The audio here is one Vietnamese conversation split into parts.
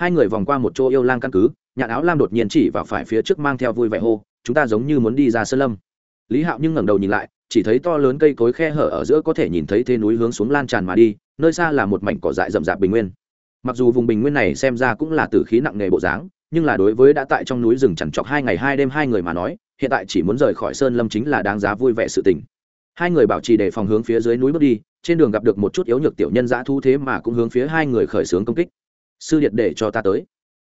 hai người vòng qua một chỗ yêu lang căn cứ, nhạn áo lam đột nhiên chỉ vào phải phía trước mang theo vui vẻ hô, chúng ta giống như muốn đi ra sơn lâm. Lý hạo nhưng ngẩng đầu nhìn lại, chỉ thấy to lớn cây cối khe hở ở giữa có thể nhìn thấy thế núi hướng xuống lan tràn mà đi, nơi xa là một mảnh cỏ dại rậm rạp bình nguyên. Mặc dù vùng bình nguyên này xem ra cũng là tử khí nặng nề bộ dáng, nhưng là đối với đã tại trong núi rừng chẳng chọc hai ngày hai đêm hai người mà nói, hiện tại chỉ muốn rời khỏi sơn lâm chính là đáng giá vui vẻ sự tình. Hai người bảo trì để phòng hướng phía dưới núi bước đi, trên đường gặp được một chút yếu nhược tiểu nhân dã thu thế mà cũng hướng phía hai người khởi xướng công kích sư điện để cho ta tới.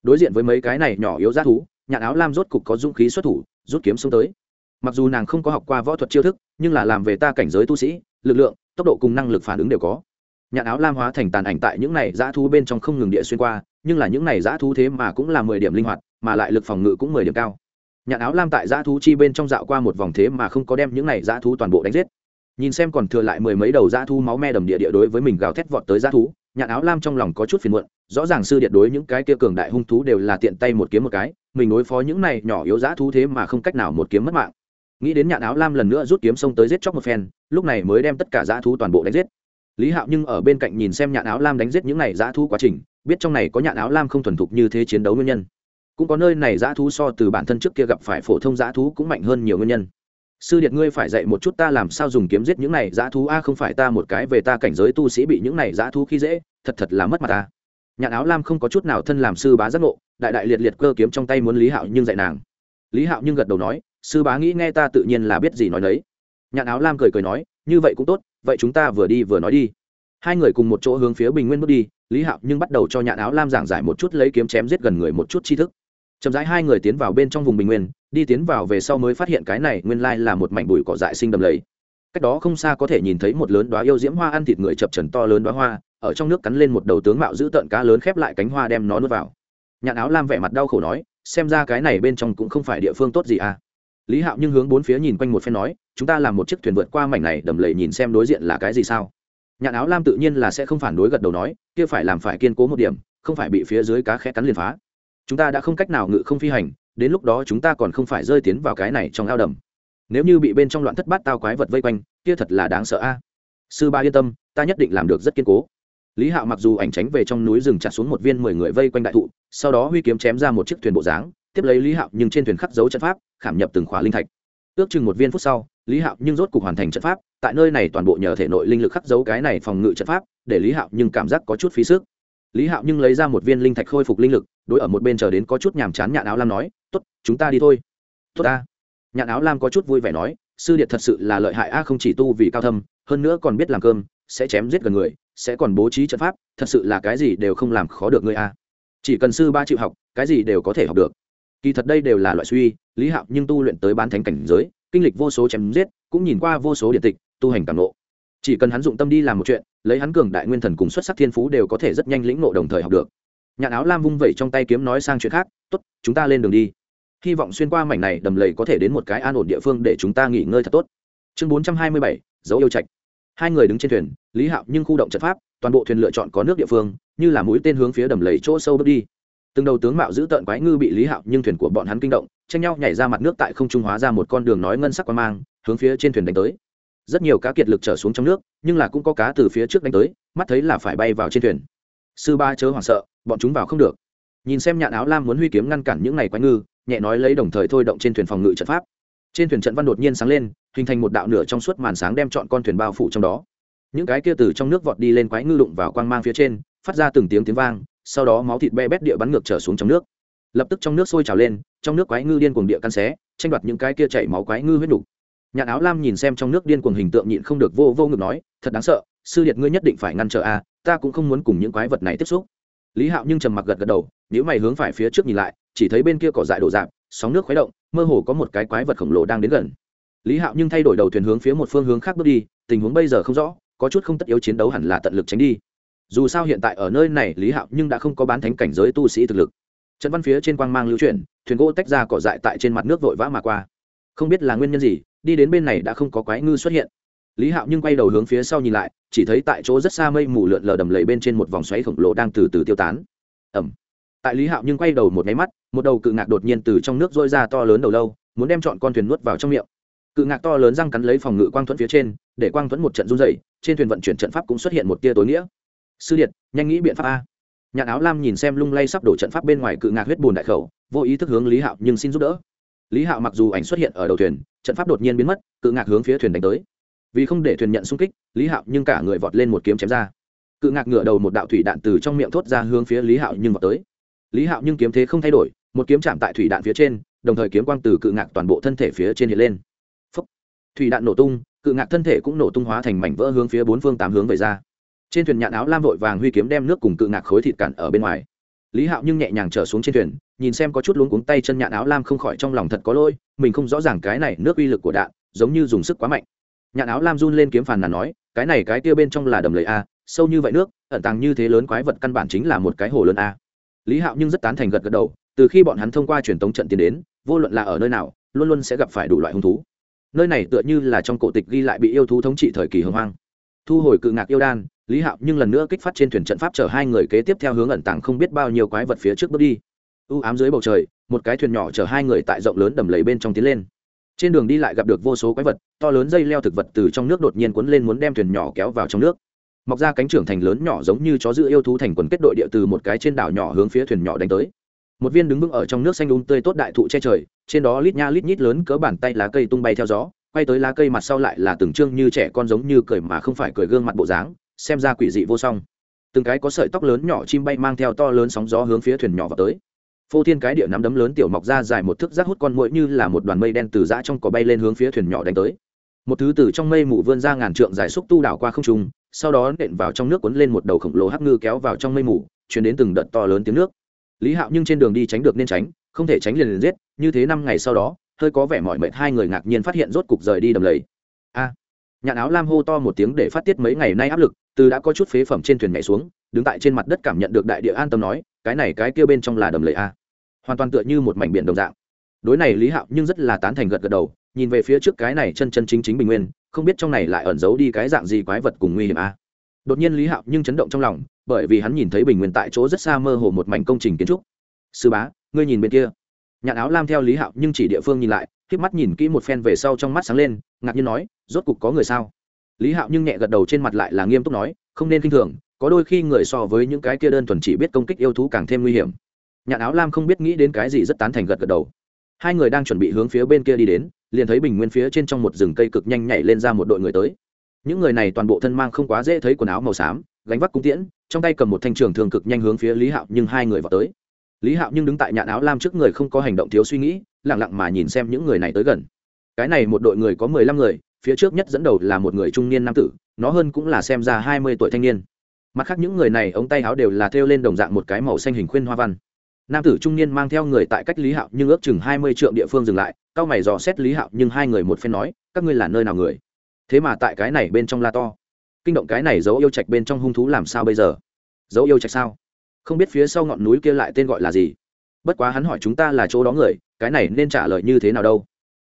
Đối diện với mấy cái này nhỏ yếu dã thú, nhạn áo lam rốt cục có dũng khí xuất thủ, rút kiếm xuống tới. Mặc dù nàng không có học qua võ thuật chiêu thức, nhưng là làm về ta cảnh giới tu sĩ, lực lượng, tốc độ cùng năng lực phản ứng đều có. Nhạn áo lam hóa thành tàn ảnh tại những này dã thú bên trong không ngừng địa xuyên qua, nhưng là những này dã thú thế mà cũng là mười điểm linh hoạt, mà lại lực phòng ngự cũng mười điểm cao. Nhạn áo lam tại dã thú chi bên trong dạo qua một vòng thế mà không có đem những này dã thú toàn bộ đánh giết nhìn xem còn thừa lại mười mấy đầu dã thú máu me đầm địa địa đối với mình gào thét vọt tới dã thú, nhạn áo lam trong lòng có chút phiền muộn, rõ ràng sư điện đối những cái kia cường đại hung thú đều là tiện tay một kiếm một cái, mình đối phó những này nhỏ yếu dã thú thế mà không cách nào một kiếm mất mạng. Nghĩ đến nhạn áo lam lần nữa rút kiếm xông tới giết chóc một phen, lúc này mới đem tất cả dã thú toàn bộ đánh giết. Lý hạo nhưng ở bên cạnh nhìn xem nhạn áo lam đánh giết những này dã thú quá trình, biết trong này có nhạn áo lam không thuần thục như thế chiến đấu nguyên nhân. Cũng có nơi này dã thú so từ bản thân trước kia gặp phải phổ thông dã thú cũng mạnh hơn nhiều nguyên nhân sư điện ngươi phải dạy một chút ta làm sao dùng kiếm giết những này dã thú. A, không phải ta một cái về ta cảnh giới tu sĩ bị những này dã thú khi dễ, thật thật là mất mặt ta. Nhạn áo lam không có chút nào thân làm sư bá giác ngộ, đại đại liệt liệt cơ kiếm trong tay muốn lý hạo nhưng dạy nàng. Lý hạo nhưng gật đầu nói, sư bá nghĩ nghe ta tự nhiên là biết gì nói đấy nhạn áo lam cười cười nói, như vậy cũng tốt, vậy chúng ta vừa đi vừa nói đi. Hai người cùng một chỗ hướng phía bình nguyên bước đi, lý hạo nhưng bắt đầu cho nhạn áo lam giảng giải một chút lấy kiếm chém giết gần người một chút tri thức. Chậm rãi hai người tiến vào bên trong vùng bình nguyên đi tiến vào về sau mới phát hiện cái này nguyên lai là một mảnh bụi cỏ dại sinh đầm lầy. Cách đó không xa có thể nhìn thấy một lớn đoá yêu diễm hoa ăn thịt người chập trần to lớn đoá hoa, ở trong nước cắn lên một đầu tướng mạo giữ tợn cá lớn khép lại cánh hoa đem nó nuốt vào. Nhạn áo lam vẻ mặt đau khổ nói, xem ra cái này bên trong cũng không phải địa phương tốt gì à. Lý hạo nhưng hướng bốn phía nhìn quanh một phen nói, chúng ta làm một chiếc thuyền vượt qua mảnh này đầm lầy nhìn xem đối diện là cái gì sao. Nhạn áo lam tự nhiên là sẽ không phản đối gật đầu nói, kia phải làm phải kiên cố một điểm, không phải bị phía dưới cá khẽ cắn liền phá. Chúng ta đã không cách nào ngự không phi hành đến lúc đó chúng ta còn không phải rơi tiến vào cái này trong ao đầm. Nếu như bị bên trong loạn thất bát tao quái vật vây quanh, kia thật là đáng sợ a. Sư ba yên tâm, ta nhất định làm được rất kiên cố. Lý hạo mặc dù ảnh tránh về trong núi rừng chặt xuống một viên mười người vây quanh đại thụ, sau đó huy kiếm chém ra một chiếc thuyền bộ dáng, tiếp lấy lý hạo nhưng trên thuyền khắc dấu trận pháp, khảm nhập từng khóa linh thạch. Ước chừng một viên phút sau, lý hạo nhưng rốt cục hoàn thành trận pháp, tại nơi này toàn bộ nhờ thể nội linh lực khắc dấu cái này phòng ngự trận pháp, để lý hạo nhưng cảm giác có chút phí sức lý hạo nhưng lấy ra một viên linh thạch khôi phục linh lực, đối ở một bên chờ đến có chút nhàm chán nhạn áo lam nói t ố t chúng ta đi thôi. Tốt ta. Nhạn áo lam có chút vui vẻ nói, sư điện thật sự là lợi hại a, không chỉ tu vì cao thâm, hơn nữa còn biết làm cơm, sẽ chém giết gần người, sẽ còn bố trí trận pháp, thật sự là cái gì đều không làm khó được ngươi a. Chỉ cần sư ba chịu học, cái gì đều có thể học được. Kỳ thật đây đều là loại suy, lý hạo nhưng tu luyện tới bán thánh cảnh giới, kinh lịch vô số chém giết, cũng nhìn qua vô số điện tịch, tu hành càng lộ. Chỉ cần hắn dụng tâm đi làm một chuyện lấy hắn cường đại nguyên thần cùng xuất sắc thiên phú đều có thể rất nhanh lĩnh ngộ đồng thời học được. Nhạn áo lam vung vẩy trong tay kiếm nói sang chuyện khác, tốt, chúng ta lên đường đi. Hy vọng xuyên qua mảnh này đầm lầy có thể đến một cái an ổn địa phương để chúng ta nghỉ ngơi thật tốt. Chương bốn trăm hai mươi bảy, dấu yêu trạch. Hai người đứng trên thuyền, lý hạo nhưng khu động trận pháp, toàn bộ thuyền lựa chọn có nước địa phương, như là mũi tên hướng phía đầm lầy chỗ sâu bước đi. Từng đầu tướng mạo giữ tợn quái ngư bị lý hạo nhưng thuyền của bọn hắn kinh động, tranh nhau nhảy ra mặt nước tại không trung hóa ra một con đường nói ngân sắc quan mang, hướng phía trên thuyền đánh tới rất nhiều cá kiệt lực trở xuống trong nước, nhưng là cũng có cá từ phía trước đánh tới, mắt thấy là phải bay vào trên thuyền. Sư ba chớ hoảng sợ, bọn chúng vào không được. Nhìn xem nhạn áo lam muốn huy kiếm ngăn cản những này quái ngư, nhẹ nói lấy đồng thời thôi động trên thuyền phòng ngự trận pháp. Trên thuyền trận văn đột nhiên sáng lên, hình thành một đạo nửa trong suốt màn sáng đem chọn con thuyền bao phủ trong đó. Những cái kia từ trong nước vọt đi lên quái ngư đụng vào quang mang phía trên, phát ra từng tiếng tiếng vang, sau đó máu thịt be bét địa bắn ngược trở xuống trong nước. Lập tức trong nước sôi trào lên, trong nước quái ngư điên cuồng địa căn xé, tranh đoạt những cái kia chảy máu quái ngư huyết đục nhạn áo lam nhìn xem trong nước điên cuồng hình tượng nhịn không được vô vô ngực nói, thật đáng sợ, sư điệt ngươi nhất định phải ngăn trở a, ta cũng không muốn cùng những quái vật này tiếp xúc. Lý hạo nhưng trầm mặc gật gật đầu nếu mày hướng phải phía trước nhìn lại, chỉ thấy bên kia cỏ dại đổ dạp sóng nước khuấy động, mơ hồ có một cái quái vật khổng lồ đang đến gần. Lý hạo nhưng thay đổi đầu thuyền hướng phía một phương hướng khác bước đi, tình huống bây giờ không rõ, có chút không tất yếu chiến đấu hẳn là tận lực tránh đi. Dù sao hiện tại ở nơi này, lý hạo nhưng đã không có bán thánh cảnh giới tu sĩ thực lực. Trận văn phía trên quang mang lưu chuyển, thuyền gỗ tách ra cỏ dại tại trên mặt nước vội vã mà qua không biết là nguyên nhân gì, đi đến bên này đã không có quái ngư xuất hiện. Lý hạo nhưng quay đầu hướng phía sau nhìn lại, chỉ thấy tại chỗ rất xa mây mù lượn lờ đầm lầy bên trên một vòng xoáy khổng lồ đang từ từ tiêu tán. Ẩm. Tại lý hạo nhưng quay đầu một máy mắt, một đầu cự ngạc đột nhiên từ trong nước dôi ra to lớn đầu lâu, muốn đem chọn con thuyền nuốt vào trong miệng. Cự ngạc to lớn răng cắn lấy phòng ngự quang thuẫn phía trên, để quang thuẫn một trận run dày trên thuyền vận chuyển trận pháp cũng xuất hiện một tia tối nghĩa. Sư điện nhanh nghĩ biện pháp a. Nhãn áo lam nhìn xem lung lay sắp đổ trận pháp bên ngoài cự ngạc huyết bùn đại khẩu, vô ý thức hướng lý hạo nhưng xin giúp đỡ lý hạo mặc dù ảnh xuất hiện ở đầu thuyền, trận pháp đột nhiên biến mất, cự ngạc hướng phía thuyền đánh tới. Vì không để thuyền nhận xung kích, lý hạo nhưng cả người vọt lên một kiếm chém ra. Cự ngạc ngựa đầu một đạo thủy đạn từ trong miệng thốt ra hướng phía lý hạo nhưng vọt tới. Lý hạo nhưng kiếm thế không thay đổi, một kiếm chạm tại thủy đạn phía trên, đồng thời kiếm quang từ cự ngạc toàn bộ thân thể phía trên hiện lên、Phúc. Thủy đạn nổ tung, cự ngạc thân thể cũng nổ tung hóa thành mảnh vỡ hướng phía bốn phương tám hướng về ra. Trên thuyền nhạn áo lam vội vàng huy kiếm đem nước cùng cự ngạc khối thịt cản ở bên ngoài. Lý hạo nhưng nhẹ nhàng trở xuống trên thuyền nhìn xem có chút luống cuống tay chân nhạn áo lam không khỏi trong lòng thật có lỗi, mình không rõ ràng cái này nước uy lực của đạn, giống như dùng sức quá mạnh. Nhạn áo lam run lên kiếm phàn nàn nói, cái này cái kia bên trong là đầm lầy a, sâu như vậy nước, ẩn tàng như thế lớn quái vật căn bản chính là một cái hồ lớn a. Lý hạo nhưng rất tán thành gật gật đầu, từ khi bọn hắn thông qua truyền tống trận tiến đến, vô luận là ở nơi nào, luôn luôn sẽ gặp phải đủ loại hung thú. Nơi này tựa như là trong cổ tịch ghi lại bị yêu thú thống trị thời kỳ hưng hoang. Thu hồi cự ngạc yêu đan, lý hạo nhưng lần nữa kích phát trên thuyền trận pháp chở hai người kế tiếp theo hướng ẩn tàng không biết bao nhiêu quái vật phía trước bước đi u ám dưới bầu trời, một cái thuyền nhỏ chở hai người tại rộng lớn đầm lầy bên trong tiến lên. Trên đường đi lại gặp được vô số quái vật, to lớn dây leo thực vật từ trong nước đột nhiên cuốn lên muốn đem thuyền nhỏ kéo vào trong nước. Mọc ra cánh trưởng thành lớn nhỏ giống như chó giữ yêu thú thành quần kết đội địa từ một cái trên đảo nhỏ hướng phía thuyền nhỏ đánh tới. Một viên đứng vững ở trong nước xanh đúng um tươi tốt đại thụ che trời, trên đó lít nha lít nhít lớn cỡ bàn tay lá cây tung bay theo gió, quay tới lá cây mặt sau lại là từng trương như trẻ con giống như cười mà không phải cười gương mặt bộ dáng, xem ra quỷ dị vô song. Từng cái có sợi tóc lớn nhỏ chim bay mang theo to lớn sóng gió hướng phía thuyền nhỏ vào tới phô thiên cái địa nắm đấm lớn tiểu mọc ra dài một thước rác hút con mũi như là một đoàn mây đen từ dã trong cỏ bay lên hướng phía thuyền nhỏ đánh tới. Một thứ từ trong mây mù vươn ra ngàn trượng dài xúc tu đảo qua không trung sau đó nện vào trong nước cuốn lên một đầu khổng lồ hắc ngư kéo vào trong mây mù chuyển đến từng đợt to lớn tiếng nước. Lý hạo nhưng trên đường đi tránh được nên tránh không thể tránh liền liền giết như thế năm ngày sau đó hơi có vẻ mỏi mệt hai người ngạc nhiên phát hiện rốt cục rời đi đầm lầy. A! À, nhạn áo lam hô to một tiếng để phát tiết mấy ngày nay áp lực từ đã có chút phế phẩm trên thuyền nhảy xuống đứng tại trên mặt đất cảm nhận được đại địa an tâm nói cái này cái kia bên trong là đầm lầy a. Hoàn toàn tựa như một mảnh biển đồng dạng. Đối này lý hạo nhưng rất là tán thành gật gật đầu, nhìn về phía trước cái này chân chân chính chính bình nguyên, không biết trong này lại ẩn giấu đi cái dạng gì quái vật cùng nguy hiểm a. Đột nhiên lý hạo nhưng chấn động trong lòng, bởi vì hắn nhìn thấy bình nguyên tại chỗ rất xa mơ hồ một mảnh công trình kiến trúc. Sư bá, ngươi nhìn bên kia. Nhạn áo lam theo lý hạo nhưng chỉ địa phương nhìn lại k mắt nhìn kỹ một phen về sau trong mắt sáng lên, ngạc nhiên nói, rốt cục có người sao? Lý hạo nhưng nhẹ gật đầu trên mặt lại là nghiêm túc nói, không nên k i n h thường có đôi khi người so với những cái kia đơn thuần chỉ biết công kích yêu thú càng thêm nguy hiểm. Nhạn áo lam không biết nghĩ đến cái gì rất tán thành gật gật đầu. Hai người đang chuẩn bị hướng phía bên kia đi đến, liền thấy bình nguyên phía trên trong một rừng cây cực nhanh nhảy lên ra một đội người tới. Những người này toàn bộ thân mang không quá dễ thấy quần áo màu xám, gánh vác cung tiễn, trong tay cầm một thanh trường thường cực nhanh hướng phía lý hạo nhưng hai người vào tới. Lý hạo nhưng đứng tại nhạn áo lam trước người không có hành động thiếu suy nghĩ lẳng lặng mà nhìn xem những người này tới gần. Cái này một đội người có mười lăm người, phía trước nhất dẫn đầu là một người trung niên nam tử, nó hơn cũng là xem ra hai mươi tuổi thanh niên mặt khác những người này ống tay áo đều là thêu lên đồng dạng một cái màu xanh hình khuyên hoa văn. Nam tử trung niên mang theo người tại cách lý hạo nhưng ước chừng hai mươi triệu địa phương dừng lại, cao mày dò xét lý hạo nhưng hai người một phen nói, các ngươi là nơi nào người? Thế mà tại cái này bên trong la to. Kinh động cái này giấu yêu trạch bên trong hung thú làm sao bây giờ? Giấu yêu trạch sao? Không biết phía sau ngọn núi kia lại tên gọi là gì? Bất quá hắn hỏi chúng ta là chỗ đó người, cái này nên trả lời như thế nào đâu?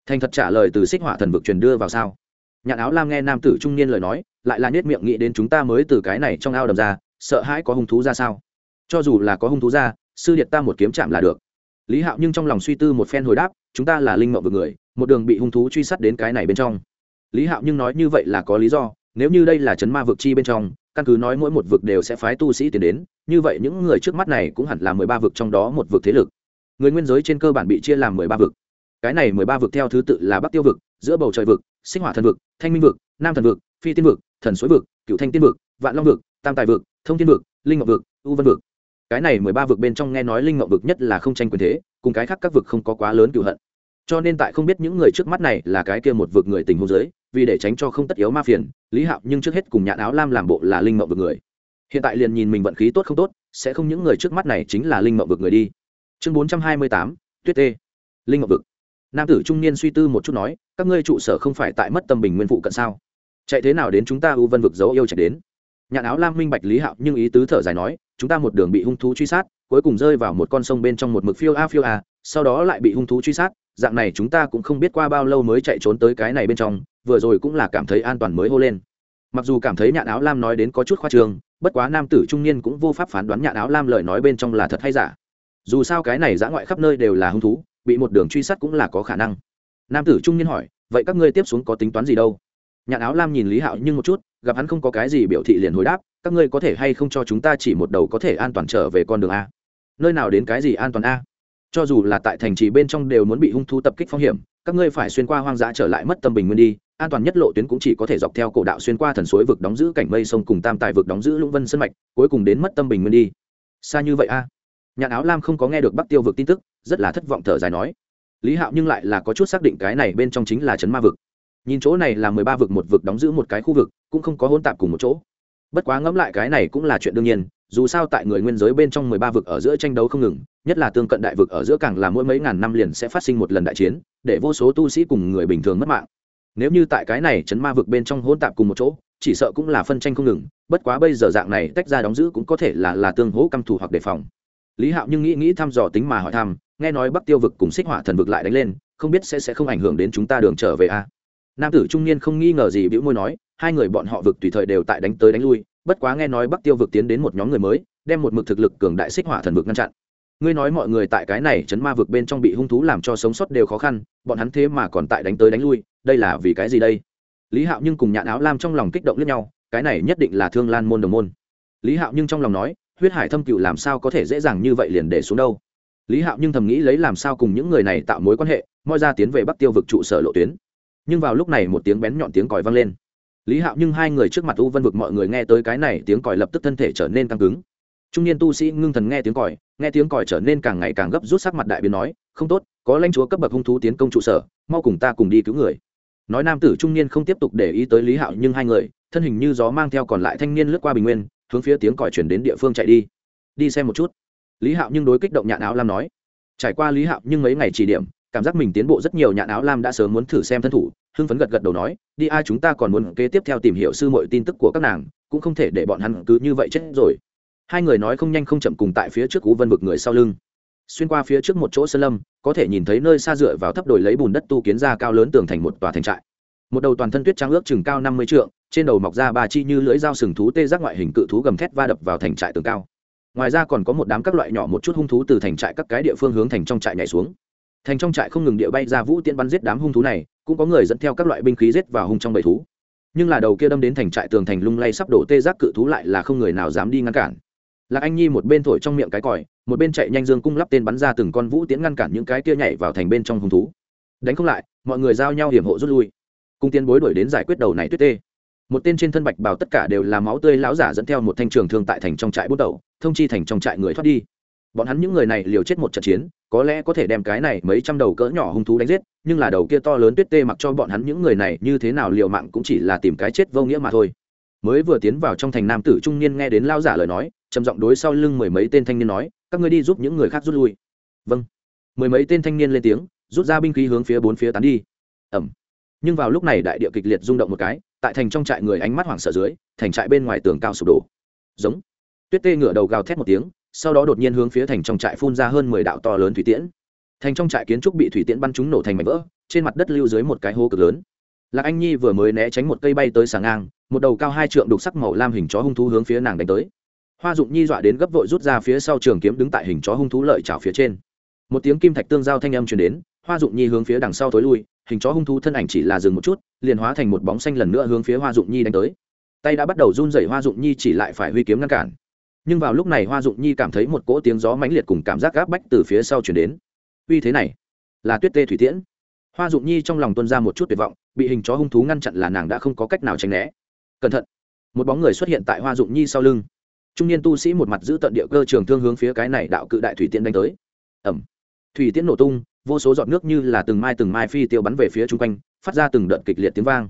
Thành thật trả lời từ xích họa thần vực truyền đưa vào sao? Nhạn áo lam nghe nam tử trung niên lời nói lại là nết miệng nghĩ đến chúng ta mới từ cái này trong ao đầm ra, sợ hãi có hung thú ra sao? Cho dù là có hung thú ra, sư điệt ta một kiếm chạm là được. Lý hạo nhưng trong lòng suy tư một phen hồi đáp, chúng ta là linh mộng vực người, một đường bị hung thú truy sát đến cái này bên trong. Lý hạo nhưng nói như vậy là có lý do, nếu như đây là chấn ma vực chi bên trong, căn cứ nói mỗi một vực đều sẽ phái tu sĩ tiến đến, như vậy những người trước mắt này cũng hẳn là mười ba vực trong đó một vực thế lực. Người nguyên giới trên cơ bản bị chia làm mười ba vực. Cái này mười ba vực theo thứ tự là bắc tiêu vực, giữa bầu trời vực, sinh hỏa thần vực, thanh minh vực, nam thần vực phi tiên vực, thần suối vực, cựu thanh tiên vực, vạn long vực, tam tài vực, thông tiên vực, linh ngọc vực, u vân vực. Cái này mười ba vực bên trong nghe nói linh ngọc vực nhất là không tranh quyền thế, cùng cái khác các vực không có quá lớn cựu hận. Cho nên tại không biết những người trước mắt này là cái kia một vực người tình hôn giới, vì để tránh cho không tất yếu ma phiền, lý hạo nhưng trước hết cùng nhạn áo lam làm bộ là linh mộng vực người. Hiện tại liền nhìn mình vận khí tốt không tốt, sẽ không những người trước mắt này chính là linh mộng vực người đi. Chương bốn trăm hai mươi tám, tuyết tê. Linh mộng vực. Nam tử trung niên suy tư một chút nói, các ngươi trụ sở không phải tại mất tâm bình nguyên phụ cận sao? Chạy thế nào đến chúng ta u vân vực giấu yêu chạy đến? Nhãn áo lam minh bạch lý hạo nhưng ý tứ thở dài nói, chúng ta một đường bị hung thú truy sát, cuối cùng rơi vào một con sông bên trong một mực phiêu a phiêu a, sau đó lại bị hung thú truy sát, dạng này chúng ta cũng không biết qua bao lâu mới chạy trốn tới cái này bên trong, vừa rồi cũng là cảm thấy an toàn mới hô lên. Mặc dù cảm thấy nhạn áo lam nói đến có chút khoa trương, bất quá nam tử trung niên cũng vô pháp phán đoán nhạn áo lam lời nói bên trong là thật hay giả. Dù sao cái này giã ngoại khắp nơi đều là hung thú, bị một đường truy sát cũng là có khả năng. Nam tử trung niên hỏi, vậy các ngươi tiếp xuống có tính toán gì đâu? Nhạn áo lam nhìn lý hạo nhưng một chút, gặp hắn không có cái gì biểu thị liền hồi đáp, các ngươi có thể hay không cho chúng ta chỉ một đầu có thể an toàn trở về con đường a? Nơi nào đến cái gì an toàn a? Cho dù là tại thành trì bên trong đều muốn bị hung thú tập kích phong hiểm, các ngươi phải xuyên qua hoang dã trở lại mất tâm bình nguyên đi, an toàn nhất lộ tuyến cũng chỉ có thể dọc theo cổ đạo xuyên qua thần suối vực đóng giữ cảnh mây sông cùng tam tài vực đóng giữ lũng vân sân mạch, cuối cùng đến mất tâm bình nguyên đi. Xa như vậy a? Nhạn áo lam không có nghe được bắc tiêu vực tin tức, rất là thất vọng thở dài nói. Lý hạo nhưng lại là có chút xác định cái này bên trong chính là trấn ma vực nhìn chỗ này là mười ba vực, một vực đóng giữ một cái khu vực, cũng không có hôn tạp cùng một chỗ. Bất quá ngẫm lại cái này cũng là chuyện đương nhiên, dù sao tại người nguyên giới bên trong mười ba vực ở giữa tranh đấu không ngừng, nhất là tương cận đại vực ở giữa càng là mỗi mấy ngàn năm liền sẽ phát sinh một lần đại chiến, để vô số tu sĩ cùng người bình thường mất mạng. Nếu như tại cái này chấn ma vực bên trong hôn tạp cùng một chỗ, chỉ sợ cũng là phân tranh không ngừng, bất quá bây giờ dạng này tách ra đóng giữ cũng có thể là là tương hỗ căm thù hoặc đề phòng. Lý hạo nhưng nghĩ nghĩ thăm dò tính mà hỏi thăm, nghe nói bắc tiêu vực cùng xích hỏa thần vực lại đánh lên, không biết sẽ sẽ không ảnh hưởng đến chúng ta đường trở về a. à? Nam tử trung niên không nghi ngờ gì bĩu môi nói, hai người bọn họ vực tùy thời đều tại đánh tới đánh lui, bất quá nghe nói bắc tiêu vực tiến đến một nhóm người mới, đem một mực thực lực cường đại xích hỏa thần vực ngăn chặn. Ngươi nói mọi người tại cái này chấn ma vực bên trong bị hung thú làm cho sống sót đều khó khăn, bọn hắn thế mà còn tại đánh tới đánh lui, đây là vì cái gì đây? Lý hạo nhưng cùng nhãn áo lam trong lòng kích động lẫn nhau, cái này nhất định là thương lan môn đồng môn. Lý hạo nhưng trong lòng nói, huyết hải thâm cựu làm sao có thể dễ dàng như vậy liền để xuống đâu? Lý hạo nhưng thầm nghĩ lấy làm sao cùng những người này tạo mối quan hệ, moi ra tiến về bắc tiêu vực trụ sở lộ tuyến nhưng vào lúc này một tiếng bén nhọn tiếng còi vang lên. Lý hạo nhưng hai người trước mặt u vân vực mọi người nghe tới cái này tiếng còi lập tức thân thể trở nên căng cứng. Trung niên tu sĩ ngưng thần nghe tiếng còi, nghe tiếng còi trở nên càng ngày càng gấp rút sắc mặt đại biến nói, không tốt, có lãnh chúa cấp bậc hung thú tiến công trụ sở, mau cùng ta cùng đi cứu người. Nói nam tử trung niên không tiếp tục để ý tới lý hạo nhưng hai người, thân hình như gió mang theo còn lại thanh niên lướt qua bình nguyên, hướng phía tiếng còi chuyển đến địa phương chạy đi. Đi xem một chút. Lý hạo nhưng đối kích động nhạn áo lam nói. Trải qua lý hạo nhưng mấy ngày chỉ điểm cảm giác mình tiến bộ rất nhiều nhạn áo lam đã sớm muốn thử xem thân thủ, hưng phấn gật gật đầu nói, đi, ai chúng ta còn muốn kế tiếp theo tìm hiểu sư mọi tin tức của các nàng, cũng không thể để bọn hắn cứ như vậy chết rồi. Hai người nói không nhanh không chậm cùng tại phía trước cú vân vực người sau lưng. Xuyên qua phía trước một chỗ sơn lâm, có thể nhìn thấy nơi xa dựa vào thấp đồi lấy bùn đất tu kiến ra cao lớn tường thành một tòa thành trại. Một đầu toàn thân tuyết trắng ước chừng cao năm mươi trượng, trên đầu mọc ra ba chi như lưỡi dao sừng thú tê giác ngoại hình cự thú gầm thét va đập vào thành trại tường cao. Ngoài ra còn có một đám các loại nhỏ một chút hung thú từ thành trại các cái địa phương hướng thành trong trại nhảy xuống thành trong trại không ngừng địa bay ra vũ tiễn bắn giết đám hung thú này, cũng có người dẫn theo các loại binh khí giết vào hung trong bầy thú. Nhưng là đầu kia đâm đến thành trại tường thành lung lay sắp đổ tê giác cự thú lại là không người nào dám đi ngăn cản. Lạc anh nhi một bên thổi trong miệng cái còi, một bên chạy nhanh dương cung lắp tên bắn ra từng con vũ tiễn ngăn cản những cái kia nhảy vào thành bên trong hung thú. Đánh không lại, mọi người giao nhau hiểm hộ rút lui. Cung tiên bối đuổi đến giải quyết đầu này tuyết tê. Một tên trên thân bạch bào tất cả đều là máu tươi lão giả dẫn theo một thanh trường thương tại thành trong trại bút đầu, thông chi thành trong trại người thoát đi bọn hắn những người này liều chết một trận chiến, có lẽ có thể đem cái này mấy trăm đầu cỡ nhỏ hung thú đánh giết, nhưng là đầu kia to lớn tuyết tê mặc cho bọn hắn những người này như thế nào liều mạng cũng chỉ là tìm cái chết vô nghĩa mà thôi. Mới vừa tiến vào trong thành nam tử trung niên nghe đến lao giả lời nói, trầm giọng đối sau lưng mười mấy tên thanh niên nói, các ngươi đi giúp những người khác rút lui. Vâng. Mười mấy tên thanh niên lên tiếng, rút ra binh khí hướng phía bốn phía tán đi. Ẩm. Nhưng vào lúc này đại địa kịch liệt rung động một cái, tại thành trong trại người ánh mắt hoảng sợ dưới, thành trại bên ngoài tường cao sụp đổ. Giống. Tuyết tê ngửa đầu gào thét một tiếng sau đó đột nhiên hướng phía thành trong trại phun ra hơn mười đạo to lớn thủy tiễn. Thành trong trại kiến trúc bị thủy tiễn bắn trúng nổ thành mảnh vỡ, trên mặt đất lưu dưới một cái hố cực lớn. Lạc anh nhi vừa mới né tránh một cây bay tới sàng ngang, một đầu cao hai trượng đục sắc màu lam hình chó hung thú hướng phía nàng đánh tới. Hoa dụng nhi dọa đến gấp vội rút ra phía sau trường kiếm đứng tại hình chó hung thú lợi chảo phía trên. Một tiếng kim thạch tương giao thanh âm truyền đến, hoa dụng nhi hướng phía đằng sau thối lui, hình chó hung thú thân ảnh chỉ là dừng một chút, liền hóa thành một bóng xanh lần nữa hướng phía hoa dụng nhi đánh tới. Tay đã bắt đầu run rẩy hoa dụng nhi chỉ lại phải huy kiếm ngăn cản nhưng vào lúc này hoa dụng nhi cảm thấy một cỗ tiếng gió mãnh liệt cùng cảm giác gáp bách từ phía sau chuyển đến. Uy thế này, là tuyết tê thủy tiễn. Hoa dụng nhi trong lòng tuân ra một chút tuyệt vọng, bị hình chó hung thú ngăn chặn là nàng đã không có cách nào tránh né. Cẩn thận, một bóng người xuất hiện tại hoa dụng nhi sau lưng. Trung niên tu sĩ một mặt giữ tận địa cơ trường thương hướng phía cái này đạo cự đại thủy tiễn đánh tới. Ẩm thủy tiễn nổ tung, vô số giọt nước như là từng mai từng mai phi tiêu bắn về phía chung quanh, phát ra từng đợt kịch liệt tiếng vang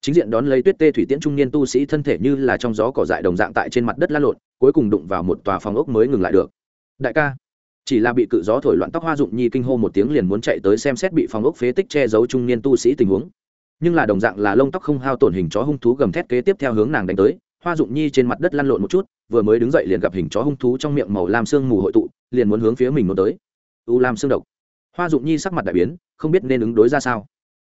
chính diện đón lấy tuyết tê thủy tiễn trung niên tu sĩ thân thể như là trong gió cỏ dại đồng dạng tại trên mặt đất la lộn, cuối cùng đụng vào một tòa phòng ốc mới ngừng lại được. Đại ca, chỉ là bị cự gió thổi loạn tóc hoa dụng nhi kinh hô một tiếng liền muốn chạy tới xem xét bị phòng ốc phế tích che giấu trung niên tu sĩ tình huống. Nhưng là đồng dạng là lông tóc không hao tổn hình chó hung thú gầm thét kế tiếp theo hướng nàng đánh tới, hoa dụng nhi trên mặt đất lăn lộn một chút, vừa mới đứng dậy liền gặp hình chó hung thú trong miệng màu lam sương mù hội tụ, liền muốn hướng phía mình muốn tới. U lam xương độc. Hoa dụng nhi sắc mặt đại biến, không biết nên ứng đối ra sao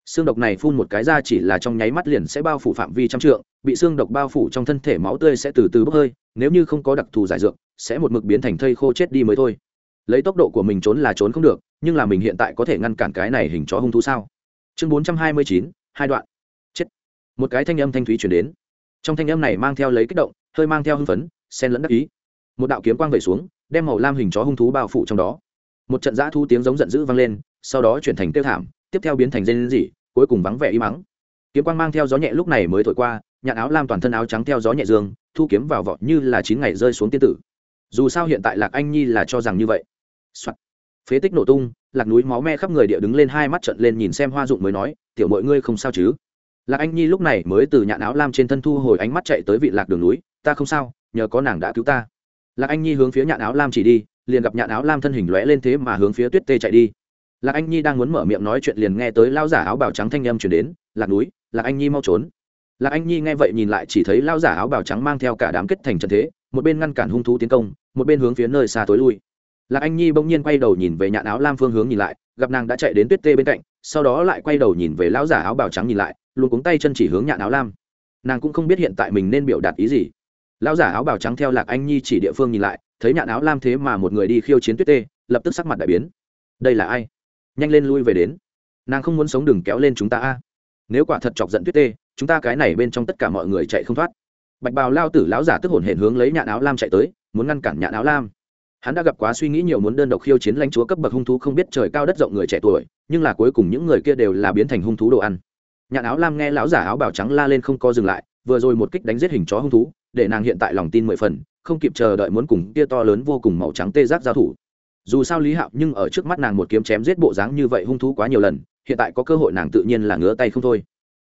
xương độc này phun một cái ra chỉ là trong nháy mắt liền sẽ bao phủ phạm vi trăm trượng, bị xương độc bao phủ trong thân thể máu tươi sẽ từ từ bốc hơi, nếu như không có đặc thù giải dược, sẽ một mực biến thành thây khô chết đi mới thôi. Lấy tốc độ của mình trốn là trốn không được, nhưng là mình hiện tại có thể ngăn cản cái này hình chó hung thú sao? Chương bốn trăm hai mươi chín, hai đoạn. Chết. Một cái thanh âm thanh thúy chuyển đến. Trong thanh âm này mang theo lấy kích động, hơi mang theo hưng phấn, xen lẫn đắc ý. Một đạo kiếm quang vẩy xuống, đem màu lam hình chó hung thú bao phủ trong đó. Một trận giã thu tiếng giống giận dữ vang lên, sau đó chuyển thành tiêu thảm, tiếp theo biến thành dây lên dỉ cuối cùng vắng vẻ im mắng kiếm quang mang theo gió nhẹ lúc này mới thổi qua, nhạn áo lam toàn thân áo trắng theo gió nhẹ dương, thu kiếm vào vọt như là chín ngày rơi xuống tiên tử. Dù sao hiện tại lạc anh nhi là cho rằng như vậy、Soạn. phế tích nổ tung, lạc núi máu me khắp người địa đứng lên hai mắt trận lên nhìn xem hoa dụng mới nói, tiểu mọi ngươi không sao chứ? Lạc anh nhi lúc này mới từ nhạn áo lam trên thân thu hồi ánh mắt chạy tới vị lạc đường núi, ta không sao, nhờ có nàng đã cứu ta. Lạc anh nhi hướng phía nhạn áo lam chỉ đi, liền gặp nhạn áo lam thân hình lóe lên thế mà hướng phía tuyết tê chạy đi lạc anh nhi đang muốn mở miệng nói chuyện liền nghe tới lao giả áo bào trắng thanh â m chuyển đến, lạc núi, lạc anh nhi mau trốn. Lạc anh nhi nghe vậy nhìn lại chỉ thấy lao giả áo bào trắng mang theo cả đám kết thành trận thế, một bên ngăn cản hung thú tiến công, một bên hướng phía nơi xa tối lui. Lạc anh nhi bỗng nhiên quay đầu nhìn về nhạn áo lam phương hướng nhìn lại, gặp nàng đã chạy đến tuyết tê bên cạnh, sau đó lại quay đầu nhìn về lão giả áo bào trắng nhìn lại, luôn cuống tay chân chỉ hướng nhạn áo lam. Nàng cũng không biết hiện tại mình nên biểu đạt ý gì. Lão giả áo bào trắng theo lạc anh nhi chỉ địa phương nhìn lại, thấy nhạn áo lam thế mà một người đi khiêu chiến tuyết tê, lập tức sắc mặt đại biến. Đây là ai? Nhanh lên lui về đến. Nàng không muốn sống đừng kéo lên chúng ta a. Nếu quả thật chọc giận tuyết tê, chúng ta cái này bên trong tất cả mọi người chạy không thoát. Bạch bào lao tử lão giả tức hổn hển hướng lấy nhạn áo lam chạy tới, muốn ngăn cản nhạn áo lam. Hắn đã gặp quá suy nghĩ nhiều muốn đơn độc khiêu chiến lãnh chúa cấp bậc hung thú không biết trời cao đất rộng người trẻ tuổi, nhưng là cuối cùng những người kia đều là biến thành hung thú đồ ăn. Nhạn áo lam nghe lão giả áo bào trắng la lên không co dừng lại, vừa rồi một kích đánh giết hình chó hung thú, để nàng hiện tại lòng tin mười phần, không kịp chờ đợi muốn cùng kia to lớn vô cùng màu trắng tê giác giao thủ dù sao lý hạo nhưng ở trước mắt nàng một kiếm chém giết bộ dáng như vậy hung thú quá nhiều lần, hiện tại có cơ hội nàng tự nhiên là ngứa tay không thôi.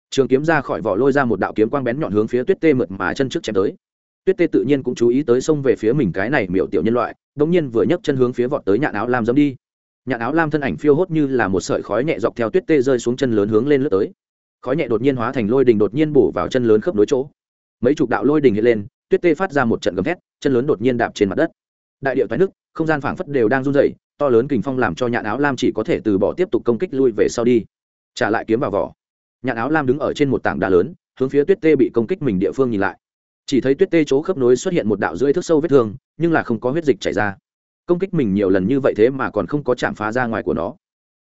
Trường kiếm ra khỏi vỏ lôi ra một đạo kiếm quang bén nhọn hướng phía tuyết tê mượt mà chân trước chém tới. Tuyết tê tự nhiên cũng chú ý tới xông về phía mình cái này miểu tiểu nhân loại đ ỗ n g nhiên vừa nhấc chân hướng phía vọt tới nhạn áo lam dẫm đi. Nhạn áo lam thân ảnh phiêu hốt như là một sợi khói nhẹ dọc theo tuyết tê rơi xuống chân lớn hướng lên lướt tới. Khói nhẹ đột nhiên hóa thành lôi đình đột nhiên bổ vào chân lớn khớp nối chỗ. Mấy chục đạo lôi đình hiện lên, tuyết tê phát ra một trận gầm thét, chân lớn đột nhiên đạp trên mặt đất. Đại điệu thoái nước không gian phảng phất đều đang run rẩy, to lớn kình phong làm cho nhạn áo lam chỉ có thể từ bỏ tiếp tục công kích lui về sau đi. Trả lại kiếm vào vỏ. Nhạn áo lam đứng ở trên một tảng đá lớn hướng phía tuyết tê bị công kích mình địa phương nhìn lại. Chỉ thấy tuyết tê chỗ khớp nối xuất hiện một đạo rưỡi thước sâu vết thương nhưng là không có huyết dịch chảy ra. Công kích mình nhiều lần như vậy thế mà còn không có chạm phá ra ngoài của nó.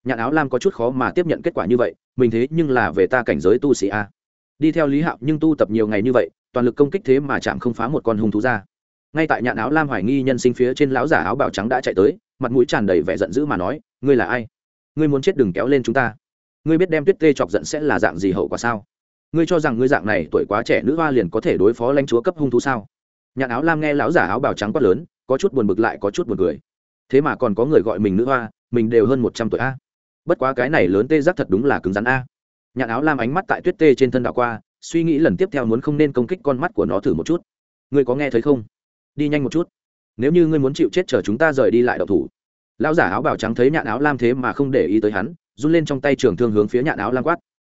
Nhạn áo lam có chút khó mà tiếp nhận kết quả như vậy mình thế nhưng là về ta cảnh giới tu sĩ a. Đi theo lý hạo nhưng tu tập nhiều ngày như vậy toàn lực công kích thế mà chạm không phá một con hung thú ra ngay tại nhạn áo lam hoài nghi nhân sinh phía trên lão giả áo bào trắng đã chạy tới, mặt mũi tràn đầy vẻ giận dữ mà nói, ngươi là ai? Ngươi muốn chết đừng kéo lên chúng ta. Ngươi biết đem tuyết tê chọc giận sẽ là dạng gì hậu quả sao? Ngươi cho rằng ngươi dạng này tuổi quá trẻ nữ hoa liền có thể đối phó lãnh chúa cấp hung thú sao? Nhạn áo lam nghe lão giả áo bào trắng quát lớn, có chút buồn bực lại có chút buồn cười. Thế mà còn có người gọi mình nữ hoa, mình đều hơn một trăm tuổi a. Bất quá cái này lớn tê giác thật đúng là cứng rắn a. Nhạn áo lam ánh mắt tại tuyết tê trên thân đạo qua, suy nghĩ lần tiếp theo muốn không nên công kích con mắt của nó thử một chút. Ngươi có nghe thấy không? Đi nhanh một chút. Nếu như ngươi muốn chịu chết chờ chúng ta rời đi lại đậu thủ. Lão giả áo bào trắng thấy nhạn áo lam thế mà không để ý tới hắn, run lên trong tay trường thương hướng phía nhạn áo lam quát.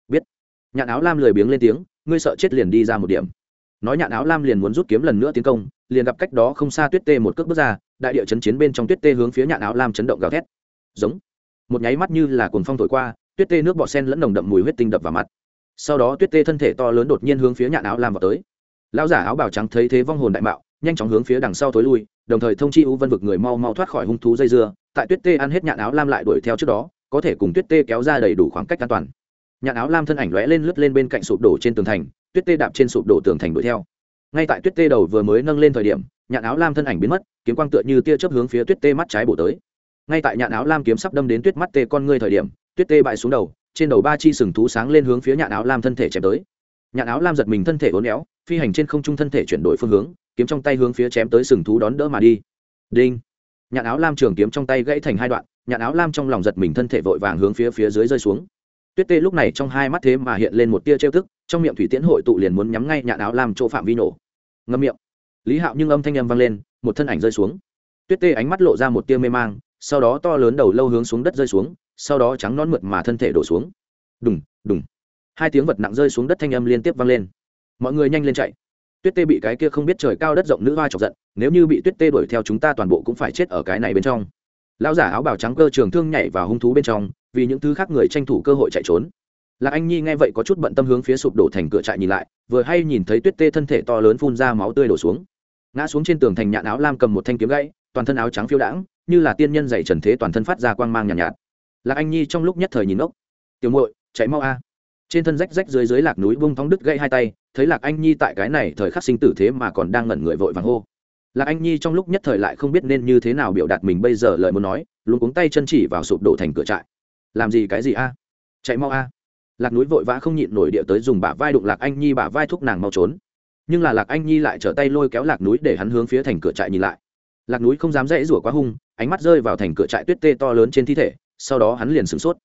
Biết. Nhạn áo lam lười biếng lên tiếng, ngươi sợ chết liền đi ra một điểm. Nói nhạn áo lam liền muốn rút kiếm lần nữa tiến công, liền gặp cách đó không xa tuyết tê một cước bước ra, đại địa chấn chiến bên trong tuyết tê hướng phía nhạn áo lam chấn động gào thét. Giống. Một nháy mắt như là cuồng phong thổi qua, tuyết tê nước bọ sen lẫn nồng đậm mùi huyết tinh đập vào mặt. Sau đó tuyết tê thân thể to lớn đột nhiên hướng phía nhạn áo lam vào tới. Lão giả áo bào trắng thấy thế vong hồn đại mạo nhanh chóng hướng phía đằng sau tối lui, đồng thời thông chi u vân vực người mau mau thoát khỏi hung thú dây dưa, tại tuyết tê ăn hết nhạn áo lam lại đuổi theo trước đó, có thể cùng tuyết tê kéo ra đầy đủ khoảng cách an toàn. Nhạn áo lam thân ảnh lóe lên lướt lên bên cạnh sụp đổ trên tường thành, tuyết tê đạp trên sụp đổ tường thành đuổi theo. Ngay tại tuyết tê đầu vừa mới nâng lên thời điểm, nhạn áo lam thân ảnh biến mất, kiếm quang tựa như tia chớp hướng phía tuyết tê mắt trái bổ tới. Ngay tại nhạn áo lam kiếm sắp đâm đến tuyết mắt tê con ngươi thời điểm, tuyết tê bại xuống đầu, trên đầu ba chi sừng thú sáng lên hướng phía nhạn áo lam thân thể chém tới. Nhạn áo lam giật mình thân thể uốn éo, phi hành trên không trung thân thể chuyển đổi phương hướng kiếm trong tay hướng phía chém tới sừng thú đón đỡ mà đi. Đinh. Nhạn áo lam trường kiếm trong tay gãy thành hai đoạn, nhạn áo lam trong lòng giật mình thân thể vội vàng hướng phía phía dưới rơi xuống. Tuyết tê lúc này trong hai mắt thế mà hiện lên một tia trêu tức, trong miệng thủy tiễn hội tụ liền muốn nhắm ngay nhạn áo lam chỗ phạm vi nổ. Ngâm miệng. Lý hạo nhưng âm thanh âm vang lên, một thân ảnh rơi xuống. Tuyết tê ánh mắt lộ ra một tia mê mang, sau đó to lớn đầu lâu hướng xuống đất rơi xuống, sau đó trắng non mượt mà thân thể đổ xuống. Đùng đùng. Hai tiếng vật nặng rơi xuống đất thanh âm liên tiếp vang lên. Mọi người nhanh lên chạy tuyết tê bị cái kia không biết trời cao đất rộng nữ hoa chọc giận nếu như bị tuyết tê đuổi theo chúng ta toàn bộ cũng phải chết ở cái này bên trong. Lão giả áo bào trắng cơ trường thương nhảy vào hung thú bên trong vì những thứ khác người tranh thủ cơ hội chạy trốn. Lạc anh nhi nghe vậy có chút bận tâm hướng phía sụp đổ thành cửa trại nhìn lại vừa hay nhìn thấy tuyết tê thân thể to lớn phun ra máu tươi đổ xuống. Ngã xuống trên tường thành nhạn áo lam cầm một thanh kiếm gãy toàn thân áo trắng phiêu đãng như là tiên nhân dạy trần thế toàn thân phát ra quang mang nhàn nhạt, nhạt. Lạc anh nhi trong lúc nhất thời nhìn ốc tiểu muội chạy mau a. Trên thân rách rách dưới dưới lạc núi bung thóng đứt gãy hai tay thấy lạc anh nhi tại cái này thời khắc sinh tử thế mà còn đang ngẩn người vội vàng hô. Lạc anh nhi trong lúc nhất thời lại không biết nên như thế nào biểu đạt mình bây giờ lời muốn nói luôn cuống tay chân chỉ vào sụp đổ thành cửa trại. Làm gì cái gì a? Chạy mau a. Lạc núi vội vã không nhịn nổi địa tới dùng bả vai đụng lạc anh nhi bả vai thúc nàng mau trốn. Nhưng là lạc anh nhi lại trở tay lôi kéo lạc núi để hắn hướng phía thành cửa trại nhìn lại. Lạc núi không dám dãy rủa quá hung, ánh mắt rơi vào thành cửa trại tuyết tê to lớn trên thi thể, sau đó hắn liền sửng sốt.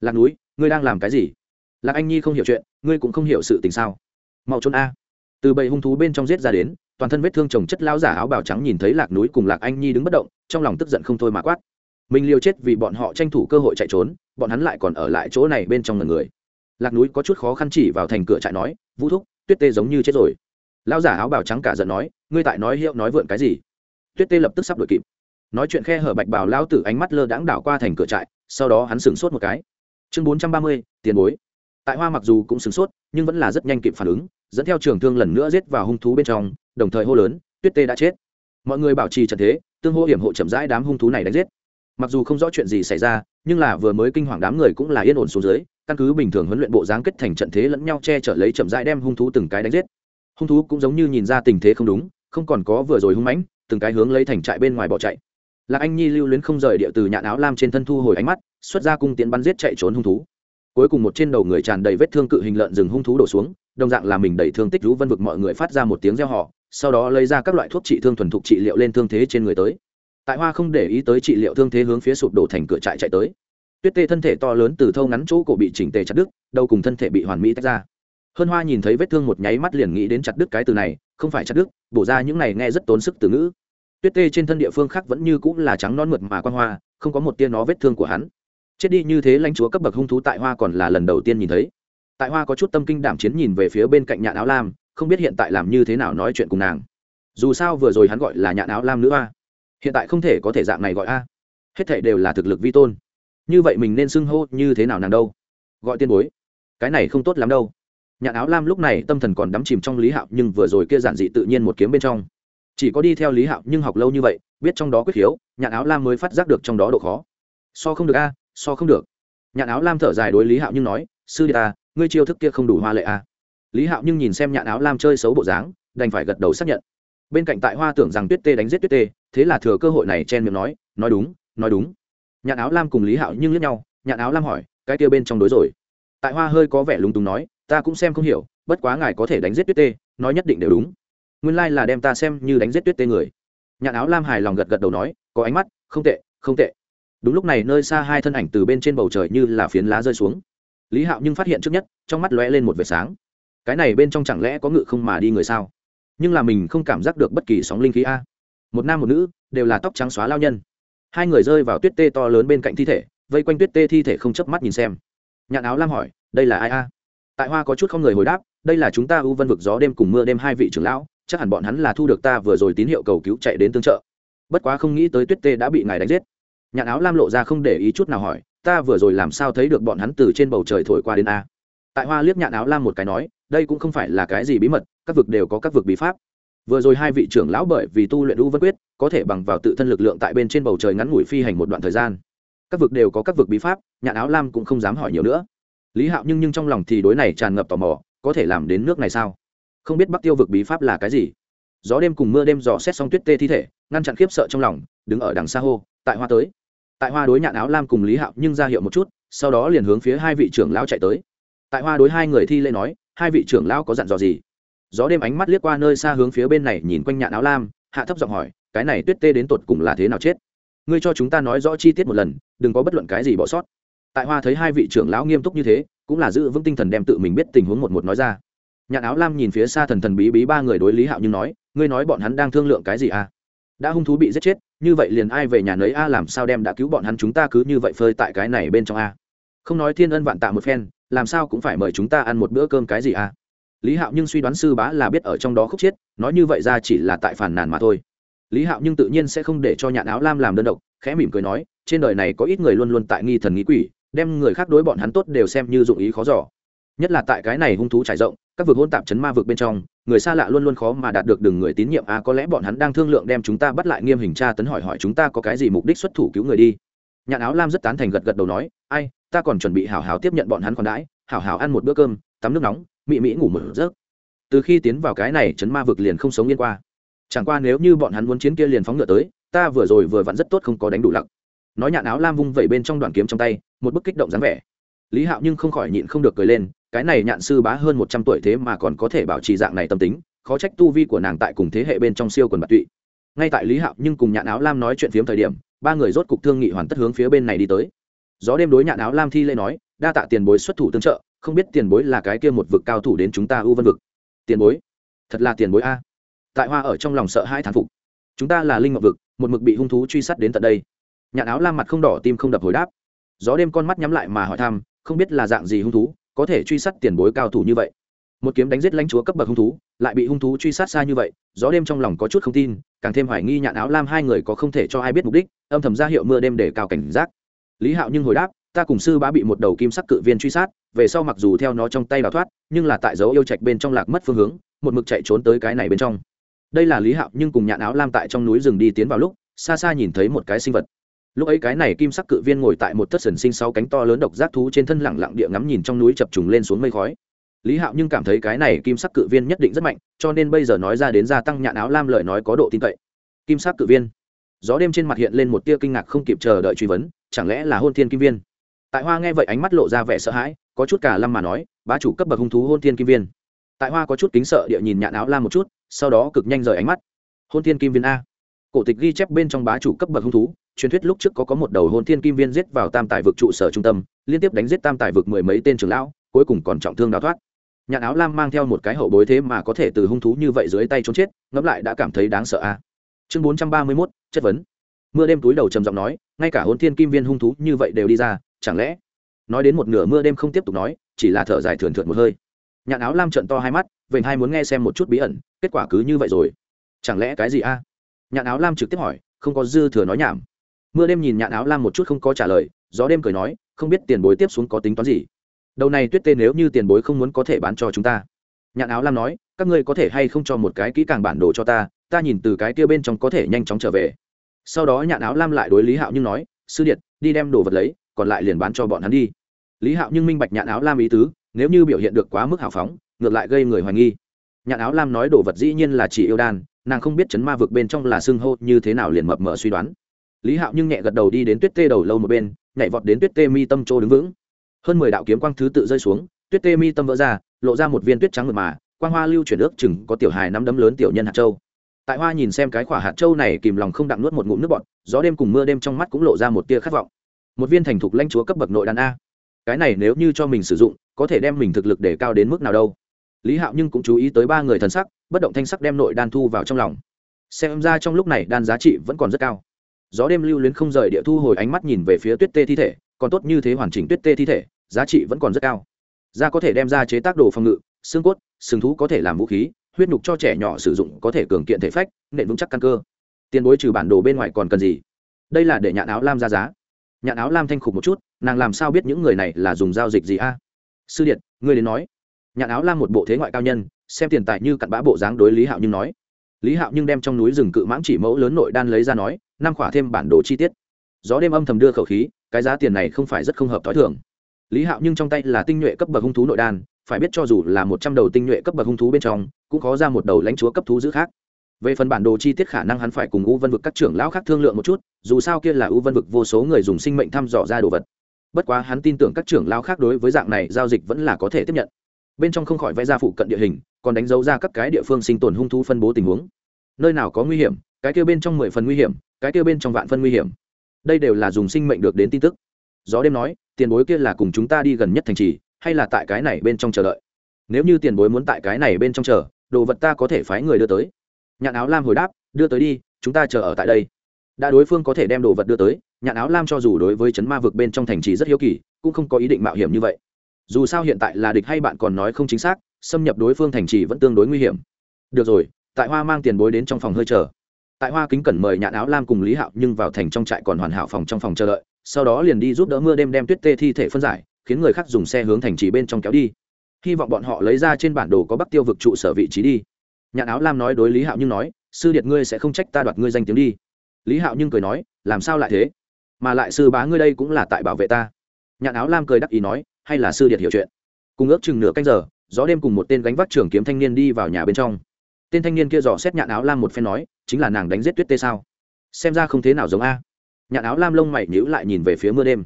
Lạc núi, ngươi đang làm cái gì? Lạc anh nhi không hiểu chuyện, ngươi cũng không hiểu sự tình sao? Mau trốn a. Từ bầy hung thú bên trong giết ra đến, toàn thân vết thương chồng chất lao giả áo bào trắng nhìn thấy lạc núi cùng lạc anh nhi đứng bất động, trong lòng tức giận không thôi mà quát. Mình liều chết vì bọn họ tranh thủ cơ hội chạy trốn, bọn hắn lại còn ở lại chỗ này bên trong ngần người. Lạc núi có chút khó khăn chỉ vào thành cửa trại nói, vũ thúc, tuyết tê giống như chết rồi. Lao giả áo bào trắng cả giận nói, ngươi tại nói hiệu nói vượn cái gì? Tuyết tê lập tức sắp đuổi kịp. Nói chuyện khe hở bạch bào lao tử ánh mắt lơ đãng đảo qua thành cửa trại, sau đó hắn sửng sốt một cái. Chương bốn trăm ba mươi, tiền bối. Tại hoa mặc dù cũng sửng sốt, nhưng vẫn là rất nhanh kịp phản ứng dẫn theo trường thương lần nữa giết vào hung thú bên trong, đồng thời hô lớn, tuyết tê đã chết. Mọi người bảo trì trận thế, tương hô hiểm hộ chậm rãi đám hung thú này đánh giết. Mặc dù không rõ chuyện gì xảy ra, nhưng là vừa mới kinh hoàng đám người cũng là yên ổn xuống dưới, căn cứ bình thường huấn luyện bộ dáng kết thành trận thế lẫn nhau che chở lấy chậm rãi đem hung thú từng cái đánh giết. Hung thú cũng giống như nhìn ra tình thế không đúng, không còn có vừa rồi hung mãnh, từng cái hướng lấy thành trại bên ngoài bỏ chạy. Lạc anh nhi lưu luyến không rời địa từ nhạn áo lam trên thân thu hồi ánh mắt, xuất ra cung tiến bắn giết chạy trốn hung thú cuối cùng một trên đầu người tràn đầy vết thương cự hình lợn rừng hung thú đổ xuống, đồng dạng là mình đẩy thương tích rú vân vực mọi người phát ra một tiếng reo họ sau đó lấy ra các loại thuốc trị thương thuần thục trị liệu lên thương thế trên người tới. Tại hoa không để ý tới trị liệu thương thế hướng phía sụp đổ thành cửa trại chạy tới. Tuyết tê thân thể to lớn từ thâu ngắn chỗ cổ bị chỉnh tề chặt đứt, đầu cùng thân thể bị hoàn mỹ tách ra. Hơn hoa nhìn thấy vết thương một nháy mắt liền nghĩ đến chặt đứt cái từ này, không phải chặt đứt, bổ ra những này nghe rất tốn sức từ ngữ. Tuyết tê trên thân địa phương khác vẫn như cũng là trắng non mượt mà quan hoa, không có một tia nó vết thương của hắn chết đi như thế lãnh chúa cấp bậc hung thú tại hoa còn là lần đầu tiên nhìn thấy. Tại hoa có chút tâm kinh đảm chiến nhìn về phía bên cạnh nhạn áo lam, không biết hiện tại làm như thế nào nói chuyện cùng nàng. Dù sao vừa rồi hắn gọi là nhạn áo lam nữ a hiện tại không thể có thể dạng này gọi a. Hết thể đều là thực lực vi tôn. Như vậy mình nên xưng hô như thế nào nàng đâu? Gọi tiên bối. Cái này không tốt lắm đâu. Nhạn áo lam lúc này tâm thần còn đắm chìm trong lý hạo, nhưng vừa rồi kia giản dị tự nhiên một kiếm bên trong. Chỉ có đi theo lý hạo nhưng học lâu như vậy, biết trong đó quyết khiếu nhạn áo lam mới phát giác được trong đó độ khó. So không được a so không được. Nhạn áo lam thở dài đối lý hạo nhưng nói, sư đệ ta, ngươi chiêu thức kia không đủ hoa lệ à? lý hạo nhưng nhìn xem nhạn áo lam chơi xấu bộ dáng, đành phải gật đầu xác nhận. Bên cạnh tại hoa tưởng rằng tuyết tê đánh giết tuyết tê, thế là thừa cơ hội này chen miệng nói nói đúng nói đúng. Nhạn áo lam cùng lý hạo nhưng lướt nhau, nhạn áo lam hỏi, cái kia bên trong đối rồi? Tại hoa hơi có vẻ lúng túng nói, ta cũng xem không hiểu, bất quá ngài có thể đánh giết tuyết tê, nói nhất định đều đúng. Nguyên lai、like、là đem ta xem như đánh giết tuyết tê người. Nhạn áo lam hài lòng gật gật đầu nói, có ánh mắt, không tệ không tệ đúng lúc này nơi xa hai thân ảnh từ bên trên bầu trời như là phiến lá rơi xuống. Lý hạo nhưng phát hiện trước nhất, trong mắt lóe lên một vệt sáng. Cái này bên trong chẳng lẽ có ngự không mà đi người sao? Nhưng là mình không cảm giác được bất kỳ sóng linh khí a. Một nam một nữ, đều là tóc trắng xóa lao nhân. Hai người rơi vào tuyết tê to lớn bên cạnh thi thể, vây quanh tuyết tê thi thể không chớp mắt nhìn xem. Nhạn áo lam hỏi, đây là ai a? Tại hoa có chút không người hồi đáp, đây là chúng ta u vân vực gió đêm cùng mưa đêm hai vị trưởng lão, chắc hẳn bọn hắn là thu được ta vừa rồi tín hiệu cầu cứu chạy đến tương trợ. Bất quá không nghĩ tới tuyết tê đã bị ngài đánh giết nhạn áo lam lộ ra không để ý chút nào hỏi, ta vừa rồi làm sao thấy được bọn hắn từ trên bầu trời thổi qua đến a? Tại hoa liếc nhạn áo lam một cái nói, đây cũng không phải là cái gì bí mật, các vực đều có các vực bí pháp. Vừa rồi hai vị trưởng lão bởi vì tu luyện u vân quyết, có thể bằng vào tự thân lực lượng tại bên trên bầu trời ngắn ngủi phi hành một đoạn thời gian. Các vực đều có các vực bí pháp nhạn áo lam cũng không dám hỏi nhiều nữa. Lý hạo nhưng nhưng trong lòng thì đối này tràn ngập tò mò, có thể làm đến nước này sao? Không biết bắc tiêu vực bí pháp là cái gì? Gió đêm cùng mưa đêm dò xét xong tuyết tê thi thể, ngăn chặn khiếp sợ trong lòng, đứng ở đằng xa hô, tại hoa tới tại hoa đối nhạn áo lam cùng lý hạo nhưng ra hiệu một chút, sau đó liền hướng phía hai vị trưởng lão chạy tới. Tại hoa đối hai người thi lễ nói, hai vị trưởng lão có dặn dò gì? Gió đêm ánh mắt liếc qua nơi xa hướng phía bên này nhìn quanh nhạn áo lam, hạ thấp giọng hỏi, cái này tuyết tê đến tột cùng là thế nào chết? Ngươi cho chúng ta nói rõ chi tiết một lần, đừng có bất luận cái gì bỏ sót. Tại hoa thấy hai vị trưởng lão nghiêm túc như thế, cũng là giữ vững tinh thần đem tự mình biết tình huống một một nói ra. Nhạn áo lam nhìn phía xa thần thần bí bí ba người đối lý hạo nhưng nói, ngươi nói bọn hắn đang thương lượng cái gì à? Đã hung thú bị giết chết, như vậy liền ai về nhà nấy a, làm sao đem đã cứu bọn hắn chúng ta cứ như vậy phơi tại cái này bên trong a? Không nói thiên ân vạn tạ một phen, làm sao cũng phải mời chúng ta ăn một bữa cơm cái gì a? Lý hạo nhưng suy đoán sư bá là biết ở trong đó khúc chết, nói như vậy ra chỉ là tại phản nàn mà thôi. Lý hạo nhưng tự nhiên sẽ không để cho nhạn áo lam làm đơn độc, khẽ mỉm cười nói, trên đời này có ít người luôn luôn tại nghi thần nghĩ quỷ, đem người khác đối bọn hắn tốt đều xem như dụng ý khó giỏ nhất là tại cái này hung thú trải rộng, các vực hôn tạp chấn ma vực bên trong người xa lạ luôn luôn khó mà đạt được đừng người tín nhiệm. À, có lẽ bọn hắn đang thương lượng đem chúng ta bắt lại nghiêm hình tra tấn hỏi hỏi chúng ta có cái gì mục đích xuất thủ cứu người đi. Nhạn áo lam rất tán thành gật gật đầu nói ai ta còn chuẩn bị hảo hảo tiếp nhận bọn hắn còn đãi hảo hảo ăn một bữa cơm tắm nước nóng mị mỹ ngủ một giấc. Từ khi tiến vào cái này chấn ma vực liền không sống yên qua. Chẳng qua nếu như bọn hắn muốn chiến kia liền phóng ngựa tới ta vừa rồi vừa vặn rất tốt không có đánh đủ lặc nói nhạn áo lam vung vẩy bên trong đoạn kiếm trong tay một bức kích động dáng vẻ. Lý hạo nhưng không khỏi nhịn không được cười lên cái này nhạn sư bá hơn một trăm tuổi thế mà còn có thể bảo trì dạng này tâm tính, khó trách tu vi của nàng tại cùng thế hệ bên trong siêu quần bạc tụy. Ngay tại lý hạo nhưng cùng nhạn áo lam nói chuyện phiếm thời điểm, ba người rốt cục thương nghị hoàn tất hướng phía bên này đi tới. Gió đêm đối nhạn áo lam thi lê nói, đa tạ tiền bối xuất thủ tương trợ, không biết tiền bối là cái kia một vực cao thủ đến chúng ta ưu vân vực. Tiền bối? Thật là tiền bối a. Tại hoa ở trong lòng sợ hai thán phục. Chúng ta là linh ngọc vực, một mực bị hung thú truy sát đến tận đây. Nhạn áo lam mặt không đỏ, tim không đập hồi đáp. Gió đêm con mắt nhắm lại mà hỏi thăm, không biết là dạng gì hung thú có thể truy sát tiền bối cao thủ như vậy. Một kiếm đánh giết lãnh chúa cấp bậc hung thú, lại bị hung thú truy sát xa như vậy, gió đêm trong lòng có chút không tin, càng thêm hoài nghi nhạn áo lam hai người có không thể cho ai biết mục đích, âm thầm ra hiệu mưa đêm để cao cảnh giác. Lý hạo nhưng hồi đáp, ta cùng sư bá bị một đầu kim sắc cự viên truy sát, về sau mặc dù theo nó trong tay đào thoát, nhưng là tại dấu yêu trạch bên trong lạc mất phương hướng, một mực chạy trốn tới cái này bên trong. Đây là lý hạo nhưng cùng nhạn áo lam tại trong núi rừng đi tiến vào lúc, xa xa nhìn thấy một cái sinh vật lúc ấy cái này kim sắc cự viên ngồi tại một thất sần sinh sáu cánh to lớn độc giác thú trên thân lẳng lặng địa ngắm nhìn trong núi chập trùng lên xuống mây khói. Lý hạo nhưng cảm thấy cái này kim sắc cự viên nhất định rất mạnh, cho nên bây giờ nói ra đến gia tăng nhạn áo lam lời nói có độ tin cậy. Kim sắc cự viên. Gió đêm trên mặt hiện lên một tia kinh ngạc không kịp chờ đợi truy vấn, chẳng lẽ là hôn thiên kim viên? Tại hoa nghe vậy ánh mắt lộ ra vẻ sợ hãi, có chút cả lâm mà nói, bá chủ cấp bậc hung thú hôn thiên kim viên. Tại hoa có chút kính sợ địa nhìn nhạn áo lam một chút, sau đó cực nhanh rời ánh mắt. Hôn thiên kim viên a. Cổ tịch ghi chép bên trong bá chủ cấp bậc hung thú truyền thuyết lúc trước có có một đầu hôn thiên kim viên giết vào tam tài vực trụ sở trung tâm, liên tiếp đánh giết tam tài vực mười mấy tên trưởng lão, cuối cùng còn trọng thương đào thoát. Nhạn áo lam mang theo một cái hậu bối thế mà có thể từ hung thú như vậy dưới tay trốn chết, ngẫm lại đã cảm thấy đáng sợ a. Chương bốn trăm ba mươi mốt, chất vấn. Mưa đêm túi đầu trầm giọng nói, ngay cả hôn thiên kim viên hung thú như vậy đều đi ra, chẳng lẽ? Nói đến một nửa mưa đêm không tiếp tục nói, chỉ là thở dài thườn thượt một hơi. Nhạn áo lam trận to hai mắt vậy hai muốn nghe xem một chút bí ẩn, kết quả cứ như vậy rồi. Chẳng lẽ cái gì a? Nhạn áo lam trực tiếp hỏi, không có dư thừa nói nhảm mưa đêm nhìn nhạn áo lam một chút không có trả lời, gió đêm cười nói, không biết tiền bối tiếp xuống có tính toán gì. Đầu này tuyết tê nếu như tiền bối không muốn có thể bán cho chúng ta. Nhạn áo lam nói, các ngươi có thể hay không cho một cái kỹ càng bản đồ cho ta ta nhìn từ cái kia bên trong có thể nhanh chóng trở về. Sau đó nhạn áo lam lại đối lý hạo nhưng nói, sư điện đi đem đồ vật lấy, còn lại liền bán cho bọn hắn đi. Lý hạo nhưng minh bạch nhạn áo lam ý tứ, nếu như biểu hiện được quá mức hào phóng, ngược lại gây người hoài nghi. Nhạn áo lam nói đồ vật dĩ nhiên là chỉ yêu đan, nàng không biết chấn ma vực bên trong là xưng hô như thế nào liền mập mờ suy đoán lý hạo nhưng nhẹ gật đầu đi đến tuyết tê đầu lâu một bên, nhảy vọt đến tuyết tê mi tâm chỗ đứng vững. Hơn mười đạo kiếm quang thứ tự rơi xuống, tuyết tê mi tâm vỡ ra, lộ ra một viên tuyết trắng mượt mà, quang hoa lưu chuyển ước chừng có tiểu hài nắm đấm lớn tiểu nhân hạt châu. Tại hoa nhìn xem cái khỏa hạt châu này, kìm lòng không đặng nuốt một ngụm nước bọt, gió đêm cùng mưa đêm trong mắt cũng lộ ra một tia khát vọng. Một viên thành thục lãnh chúa cấp bậc nội đàn a. Cái này nếu như cho mình sử dụng, có thể đem mình thực lực để cao đến mức nào đâu. Lý hạo nhưng cũng chú ý tới ba người thần sắc, bất động thanh sắc đem nội đan thu vào trong lòng. Xem ra trong lúc này đan giá trị vẫn còn rất cao gió đêm lưu luyến không rời địa thu hồi ánh mắt nhìn về phía tuyết tê thi thể, còn tốt như thế hoàn chỉnh tuyết tê thi thể, giá trị vẫn còn rất cao. Da có thể đem ra chế tác đồ phòng ngự, xương cốt xương thú có thể làm vũ khí, huyết nhục cho trẻ nhỏ sử dụng có thể cường kiện thể phách nện vững chắc căn cơ. Tiền bối trừ bản đồ bên ngoài còn cần gì? Đây là để nhạn áo lam ra giá. Nhạn áo lam thanh khục một chút, nàng làm sao biết những người này là dùng giao dịch gì a? Sư điện, ngươi đến nói. Nhạn áo lam một bộ thế ngoại cao nhân, xem tiền tài như cặn bã bộ dáng đối lý hạo nhưng nói. Lý hạo nhưng đem trong núi rừng cự mãng chỉ mẫu lớn nội đan lấy ra nói năm khỏa thêm bản đồ chi tiết. Gió đêm âm thầm đưa khẩu khí, cái giá tiền này không phải rất không hợp t h o i thường. Lý hạo nhưng trong tay là tinh nhuệ cấp bậc hung thú nội đan, phải biết cho dù là một trăm đầu tinh nhuệ cấp bậc hung thú bên trong, cũng khó ra một đầu lãnh chúa cấp thú giữ khác. Về phần bản đồ chi tiết khả năng hắn phải cùng u vân vực các trưởng lão khác thương lượng một chút, dù sao kia là u vân vực vô số người dùng sinh mệnh thăm dò ra đồ vật. Bất quá hắn tin tưởng các trưởng lão khác đối với dạng này giao dịch vẫn là có thể tiếp nhận. Bên trong không khỏi vẽ ra phụ cận địa hình, còn đánh dấu ra các cái địa phương sinh tồn hung thú phân bố tình huống. Nơi nào có nguy hiểm cái kia bên trong mười phần nguy hiểm, cái kia bên trong vạn phân nguy hiểm. Đây đều là dùng sinh mệnh được đến tin tức. Gió đêm nói, tiền bối kia là cùng chúng ta đi gần nhất thành trì, hay là tại cái này bên trong chờ đợi? Nếu như tiền bối muốn tại cái này bên trong chờ, đồ vật ta có thể phái người đưa tới. Nhạn áo lam hồi đáp, đưa tới đi, chúng ta chờ ở tại đây. Đã đối phương có thể đem đồ vật đưa tới, nhạn áo lam cho dù đối với chấn ma vực bên trong thành trì rất hiếu kỳ, cũng không có ý định mạo hiểm như vậy. Dù sao hiện tại là địch hay bạn còn nói không chính xác, xâm nhập đối phương thành trì vẫn tương đối nguy hiểm. Được rồi, tại hoa mang tiền bối đến trong phòng hơi chờ tại hoa kính cẩn mời nhạn áo lam cùng lý hạo nhưng vào thành trong trại còn hoàn hảo phòng trong phòng chờ đợi, sau đó liền đi giúp đỡ mưa đêm đem tuyết tê thi thể phân giải, khiến người khác dùng xe hướng thành trì bên trong kéo đi. Hy vọng bọn họ lấy ra trên bản đồ có bắc tiêu vực trụ sở vị trí đi. Nhạn áo lam nói đối lý hạo nhưng nói, sư điệt ngươi sẽ không trách ta đoạt ngươi danh tiếng đi. Lý hạo nhưng cười nói, làm sao lại thế? Mà lại sư bá ngươi đây cũng là tại bảo vệ ta. Nhạn áo lam cười đắc ý nói, hay là sư điệt hiểu chuyện. Cùng ước chừng nửa canh giờ, gió đêm cùng một tên gánh vác trường kiếm thanh niên đi vào nhà bên trong tên thanh niên kia dò xét nhạn áo lam một phen nói, chính là nàng đánh giết tuyết tê sao? Xem ra không thế nào giống a. Nhạn áo lam lông mày nhữ lại nhìn về phía mưa đêm.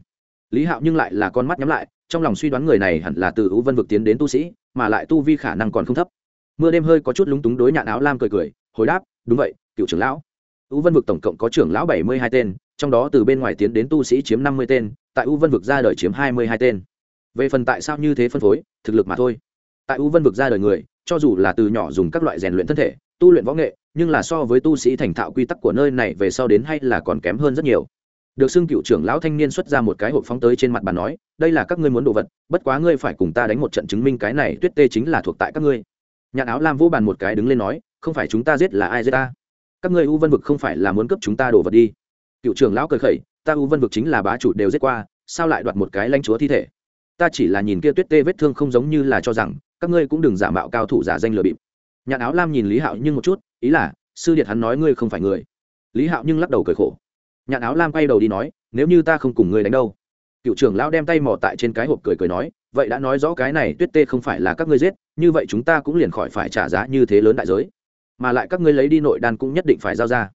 Lý hạo nhưng lại là con mắt nhắm lại, trong lòng suy đoán người này hẳn là từ ưu vân vực tiến đến tu sĩ, mà lại tu vi khả năng còn không thấp. Mưa đêm hơi có chút lúng túng đối nhạn áo lam cười cười, hồi đáp, đúng vậy, cựu trưởng lão. Ưu vân vực tổng cộng có trưởng lão bảy mươi hai tên, trong đó từ bên ngoài tiến đến tu sĩ chiếm năm mươi tên, tại ưu vân vực ra đời chiếm hai mươi hai tên. Về phần tại sao như thế phân phối, thực lực mà thôi. Tại ưu vân vực ra đời người cho dù là từ nhỏ dùng các loại rèn luyện thân thể, tu luyện võ nghệ, nhưng là so với tu sĩ thành thạo quy tắc của nơi này về sau đến hay là còn kém hơn rất nhiều. Được xưng cựu trưởng lão thanh niên xuất ra một cái hộp phóng tới trên mặt bàn nói, đây là các ngươi muốn đồ vật, bất quá ngươi phải cùng ta đánh một trận chứng minh cái này tuyết tê chính là thuộc tại các ngươi. Nhãn áo lam vũ bàn một cái đứng lên nói, không phải chúng ta giết là ai giết ta? Các ngươi u vân vực không phải là muốn cướp chúng ta đồ vật đi. Cựu trưởng lão cười khẩy, ta u vân vực chính là bá chủ đều giết qua, sao lại đoạt một cái lãnh chúa thi thể? Ta chỉ là nhìn kia tuyết tê vết thương không giống như là cho rằng, các ngươi cũng đừng giả mạo cao thủ giả danh lừa bịp. Nhạn áo lam nhìn lý hạo nhưng một chút, ý là, sư điệt hắn nói ngươi không phải người. Lý hạo nhưng lắc đầu cười khổ. Nhạn áo lam quay đầu đi nói, nếu như ta không cùng ngươi đánh đâu. Cựu trưởng lão đem tay mò tại trên cái hộp cười cười nói, vậy đã nói rõ cái này tuyết tê không phải là các ngươi giết, như vậy chúng ta cũng liền khỏi phải trả giá như thế lớn đại giới. Mà lại các ngươi lấy đi nội đan cũng nhất định phải giao ra.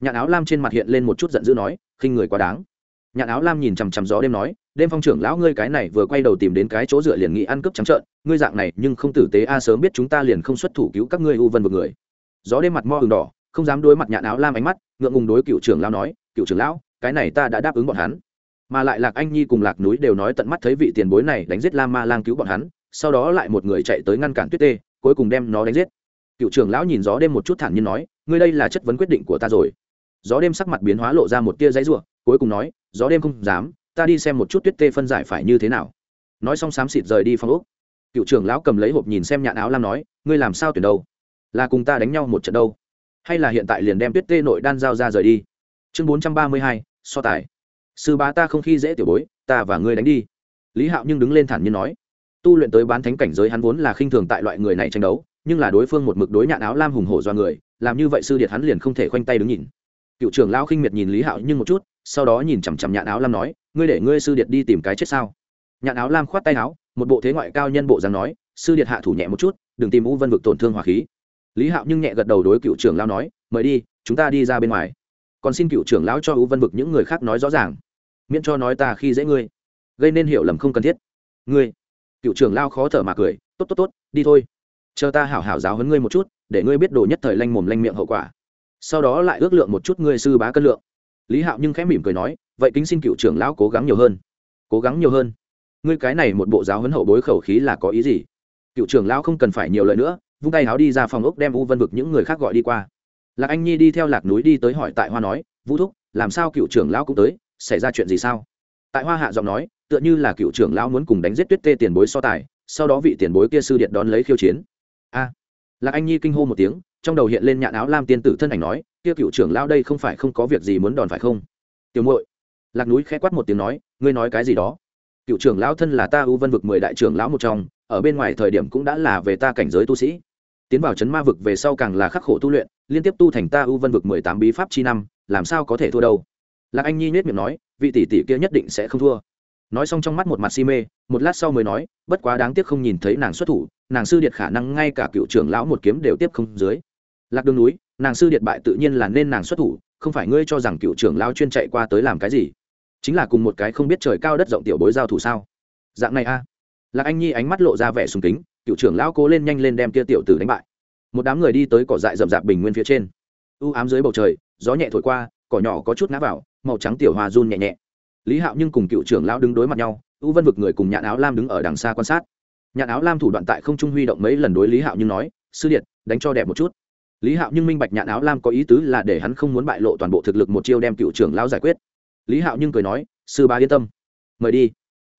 Nhạn áo lam trên mặt hiện lên một chút giận dữ nói, khinh người quá đáng. Nhạn áo lam nhìn chằm chằm gió đêm nói đêm phong trưởng lão ngươi cái này vừa quay đầu tìm đến cái chỗ dựa liền nghị ăn cướp trắng trợn, ngươi dạng này nhưng không tử tế a, sớm biết chúng ta liền không xuất thủ cứu các ngươi u vân vực người. Gió đêm mặt mo hừng đỏ, không dám đối mặt nhạn áo lam ánh mắt, ngượng ngùng đối cựu trưởng lão nói, cựu trưởng lão, cái này ta đã đáp ứng bọn hắn. Mà lại lạc anh nhi cùng lạc núi đều nói tận mắt thấy vị tiền bối này đánh giết lam ma lang cứu bọn hắn, sau đó lại một người chạy tới ngăn cản tuyết tê, cuối cùng đem nó đánh giết. Cựu trưởng lão nhìn gió đêm một chút thản nhiên nói, ngươi đây là chất vấn quyết định của ta rồi. Gió đêm sắc mặt biến hóa lộ ra một tia giấy ruộng cuối cùng nói, gió đêm không dám ta đi xem một chút tuyết tê phân giải phải như thế nào. Nói xong xám xịt rời đi phong úc cựu trưởng lão cầm lấy hộp nhìn xem nhạn áo lam nói, ngươi làm sao tuyển đâu? Là cùng ta đánh nhau một trận đâu? Hay là hiện tại liền đem tuyết tê nội đan giao ra rời đi? Chương bốn trăm ba mươi hai, so tài. Sư bá ta không khi dễ tiểu bối, ta và ngươi đánh đi. Lý hạo nhưng đứng lên thản nhiên nói. Tu luyện tới bán thánh cảnh giới hắn vốn là khinh thường tại loại người này tranh đấu, nhưng là đối phương một mực đối nhạn áo lam hùng hổ do người, làm như vậy sư điệt hắn liền không thể khoanh tay đứng nhìn. Cựu trưởng lão khinh miệt nhìn lý hạo nhưng một chút sau đó nhìn chằm chằm nhạn áo lam nói, ngươi để ngươi sư điệt đi tìm cái chết sao? Nhạn áo lam khoát tay áo, một bộ thế ngoại cao nhân bộ dáng nói, sư điệt hạ thủ nhẹ một chút, đừng tìm u vân vực tổn thương hòa khí. Lý hạo nhưng nhẹ gật đầu đối cựu trưởng lao nói, mời đi, chúng ta đi ra bên ngoài. Còn xin cựu trưởng lão cho u vân vực những người khác nói rõ ràng. Miễn cho nói ta khi dễ ngươi. Gây nên hiểu lầm không cần thiết. Ngươi. Cựu trưởng lao khó thở mà cười, tốt tốt tốt, đi thôi. Chờ ta hảo hảo giáo hấn ngươi một chút, để ngươi biết đồ nhất thời lanh mồm lanh miệng hậu quả. Sau đó lại ước lượng một chút ngươi sư bá cân lượng lý hạo nhưng khẽ mỉm cười nói, vậy kính xin cựu trưởng lão cố gắng nhiều hơn. Cố gắng nhiều hơn? Ngươi cái này một bộ giáo huấn hậu bối khẩu khí là có ý gì? Cựu trưởng lão không cần phải nhiều lời nữa, vung tay háo đi ra phòng ốc đem u vân vực những người khác gọi đi qua. Lạc anh nhi đi theo lạc núi đi tới hỏi tại hoa nói, vũ thúc, làm sao cựu trưởng lão cũng tới, xảy ra chuyện gì sao? Tại hoa hạ giọng nói, tựa như là cựu trưởng lão muốn cùng đánh giết tuyết tê tiền bối so tài, sau đó vị tiền bối kia sư điện đón lấy khiêu chiến. A. Lạc anh nhi kinh hô một tiếng trong đầu hiện lên nhạn áo lam tiên tử thân ảnh nói kia cựu trưởng lão đây không phải không có việc gì muốn đòn phải không? Tiểu muội. Lạc núi khẽ quát một tiếng nói, ngươi nói cái gì đó? Cựu trưởng lão thân là ta u vân vực mười đại trưởng lão một trong, ở bên ngoài thời điểm cũng đã là về ta cảnh giới tu sĩ. Tiến vào c ma vực về sau càng là khắc khổ tu luyện, liên tiếp tu thành ta u vân vực mười tám bí pháp chi năm, làm sao có thể thua đâu? Lạc anh nhi nhét miệng nói, vị tỷ tỷ kia nhất định sẽ không thua. Nói xong trong mắt một mặt si mê, một lát sau mới nói, bất quá đáng tiếc không nhìn thấy nàng xuất thủ, nàng sư điệt khả năng ngay cả cựu trưởng lão một kiếm đều tiếp không dưới lạc đường núi, nàng sư điện bại tự nhiên là nên nàng xuất thủ, không phải ngươi cho rằng cựu trưởng lão chuyên chạy qua tới làm cái gì? Chính là cùng một cái không biết trời cao đất rộng tiểu bối giao thủ sao? Dạng này a. Lạc anh nhi ánh mắt lộ ra vẻ sùng kính, cựu trưởng lão cố lên nhanh lên đem kia tiểu tử đánh bại. Một đám người đi tới cỏ dại rậm rạp bình nguyên phía trên. U ám dưới bầu trời, gió nhẹ thổi qua, cỏ nhỏ có chút ngã vào, màu trắng tiểu hoa run nhẹ nhẹ. Lý hạo nhưng cùng cựu trưởng lão đứng đối mặt nhau, u vân vực người cùng nhạn áo lam đứng ở đằng xa quan sát. Nhạn áo lam thủ đoạn tại không trung huy động mấy lần đối lý hạo nhưng nói, sư điện, đánh cho đẹp một chút lý hạo nhưng minh bạch nhạn áo lam có ý tứ là để hắn không muốn bại lộ toàn bộ thực lực một chiêu đem cựu trưởng lão giải quyết. Lý hạo nhưng cười nói, sư ba yên tâm, mời đi.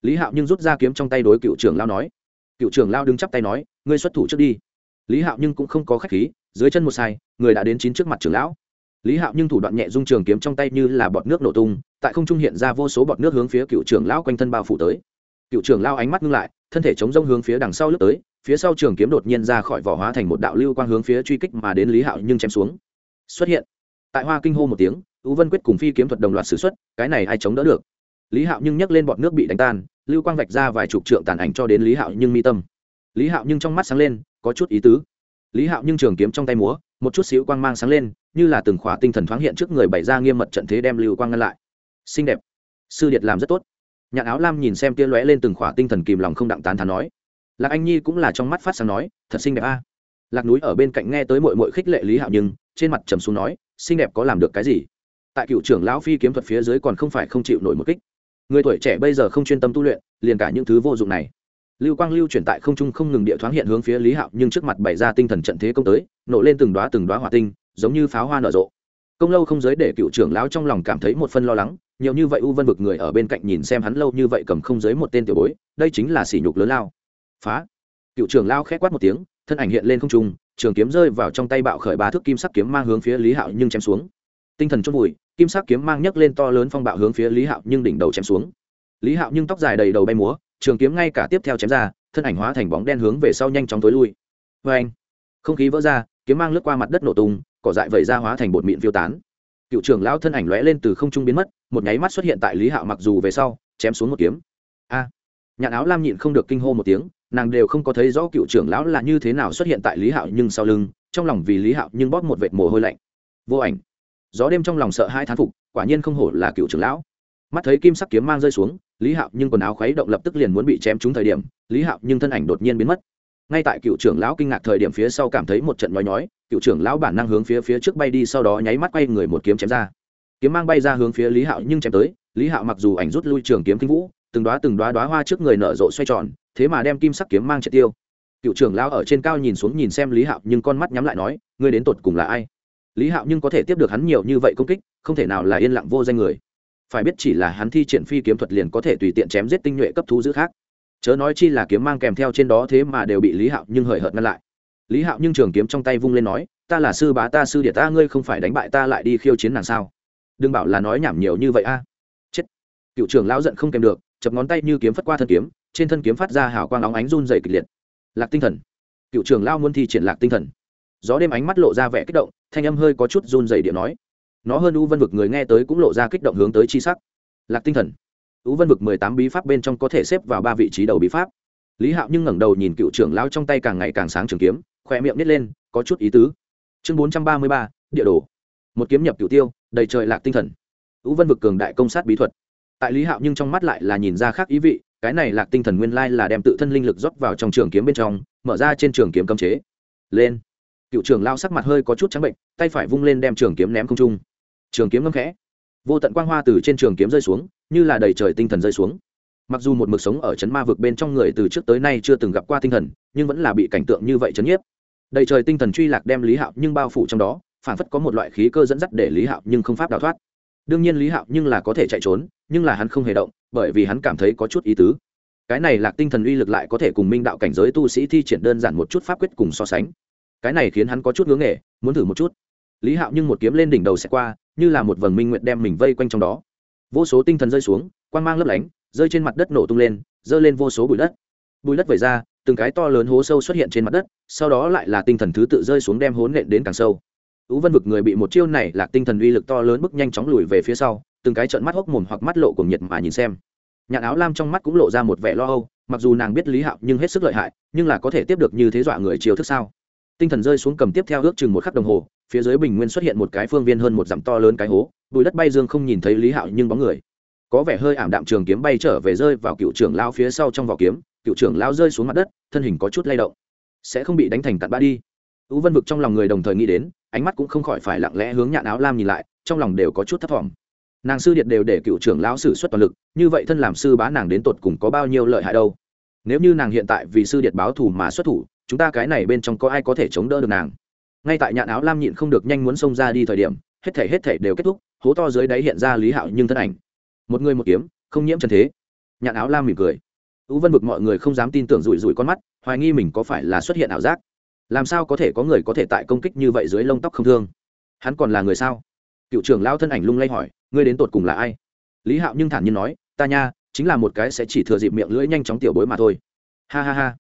Lý hạo nhưng rút ra kiếm trong tay đối cựu trưởng lão nói. Cựu trưởng lão đứng chắp tay nói, ngươi xuất thủ trước đi. Lý hạo nhưng cũng không có khách khí, dưới chân một sai, người đã đến chín trước mặt trưởng lão. Lý hạo nhưng thủ đoạn nhẹ dung trường kiếm trong tay như là bọt nước nổ tung, tại không trung hiện ra vô số bọt nước hướng phía cựu trưởng lão quanh thân bao phủ tới. Cựu trưởng lao ánh mắt ngưng lại, thân thể chống rông hướng phía đằng sau lướt tới phía sau trường kiếm đột nhiên ra khỏi vỏ hóa thành một đạo lưu quang hướng phía truy kích mà đến lý hạo nhưng chém xuống. Xuất hiện. Tại hoa kinh hô một tiếng tú vân quyết cùng phi kiếm thuật đồng loạt s ử x u ấ t cái này ai chống đỡ được? Lý hạo nhưng nhấc lên bọt nước bị đánh tan, lưu quang vạch ra vài chục trượng tàn ảnh cho đến lý hạo nhưng mi tâm. Lý hạo nhưng trong mắt sáng lên, có chút ý tứ. Lý hạo nhưng trường kiếm trong tay múa, một chút xíu quang mang sáng lên, như là từng khỏa tinh thần thoáng hiện trước người bày ra nghiêm mật trận thế đem lưu quang ngăn lại. Xinh đẹp. Sư điệt làm rất tốt. Nhạn áo lam nhìn xem tia lóe lên từng khỏa tinh thần kìm lòng không đặng tán thán nói lạc anh nhi cũng là trong mắt phát sáng nói, thật xinh đẹp a. Lạc núi ở bên cạnh nghe tới mội mội khích lệ lý hạo nhưng, trên mặt trầm xuống nói, xinh đẹp có làm được cái gì? Tại cựu trưởng lão phi kiếm thuật phía dưới còn không phải không chịu nổi một kích. Người tuổi trẻ bây giờ không chuyên tâm tu luyện, liền cả những thứ vô dụng này. Lưu quang lưu chuyển tại không trung không ngừng địa thoáng hiện hướng phía lý hạo nhưng trước mặt bày ra tinh thần trận thế công tới, nổ lên từng đoá từng đoá hỏa tinh, giống như pháo hoa nở rộ. Công lâu không giới để cựu trưởng lão trong lòng cảm thấy một phân lo lắng, nhiều như vậy u vân vực người ở bên cạnh nhìn xem hắn lâu như vậy cầm không giới một tên tiểu bối, đây chính là sỉ nhục lớn lao phá. Cựu trưởng lao khẽ quát một tiếng, thân ảnh hiện lên không trung, trường kiếm rơi vào trong tay bạo khởi ba thước kim sắc kiếm mang hướng phía lý hạo nhưng chém xuống. Tinh thần chốt vùi, kim sắc kiếm mang nhấc lên to lớn phong bạo hướng phía lý hạo nhưng đỉnh đầu chém xuống. Lý hạo nhưng tóc dài đầy đầu bay múa, trường kiếm ngay cả tiếp theo chém ra, thân ảnh hóa thành bóng đen hướng về sau nhanh chóng tối lui. Vê anh không khí vỡ ra, kiếm mang lướt qua mặt đất nổ tung, cỏ dại vẩy ra hóa thành bột mịn phiêu tán. Cựu trưởng lão thân ảnh lóe lên từ không trung biến mất, một nháy mắt xuất hiện tại lý hạo mặc dù về sau, chém xuống một kiếm. A! Nhạn áo lam nhịn không được kinh hô một tiếng nàng đều không có thấy rõ cựu trưởng lão là như thế nào xuất hiện tại lý hạo nhưng sau lưng, trong lòng vì lý hạo nhưng bóp một vệt mồ hôi lạnh. Vô ảnh. Gió đêm trong lòng sợ hai thán phục, quả nhiên không hổ là cựu trưởng lão. Mắt thấy kim sắc kiếm mang rơi xuống, lý hạo nhưng quần áo khuấy động lập tức liền muốn bị chém trúng thời điểm, lý hạo nhưng thân ảnh đột nhiên biến mất. Ngay tại cựu trưởng lão kinh ngạc thời điểm phía sau cảm thấy một trận nhói nhói, cựu trưởng lão bản năng hướng phía phía trước bay đi sau đó nháy mắt quay người một kiếm chém ra. Kiếm mang bay ra hướng phía lý hạo nhưng chém tới, lý hạo mặc dù ảnh rút lui trường kiếm kinh vũ, từng đoá từng đoá đoá hoa trước người nở rộ xoay tròn thế mà đem kim sắc kiếm mang triệt tiêu. Cựu trưởng lão ở trên cao nhìn xuống nhìn xem lý hạo, nhưng con mắt nhắm lại nói, ngươi đến tột cùng là ai? Lý hạo nhưng có thể tiếp được hắn nhiều như vậy công kích, không thể nào là yên lặng vô danh người. Phải biết chỉ là hắn thi triển phi kiếm thuật liền có thể tùy tiện chém giết tinh nhuệ cấp thú dữ khác. Chớ nói chi là kiếm mang kèm theo trên đó thế mà đều bị lý hạo nhưng hời hợt ngăn lại. Lý hạo nhưng trường kiếm trong tay vung lên nói, ta là sư bá, ta sư địa ta ngươi không phải đánh bại ta lại đi khiêu chiến nàng sao? Đừng bảo là nói nhảm nhiều như vậy a. Chết. Cựu trưởng lão giận không kèm được, chập ngón tay như kiếm phất qua thân kiếm trên thân kiếm phát ra hào quang óng ánh run dày kịch liệt. Lạc tinh thần. Cựu trưởng lao muốn thi triển lạc tinh thần. Gió đêm ánh mắt lộ ra vẻ kích động, thanh âm hơi có chút run dày điện nói. Nó hơn u vân vực người nghe tới cũng lộ ra kích động hướng tới chi sắc. Lạc tinh thần. U vân vực mười tám bí pháp bên trong có thể xếp vào ba vị trí đầu bí pháp. Lý hạo nhưng ngẩng đầu nhìn cựu trưởng lao trong tay càng ngày càng sáng trường kiếm, khỏe miệng nít lên, có chút ý tứ. Chương bốn trăm ba mươi ba, địa đồ. Một kiếm nhập cựu tiêu, đầy trời lạc tinh thần. U vân vực cường đại công sát bí thuật. Tại lý hạo nhưng trong mắt lại là nhìn ra khác ý vị cái này lạc tinh thần nguyên lai là đem tự thân linh lực rót vào trong trường kiếm bên trong, mở ra trên trường kiếm cấm chế. Lên. Cựu trưởng lao sắc mặt hơi có chút trắng bệnh, tay phải vung lên đem trường kiếm ném không trung. Trường kiếm ngâm khẽ. Vô tận quang hoa từ trên trường kiếm rơi xuống, như là đầy trời tinh thần rơi xuống. Mặc dù một mực sống ở chấn ma vực bên trong người từ trước tới nay chưa từng gặp qua tinh thần, nhưng vẫn là bị cảnh tượng như vậy chấn nhiếp. Đầy trời tinh thần truy lạc đem lý hạo nhưng bao phủ trong đó, phản phất có một loại khí cơ dẫn dắt để lý hạo nhưng không pháp đào thoát. Đương nhiên lý hạo nhưng là có thể chạy trốn, nhưng là hắn không hề động bởi vì hắn cảm thấy có chút ý tứ. Cái này là tinh thần uy lực lại có thể cùng minh đạo cảnh giới tu sĩ thi triển đơn giản một chút pháp quyết cùng so sánh. Cái này khiến hắn có chút ngưỡng nghề muốn thử một chút. Lý hạo nhưng một kiếm lên đỉnh đầu sẽ qua như là một vầng minh nguyện đem mình vây quanh trong đó. Vô số tinh thần rơi xuống quan g mang lấp lánh rơi trên mặt đất nổ tung lên r ơ lên vô số bụi đất. Bụi đất vẩy ra từng cái to lớn hố sâu xuất hiện trên mặt đất sau đó lại là tinh thần thứ tự rơi xuống đem hố nện đến càng sâu. Tú Vân vực người bị một chiêu này là tinh thần uy lực to lớn bước nhanh chóng lùi về phía sau, từng cái trợn mắt hốc mồm hoặc mắt lộ cùng nhiệt mà nhìn xem. Nhạn áo lam trong mắt cũng lộ ra một vẻ lo âu, mặc dù nàng biết Lý Hạo nhưng hết sức lợi hại, nhưng là có thể tiếp được như thế dọa người chiều thức sao? Tinh thần rơi xuống cầm tiếp theo ước chừng một khắc đồng hồ, phía dưới bình nguyên xuất hiện một cái phương viên hơn một dặm to lớn cái hố, bụi đất bay dương không nhìn thấy Lý Hạo nhưng bóng người. Có vẻ hơi ảm đạm trường kiếm bay trở về rơi vào cựu trưởng lão phía sau trong vỏ kiếm, cựu trưởng lão rơi xuống mặt đất, thân hình có chút lay động. Sẽ không bị đánh thành cặn bã đi. tú Vân vực trong lòng người đồng thời nghĩ đến, ánh mắt cũng không khỏi phải lặng lẽ hướng nhạn áo lam nhìn lại trong lòng đều có chút thấp thỏm nàng sư điện đều để cựu trưởng lão sử xuất toàn lực, như vậy thân làm sư bá nàng đến tột cùng có bao nhiêu lợi hại đâu? Nếu như nàng hiện tại vì sư điện báo thù mà xuất thủ, chúng ta cái này bên trong có ai có thể chống đỡ được nàng? Ngay tại nhạn áo lam nhịn không được nhanh muốn xông ra đi thời điểm, hết thể hết thể đều kết thúc, hố to dưới đáy hiện ra lý hạo nhưng thân ảnh. Một người một kiếm, không nhiễm trần thế. Nhạn áo lam mỉm cười. Tú vân vực mọi người không dám tin tưởng rủi rủi con mắt, hoài nghi mình có phải là xuất hiện ảo giác? Làm sao có thể có người có thể tại công kích như vậy dưới lông tóc không thương? Hắn còn là người sao? Cựu trưởng lao thân ảnh lung lay hỏi, ngươi đến tột cùng là ai? Lý hạo nhưng thản nhiên nói, ta nha, chính là một cái sẽ chỉ thừa dịp miệng lưỡi nhanh chóng tiểu bối mà thôi. Ha ha ha.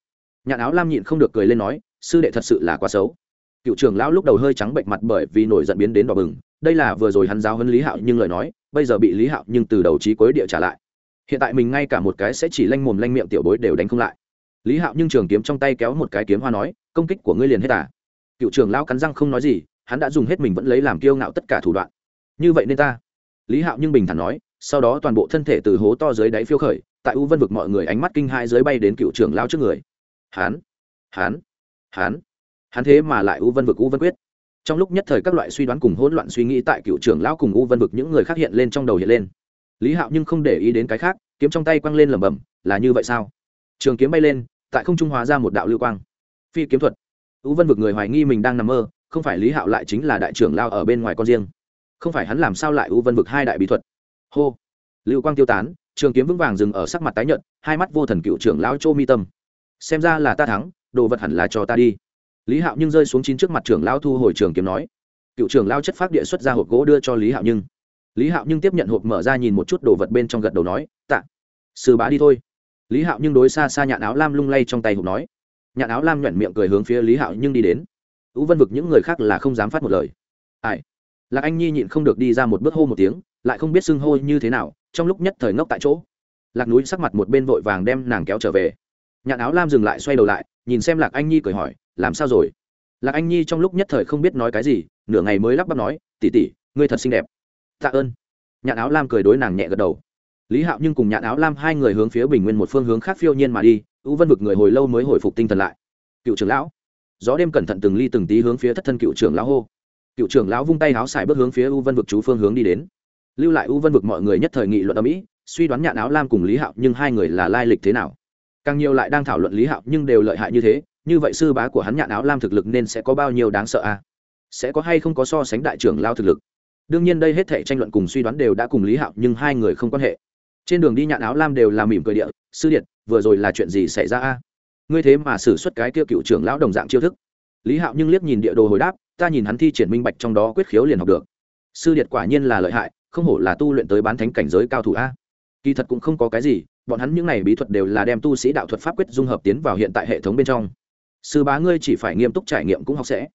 Nhạn áo lam nhịn không được cười lên nói, sư đệ thật sự là quá xấu. Cựu trưởng lão lúc đầu hơi trắng bệnh mặt bởi vì nổi giận biến đến đỏ bừng, đây là vừa rồi hắn giáo hơn lý hạo nhưng lời nói, bây giờ bị lý hạo nhưng từ đầu trí cuối địa trả lại. Hiện tại mình ngay cả một cái sẽ chỉ lanh mồm lanh miệng tiểu bối đều đánh không lại. Lý hạo nhưng trường kiếm trong tay kéo một cái kiếm hoa nói, công kích của ngươi liền hết à? Cựu trưởng lão cắn răng không nói gì, hắn đã dùng hết mình vẫn lấy làm kiêu ngạo tất cả thủ đoạn như vậy nên ta. Lý hạo nhưng bình thản nói, sau đó toàn bộ thân thể từ hố to dưới đáy phiêu khởi, tại u vân vực mọi người ánh mắt kinh hai dưới bay đến cựu trưởng lao trước người. Hán hán hán. Hắn thế mà lại u vân vực u vân quyết. Trong lúc nhất thời các loại suy đoán cùng hỗn loạn suy nghĩ tại cựu trưởng lão cùng u vân vực những người khác hiện lên trong đầu hiện lên. Lý hạo nhưng không để ý đến cái khác, kiếm trong tay quăng lên lẩm bẩm, là như vậy sao? Trường kiếm bay lên, tại không trung hóa ra một đạo lưu quang. Phi kiếm thuật. U vân vực người hoài nghi mình đang nằm mơ, không phải lý hạo lại chính là đại trưởng lao ở bên ngoài con riêng không phải hắn làm sao lại u vân vực hai đại bí thuật? Hô. Lưu quang tiêu tán, trường kiếm vững vàng dừng ở sắc mặt tái nhợt, hai mắt vô thần cựu trưởng lão châu mi tâm. Xem ra là ta thắng, đồ vật hẳn là cho ta đi. Lý hạo nhưng rơi xuống chín trước mặt trưởng lão thu hồi trường kiếm nói. Cựu trưởng lao chất phát địa xuất ra hộp gỗ đưa cho lý hạo nhưng. Lý hạo nhưng tiếp nhận hộp mở ra nhìn một chút đồ vật bên trong gật đầu nói, tạ, sư bá đi thôi. Lý hạo nhưng đối xa xa nhạn áo lam lung lay trong tay hộp nói. Nhạn áo lam nhuận miệng cười hướng phía lý hạo nhưng đi đến. Ú vân vực những người khác là không dám phát một lời. Ai? Lạc anh nhi nhịn không được đi ra một bước hô một tiếng, lại không biết xưng hô như thế nào, trong lúc nhất thời ngốc tại chỗ. Lạc núi sắc mặt một bên vội vàng đem nàng kéo trở về. Nhạn áo lam dừng lại xoay đầu lại, nhìn xem lạc anh nhi cười hỏi, làm sao rồi? Lạc anh nhi trong lúc nhất thời không biết nói cái gì, nửa ngày mới lắp bắp nói tỉ tỉ ngươi thật xinh đẹp. Tạ ơn. Nhạn áo lam cười đối nàng nhẹ gật đầu. Lý hạo nhưng cùng nhạn áo lam hai người hướng phía bình nguyên một phương hướng khác phiêu nhiên mà đi ưu vân vực người hồi lâu mới hồi phục tinh thần lại. Cựu trưởng lão. Gió đêm cẩn thận từng ly từng tí hướng phía thất thân cựu trưởng lão hô cựu trưởng lão vung tay áo xài bước hướng phía U vân vực chú phương hướng đi đến. Lưu lại U vân vực mọi người nhất thời nghị luận ở mỹ suy đoán nhạn áo lam cùng lý hạo nhưng hai người là lai lịch thế nào? Càng nhiều lại đang thảo luận lý hạo nhưng đều lợi hại như thế, như vậy sư bá của hắn nhạn áo lam thực lực nên sẽ có bao nhiêu đáng sợ a à? sẽ có hay không có so sánh đại trưởng lao thực lực? Đương nhiên đây hết thể tranh luận cùng suy đoán đều đã cùng lý hạo nhưng hai người không quan hệ. Trên đường đi nhạn áo lam đều là mỉm cười địa, sư điện, vừa rồi là chuyện gì xảy ra a? Ngươi thế mà xử suất cái kia cựu trưởng lão đồng dạng chiêu thức lý hạo nhưng liếc nhìn địa đồ hồi đáp, ta nhìn hắn thi triển minh bạch trong đó quyết khiếu liền học được. Sư điện quả nhiên là lợi hại, không hổ là tu luyện tới bán thánh cảnh giới cao thủ a. Kỳ thật cũng không có cái gì, bọn hắn những n à y bí thuật đều là đem tu sĩ đạo thuật pháp quyết dung hợp tiến vào hiện tại hệ thống bên trong. Sư bá ngươi chỉ phải nghiêm túc trải nghiệm cũng học sẽ.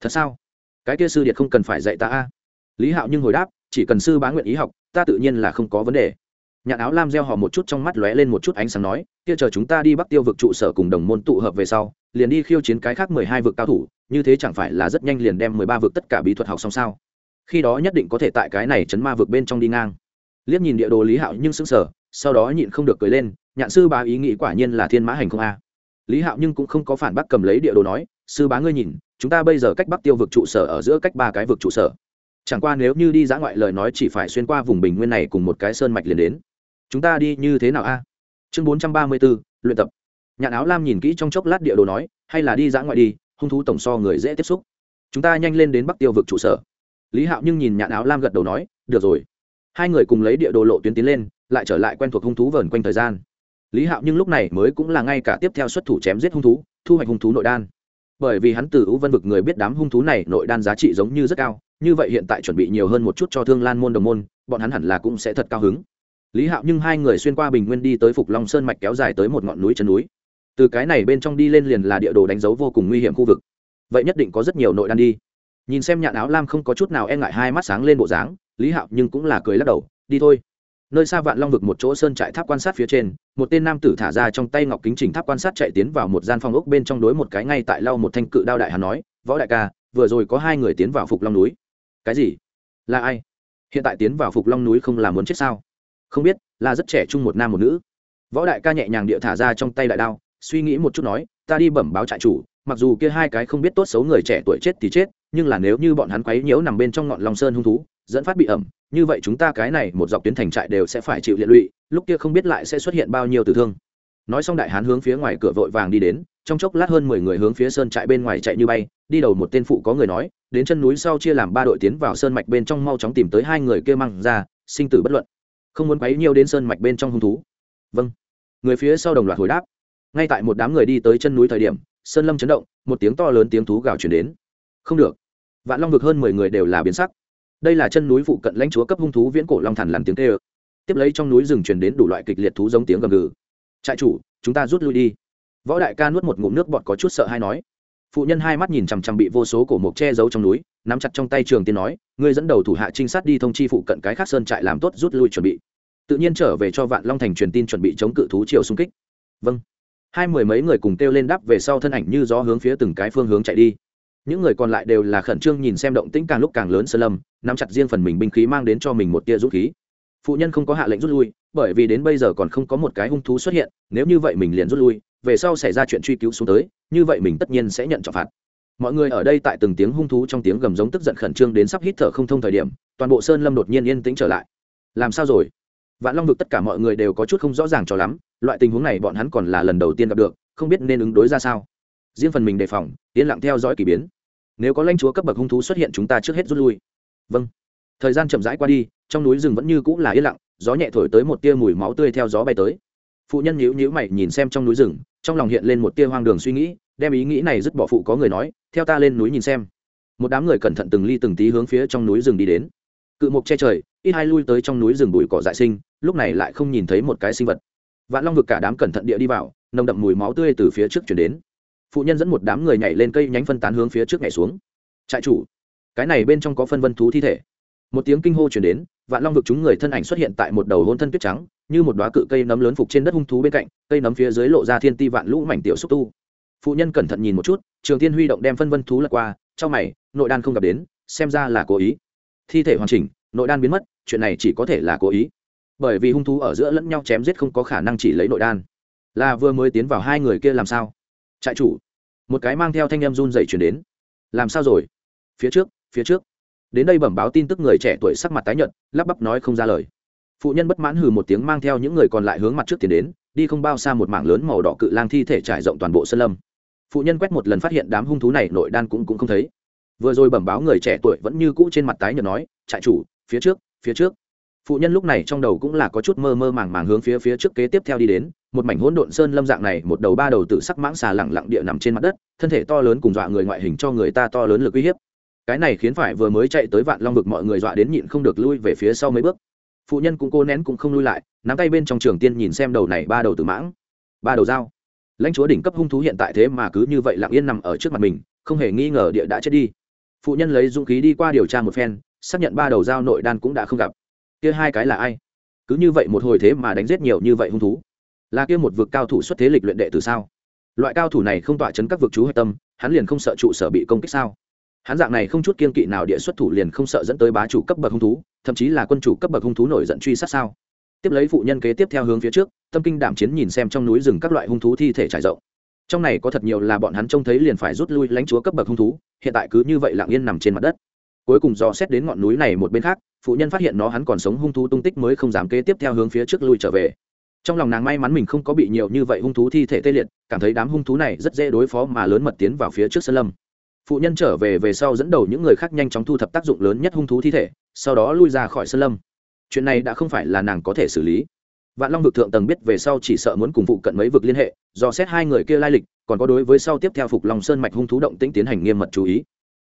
Thật sao? Cái kia sư điệt không cần phải dạy ta a. Lý hạo nhưng hồi đáp, chỉ cần sư bá nguyện ý học, ta tự nhiên là không có vấn đề nhạn áo lam gieo họ một chút trong mắt lóe lên một chút ánh sáng nói, kia chờ chúng ta đi bắc tiêu vực trụ sở cùng đồng môn tụ hợp về sau, liền đi khiêu chiến cái khác mười hai vực cao thủ, như thế chẳng phải là rất nhanh liền đem mười ba vực tất cả bí thuật học xong sao? Khi đó nhất định có thể tại cái này chấn ma vực bên trong đi ngang. Liếc nhìn địa đồ lý hạo nhưng sững sờ, sau đó nhịn không được cười lên, nhạn sư bá ý nghĩ quả nhiên là thiên mã hành không a. Lý hạo nhưng cũng không có phản bác cầm lấy địa đồ nói, sư bá ngươi nhìn, chúng ta bây giờ cách bắc tiêu vực trụ sở ở giữa cách ba cái vực trụ sở. Chẳng qua nếu như đi dã ngoại lời nói chỉ phải xuyên qua vùng bình nguyên này cùng một cái sơn mạch liền đến chúng ta đi như thế nào a? Chương bốn trăm ba mươi b ố luyện tập. Nhạn áo lam nhìn kỹ trong chốc lát địa đồ nói, hay là đi dã ngoại đi, hung thú tổng so người dễ tiếp xúc. Chúng ta nhanh lên đến bắc tiêu vực trụ sở. Lý hạo nhưng nhìn nhạn áo lam gật đầu nói, được rồi. Hai người cùng lấy địa đồ lộ tuyến tiến lên, lại trở lại quen thuộc hung thú vờn quanh thời gian. Lý hạo nhưng lúc này mới cũng là ngay cả tiếp theo xuất thủ chém giết hung thú, thu hoạch hung thú nội đan. Bởi vì hắn từ ưu vân vực người biết đám hung thú này nội đan giá trị giống như rất cao, như vậy hiện tại chuẩn bị nhiều hơn một chút cho thương lan môn đồng môn, bọn hắn hẳn là cũng sẽ thật cao hứng lý hạo nhưng hai người xuyên qua bình nguyên đi tới phục long sơn mạch kéo dài tới một ngọn núi chân núi. Từ cái này bên trong đi lên liền là địa đồ đánh dấu vô cùng nguy hiểm khu vực. Vậy nhất định có rất nhiều nội đan đi. Nhìn xem nhạn áo lam không có chút nào e ngại hai mắt sáng lên bộ dáng, lý hạo nhưng cũng là cười lắc đầu, đi thôi. Nơi xa vạn long vực một chỗ sơn trại tháp quan sát phía trên, một tên nam tử thả ra trong tay ngọc kính trình tháp quan sát chạy tiến vào một gian phòng ốc bên trong đối một cái ngay tại lau một thanh cự đao đại hà nói, võ đại ca, vừa rồi có hai người tiến vào phục long núi. Cái gì? Là ai? Hiện tại tiến vào phục long núi không là muốn chết sao? Không biết, là rất trẻ trung một nam một nữ. Võ đại ca nhẹ nhàng địa thả ra trong tay đại đao, suy nghĩ một chút nói, ta đi bẩm báo trại chủ, mặc dù kia hai cái không biết tốt xấu người trẻ tuổi chết thì chết, nhưng là nếu như bọn hắn quấy nhiễu nằm bên trong ngọn long sơn hung thú, dẫn phát bị ẩm, như vậy chúng ta cái này một dọc tuyến thành trại đều sẽ phải chịu liệt lụy, lúc kia không biết lại sẽ xuất hiện bao nhiêu tử thương. Nói xong đại hán hướng phía ngoài cửa vội vàng đi đến, trong chốc lát hơn mười người hướng phía sơn trại bên ngoài chạy như bay, đi đầu một tên phụ có người nói, đến chân núi sau chia làm ba đội tiến vào sơn mạch bên trong mau chóng tìm tới hai người kia măng ra, sinh tử bất luận không muốn quấy nhiều đến sơn mạch bên trong hung thú. Vâng. Người phía sau đồng loạt hồi đáp. Ngay tại một đám người đi tới chân núi thời điểm, sơn lâm chấn động, một tiếng to lớn tiếng thú gào chuyển đến. Không được. Vạn long vực hơn mười người đều là biến sắc. Đây là chân núi phụ cận lãnh chúa cấp hung thú viễn cổ long thần làm tiếng tê ơ tiếp lấy trong núi rừng truyền đến đủ loại kịch liệt thú giống tiếng gầm gừ. Trại chủ, chúng ta rút lui đi. Võ đại ca nuốt một ngụm nước bọt có chút sợ hay nói. Phụ nhân hai mắt nhìn chằm chằm bị vô số cổ mộc che giấu trong núi, nắm chặt trong tay trường tiên nói ngươi dẫn đầu thủ hạ trinh sát đi thông chi phụ cận cái khác sơn trại làm tốt rút lui chuẩn bị. Tự nhiên trở về cho vạn long thành truyền tin chuẩn bị chống cự thú triều xung kích. Vâng. Hai mười mấy người cùng kêu lên đáp về sau thân ảnh như gió hướng phía từng cái phương hướng chạy đi. Những người còn lại đều là khẩn trương nhìn xem động tĩnh càng lúc càng lớn sơn lâm, nắm chặt riêng phần mình binh khí mang đến cho mình một tia rút khí. Phụ nhân không có hạ lệnh rút lui, bởi vì đến bây giờ còn không có một cái hung thú xuất hiện, nếu như vậy mình liền rút lui, về sau xảy ra chuyện truy cứu xuống tới, như vậy mình tất nhiên sẽ nhận trọng phạt mọi người ở đây tại từng tiếng hung thú trong tiếng gầm giống tức giận khẩn trương đến sắp hít thở không thông thời điểm, toàn bộ sơn lâm đột nhiên yên tĩnh trở lại. Làm sao rồi? Vạn long vực tất cả mọi người đều có chút không rõ ràng cho lắm, loại tình huống này bọn hắn còn là lần đầu tiên gặp được, không biết nên ứng đối ra sao. Riêng phần mình đề phòng, yên lặng theo dõi k ỳ biến. Nếu có lãnh chúa cấp bậc hung thú xuất hiện chúng ta trước hết rút lui. Vâng. Thời gian chậm rãi qua đi, trong núi rừng vẫn như cũng là yên lặng, gió nhẹ thổi tới một tia mùi máu tươi theo gió bay tới. Phụ nhân nhíu nhíu mày nhìn xem trong núi rừng, trong lòng hiện lên một tia hoang đường suy nghĩ đem ý nghĩ này dứt bỏ phụ có người nói, theo ta lên núi nhìn xem. Một đám người cẩn thận từng ly từng tí hướng phía trong núi rừng đi đến. Cự mục che trời, ít hai lui tới trong núi rừng bụi cỏ dại sinh, lúc này lại không nhìn thấy một cái sinh vật. Vạn long vực cả đám cẩn thận địa đi vào, nồng đậm mùi máu tươi từ phía trước chuyển đến. Phụ nhân dẫn một đám người nhảy lên cây nhánh phân tán hướng phía trước nhảy xuống. Trại chủ, cái này bên trong có phân vân thú thi thể. Một tiếng kinh hô chuyển đến, vạn long vực chúng người thân ảnh xuất hiện tại một đầu hôn thân tuyết trắng, như một đoá cự cây nấm lớn phục trên đất hung thú bên cạnh, cây nấm phía dưới lộ ra thiên ti vạn lũ mảnh tiểu xúc tu phụ nhân cẩn thận nhìn một chút, trường tiên huy động đem phân vân thú lật qua, trong mày, nội đan không gặp đến, xem ra là cố ý. Thi thể hoàn chỉnh, nội đan biến mất, chuyện này chỉ có thể là cố ý. Bởi vì hung thú ở giữa lẫn nhau chém giết không có khả năng chỉ lấy nội đan. Là vừa mới tiến vào hai người kia làm sao? Trại chủ, một cái mang theo thanh em run dậy chuyển đến. Làm sao rồi? Phía trước phía trước. Đến đây bẩm báo tin tức người trẻ tuổi sắc mặt tái nhợt, lắp bắp nói không ra lời. Phụ nhân bất mãn hừ một tiếng mang theo những người còn lại hướng mặt trước tiến đến, đi không bao xa một mảng lớn màu đỏ cự lang thi thể trải rộng toàn bộ sân lâm phụ nhân quét một lần phát hiện đám hung thú này nội đan cũng cũng không thấy. Vừa rồi bẩm báo người trẻ tuổi vẫn như cũ trên mặt tái nhợt nói, trại chủ, phía trước phía trước. Phụ nhân lúc này trong đầu cũng là có chút mơ mơ màng màng hướng phía phía trước kế tiếp theo đi đến, một mảnh hỗn độn sơn lâm dạng này, một đầu ba đầu tự sắc mãng xà lẳng lặng địa nằm trên mặt đất, thân thể to lớn cùng dọa người ngoại hình cho người ta to lớn lực uy hiếp. Cái này khiến phải vừa mới chạy tới vạn long vực mọi người dọa đến nhịn không được lui về phía sau mấy bước. Phụ nhân cũng cô nén cũng không lui lại, nắm tay bên trong trường tiên nhìn xem đầu này ba đầu tử mãng. Ba đầu dao lãnh chúa đỉnh cấp hung thú hiện tại thế mà cứ như vậy lặng yên nằm ở trước mặt mình, không hề nghi ngờ địa đã chết đi. Phụ nhân lấy dũng khí đi qua điều tra một phen, xác nhận ba đầu dao nội đan cũng đã không gặp. Kia hai cái là ai? Cứ như vậy một hồi thế mà đánh giết nhiều như vậy hung thú. Là kia một vực cao thủ xuất thế lịch luyện đệ từ sao? Loại cao thủ này không tỏa chấn các vực chú hạch tâm, hắn liền không sợ trụ sở bị công kích sao? Hắn dạng này không chút kiên kỵ nào địa xuất thủ liền không sợ dẫn tới bá chủ cấp bậc hung thú, thậm chí là quân chủ cấp bậc hung thú nổi giận truy sát sao? Tiếp lấy phụ nhân kế tiếp theo hướng phía trước, tâm kinh đảm chiến nhìn xem trong núi rừng các loại hung thú thi thể trải rộng. Trong này có thật nhiều là bọn hắn trông thấy liền phải rút lui lãnh chúa cấp bậc hung thú, hiện tại cứ như vậy lặng yên nằm trên mặt đất. Cuối cùng dò xét đến ngọn núi này một bên khác, phụ nhân phát hiện nó hắn còn sống hung thú tung tích mới không dám kế tiếp theo hướng phía trước lui trở về. Trong lòng nàng may mắn mình không có bị nhiều như vậy hung thú thi thể tê liệt, cảm thấy đám hung thú này rất dễ đối phó mà lớn mật tiến vào phía trước sân lâm. Phụ nhân trở về về sau dẫn đầu những người khác nhanh chóng thu thập tác dụng lớn nhất hung thú thi thể, sau đó lui ra khỏi sân lâm chuyện này đã không phải là nàng có thể xử lý. Vạn long vực thượng tầng biết về sau chỉ sợ muốn cùng phụ cận mấy vực liên hệ, do xét hai người kia lai lịch, còn có đối với sau tiếp theo phục long sơn mạch hung thú động tĩnh tiến hành nghiêm mật chú ý.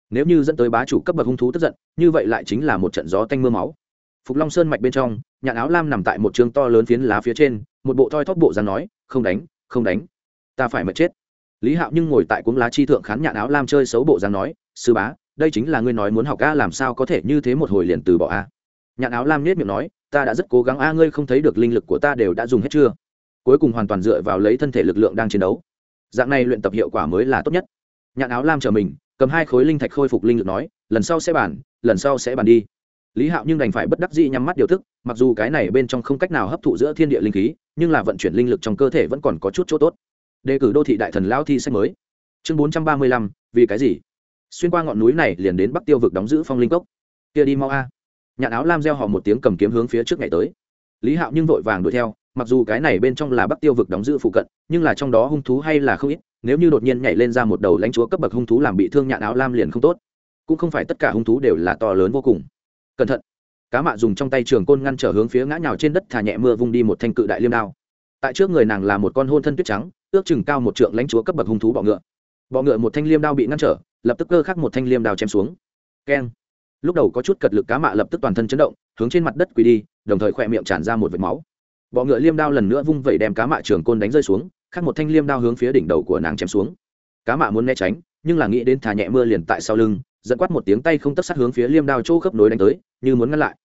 Nếu như dẫn tới bá chủ cấp bậc hung thú tức giận, như vậy lại chính là một trận gió tanh mưa máu. Phục long sơn mạch bên trong, nhạn áo lam nằm tại một trường to lớn phiến lá phía trên, một bộ thoi thóp bộ ra nói, không đánh không đánh, ta phải mệt chết. Lý hạo nhưng ngồi tại cuống lá chi thượng khán nhạn áo lam chơi xấu bộ ra nói, sư bá, đây chính là ngươi nói muốn học a làm sao có thể như thế một hồi liền từ bỏ a nhạn áo lam nết miệng nói, ta đã rất cố gắng, a, ngươi không thấy được linh lực của ta đều đã dùng hết chưa? Cuối cùng hoàn toàn dựa vào lấy thân thể lực lượng đang chiến đấu. Dạng này luyện tập hiệu quả mới là tốt nhất. Nhạn áo lam chờ mình, cầm hai khối linh thạch khôi phục linh lực nói, lần sau sẽ bàn, lần sau sẽ bàn đi. Lý hạo nhưng đành phải bất đắc dĩ nhắm mắt điều thức mặc dù cái này bên trong không cách nào hấp thụ giữa thiên địa linh khí, nhưng là vận chuyển linh lực trong cơ thể vẫn còn có chút chỗ tốt. Đề cử đô thị đại thần lao thi sách mới. Chương bốn trăm ba mươi lăm, vì cái gì? Xuyên qua ngọn núi này liền đến bắc tiêu vực đóng giữ phong linh cốc. Kia đi mau a nhạn áo lam gieo họ một tiếng cầm kiếm hướng phía trước ngày tới. Lý hạo nhưng vội vàng đuổi theo, mặc dù cái này bên trong là bắc tiêu vực đóng giữ phụ cận, nhưng là trong đó hung thú hay là không ít, nếu như đột nhiên nhảy lên ra một đầu lãnh chúa cấp bậc hung thú làm bị thương nhạn áo lam liền không tốt. Cũng không phải tất cả hung thú đều là to lớn vô cùng. Cẩn thận. Cá mạ dùng trong tay trường côn ngăn trở hướng phía ngã nhào trên đất thả nhẹ mưa vung đi một thanh cự đại liêm đao. Tại trước người nàng là một con hôn thân tuyết trắng, ước chừng cao một trượng lãnh chúa cấp bậc hung thú bọ ngựa. Bọ ngựa một thanh liêm đao bị ngăn trở, lập tức cơ khắc một thanh liêm đao chém xuống. Keng lúc đầu có chút cật lực cá mạ lập tức toàn thân chấn động, hướng trên mặt đất quỳ đi, đồng thời khỏe miệng tràn ra một vệt máu. Bọ ngựa liêm đao lần nữa vung vẩy đem cá mạ trường côn đánh rơi xuống khắc một thanh liêm đao hướng phía đỉnh đầu của nàng chém xuống. Cá mạ muốn né tránh, nhưng là nghĩ đến thả nhẹ mưa liền tại sau lưng dẫn quát một tiếng tay không tất sát hướng phía liêm đao chỗ khớp nối đánh tới, như muốn ngăn lại.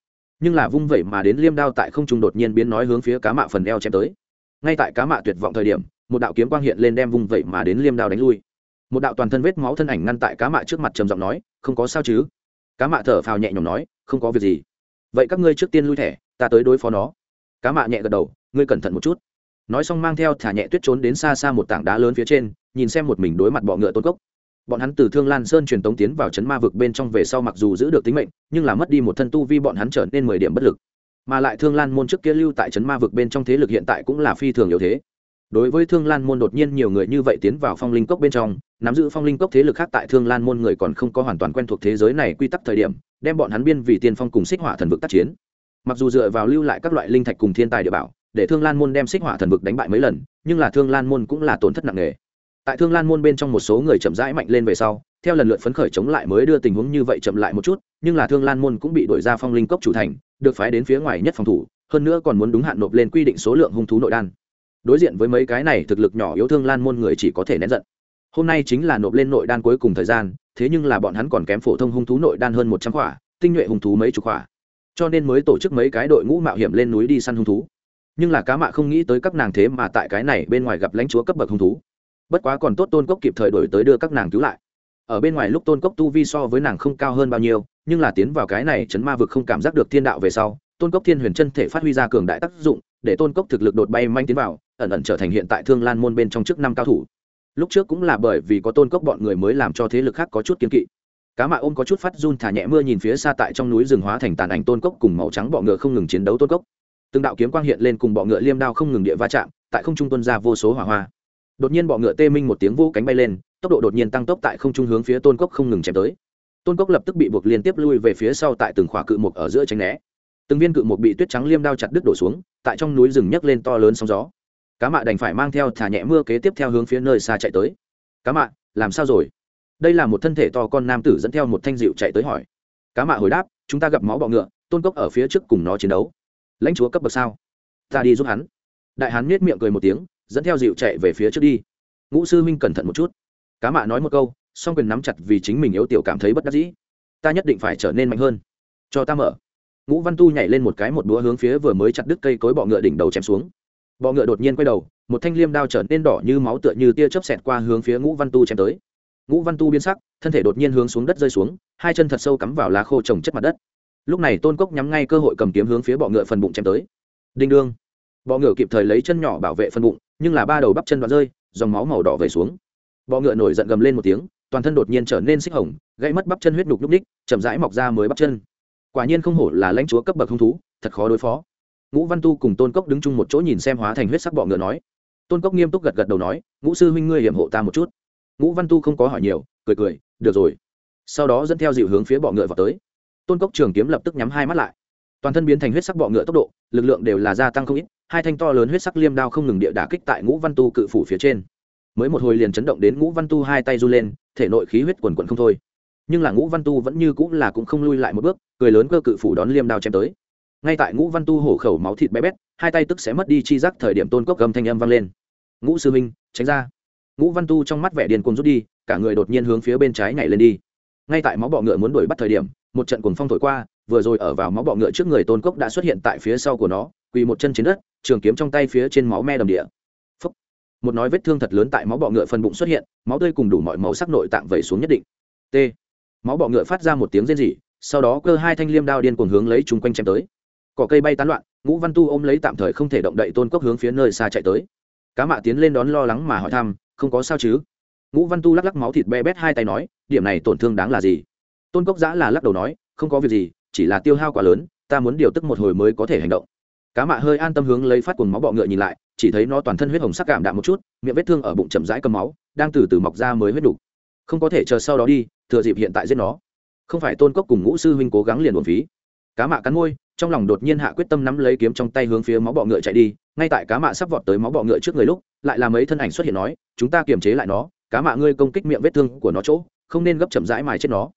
Nhưng là vung vẩy mà đến liêm đao tại không trung đột nhiên biến nói hướng phía cá mạ phần eo chém tới. Ngay tại cá mạ tuyệt vọng thời điểm, một đạo kiếm quang hiện lên đem vung vẩy mà đến liêm đao đánh lui. Một đạo toàn thân vết máu thân ảnh ngăn tại cá mạ trước mặt trầm giọng nói, không có sao chứ? Cá mạ thở phào nhẹ nhõm nói, không có việc gì. Vậy các ngươi trước tiên lui thẻ, ta tới đối phó nó. Cá mạ nhẹ gật đầu, ngươi cẩn thận một chút. Nói xong mang theo thả nhẹ tuyết trốn đến xa xa một tảng đá lớn phía trên, nhìn xem một mình đối mặt bọ ngựa tôn cốc. Bọn hắn từ thương lan sơn truyền tống tiến vào chấn ma vực bên trong về sau mặc dù giữ được tính mệnh, nhưng là mất đi một thân tu vi bọn hắn trở nên mười điểm bất lực. Mà lại thương lan môn trước kia lưu tại chấn ma vực bên trong thế lực hiện tại cũng là phi thường yếu thế. Đối với thương lan môn đột nhiên nhiều người như vậy tiến vào phong linh cốc bên trong nắm giữ phong linh cốc thế lực khác tại thương lan môn người còn không có hoàn toàn quen thuộc thế giới này quy tắc thời điểm, đem bọn hắn biên vì tiên phong cùng xích hỏa thần vực tác chiến. Mặc dù dựa vào lưu lại các loại linh thạch cùng thiên tài địa bảo, để thương lan môn đem xích hỏa thần vực đánh bại mấy lần, nhưng là thương lan môn cũng là tổn thất nặng nề. Tại thương lan môn bên trong một số người chậm rãi mạnh lên về sau, theo lần lượt phấn khởi chống lại mới đưa tình huống như vậy chậm lại một chút, nhưng là thương lan môn cũng bị đổi ra phong linh cốc chủ thành, được phái đến phía ngoài nhất phòng thủ, hơn nữa còn muốn đúng hạn nộp lên quy định số lượng hung thú nội đan. Đối diện với mấy cái này thực lực nhỏ yếu thương lan môn người chỉ có thể nén giận hôm nay chính là nộp lên nội đan cuối cùng thời gian, thế nhưng là bọn hắn còn kém phổ thông hung thú nội đan hơn một trăm khỏa, tinh nhuệ hung thú mấy chục khỏa. Cho nên mới tổ chức mấy cái đội ngũ mạo hiểm lên núi đi săn hung thú. Nhưng là cá mạ không nghĩ tới các nàng thế mà tại cái này bên ngoài gặp lãnh chúa cấp bậc hung thú. Bất quá còn tốt tôn cốc kịp thời đổi tới đưa các nàng cứu lại. Ở bên ngoài lúc tôn cốc tu vi so với nàng không cao hơn bao nhiêu, nhưng là tiến vào cái này chấn ma vực không cảm giác được thiên đạo về sau, tôn cốc thiên huyền chân thể phát huy ra cường đại tác dụng, để tôn cốc thực lực đột bay manh tiến vào, ẩn ẩn trở thành hiện tại thương lan môn bên trong chức năm cao thủ lúc trước cũng là bởi vì có tôn cốc bọn người mới làm cho thế lực khác có chút kiên kỵ. Cá mạ ôm có chút phát run thả nhẹ mưa nhìn phía xa tại trong núi rừng hóa thành tàn ảnh tôn cốc cùng màu trắng bọ ngựa không ngừng chiến đấu tôn cốc. Từng đạo kiếm quang hiện lên cùng bọ ngựa liêm đao không ngừng địa va chạm, tại không trung tuân ra vô số hỏa hoa. Đột nhiên bọ ngựa tê minh một tiếng vô cánh bay lên, tốc độ đột nhiên tăng tốc tại không trung hướng phía tôn cốc không ngừng chém tới. Tôn cốc lập tức bị buộc liên tiếp lui về phía sau tại từng khỏa cự mục ở giữa tránh né. Từng viên cự mục bị tuyết trắng liêm đao chặt đứt đổ xuống, tại trong núi rừng nhấc lên to lớn sóng gió cá mạ đành phải mang theo thả nhẹ mưa kế tiếp theo hướng phía nơi xa chạy tới. Cá mạ, làm sao rồi? Đây là một thân thể to con nam tử dẫn theo một thanh dịu chạy tới hỏi. Cá mạ hồi đáp, chúng ta gặp máu bọ ngựa, tôn cốc ở phía trước cùng nó chiến đấu. Lãnh chúa cấp bậc sao? Ta đi giúp hắn. Đại hắn nhếch miệng cười một tiếng, dẫn theo dịu chạy về phía trước đi. Ngũ sư minh cẩn thận một chút. Cá mạ nói một câu, song quyền nắm chặt vì chính mình yếu tiểu cảm thấy bất đắc dĩ. Ta nhất định phải trở nên mạnh hơn. Cho ta mở. Ngũ văn tu nhảy lên một cái một đũa hướng phía vừa mới chặt đứt cây cối bọ ngựa đỉnh đầu chém xuống bọ ngựa đột nhiên quay đầu, một thanh liêm đao trở nên đỏ như máu tựa như tia chớp xẹt qua hướng phía ngũ văn tu chém tới. Ngũ văn tu biến sắc, thân thể đột nhiên hướng xuống đất rơi xuống, hai chân thật sâu cắm vào lá khô trồng chất mặt đất. Lúc này tôn cốc nhắm ngay cơ hội cầm kiếm hướng phía bọ ngựa phần bụng chém tới. Đinh đương. Bọ ngựa kịp thời lấy chân nhỏ bảo vệ phần bụng, nhưng là ba đầu bắp chân đoạn rơi, dòng máu màu đỏ về xuống. Bọ ngựa nổi giận gầm lên một tiếng, toàn thân đột nhiên trở nên xích hồng, gãy mất bắp chân huyết đục lúc ních chậm rãi mọc ra mới bắp chân. Quả nhiên không hổ là lãnh chúa cấp bậc hung thú, thật khó đối phó ngũ văn tu cùng tôn cốc đứng chung một chỗ nhìn xem hóa thành huyết sắc bọ ngựa nói. Tôn cốc nghiêm túc gật gật đầu nói, ngũ sư huynh ngươi hiểm hộ ta một chút. Ngũ văn tu không có hỏi nhiều, cười cười, được rồi. Sau đó dẫn theo dịu hướng phía bọ ngựa vào tới. Tôn cốc trường kiếm lập tức nhắm hai mắt lại. Toàn thân biến thành huyết sắc bọ ngựa tốc độ, lực lượng đều là gia tăng không ít, hai thanh to lớn huyết sắc liêm đao không ngừng địa đả kích tại ngũ văn tu cự phủ phía trên. Mới một hồi liền chấn động đến ngũ văn tu hai tay run lên, thể nội khí huyết quần quần không thôi. Nhưng là ngũ văn tu vẫn như cũng là cũng không lui lại một bước, cười lớn cơ cự phủ đón liêm đao chém tới ngay tại ngũ văn tu hổ khẩu máu thịt bé bét, hai tay tức sẽ mất đi chi giác thời điểm tôn cốc gầm thanh âm vang lên. Ngũ sư minh tránh ra. Ngũ văn tu trong mắt vẻ điên cuồng rút đi, cả người đột nhiên hướng phía bên trái nhảy lên đi. Ngay tại máu bọ ngựa muốn đuổi bắt thời điểm, một trận cuồng phong thổi qua, vừa rồi ở vào máu bọ ngựa trước người tôn cốc đã xuất hiện tại phía sau của nó, quỳ một chân trên đất, trường kiếm trong tay phía trên máu me đầm địa. Phúc. một nói vết thương thật lớn tại máu bọ ngựa phần bụng xuất hiện, máu tươi cùng đủ mọi màu sắc nội tạng vẩy xuống nhất định. T. Máu bọ ngựa phát ra một tiếng rên rỉ, sau đó cơ hai thanh liêm đao điên cuồng hướng lấy chung quanh chém tới cỏ cây bay tán loạn, ngũ văn tu ôm lấy tạm thời không thể động đậy tôn cốc hướng phía nơi xa chạy tới. Cá mạ tiến lên đón lo lắng mà hỏi thăm, không có sao chứ? Ngũ văn tu lắc lắc máu thịt be bét hai tay nói, điểm này tổn thương đáng là gì? Tôn cốc giã là lắc đầu nói, không có việc gì, chỉ là tiêu hao quá lớn, ta muốn điều tức một hồi mới có thể hành động. Cá mạ hơi an tâm hướng lấy phát cuồng máu bọ ngựa nhìn lại, chỉ thấy nó toàn thân huyết hồng sắc cảm đạm một chút, miệng vết thương ở bụng chậm rãi cầm máu, đang từ từ mọc ra mới huyết đủ. không có thể chờ sau đó đi, thừa dịp hiện tại giết nó. Không phải tôn cốc cùng ngũ sư huynh cố gắng liền buồn phí. Cá mạ cắn môi trong lòng đột nhiên hạ quyết tâm nắm lấy kiếm trong tay hướng phía máu bọ ngựa chạy đi, ngay tại cá mạ sắp vọt tới máu bọ ngựa trước người lúc, lại là mấy thân ảnh xuất hiện nói, chúng ta kiềm chế lại nó, cá mạ ngươi công kích miệng vết thương của nó chỗ, không nên gấp chậm rãi mài chết nó.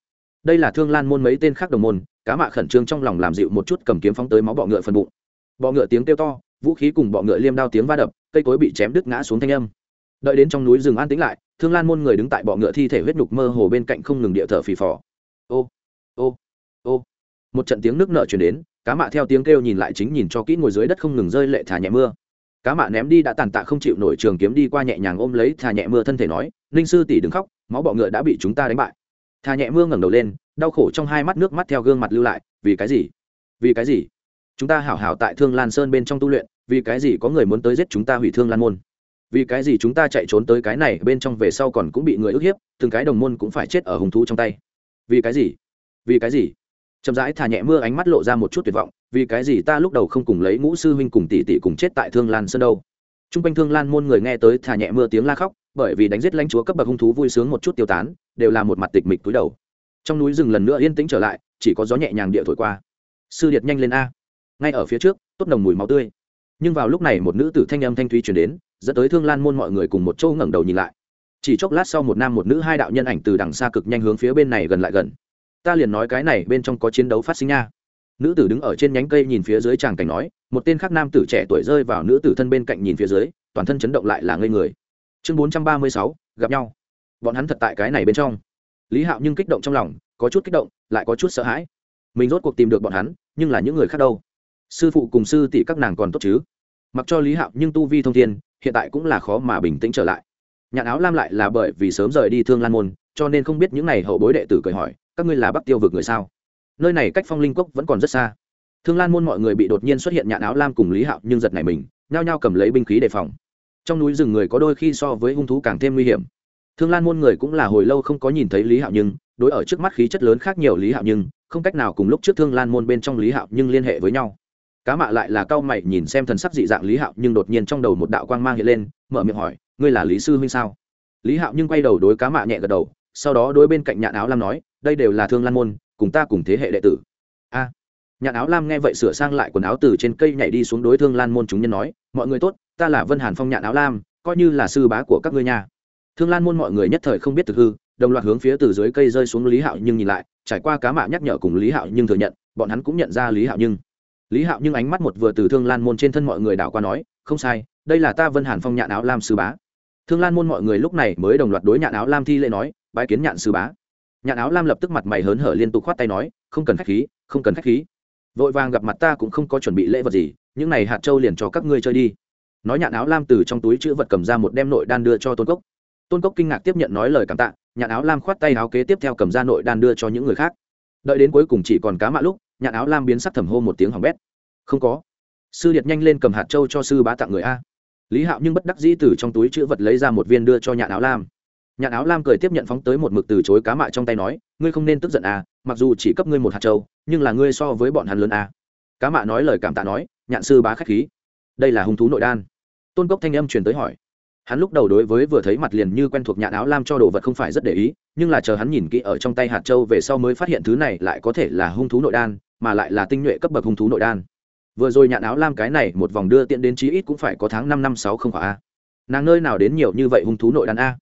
Đây là thương lan môn mấy tên khác đồng môn, cá mạ khẩn trương trong lòng làm dịu một chút cầm kiếm phóng tới máu bọ ngựa phần bụng. Bọ ngựa tiếng kêu to, vũ khí cùng bọ ngựa liêm đao tiếng va đập, cây cối bị chém đứt ngã xuống thanh âm. Đợi đến trong núi rừng an tĩnh lại, thương lan môn người đứng tại bọ ngựa thi thể huyết nhục mơ hồ bên cạnh không ngừng địa thở phì phò. Ô ô ô. Một trận tiếng nước nợ chuyển đến cá mạ theo tiếng kêu nhìn lại chính nhìn cho kỹ ngồi dưới đất không ngừng rơi lệ thả nhẹ mưa. Cá mạ ném đi đã tàn tạ không chịu nổi trường kiếm đi qua nhẹ nhàng ôm lấy thà nhẹ mưa thân thể nói, ninh sư tỷ đừng khóc, máu bọ ngựa đã bị chúng ta đánh bại. Thà nhẹ mưa ngẩng đầu lên, đau khổ trong hai mắt nước mắt theo gương mặt lưu lại, vì cái gì? Vì cái gì? Chúng ta hảo hảo tại thương lan sơn bên trong tu luyện, vì cái gì có người muốn tới giết chúng ta hủy thương lan môn? Vì cái gì chúng ta chạy trốn tới cái này bên trong về sau còn cũng bị người ức hiếp, từng cái đồng môn cũng phải chết ở hùng thú trong tay? Vì cái gì? Vì cái gì? Chậm rãi thả nhẹ mưa ánh mắt lộ ra một chút tuyệt vọng, vì cái gì ta lúc đầu không cùng lấy ngũ sư huynh cùng tỷ tỷ cùng chết tại thương lan sơn đâu? T r u n g quanh thương lan môn người nghe tới thả nhẹ mưa tiếng la khóc, bởi vì đánh giết lãnh chúa cấp bậc hung thú vui sướng một chút tiêu tán, đều là một mặt tịch mịch túi đầu. Trong núi rừng lần nữa yên tĩnh trở lại, chỉ có gió nhẹ nhàng địa thổi qua. Sư điệt nhanh lên a. Ngay ở phía trước, tốt nồng mùi máu tươi. Nhưng vào lúc này một nữ tử thanh âm thanh thúy chuyển đến, dẫn tới thương lan môn mọi người cùng một châu ngẩng đầu nhìn lại. Chỉ chốc lát sau một nam một nữ hai đạo nhân ảnh từ đằng xa cực nhanh hướng phía bên này gần lại gần ta liền nói cái này bên trong có chiến đấu phát sinh nha. Nữ tử đứng ở trên nhánh cây nhìn phía dưới tràng cảnh nói, một tên khác nam tử trẻ tuổi rơi vào nữ tử thân bên cạnh nhìn phía dưới, toàn thân chấn động lại là ngây người. Chương bốn trăm ba mươi sáu, gặp nhau. Bọn hắn thật tại cái này bên trong. Lý hạo nhưng kích động trong lòng, có chút kích động, lại có chút sợ hãi. Mình rốt cuộc tìm được bọn hắn, nhưng là những người khác đâu? Sư phụ cùng sư tỷ các nàng còn tốt chứ? Mặc cho lý hạo nhưng tu vi thông thiên, hiện tại cũng là khó mà bình tĩnh trở lại. Nhãn áo lam lại là bởi vì sớm rời đi thương lan môn, cho nên không biết những n à y hậu bối đệ tử cởi hỏi các ngươi là bắc tiêu vực người sao? Nơi này cách phong linh cốc vẫn còn rất xa. Thương lan môn mọi người bị đột nhiên xuất hiện nhạn áo lam cùng lý hạo nhưng giật này mình, nhao nhao cầm lấy binh khí đề phòng. Trong núi rừng người có đôi khi so với hung thú càng thêm nguy hiểm. Thương lan môn người cũng là hồi lâu không có nhìn thấy lý hạo nhưng, đối ở trước mắt khí chất lớn khác nhiều lý hạo nhưng, không cách nào cùng lúc trước thương lan môn bên trong lý hạo nhưng liên hệ với nhau. Cá mạ lại là cao mày nhìn xem thần sắc dị dạng lý hạo nhưng đột nhiên trong đầu một đạo quang mang hiện lên, mở miệng hỏi, ngươi là lý sư huynh sao? Lý hạo nhưng quay đầu đối cá mạ nhẹ gật đầu, sau đó đối bên cạnh nhạn áo lam nói đây đều là thương lan môn, cùng ta cùng thế hệ đệ tử. A, nhạn áo lam nghe vậy sửa sang lại quần áo từ trên cây nhảy đi xuống đối thương lan môn chúng nhân nói, mọi người tốt, ta là vân hàn phong nhạn áo lam, coi như là sư bá của các ngươi nhà thương lan môn mọi người nhất thời không biết thực hư, đồng loạt hướng phía từ dưới cây rơi xuống lý hạo nhưng nhìn lại, trải qua cá mạ nhắc nhở cùng lý hạo nhưng thừa nhận, bọn hắn cũng nhận ra lý hạo nhưng. Lý hạo nhưng ánh mắt một vừa từ thương lan môn trên thân mọi người đảo qua nói, không sai, đây là ta vân hàn phong nhạn áo lam sư bá. Thương lan môn mọi người lúc này mới đồng loạt đối nhạn áo lam thi lễ nói, bái kiến nhạn sư bá nhạn áo lam lập tức mặt mày hớn hở liên tục khoát tay nói, không cần khách khí, không cần khách khí. Vội vàng gặp mặt ta cũng không có chuẩn bị lễ vật gì, những này hạt châu liền cho các ngươi chơi đi. Nói nhạn áo lam từ trong túi chữ vật cầm ra một đem nội đan đưa cho tôn cốc. Tôn cốc kinh ngạc tiếp nhận nói lời cảm tạ, nhạn áo lam khoát tay áo kế tiếp theo cầm ra nội đan đưa cho những người khác. Đợi đến cuối cùng chỉ còn cá mạ lúc, nhạn áo lam biến sắc thầm hô một tiếng hỏng bét. Không có. Sư điệt nhanh lên cầm hạt châu cho sư bá tặng người a. Lý hạo nhưng bất đắc dĩ từ trong túi chữ vật lấy ra một viên đưa cho nhạn áo lam nhạn áo lam cười tiếp nhận phóng tới một mực từ chối cá mạ trong tay nói, ngươi không nên tức giận à mặc dù chỉ cấp ngươi một hạt trâu nhưng là ngươi so với bọn hắn lớn à. cá mạ nói lời cảm tạ nói, nhạn sư bá k h á c h khí. Đây là hung thú nội đan. Tôn cốc thanh âm truyền tới hỏi. Hắn lúc đầu đối với vừa thấy mặt liền như quen thuộc nhạn áo lam cho đồ vật không phải rất để ý, nhưng là chờ hắn nhìn kỹ ở trong tay hạt châu về sau mới phát hiện thứ này lại có thể là hung thú nội đan, mà lại là tinh nhuệ cấp bậc hung thú nội đan. Vừa rồi nhạn áo lam cái này một vòng đưa tiện đến chí ít cũng phải có tháng năm năm sáu không khỏa a à. nàng nơi nào đến nhiều như vậy hung thú nội đan a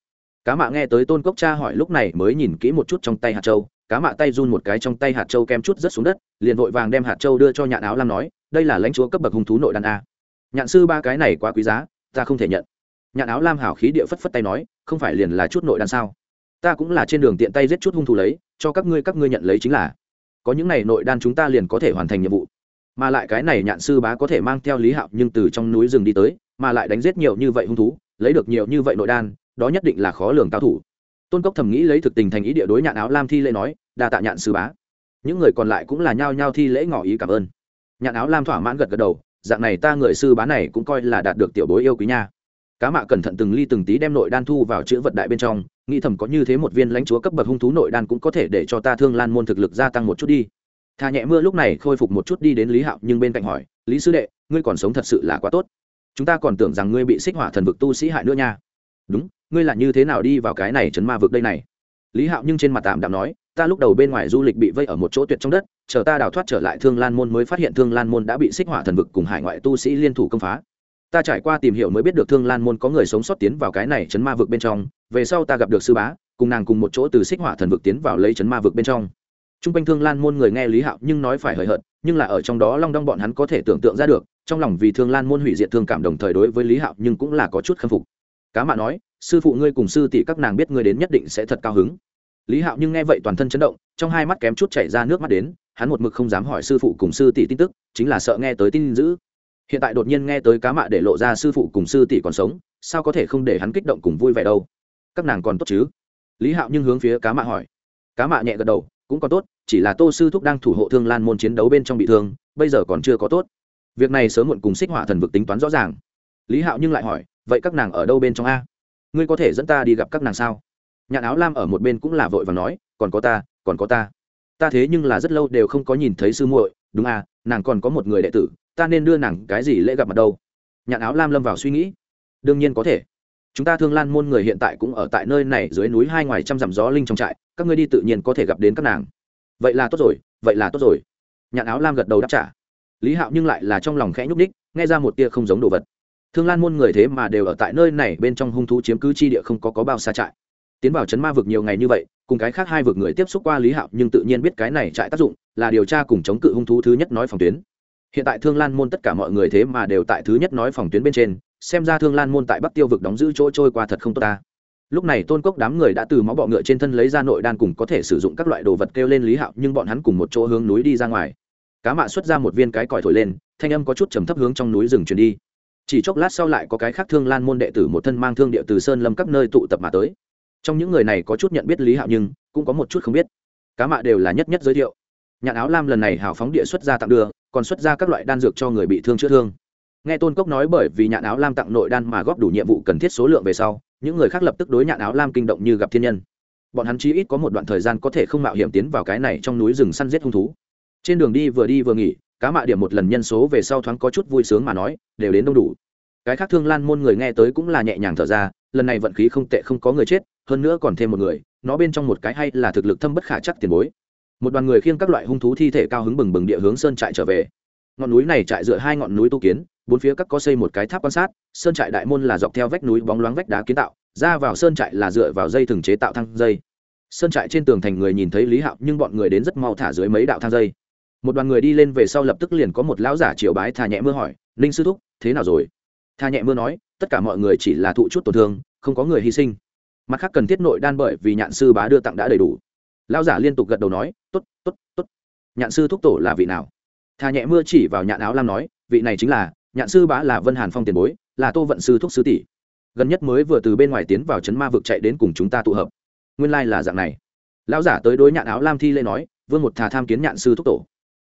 cá mạ nghe tới tôn cốc cha hỏi lúc này mới nhìn kỹ một chút trong tay hạt châu. Cá mạ tay run một cái trong tay hạt châu kem chút rất xuống đất, liền vội vàng đem hạt châu đưa cho nhạn áo lam nói, đây là lãnh chúa cấp bậc hung thú nội đan a. Nhạn sư ba cái này quá quý giá, ta không thể nhận. Nhạn áo lam hảo khí địa phất phất tay nói, không phải liền là chút nội đan sao? Ta cũng là trên đường tiện tay giết chút hung thú lấy, cho các ngươi các ngươi nhận lấy chính là. Có những này nội đan chúng ta liền có thể hoàn thành nhiệm vụ. Mà lại cái này nhạn sư bá có thể mang theo lý hạo nhưng từ trong núi rừng đi tới, mà lại đánh giết nhiều như vậy hung thú, lấy được nhiều như vậy nội đan đó nhất định là khó lường cao thủ. Tôn cốc thầm nghĩ lấy thực tình thành ý địa đối nhạn áo lam thi lễ nói, đa tạ nhạn sư bá. Những người còn lại cũng là nhao nhao thi lễ ngỏ ý cảm ơn. Nhạn áo lam thỏa mãn gật gật đầu, dạng này ta người sư bá này cũng coi là đạt được tiểu bối yêu quý nha. Cá mạ cẩn thận từng ly từng tí đem nội đan thu vào chữ vật đại bên trong, nghĩ thầm có như thế một viên lãnh chúa cấp bậc hung thú nội đan cũng có thể để cho ta thương lan môn thực lực gia tăng một chút đi. Thà nhẹ mưa lúc này khôi phục một chút đi đến lý hạo, nhưng bên cạnh hỏi, lý sư đệ, ngươi còn sống thật sự là quá tốt. Chúng ta còn tưởng rằng ngươi bị xích hỏa thần vực tu sĩ hại nữa nha. Đúng ngươi là như thế nào đi vào cái này chấn ma vực đây này? Lý hạo nhưng trên mặt tạm đạm nói, ta lúc đầu bên ngoài du lịch bị vây ở một chỗ tuyệt trong đất, chờ ta đào thoát trở lại thương lan môn mới phát hiện thương lan môn đã bị xích hỏa thần vực cùng hải ngoại tu sĩ liên thủ công phá. Ta trải qua tìm hiểu mới biết được thương lan môn có người sống sót tiến vào cái này chấn ma vực bên trong, về sau ta gặp được sư bá, cùng nàng cùng một chỗ từ xích hỏa thần vực tiến vào lấy chấn ma vực bên trong. T r u n g quanh thương lan môn người nghe lý hạo nhưng nói phải hời hợt, nhưng là ở trong đó long đong bọn hắn có thể tưởng tượng ra được, trong lòng vì thương lan môn hủy diệt thương cảm đồng thời đối với lý hạo nhưng cũng là có chút khâm phục cá mạ nói, sư phụ ngươi cùng sư tỷ các nàng biết ngươi đến nhất định sẽ thật cao hứng. Lý hạo nhưng nghe vậy toàn thân chấn động, trong hai mắt kém chút chảy ra nước mắt đến, hắn một mực không dám hỏi sư phụ cùng sư tỷ tin tức, chính là sợ nghe tới tin dữ. Hiện tại đột nhiên nghe tới cá mạ để lộ ra sư phụ cùng sư tỷ còn sống, sao có thể không để hắn kích động cùng vui vẻ đâu? Các nàng còn tốt chứ? Lý hạo nhưng hướng phía cá mạ hỏi. Cá mạ nhẹ gật đầu, cũng có tốt, chỉ là tô sư thúc đang thủ hộ thương lan môn chiến đấu bên trong bị thương, bây giờ còn chưa có tốt. Việc này sớm muộn cùng xích hỏa thần vực tính toán rõ ràng. Lý hạo nhưng lại hỏi vậy các nàng ở đâu bên trong a? Ngươi có thể dẫn ta đi gặp các nàng sao? Nhạn áo lam ở một bên cũng là vội và nói, còn có ta, còn có ta. Ta thế nhưng là rất lâu đều không có nhìn thấy sư muội, đúng à nàng còn có một người đệ tử, ta nên đưa nàng cái gì lễ gặp mặt đâu? Nhạn áo lam lâm vào suy nghĩ. Đương nhiên có thể. Chúng ta thương lan môn người hiện tại cũng ở tại nơi này dưới núi hai ngoài trăm dặm gió linh trong trại, các ngươi đi tự nhiên có thể gặp đến các nàng. Vậy là tốt rồi, vậy là tốt rồi. Nhạn áo lam gật đầu đáp trả. Lý hạo nhưng lại là trong lòng khẽ nhúc ních nghe ra một tia không giống đồ vật thương lan môn người thế mà đều ở tại nơi này, bên trong hung thú chiếm cứ chi địa không có có bao xa trại. Tiến vào chấn ma vực nhiều ngày như vậy, cùng cái khác hai vực người tiếp xúc qua lý hạo nhưng tự nhiên biết cái này trại tác dụng, là điều tra cùng chống cự hung thú thứ nhất nói phòng tuyến. Hiện tại thương lan môn tất cả mọi người thế mà đều tại thứ nhất nói phòng tuyến bên trên, xem ra thương lan môn tại bắc tiêu vực đóng giữ chỗ trôi qua thật không tốt ta. Lúc này tôn cốc đám người đã từ máu bọ ngựa trên thân lấy ra nội đan cùng có thể sử dụng các loại đồ vật kêu lên lý hạo, nhưng bọn hắn cùng một chỗ hướng núi đi ra ngoài. Cá mạ xuất ra một viên cái còi thổi lên, thanh âm có chút trầm thấp hướng trong núi rừng truyền đi chỉ chốc lát sau lại có cái khác thương lan môn đệ tử một thân mang thương địa từ sơn lâm các nơi tụ tập mà tới. Trong những người này có chút nhận biết lý hạo nhưng cũng có một chút không biết. Cá mạ đều là nhất nhất giới thiệu. Nhạn áo lam lần này hào phóng địa xuất ra tặng đưa, còn xuất ra các loại đan dược cho người bị thương chữa thương. Nghe tôn cốc nói bởi vì nhạn áo lam tặng nội đan mà góp đủ nhiệm vụ cần thiết số lượng về sau, những người khác lập tức đối nhạn áo lam kinh động như gặp thiên nhân. Bọn hắn chí ít có một đoạn thời gian có thể không mạo hiểm tiến vào cái này trong núi rừng săn giết hung thú trên đường đi vừa đi vừa nghỉ, cá mạ điểm một lần nhân số về sau thoáng có chút vui sướng mà nói, đều đến đông đủ. Cái khác thương lan môn người nghe tới cũng là nhẹ nhàng thở ra, lần này vận khí không tệ không có người chết, hơn nữa còn thêm một người, nó bên trong một cái hay là thực lực thâm bất khả chắc tiền bối. Một đoàn người khiêng các loại hung thú thi thể cao hứng bừng bừng địa hướng sơn trại trở về. Ngọn núi này trại dựa hai ngọn núi tu kiến, bốn phía các có xây một cái tháp quan sát, sơn trại đại môn là dọc theo vách núi bóng loáng vách đá kiến tạo, ra vào sơn trại là dựa vào dây thừng chế tạo thang dây. Sơn trại trên tường thành người nhìn thấy lý hạo nhưng bọn người đến rất mau thả dưới mấy đạo thang dây một đoàn người đi lên về sau lập tức liền có một lão giả triều bái thà nhẹ mưa hỏi, ninh sư thúc, thế nào rồi? Thà nhẹ mưa nói, tất cả mọi người chỉ là thụ chút tổn thương, không có người hy sinh. Mặt khác cần thiết nội đan bởi vì nhạn sư bá đưa tặng đã đầy đủ. Lão giả liên tục gật đầu nói t ố t t ố t t ố t nhạn sư thúc tổ là vị nào? Thà nhẹ mưa chỉ vào nhạn áo lam nói, vị này chính là, nhạn sư bá là vân hàn phong tiền bối, là tô vận sư thúc sứ tỷ. Gần nhất mới vừa từ bên ngoài tiến vào trấn ma vực chạy đến cùng chúng ta tụ hợp. Nguyên lai、like、là dạng này. Lão giả tới đối nhạn áo lam thi lê nói, vương một thà tham kiến nhạn sư thúc tổ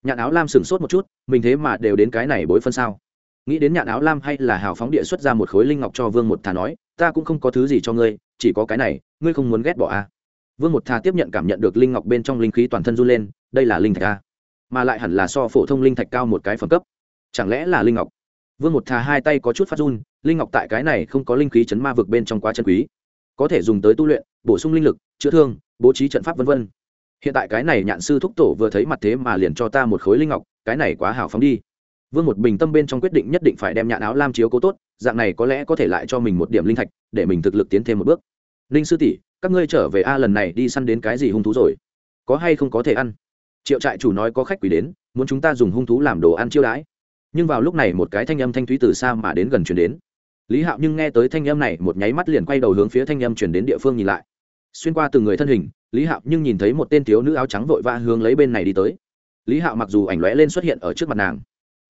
nhạn áo lam sửng sốt một chút, mình thế mà đều đến cái này bối phân sao? Nghĩ đến nhạn áo lam hay là hào phóng địa xuất ra một khối linh ngọc cho vương một thà nói, ta cũng không có thứ gì cho ngươi, chỉ có cái này, ngươi không muốn ghét bỏ à. vương một thà tiếp nhận cảm nhận được linh ngọc bên trong linh khí toàn thân run lên, đây là linh thạch a mà lại hẳn là so phổ thông linh thạch cao một cái phẩm cấp. Chẳng lẽ là linh ngọc? Vương một thà hai tay có chút phát run, linh ngọc tại cái này không có linh khí chấn ma vực bên trong quá chân quý. Có thể dùng tới tu luyện, bổ sung linh lực, chữa thương, bố trí trận pháp v v hiện tại cái này nhạn sư thúc tổ vừa thấy mặt thế mà liền cho ta một khối linh ngọc, cái này quá hào phóng đi. Vương một bình tâm bên trong quyết định nhất định phải đem nhạn áo lam chiếu cố tốt, dạng này có lẽ có thể lại cho mình một điểm linh thạch, để mình thực lực tiến thêm một bước. Ninh sư tỷ, các ngươi trở về a lần này đi săn đến cái gì hung thú rồi? Có hay không có thể ăn? Triệu trại chủ nói có khách quỷ đến, muốn chúng ta dùng hung thú làm đồ ăn chiêu đãi. Nhưng vào lúc này một cái thanh âm thanh thúy từ xa mà đến gần chuyển đến. Lý hạo nhưng nghe tới thanh âm này, một nháy mắt liền quay đầu hướng phía thanh âm chuyển đến địa phương nhìn lại xuyên qua từng người thân hình, lý hạo nhưng nhìn thấy một tên thiếu nữ áo trắng vội vã hướng lấy bên này đi tới. Lý hạo mặc dù ảnh lóe lên xuất hiện ở trước mặt nàng,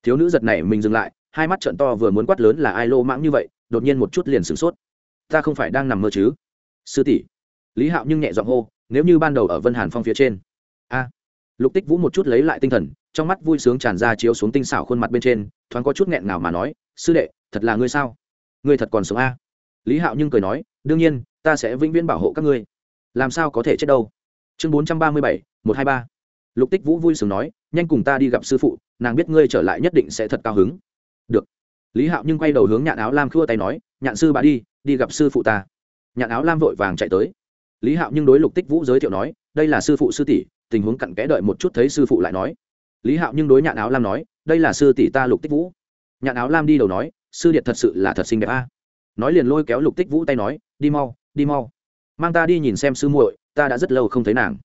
thiếu nữ giật này mình dừng lại, hai mắt trận to vừa muốn quát lớn là ai lô mãng như vậy, đột nhiên một chút liền sửng sốt. Ta không phải đang nằm mơ chứ? Sư tỷ. Lý hạo nhưng nhẹ giọng hô, nếu như ban đầu ở vân hàn phong phía trên. A. Lục tích vũ một chút lấy lại tinh thần, trong mắt vui sướng tràn ra chiếu xuống tinh xảo khuôn mặt bên trên, thoáng có chút nghẹn nào mà nói, sư đệ, thật là ngươi sao? Ngươi thật còn sống a? Lý hạo nhưng cười nói, đương nhiên, ta sẽ vĩnh viễn bảo hộ các ngươi làm sao có thể chết đâu? Chương bốn trăm ba mươi bảy, một hai ba. Lục tích vũ vui sướng nói, nhanh cùng ta đi gặp sư phụ, nàng biết ngươi trở lại nhất định sẽ thật cao hứng. Được. Lý hạo nhưng quay đầu hướng nhạn áo lam khua tay nói, nhạn sư bà đi đi gặp sư phụ ta. Nhạn áo lam vội vàng chạy tới. Lý hạo nhưng đối lục tích vũ giới thiệu nói, đây là sư phụ sư tỷ, tình huống cặn kẽ đợi một chút thấy sư phụ lại nói. Lý hạo nhưng đối nhạn áo lam nói, đây là sư tỷ ta, lục tích vũ. Nhạn áo lam đi đầu nói, sư điệt thật sự là thật xinh đẹp a. Nói liền lôi kéo lục tích vũ tay nói, đi mau đi mau mang ta đi nhìn xem sư muội, ta đã rất lâu không thấy nàng.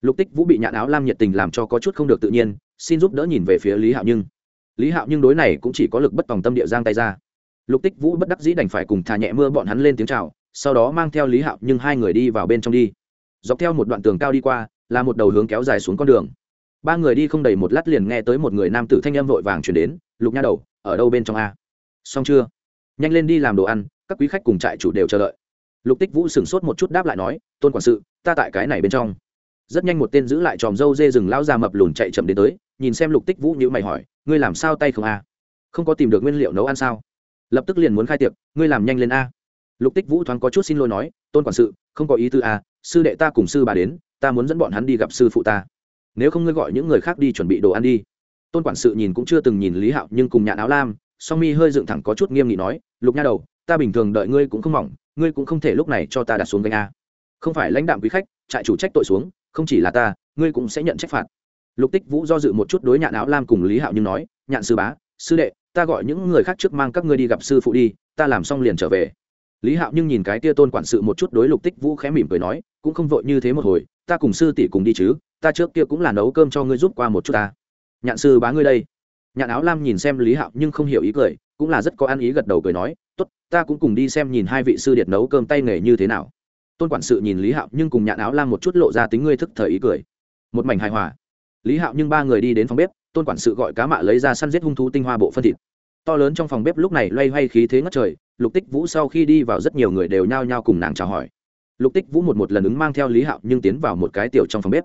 Lục tích vũ bị nhạn áo lam nhiệt tình làm cho có chút không được tự nhiên, xin giúp đỡ nhìn về phía lý hạo nhưng. Lý hạo nhưng đối này cũng chỉ có lực bất tòng tâm địa giang tay ra. Lục tích vũ bất đắc dĩ đành phải cùng thả nhẹ mưa bọn hắn lên tiếng c h à o sau đó mang theo lý hạo nhưng hai người đi vào bên trong đi. Dọc theo một đoạn tường cao đi qua, là một đầu hướng kéo dài xuống con đường. Ba người đi không đầy một lát liền nghe tới một người nam tử thanh âm vội vàng chuyển đến, lục nha đầu, ở đâu bên trong a? Xong chưa? Nhanh lên đi làm đồ ăn, các quý khách cùng trại chủ đều chờ đợi lục tích vũ sửng sốt một chút đáp lại nói, tôn quản sự, ta tại cái này bên trong. Rất nhanh một tên giữ lại tròm dâu dê rừng lao ra mập lùn chạy chậm đến tới, nhìn xem lục tích vũ như mày hỏi, ngươi làm sao tay không a? Không có tìm được nguyên liệu nấu ăn sao? Lập tức liền muốn khai tiệc, ngươi làm nhanh lên a. Lục tích vũ thoáng có chút xin lỗi nói, tôn quản sự, không có ý tư a, sư đệ ta cùng sư bà đến, ta muốn dẫn bọn hắn đi gặp sư phụ ta. Nếu không ngươi gọi những người khác đi chuẩn bị đồ ăn đi. Tôn quản sự nhìn cũng chưa từng nhìn lý hạo nhưng cùng nhạn áo lam, song mi hơi dựng thẳng có chút nghiêm nghị nói, lục nha đầu, ta bình thường đợi ngươi cũng không mỏng ngươi cũng không thể lúc này cho ta đặt xuống gánh a. Không phải lãnh đạm quý khách, trại chủ trách tội xuống, không chỉ là ta, ngươi cũng sẽ nhận trách phạt. Lục tích vũ do dự một chút đối nhạn áo lam cùng lý hạo nhưng nói, nhạn sư bá, sư đệ, ta gọi những người khác trước mang các ngươi đi gặp sư phụ đi, ta làm xong liền trở về. Lý hạo nhưng nhìn cái tia tôn quản sự một chút đối lục tích vũ khẽ mỉm cười nói, cũng không vội như thế một hồi, ta cùng sư tỷ cùng đi chứ, ta trước kia cũng là nấu cơm cho ngươi giúp qua một chút ta. Nhạn sư bá ngươi đây. Nhạn áo lam nhìn xem lý hạo nhưng không hiểu ý cười, cũng là rất có ăn ý gật đầu cười nói tốt, ta cũng cùng đi xem nhìn hai vị sư điệt nấu cơm tay nghề như thế nào. Tôn quản sự nhìn lý hạo nhưng cùng nhạn áo lam một chút lộ ra tính ngươi thức thời ý cười. Một mảnh hài hòa. Lý hạo nhưng ba người đi đến phòng bếp, tôn quản sự gọi cá mạ lấy ra săn giết hung thú tinh hoa bộ phân thịt. To lớn trong phòng bếp lúc này loay hoay khí thế ngất trời, lục tích vũ sau khi đi vào rất nhiều người đều nhao nhao cùng nàng chào hỏi. Lục tích vũ một một lần ứng mang theo lý hạo nhưng tiến vào một cái tiểu trong phòng bếp.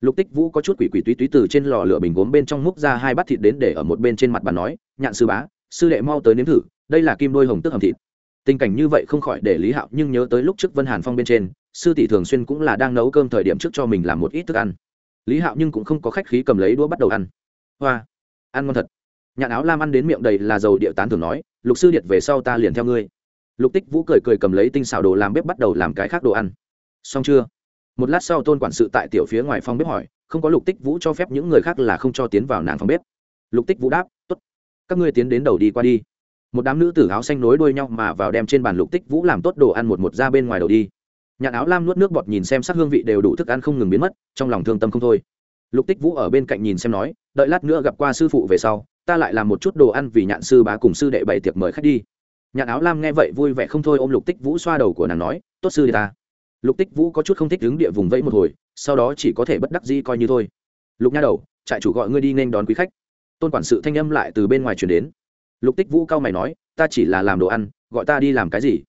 Lục tích vũ có chút quỷ quỷ túy túy từ trên lò lửa bình gốm bên trong múc ra hai bát thịt đến để ở một bên trên mặt bàn nói, nhạn sư bá, sư đệ mau tới nếm thử đây là kim đôi hồng tức hầm thịt. Tình cảnh như vậy không khỏi để lý hạo nhưng nhớ tới lúc trước vân hàn phong bên trên, sư tỷ thường xuyên cũng là đang nấu cơm thời điểm trước cho mình làm một ít thức ăn. Lý hạo nhưng cũng không có khách khí cầm lấy đũa bắt đầu ăn. Hoa, ăn ngon thật. Nhạn áo lam ăn đến miệng đầy là dầu địa tán thường nói, lục sư điệt về sau ta liền theo ngươi. Lục tích vũ cười cười cầm lấy tinh xào đồ làm bếp bắt đầu làm cái khác đồ ăn. Xong chưa? Một lát sau tôn quản sự tại tiểu phía ngoài phòng bếp hỏi, không có lục tích vũ cho phép những người khác là không cho tiến vào nàng phòng bếp. Lục tích vũ đáp t ố t các ngươi tiến đến đầu đi qua đi một đám nữ tử áo xanh nối đuôi nhau mà vào đem trên bàn lục tích vũ làm tốt đồ ăn một một ra bên ngoài đầu đi. Nhạn áo lam nuốt nước bọt nhìn xem sắc hương vị đều đủ thức ăn không ngừng biến mất, trong lòng thương tâm không thôi. Lục tích vũ ở bên cạnh nhìn xem nói, đợi lát nữa gặp qua sư phụ về sau, ta lại làm một chút đồ ăn vì nhạn sư bá cùng sư đệ bảy tiệc mời khách đi. Nhạn áo lam nghe vậy vui vẻ không thôi ôm lục tích vũ xoa đầu của nàng nói, tốt sư đệ ta. Lục tích vũ có chút không thích đứng địa vùng vẫy một hồi, sau đó chỉ có thể bất đắc dĩ coi như thôi. Lục nha đầu, trại chủ gọi ngươi đi nên đón quý khách. Tôn quản sự thanh âm lại từ bên ngoài chuyển đến lục tích vũ cao mày nói, ta chỉ là làm đồ ăn, gọi ta đi làm cái gì?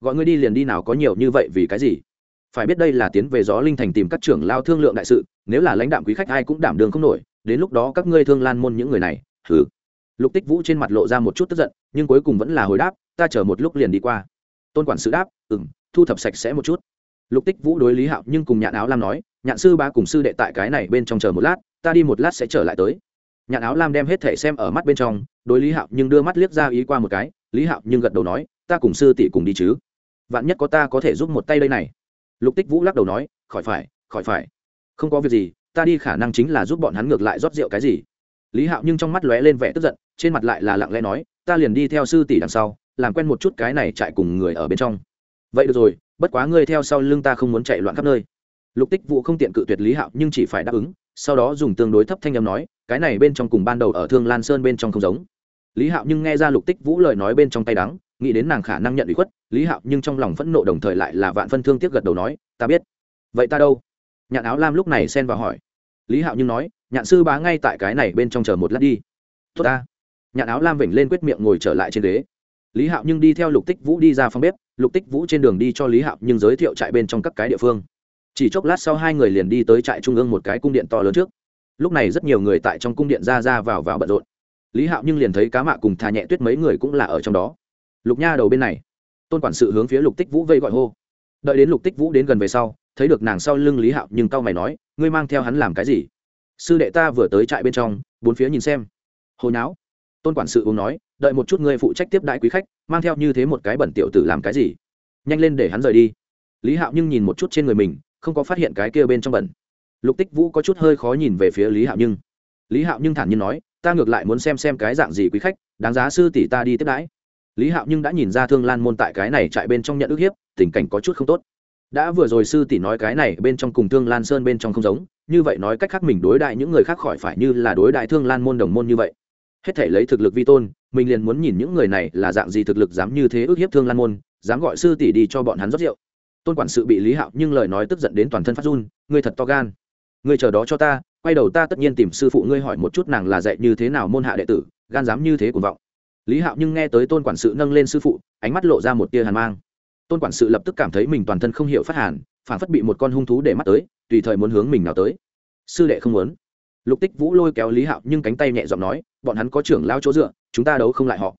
Gọi ngươi đi liền đi nào có nhiều như vậy vì cái gì? Phải biết đây là tiến về gió linh thành tìm các trưởng lao thương lượng đại sự, nếu là lãnh đạm quý khách ai cũng đảm đường không nổi, đến lúc đó các ngươi thương lan môn những người này thử lục tích vũ trên mặt lộ ra một chút tức giận, nhưng cuối cùng vẫn là hồi đáp, ta chờ một lúc liền đi qua. Tôn quản sự đáp ừng thu thập sạch sẽ một chút. Lục tích vũ đối lý hạo nhưng cùng nhạn áo lam nói, nhạn sư ba cùng sư đệ tại cái này bên trong chờ một lát, ta đi một lát sẽ trở lại tới nhạn áo lam đem hết thể xem ở mắt bên trong, đối lý hạo nhưng đưa mắt liếc ra ý qua một cái, lý hạo nhưng gật đầu nói, ta cùng sư tỷ cùng đi chứ. Vạn nhất có ta có thể giúp một tay đây này. Lục tích vũ lắc đầu nói, khỏi phải khỏi phải. Không có việc gì, ta đi khả năng chính là giúp bọn hắn ngược lại rót rượu cái gì. Lý hạo nhưng trong mắt lóe lên vẻ tức giận, trên mặt lại là lặng lẽ nói, ta liền đi theo sư tỷ đằng sau, làm quen một chút cái này chạy cùng người ở bên trong. Vậy được rồi, bất quá ngươi theo sau lưng ta không muốn chạy loạn khắp nơi. Lục tích vũ không tiện cự tuyệt lý hạo, nhưng chỉ phải đáp ứng sau đó dùng tương đối thấp thanh âm nói, cái này bên trong cùng ban đầu ở thương lan sơn bên trong không giống. Lý hạo nhưng nghe ra lục tích vũ lời nói bên trong tay đắng, nghĩ đến nàng khả năng nhận ủy khuất, lý hạo nhưng trong lòng phẫn nộ đồng thời lại là vạn phân thương tiếc gật đầu nói, ta biết. Vậy ta đâu? Nhạn áo lam lúc này xen vào hỏi. Lý hạo nhưng nói, nhạn sư bá ngay tại cái này bên trong chờ một lát đi. Tốt ta. Nhạn áo lam vểnh lên quyết miệng ngồi trở lại trên ghế. Lý hạo nhưng đi theo lục tích vũ đi ra phòng bếp, lục tích vũ trên đường đi cho lý hạo nhưng giới thiệu trại bên trong các cái địa phương chỉ chốc lát sau hai người liền đi tới trại trung ương một cái cung điện to lớn trước. Lúc này rất nhiều người tại trong cung điện ra ra vào vào bận rộn. Lý hạo nhưng liền thấy cá mạ cùng thà nhẹ tuyết mấy người cũng là ở trong đó. Lục nha đầu bên này, tôn quản sự hướng phía lục tích vũ vây gọi hô. Đợi đến lục tích vũ đến gần về sau, thấy được nàng sau lưng lý hạo nhưng tao mày nói, ngươi mang theo hắn làm cái gì? Sư đệ ta vừa tới trại bên trong, bốn phía nhìn xem. Hồi não tôn quản sự uống nói, đợi một chút ngươi phụ trách tiếp đại quý khách, mang theo như thế một cái bẩn tiểu tử làm cái gì? Nhanh lên để hắn rời đi. Lý hạo nhưng nhìn một chút trên người mình không có phát hiện cái kia bên trong bẩn. Lục tích vũ có chút hơi khó nhìn về phía lý hạo nhưng. Lý hạo nhưng thản nhiên nói, ta ngược lại muốn xem xem cái dạng gì quý khách, đáng giá sư tỷ ta đi tiếp đãi. Lý hạo nhưng đã nhìn ra thương lan môn tại cái này chạy bên trong nhận ức hiếp, tình cảnh có chút không tốt. Đã vừa rồi sư tỷ nói cái này bên trong cùng thương lan sơn bên trong không giống, như vậy nói cách khác mình đối đại những người khác khỏi phải như là đối đại thương lan môn đồng môn như vậy. Hết thể lấy thực lực vi tôn, mình liền muốn nhìn những người này là dạng gì thực lực dám như thế ức hiếp thương lan môn, dám gọi sư tỷ đi cho bọn hắn rót rượu tôn quản sự bị lý hạo nhưng lời nói tức giận đến toàn thân phát run ngươi thật to gan ngươi chờ đó cho ta quay đầu ta tất nhiên tìm sư phụ ngươi hỏi một chút nàng là dạy như thế nào môn hạ đệ tử gan dám như thế cuồng vọng lý hạo nhưng nghe tới tôn quản sự nâng lên sư phụ ánh mắt lộ ra một tia hàn mang tôn quản sự lập tức cảm thấy mình toàn thân không hiểu phát hàn phản phất bị một con hung thú để mắt tới tùy thời muốn hướng mình nào tới sư đệ không muốn lục tích vũ lôi kéo lý hạo nhưng cánh tay nhẹ giọng nói bọn hắn có trưởng lao chỗ dựa chúng ta đấu không lại họ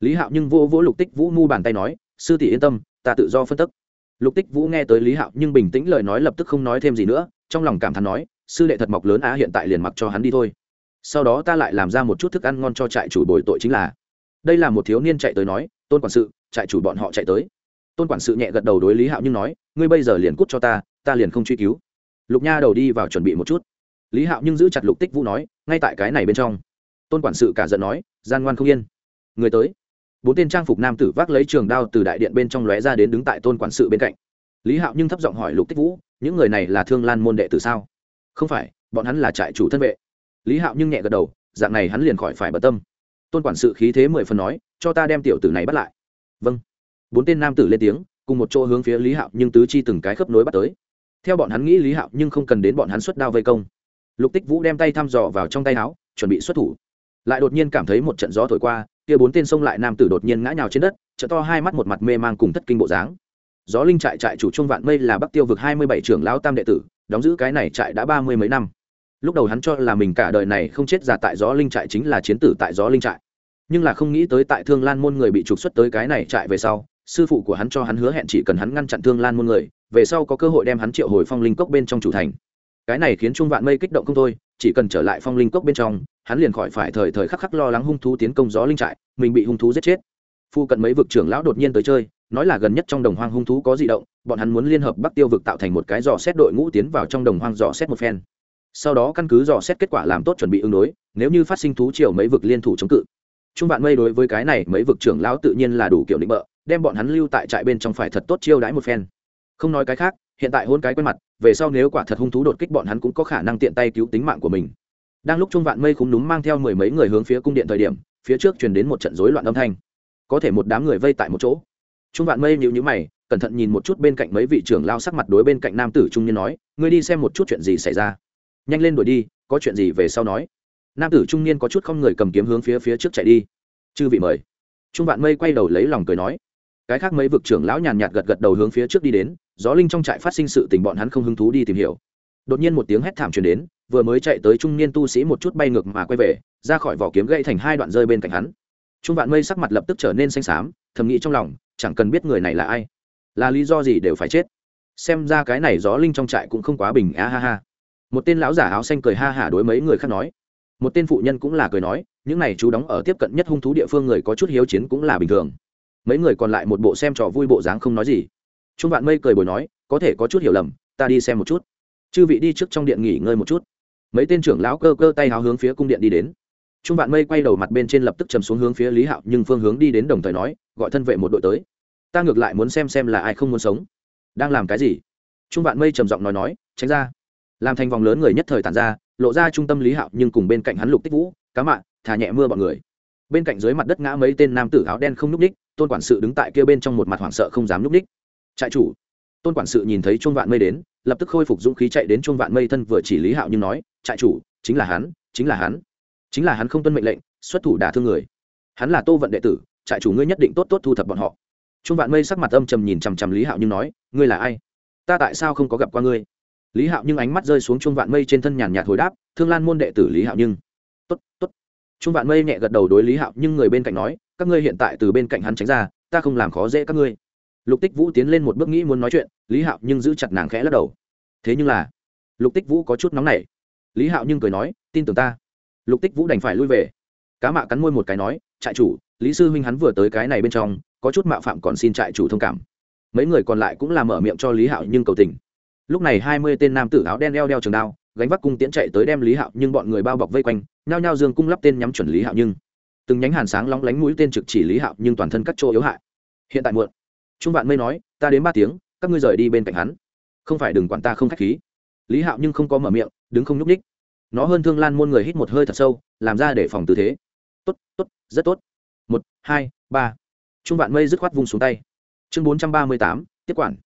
lý hạo nhưng vô vỗ lục tích vũ mu bàn tay nói sư tỷ yên tâm ta tự do phân tức lục tích vũ nghe tới lý hạo nhưng bình tĩnh lời nói lập tức không nói thêm gì nữa, trong lòng cảm thán nói, sư đệ thật mọc lớn á, hiện tại liền mặc cho hắn đi thôi. Sau đó ta lại làm ra một chút thức ăn ngon cho trại chủ bồi tội chính là. Đây là một thiếu niên chạy tới nói, tôn quản sự, trại chủ bọn họ chạy tới. Tôn quản sự nhẹ gật đầu đối lý hạo nhưng nói, ngươi bây giờ liền cút cho ta ta liền không truy cứu. Lục nha đầu đi vào chuẩn bị một chút. Lý hạo nhưng giữ chặt lục tích vũ nói, ngay tại cái này bên trong. Tôn quản sự cả giận nói, gian ngoan không yên. Người tới bốn tên trang phục nam tử vác lấy trường đao từ đại điện bên trong lóe ra đến đứng tại tôn quản sự bên cạnh. Lý hạo nhưng thấp giọng hỏi lục tích vũ, những người này là thương lan môn đệ tử sao? Không phải, bọn hắn là trại chủ thân vệ. Lý hạo nhưng nhẹ gật đầu, dạng này hắn liền khỏi phải bận tâm. Tôn quản sự khí thế mười phần nói, cho ta đem tiểu tử này bắt lại. Vâng. Bốn tên nam tử lên tiếng, cùng một chỗ hướng phía lý hạo nhưng tứ chi từng cái khớp nối bắt tới. Theo bọn hắn nghĩ, lý hạo nhưng không cần đến bọn hắn xuất đao vây công. Lục tích vũ đem tay thăm dò vào trong tay áo, chuẩn bị xuất thủ. Lại đột nhiên cảm thấy một trận gió thổi qua kia bốn tên xông lại nam tử đột nhiên ngã nhào trên đất, trợ to hai mắt một mặt mê mang cùng thất kinh bộ dáng. Gió linh trại trại chủ trung vạn mây là bắc tiêu vực hai mươi bảy trưởng lão tam đệ tử, đóng giữ cái này trại đã ba mươi mấy năm. Lúc đầu hắn cho là mình cả đời này không chết già tại gió linh trại chính là chiến tử tại gió linh trại. Nhưng là không nghĩ tới tại thương lan môn người bị trục xuất tới cái này trại về sau, sư phụ của hắn cho hắn hứa hẹn chỉ cần hắn ngăn chặn thương lan môn người, về sau có cơ hội đem hắn triệu hồi phong linh cốc bên trong chủ thành. Cái này khiến trung vạn mây kích động không thôi, chỉ cần trở lại phong linh cốc bên trong hắn liền khỏi phải thời thời khắc khắc lo lắng hung thú tiến công gió linh trại, mình bị hung thú giết chết. Phu cận mấy vực trưởng lão đột nhiên tới chơi, nói là gần nhất trong đồng hoang hung thú có di động, bọn hắn muốn liên hợp bắc tiêu vực tạo thành một cái dò xét đội ngũ tiến vào trong đồng hoang dò xét một phen. Sau đó căn cứ dò xét kết quả làm tốt chuẩn bị ứng đối, nếu như phát sinh thú triều mấy vực liên thủ chống cự. Trung vạn mây đối với cái này mấy vực trưởng lão tự nhiên là đủ kiểu định bợ, đem bọn hắn lưu tại trại bên trong phải thật tốt chiêu đãi một phen. Không nói cái khác, hiện tại hôn cái quen mặt, về sau nếu quả thật hung thú đột kích bọn hắn cũng có khả năng tiện tay cứu tính mạng của mình đang lúc trung vạn mây khúng núm mang theo mười mấy người hướng phía cung điện thời điểm, phía trước truyền đến một trận rối loạn âm thanh. Có thể một đám người vây tại một chỗ. Trung vạn mây nhịu nhữ mày, cẩn thận nhìn một chút bên cạnh mấy vị trưởng lao sắc mặt đối bên cạnh nam tử trung niên nói, ngươi đi xem một chút chuyện gì xảy ra. Nhanh lên đuổi đi, có chuyện gì về sau nói. Nam tử trung niên có chút không người cầm kiếm hướng phía phía trước chạy đi. Chư vị mời. Trung vạn mây quay đầu lấy lòng cười nói. Cái khác mấy vực trưởng lão nhàn nhạt gật gật đầu hướng phía trước đi đến, gió linh trong trại phát sinh sự tình bọn hắn không hứng thú đi tìm hiểu. Đột nhiên một tiếng hét thảm truyền đến vừa mới chạy tới trung niên tu sĩ một chút bay ngược mà quay về, ra khỏi vỏ kiếm gãy thành hai đoạn rơi bên cạnh hắn. Trung vạn mây sắc mặt lập tức trở nên xanh xám, thầm nghĩ trong lòng, chẳng cần biết người này là ai. Là lý do gì đều phải chết. Xem ra cái này gió linh trong trại cũng không quá bình a ha ha. Một tên lão giả áo xanh cười ha hả đối mấy người khác nói. Một tên phụ nhân cũng là cười nói, những này chú đóng ở tiếp cận nhất hung thú địa phương người có chút hiếu chiến cũng là bình thường. Mấy người còn lại một bộ xem trò vui bộ dáng không nói gì. Trung vạn mây cười bồi nói, có thể có chút hiểu lầm, ta đi xem một chút. Chư vị đi trước trong điện nghỉ ngơi một chút mấy tên trưởng lão cơ cơ tay háo hướng phía cung điện đi đến. Trung vạn mây quay đầu mặt bên trên lập tức chầm xuống hướng phía lý hạo, nhưng phương hướng đi đến đồng thời nói, gọi thân vệ một đội tới. Ta ngược lại muốn xem xem là ai không muốn sống. Đang làm cái gì? Trung vạn mây trầm giọng nói nói, tránh ra. Làm thành vòng lớn người nhất thời tàn ra, lộ ra trung tâm lý hạo, nhưng cùng bên cạnh hắn lục tích vũ, cá mạ thả nhẹ mưa bọn người. Bên cạnh dưới mặt đất ngã mấy tên nam tử áo đen không n ú c ních tôn quản sự đứng tại kia bên trong một mặt hoảng sợ không dám n ú c ních trại chủ tôn quản sự nhìn thấy Chuông vạn mây đến, lập tức khôi phục dũng khí chạy đến Chuông vạn mây thân vừa chỉ lý hạo nhưng nói, trại chủ, chính là hắn, chính là hắn. Chính là hắn không tuân mệnh lệnh, xuất thủ đả thương người. Hắn là tô vận đệ tử, trại chủ ngươi nhất định tốt tốt thu thập bọn họ. Chuông vạn mây sắc mặt âm trầm nhìn chằm chằm lý hạo nhưng nói, ngươi là ai? Ta tại sao không có gặp qua ngươi? Lý hạo nhưng ánh mắt rơi xuống Chuông vạn mây trên thân nhàn nhạt hồi đáp, thương lan môn đệ tử lý hạo nhưng tốt tốt. Chuông vạn mây nhẹ gật đầu đối lý hạo nhưng người bên cạnh nói, các ngươi hiện tại từ bên cạnh hắn tránh ra, ta không làm khó dễ các ngươi lục tích vũ tiến lên một bước nghĩ muốn nói chuyện, lý hạo nhưng giữ chặt nàng khẽ lắc đầu. Thế nhưng là, lục tích vũ có chút nóng nảy. Lý hạo nhưng cười nói, tin tưởng ta. Lục tích vũ đành phải lui về. Cá mạ cắn môi một cái nói, trại chủ, lý sư huynh hắn vừa tới cái này bên trong, có chút mạo phạm còn xin trại chủ thông cảm. Mấy người còn lại cũng làm mở miệng cho lý hạo nhưng cầu tình. Lúc này hai mươi tên nam tử áo đen đeo đeo trường đao, gánh vác cung tiễn chạy tới đem lý hạo nhưng bọn người bao bọc vây quanh, nhao nhao dương cung lắp tên nhắm chuẩn lý hạo nhưng. Từng nhánh hàn sáng lóng lánh mũi tên trực chỉ lý hạo nhưng toàn thân các chỗ yếu hại. Hiện tại muộn trung vạn mây nói, ta đến ba tiếng, các ngươi rời đi bên cạnh hắn. Không phải đừng quản ta không k h á c h khí. Lý hạo nhưng không có mở miệng, đứng không nhúc ních nó hơn thương lan môn người hít một hơi thật sâu, làm ra để phòng tư thế. Tốt tốt, rất tốt. Một, hai, ba. Trung vạn mây dứt khoát vung xuống tay. Chương bốn trăm ba mươi tám, tiếp quản.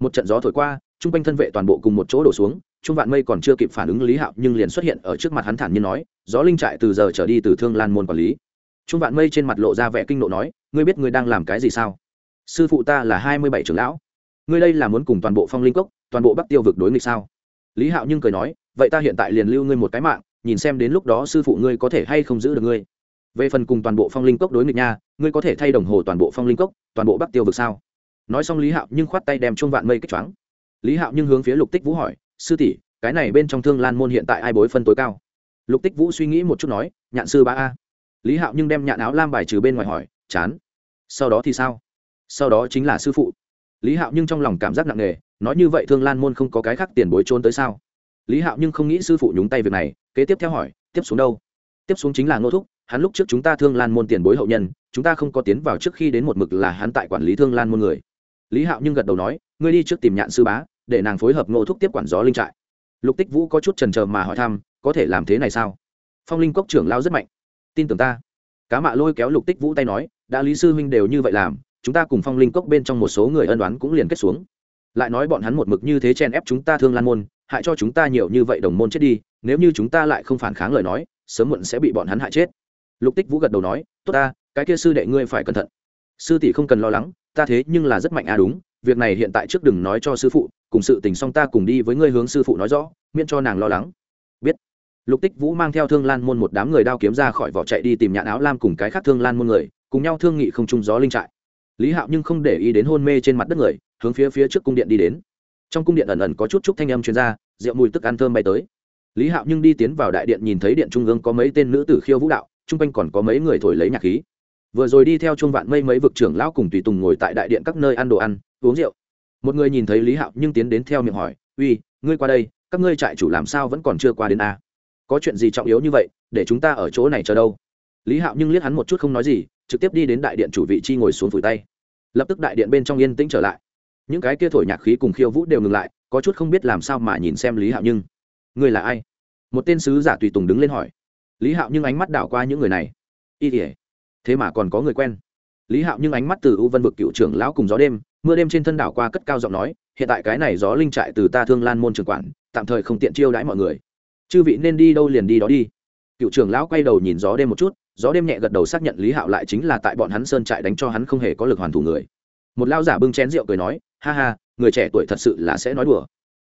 Một trận gió thổi qua Trung quanh thân vệ toàn bộ cùng một chỗ đổ xuống, trung vạn mây còn chưa kịp phản ứng lý hạo nhưng liền xuất hiện ở trước mặt hắn thản nhiên nói, gió linh trại từ giờ trở đi từ thương lan môn quản lý. Trung vạn mây trên mặt lộ ra vẻ kinh nộ nói, ngươi biết ngươi đang làm cái gì sao? Sư phụ ta là hai mươi bảy trưởng lão. Ngươi đây là muốn cùng toàn bộ phong linh cốc, toàn bộ bắc tiêu vực đối nghịch sao? Lý hạo nhưng cười nói, vậy ta hiện tại liền lưu ngươi một cái mạng, nhìn xem đến lúc đó sư phụ ngươi có thể hay không giữ được ngươi. Về phần cùng toàn bộ phong linh cốc đối nghịch nha, ngươi có thể thay đồng hồ toàn bộ phong linh cốc, toàn bộ bắc tiêu vực sao? Nói xong lý hạo nhưng khoát tay đem chung vạn mây kích choáng. Lý hạo nhưng hướng phía lục tích vũ hỏi, sư tỷ, cái này bên trong thương lan môn hiện tại ai bối phân tối cao? Lục tích vũ suy nghĩ một chút nói, nhạn sư ba a. Lý hạo nhưng đem nhạn áo lam bài trừ bên ngoài hỏi, chán, sau đó thì sao? Sau đó chính là sư phụ. Lý hạo nhưng trong lòng cảm giác nặng nề, nói như vậy thương lan môn không có cái khác tiền bối trốn tới sao? Lý hạo nhưng không nghĩ sư phụ nhúng tay việc này, kế tiếp theo hỏi, tiếp xuống đâu? Tiếp xuống chính là ngô thúc, hắn lúc trước chúng ta thương lan môn tiền bối hậu nhân, chúng ta không có tiến vào trước khi đến một mực là hắn tại quản lý thương lan môn người. Lý hạo nhưng gật đầu nói, ngươi đi trước tìm nhạn sư bá, để nàng phối hợp ngô thúc tiếp quản gió linh trại. Lục tích vũ có chút trần trờ mà hỏi thăm, có thể làm thế này sao? Phong linh cốc trưởng lao rất mạnh. Tin tưởng ta. Cá mạ lôi kéo lục tích vũ tay nói, đã lý sư huynh đều như vậy làm chúng ta cùng phong linh cốc bên trong một số người ân đoán cũng liền kết xuống. Lại nói bọn hắn một mực như thế chen ép chúng ta thương lan môn, hại cho chúng ta nhiều như vậy đồng môn chết đi, nếu như chúng ta lại không phản kháng lời nói, sớm muộn sẽ bị bọn hắn hại chết. Lục tích vũ gật đầu nói, tốt ta, cái kia sư đệ ngươi phải cẩn thận. Sư tỷ không cần lo lắng, ta thế nhưng là rất mạnh à đúng, việc này hiện tại trước đừng nói cho sư phụ, cùng sự tình xong ta cùng đi với ngươi hướng sư phụ nói rõ, miễn cho nàng lo lắng. Biết. Lục tích vũ mang theo thương lan môn một đám người đao kiếm ra khỏi vỏ chạy đi tìm nhạn áo lam cùng cái khác thương lan môn người, cùng nhau thương nghị không trung gió linh trại lý hạo nhưng không để ý đến hôn mê trên mặt đất người, hướng phía phía trước cung điện đi đến. Trong cung điện ẩn ẩn có chút chút thanh âm chuyên r a rượu mùi tức ăn thơm bay tới. Lý hạo nhưng đi tiến vào đại điện nhìn thấy điện trung ương có mấy tên nữ tử khiêu vũ đạo, chung quanh còn có mấy người thổi lấy nhạc khí. Vừa rồi đi theo chuông vạn mây mấy vực trưởng lão cùng tùy tùng ngồi tại đại điện các nơi ăn đồ ăn, uống rượu. Một người nhìn thấy lý hạo nhưng tiến đến theo miệng hỏi, uy, ngươi qua đây, các ngươi trại chủ làm sao vẫn còn chưa qua đến a? Có chuyện gì trọng yếu như vậy, để chúng ta ở chỗ này chờ đâu? Lý hạo nhưng liếc hắn một chút không nói gì trực tiếp đi đến đại điện chủ vị chi ngồi xuống phủi tay. Lập tức đại điện bên trong yên tĩnh trở lại. Những cái kia thổi nhạc khí cùng khiêu vũ đều ngừng lại, có chút không biết làm sao mà nhìn xem lý hạo nhưng. Người là ai? Một tên sứ giả tùy tùng đứng lên hỏi. Lý hạo nhưng ánh mắt đảo qua những người này. Y ỉa thế mà còn có người quen. Lý hạo nhưng ánh mắt từ u vân vực cựu trưởng lão cùng gió đêm, mưa đêm trên thân đảo qua cất cao giọng nói, hiện tại cái này gió linh trại từ ta thương lan môn trường quản, tạm thời không tiện chiêu đãi mọi người. Chư vị nên đi đâu liền đi đó đi. Cựu trưởng lão quay đầu nhìn gió đêm một chút gió đêm nhẹ gật đầu xác nhận lý hạo lại chính là tại bọn hắn sơn trại đánh cho hắn không hề có lực hoàn thủ người một lao giả bưng chén rượu cười nói ha ha người trẻ tuổi thật sự là sẽ nói đùa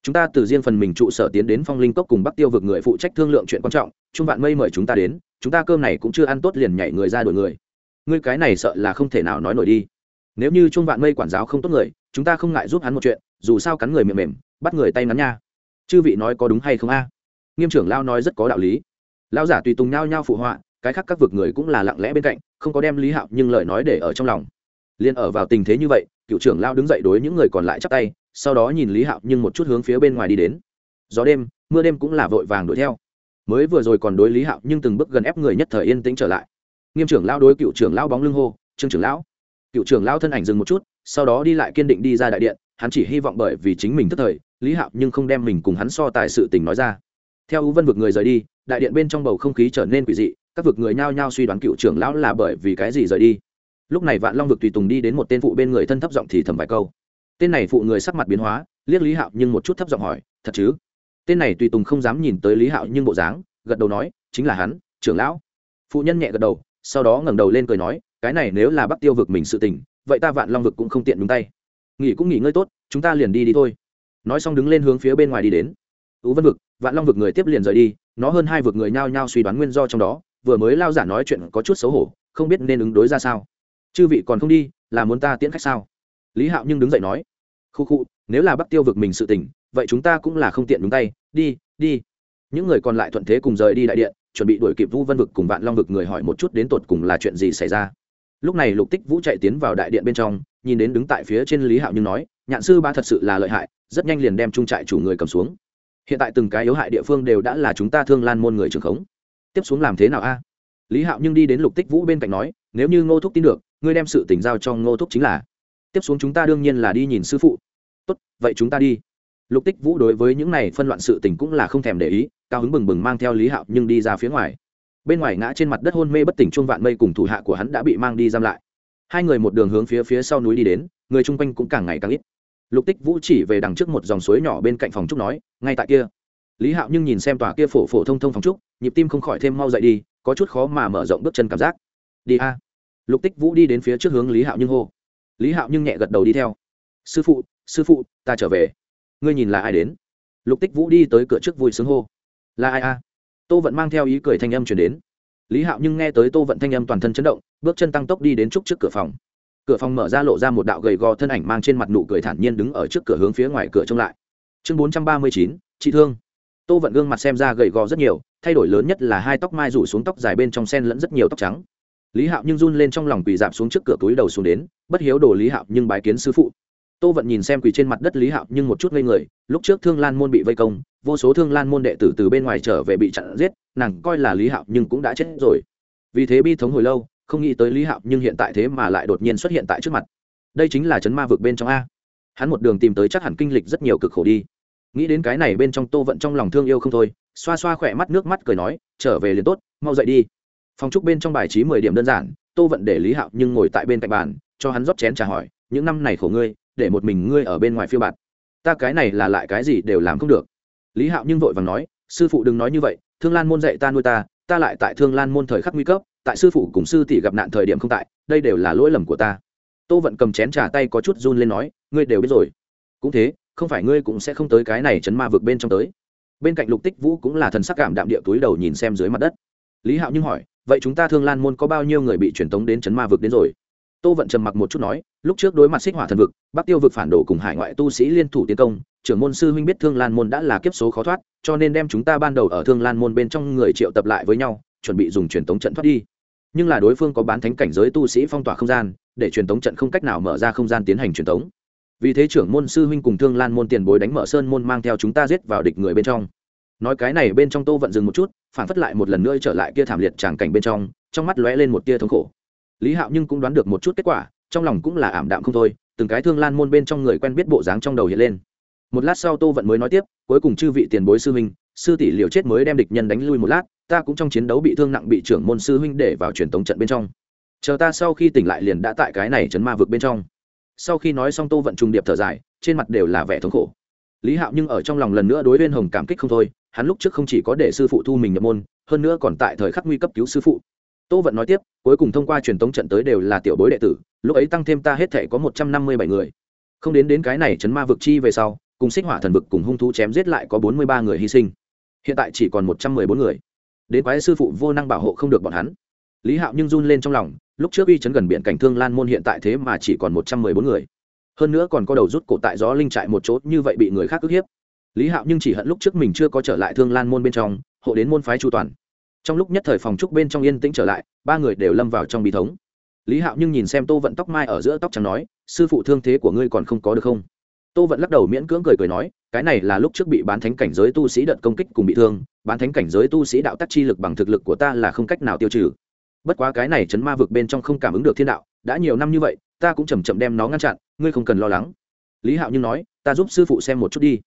chúng ta từ riêng phần mình trụ sở tiến đến phong linh cốc cùng bắc tiêu vực người phụ trách thương lượng chuyện quan trọng trung vạn mây mời chúng ta đến chúng ta cơm này cũng chưa ăn tốt liền nhảy người ra đuổi người ngươi cái này sợ là không thể nào nói nổi đi nếu như trung vạn mây quản giáo không tốt người chúng ta không ngại giúp hắn một chuyện dù sao cắn người mềm mềm bắt người tay ngắn nha chư vị nói có đúng hay không a nghiêm trưởng lao nói rất có đạo lý lao giả tùy tùng nhao nhao phụ họa cái khác các vực người cũng là lặng lẽ bên cạnh, không có đem lý hạo nhưng lời nói để ở trong lòng. Liên ở vào tình thế như vậy, cựu trưởng lao đứng dậy đối những người còn lại chắp tay, sau đó nhìn lý hạo nhưng một chút hướng phía bên ngoài đi đến. Gió đêm, mưa đêm cũng là vội vàng đuổi theo. Mới vừa rồi còn đối lý hạo nhưng từng bước gần ép người nhất thời yên tĩnh trở lại. Nghiêm trưởng lao đối cựu trưởng lao bóng lưng hô, trương trưởng lão. Cựu trưởng lao thân ảnh dừng một chút, sau đó đi lại kiên định đi ra đại điện, hắn chỉ hy vọng bởi vì chính mình tức thời, lý hạo nhưng không đem mình cùng hắn so tài sự tình nói ra. Theo ưu vân vực người rời đi, đại điện bên trong bầu không khí trở nên quỷ dị các vực người nhao nhao suy đoán cựu trưởng lão là bởi vì cái gì rời đi. Lúc này vạn long vực tùy tùng đi đến một tên phụ bên người thân thấp giọng thì thầm vài câu. Tên này phụ người sắc mặt biến hóa, liếc lý hạo nhưng một chút thấp giọng hỏi, thật chứ? Tên này tùy tùng không dám nhìn tới lý hạo nhưng bộ dáng, gật đầu nói, chính là hắn, trưởng lão. Phụ nhân nhẹ gật đầu, sau đó ngẩng đầu lên cười nói, cái này nếu là bắc tiêu vực mình sự tình, vậy ta vạn long vực cũng không tiện đúng tay. Nghỉ cũng nghỉ ngơi tốt, chúng ta liền đi đi thôi. Nói xong đứng lên hướng phía bên ngoài đi đến. Tú vân vực, vạn long vực người tiếp liền rời đi, nó hơn hai vực người nhao nhao suy đoán nguyên do trong đó vừa mới lao giả nói chuyện có chút xấu hổ, không biết nên ứng đối ra sao. Chư vị còn không đi, là muốn ta tiễn khách sao? Lý hạo nhưng đứng dậy nói, khu khu, nếu là bắc tiêu vực mình sự tỉnh vậy chúng ta cũng là không tiện đúng tay. Đi đi. Những người còn lại thuận thế cùng rời đi đại điện, chuẩn bị đuổi kịp vu vân vực cùng vạn long vực người hỏi một chút đến tột cùng là chuyện gì xảy ra. Lúc này lục tích vũ chạy tiến vào đại điện bên trong, nhìn đến đứng tại phía trên lý hạo nhưng nói, nhạn sư ba thật sự là lợi hại, rất nhanh liền đem trung trại chủ người cầm xuống. Hiện tại từng cái yếu hại địa phương đều đã là chúng ta thương lan môn người trường khống tiếp xuống làm thế nào a? Lý hạo nhưng đi đến lục tích vũ bên cạnh nói, nếu như ngô thúc tin được, ngươi đem sự tỉnh giao cho ngô thúc chính là. Tiếp xuống chúng ta đương nhiên là đi nhìn sư phụ. Tốt, vậy chúng ta đi. Lục tích vũ đối với những này phân loạn sự tình cũng là không thèm để ý, cao hứng bừng bừng mang theo lý hạo nhưng đi ra phía ngoài. Bên ngoài ngã trên mặt đất hôn mê bất tỉnh trung vạn mây cùng thủ hạ của hắn đã bị mang đi giam lại. Hai người một đường hướng phía phía sau núi đi đến, người chung quanh cũng càng ngày càng ít. Lục tích vũ chỉ về đằng trước một dòng suối nhỏ bên cạnh phòng trúc nói, ngay tại kia lý hạo nhưng nhìn xem tòa kia phổ phổ thông thông phòng trúc, nhịp tim không khỏi thêm mau dậy đi, có chút khó mà mở rộng bước chân cảm giác. Đi a. Lục tích vũ đi đến phía trước hướng lý hạo nhưng hô. Lý hạo nhưng nhẹ gật đầu đi theo. Sư phụ sư phụ, ta trở về. Ngươi nhìn là ai đến? Lục tích vũ đi tới cửa trước vui sướng hô. Là ai a? Tô vận mang theo ý cười thanh âm chuyển đến. Lý hạo nhưng nghe tới tô vận thanh âm toàn thân chấn động, bước chân tăng tốc đi đến trúc trước cửa phòng. Cửa phòng mở ra lộ ra một đạo gầy gò thân ảnh mang trên mặt nụ cười thản nhiên đứng ở trước cửa hướng phía ngoài cửa trông lại. Chương bốn trăm ba mươi chín chị thương tô vận gương mặt xem ra gầy gò rất nhiều, thay đổi lớn nhất là hai tóc mai rủ xuống tóc dài bên trong sen lẫn rất nhiều tóc trắng. Lý hạo nhưng run lên trong lòng quỳ dạp xuống trước cửa túi đầu xuống đến, bất hiếu đồ lý hạo nhưng bái kiến sư phụ. Tô vận nhìn xem quỳ trên mặt đất lý hạo nhưng một chút ngây người, lúc trước thương lan môn bị vây công, vô số thương lan môn đệ tử từ bên ngoài trở về bị chặn giết, nàng coi là lý hạo nhưng cũng đã chết rồi. Vì thế bi thống hồi lâu, không nghĩ tới lý hạo nhưng hiện tại thế mà lại đột nhiên xuất hiện tại trước mặt. Đây chính là chấn ma vực bên trong a. Hắn một đường tìm tới chắc hẳn kinh lịch rất nhiều cực khổ đi nghĩ đến cái này bên trong tô vận trong lòng thương yêu không thôi, xoa xoa khỏe mắt nước mắt cười nói, trở về liền tốt, mau dậy đi. Phòng trúc bên trong bài trí mười điểm đơn giản, tô vận để lý hạo nhưng ngồi tại bên cạnh bàn, cho hắn rót chén trả hỏi, những năm này khổ ngươi, để một mình ngươi ở bên ngoài phiêu bạt, ta cái này là lại cái gì đều làm không được. Lý hạo nhưng vội vàng nói, sư phụ đừng nói như vậy, thương lan môn dạy ta nuôi ta ta lại tại thương lan môn thời khắc nguy cấp, tại sư phụ cùng sư tỷ gặp nạn thời điểm không tại, đây đều là lỗi lầm của ta. Tô vận cầm chén trà tay có chút run lên nói, ngươi đều biết rồi. Cũng thế không phải ngươi cũng sẽ không tới cái này chấn ma vực bên trong tới. Bên cạnh lục tích vũ cũng là thần sắc cảm đạm địa túi đầu nhìn xem dưới mặt đất. Lý hạo nhưng hỏi, vậy chúng ta thương lan môn có bao nhiêu người bị truyền tống đến chấn ma vực đến rồi? Tô vận trầm mặc một chút nói, lúc trước đối mặt xích hỏa thần vực, bắc tiêu vực phản đồ cùng hải ngoại tu sĩ liên thủ tiến công, trưởng môn sư huynh biết thương lan môn đã là kiếp số khó thoát, cho nên đem chúng ta ban đầu ở thương lan môn bên trong người triệu tập lại với nhau, chuẩn bị dùng truyền tống trận thoát đi. Nhưng là đối phương có bán thánh cảnh giới tu sĩ phong tỏa không gian, để truyền tống trận không cách nào mở ra không gian tiến hành truyền tống vì thế trưởng môn sư huynh cùng thương lan môn tiền bối đánh mở sơn môn mang theo chúng ta giết vào địch người bên trong. Nói cái này bên trong tô vận dừng một chút, phản phất lại một lần nữa trở lại kia thảm liệt tràng cảnh bên trong trong mắt lóe lên một tia thống khổ. Lý hạo nhưng cũng đoán được một chút kết quả, trong lòng cũng là ảm đạm không thôi, từng cái thương lan môn bên trong người quen biết bộ dáng trong đầu hiện lên. Một lát sau tô vận mới nói tiếp, cuối cùng chư vị tiền bối sư huynh, sư tỷ liều chết mới đem địch nhân đánh lui một lát, ta cũng trong chiến đấu bị thương nặng bị trưởng môn sư huynh để vào truyền tống trận bên trong. Chờ ta sau khi tỉnh lại liền đã tại cái này chấn ma vực bên trong sau khi nói xong tô vận trùng điệp thở dài, trên mặt đều là vẻ thống khổ. Lý hạo nhưng ở trong lòng lần nữa đối viên hồng cảm kích không thôi, hắn lúc trước không chỉ có để sư phụ thu mình nhập môn, hơn nữa còn tại thời khắc nguy cấp cứu sư phụ. Tô vận nói tiếp, cuối cùng thông qua truyền tống trận tới đều là tiểu bối đệ tử, lúc ấy tăng thêm ta hết thể có một trăm năm mươi bảy người. Không đến đến cái này chấn ma vực chi về sau, cùng xích hỏa thần vực cùng hung thú chém giết lại có bốn mươi ba người hy sinh. Hiện tại chỉ còn một trăm mười bốn người. Đến quái sư phụ vô năng bảo hộ không được bọn hắn. Lý hạo nhưng run lên trong lòng lúc trước uy chấn gần biển cảnh thương lan môn hiện tại thế mà chỉ còn một trăm mười bốn người. Hơn nữa còn có đầu rút cổ tại gió linh trại một chỗ, như vậy bị người khác ức hiếp. Lý hạo nhưng chỉ hận lúc trước mình chưa có trở lại thương lan môn bên trong, hộ đến môn phái chu toàn. Trong lúc nhất thời phòng trúc bên trong yên tĩnh trở lại, ba người đều lâm vào trong bí thống. Lý hạo nhưng nhìn xem tô vận tóc mai ở giữa tóc chẳng nói, sư phụ thương thế của ngươi còn không có được không? Tô vận lắc đầu miễn cưỡng cười cười nói, cái này là lúc trước bị bán thánh cảnh giới tu sĩ đợt công kích cùng bị thương, bán thánh cảnh giới tu sĩ đạo tắc chi lực bằng thực lực của ta là không cách nào tiêu trừ bất quá cái này chấn ma vực bên trong không cảm ứng được thiên đạo, đã nhiều năm như vậy, ta cũng chầm chậm đem nó ngăn chặn, ngươi không cần lo lắng. Lý hạo nhưng nói, ta giúp sư phụ xem một chút đi.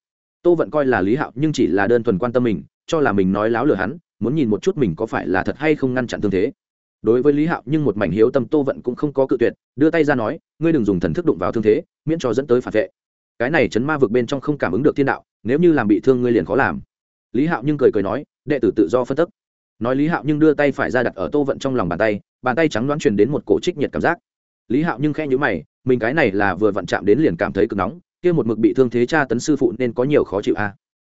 Tô vận coi là lý hạo nhưng chỉ là đơn thuần quan tâm mình, cho là mình nói láo lừa hắn, muốn nhìn một chút mình có phải là thật hay không ngăn chặn thương thế. Đối với lý hạo nhưng một mảnh hiếu tâm tô vận cũng không có cự tuyệt, đưa tay ra nói, ngươi đừng dùng thần thức đụng vào thương thế, miễn cho dẫn tới phản vệ. Cái này chấn ma vực bên trong không cảm ứng được thiên đạo, nếu như làm bị thương ngươi liền khó làm. Lý hạo nhưng cười cười nói, đệ tử tự do phân tức nói lý hạo nhưng đưa tay phải ra đặt ở tô vận trong lòng bàn tay bàn tay trắng đoán truyền đến một cổ trích nhiệt cảm giác. Lý hạo nhưng khe nhữ mày, mình cái này là vừa vặn chạm đến liền cảm thấy cực nóng, kia một mực bị thương thế cha tấn sư phụ nên có nhiều khó chịu a. À.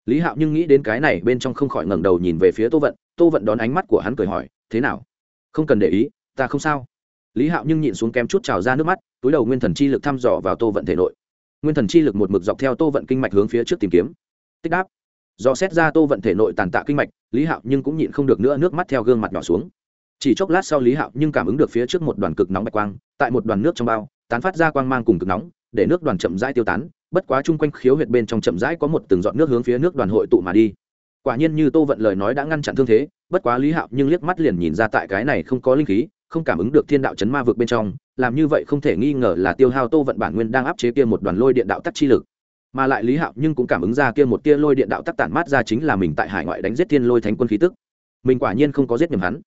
lý hạo nhưng nghĩ đến cái này bên trong không khỏi ngẩng đầu nhìn về phía tô vận tô vận đón ánh mắt của hắn cười hỏi, thế nào? Không cần để ý, ta không sao. Lý hạo nhưng nhịn xuống kém chút trào ra nước mắt, túi đầu nguyên thần chi lực thăm dò vào tô vận thể nội. Nguyên thần chi lực một mực dọc theo tô vận kinh mạch hướng phía trước tìm kiếm. Tích đáp do xét ra tô vận thể nội tàn tạ kinh mạch, lý hạo nhưng cũng nhịn không được nữa nước mắt theo gương mặt nhỏ xuống. Chỉ chốc lát sau lý hạo nhưng cảm ứng được phía trước một đoàn cực nóng bạch quang, tại một đoàn nước trong bao, tán phát ra quang mang cùng cực nóng, để nước đoàn chậm rãi tiêu tán, bất quá chung quanh khiếu huyệt bên trong chậm rãi có một từng giọt nước hướng phía nước đoàn hội tụ mà đi. Quả nhiên như tô vận lời nói đã ngăn chặn thương thế, bất quá lý hạo nhưng liếc mắt liền nhìn ra tại cái này không có linh khí, không cảm ứng được thiên đạo chấn ma vực bên trong, làm như vậy không thể nghi ngờ là tiêu hao tô vận bản nguyên đang áp chế kia một đoàn lôi điện đạo tắc chi lực mà lại lý hạo nhưng cũng cảm ứng ra kia một tia lôi điện đạo tắc tản mát ra chính là mình tại hải ngoại đánh giết thiên lôi thánh quân khí tức. Mình quả nhiên không có giết nhầm hắn.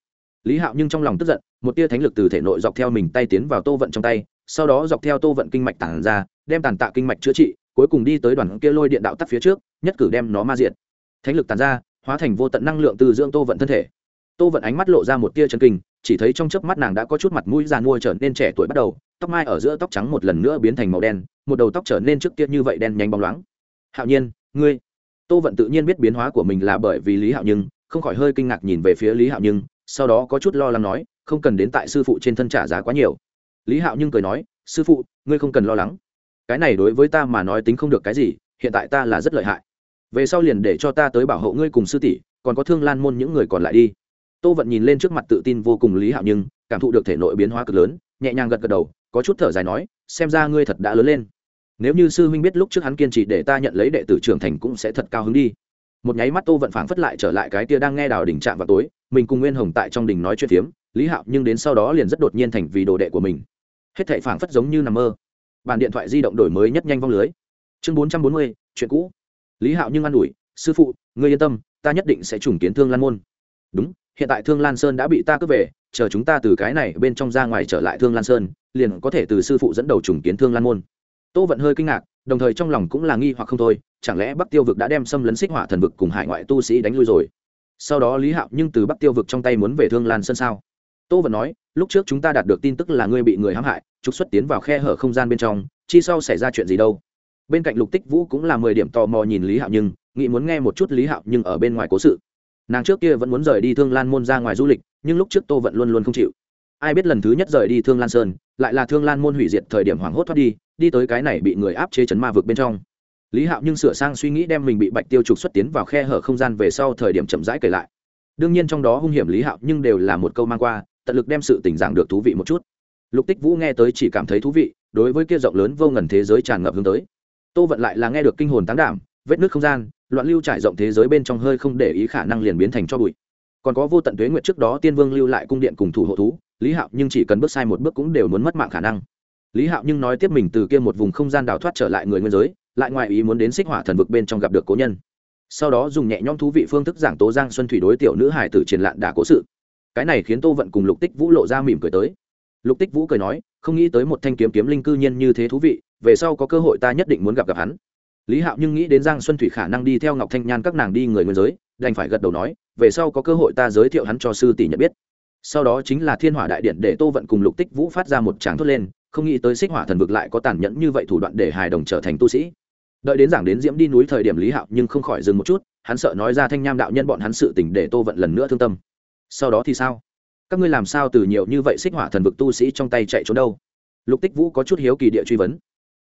Lý hạo nhưng trong lòng tức giận, một tia thánh lực từ thể nội dọc theo mình tay tiến vào tô vận trong tay, sau đó dọc theo tô vận kinh mạch tản ra, đem tàn tạ kinh mạch chữa trị, cuối cùng đi tới đoàn kia lôi điện đạo tắc phía trước, nhất cử đem nó ma diện thánh lực tàn ra, hóa thành vô tận năng lượng từ dưỡng tô vận thân thể. Tô vận ánh mắt lộ ra một tia chân kinh, chỉ thấy trong chớp mắt nàng đã có chút mặt mũi già mua trở nên trẻ tuổi bắt đầu tóc mai ở giữa tóc trắng một lần nữa biến thành màu đen, một đầu tóc trở nên trước kia như vậy đen nhanh bóng loáng. Hạo nhiên, ngươi. Tô vận tự nhiên biết biến hóa của mình là bởi vì lý hạo nhưng không khỏi hơi kinh ngạc nhìn về phía lý hạo nhưng sau đó có chút lo lắng nói, không cần đến tại sư phụ trên thân trả giá quá nhiều. Lý hạo nhưng cười nói, sư phụ, ngươi không cần lo lắng. Cái này đối với ta mà nói tính không được cái gì, hiện tại ta là rất lợi hại. Về sau liền để cho ta tới bảo hộ ngươi cùng sư tỷ, còn có thương lan môn những người còn lại đi. Tô vận nhìn lên trước mặt tự tin vô cùng lý hạo nhưng cảm thụ được thể nội biến hóa cực lớn, nhẹ nhàng gật gật đầu có chút thở dài nói, xem ra ngươi thật đã lớn lên. Nếu như sư huynh biết lúc trước hắn kiên trì để ta nhận lấy đệ tử trưởng thành cũng sẽ thật cao hứng đi. Một nháy mắt tô vận phảng phất lại trở lại cái tia đang nghe đào đỉnh trạm vào tối, mình cùng nguyên hồng tại trong đình nói chuyện phiếm, lý hạo nhưng đến sau đó liền rất đột nhiên thành vì đồ đệ của mình. Hết thảy phảng phất giống như nằm mơ. Bàn điện thoại di động đổi mới nhất nhanh vong lưới. Chương bốn trăm bốn mươi, chuyện cũ. Lý hạo nhưng an ủi, sư phụ, ngươi yên tâm, ta nhất định sẽ trùng kiến thương lan môn. Đúng, hiện tại thương lan sơn đã bị ta cướp về chờ chúng ta từ cái này bên trong ra ngoài trở lại thương lan sơn, liền có thể từ sư phụ dẫn đầu trùng kiến thương lan môn. Tô vận hơi kinh ngạc, đồng thời trong lòng cũng là nghi hoặc không thôi, chẳng lẽ bắc tiêu vực đã đem xâm lấn xích hỏa thần vực cùng hải ngoại tu sĩ đánh lui rồi? Sau đó lý hạo nhưng từ bắc tiêu vực trong tay muốn về thương lan sơn sao? Tô vận nói, lúc trước chúng ta đạt được tin tức là ngươi bị người hãm hại, trục xuất tiến vào khe hở không gian bên trong, chi sau xảy ra chuyện gì đâu? Bên cạnh lục tích vũ cũng là mười điểm tò mò nhìn lý hạo nhưng, nghĩ muốn nghe một chút lý hạo nhưng ở bên ngoài cố sự nàng trước kia vẫn muốn rời đi thương lan môn ra ngoài du lịch, nhưng lúc trước tô vận luôn luôn không chịu. Ai biết lần thứ nhất rời đi thương lan sơn, lại là thương lan môn hủy diệt thời điểm hoảng hốt thoát đi đi tới cái này bị người áp chế chấn ma vực bên trong. Lý hạo nhưng sửa sang suy nghĩ đem mình bị bạch tiêu trục xuất tiến vào khe hở không gian về sau thời điểm chậm rãi kể lại. Đương nhiên trong đó hung hiểm lý hạo nhưng đều là một câu mang qua, tận lực đem sự tình giảng được thú vị một chút. Lục tích vũ nghe tới chỉ cảm thấy thú vị, đối với kia rộng lớn vô ngần thế giới tràn ngập hướng tới. Tô vận lại là nghe được kinh hồn tán đảm, vết nước không gian loạn lưu trải rộng thế giới bên trong hơi không để ý khả năng liền biến thành cho bụi. Còn có vô tận tuế nguyệt trước đó tiên vương lưu lại cung điện cùng thủ hộ thú, lý hạo nhưng chỉ cần bước sai một bước cũng đều muốn mất mạng khả năng. Lý hạo nhưng nói tiếp mình từ kia một vùng không gian đào thoát trở lại người nguyên giới, lại ngoài ý muốn đến xích hỏa thần vực bên trong gặp được cố nhân. Sau đó dùng nhẹ nhõm thú vị phương thức giảng tố giang xuân thủy đối tiểu nữ hải tử truyền lạn đả cố sự. Cái này khiến tô vận cùng lục tích vũ lộ ra mỉm cười tới. Lục tích vũ cười nói, không nghĩ tới một thanh kiếm kiếm linh cư nhiên như thế thú vị, về sau có cơ hội ta nhất định muốn gặp gặp hắn lý hạo nhưng nghĩ đến giang xuân thủy khả năng đi theo ngọc thanh nhan các nàng đi người nguyên giới, đành phải gật đầu nói, về sau có cơ hội ta giới thiệu hắn cho sư tỷ nhận biết. Sau đó chính là thiên hỏa đại điện để tô vận cùng lục tích vũ phát ra một tràng thốt lên, không nghĩ tới xích hỏa thần vực lại có tàn nhẫn như vậy thủ đoạn để hài đồng trở thành tu sĩ. Đợi đến giảng đến diễm đi núi thời điểm lý hạo nhưng không khỏi dừng một chút, hắn sợ nói ra thanh nham đạo nhân bọn hắn sự tình để tô vận lần nữa thương tâm. Sau đó thì sao? Các ngươi làm sao từ nhiều như vậy xích hỏa thần vực tu sĩ trong tay chạy trốn đâu? Lục tích vũ có chút hiếu kỳ địa truy vấn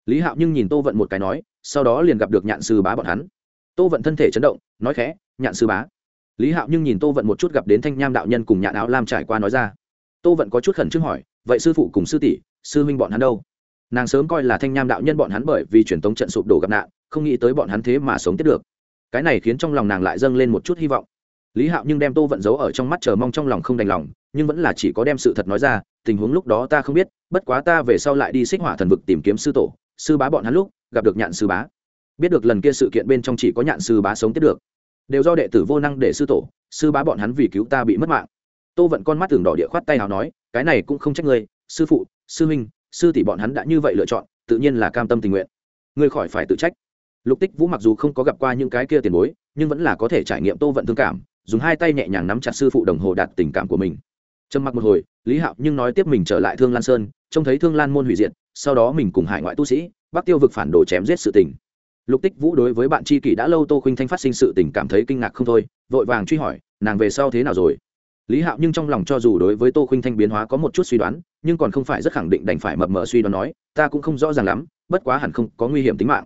lý hạo nhưng nhìn tô vận một cái nói, sau đó liền gặp được nhạn sư bá bọn hắn. Tô vận thân thể chấn động, nói khẽ, nhạn sư bá. Lý hạo nhưng nhìn tô vận một chút gặp đến thanh nham đạo nhân cùng nhạn áo lam trải qua nói ra. Tô vận có chút khẩn trương hỏi, vậy sư phụ cùng sư tỷ, sư huynh bọn hắn đâu? Nàng sớm coi là thanh nham đạo nhân bọn hắn bởi vì truyền tống trận sụp đổ gặp nạn, không nghĩ tới bọn hắn thế mà sống tiếp được. Cái này khiến trong lòng nàng lại dâng lên một chút hy vọng. Lý hạo nhưng đem tô vận giấu ở trong mắt chờ mong trong lòng không đành lòng, nhưng vẫn là chỉ có đem sự thật nói ra, tình huống lúc đó ta không biết, bất quá ta về sau lại đi xích hỏa thần vực tìm kiếm sư tổ sư bá bọn hắn lúc gặp được nhạn sư bá. Biết được lần kia sự kiện bên trong chỉ có nhạn sư bá sống tiếp được. Đều do đệ tử vô năng để sư tổ, sư bá bọn hắn vì cứu ta bị mất mạng. Tô vận con mắt tưởng đỏ địa khoát tay nào nói, cái này cũng không trách ngươi, sư phụ, sư huynh, sư tỷ bọn hắn đã như vậy lựa chọn, tự nhiên là cam tâm tình nguyện. Ngươi khỏi phải tự trách. Lục tích vũ mặc dù không có gặp qua những cái kia tiền bối, nhưng vẫn là có thể trải nghiệm tô vận thương cảm, dùng hai tay nhẹ nhàng nắm chặt sư phụ đồng hồ đạt tình cảm của mình. Trầm mặc một hồi, lý hạo nhưng nói tiếp mình trở lại thương lan sơn, trông thấy thương lan môn hủy diệt sau đó mình cùng hải ngoại tu sĩ, bắc tiêu vực phản đồ chém giết sự tình. Lục tích vũ đối với bạn tri kỷ đã lâu tô khinh thanh phát sinh sự tình cảm thấy kinh ngạc không thôi, vội vàng truy hỏi, nàng về sau thế nào rồi? Lý hạo nhưng trong lòng cho dù đối với tô khinh thanh biến hóa có một chút suy đoán, nhưng còn không phải rất khẳng định đành phải mập mờ suy đoán nói, ta cũng không rõ ràng lắm, bất quá hẳn không có nguy hiểm tính mạng.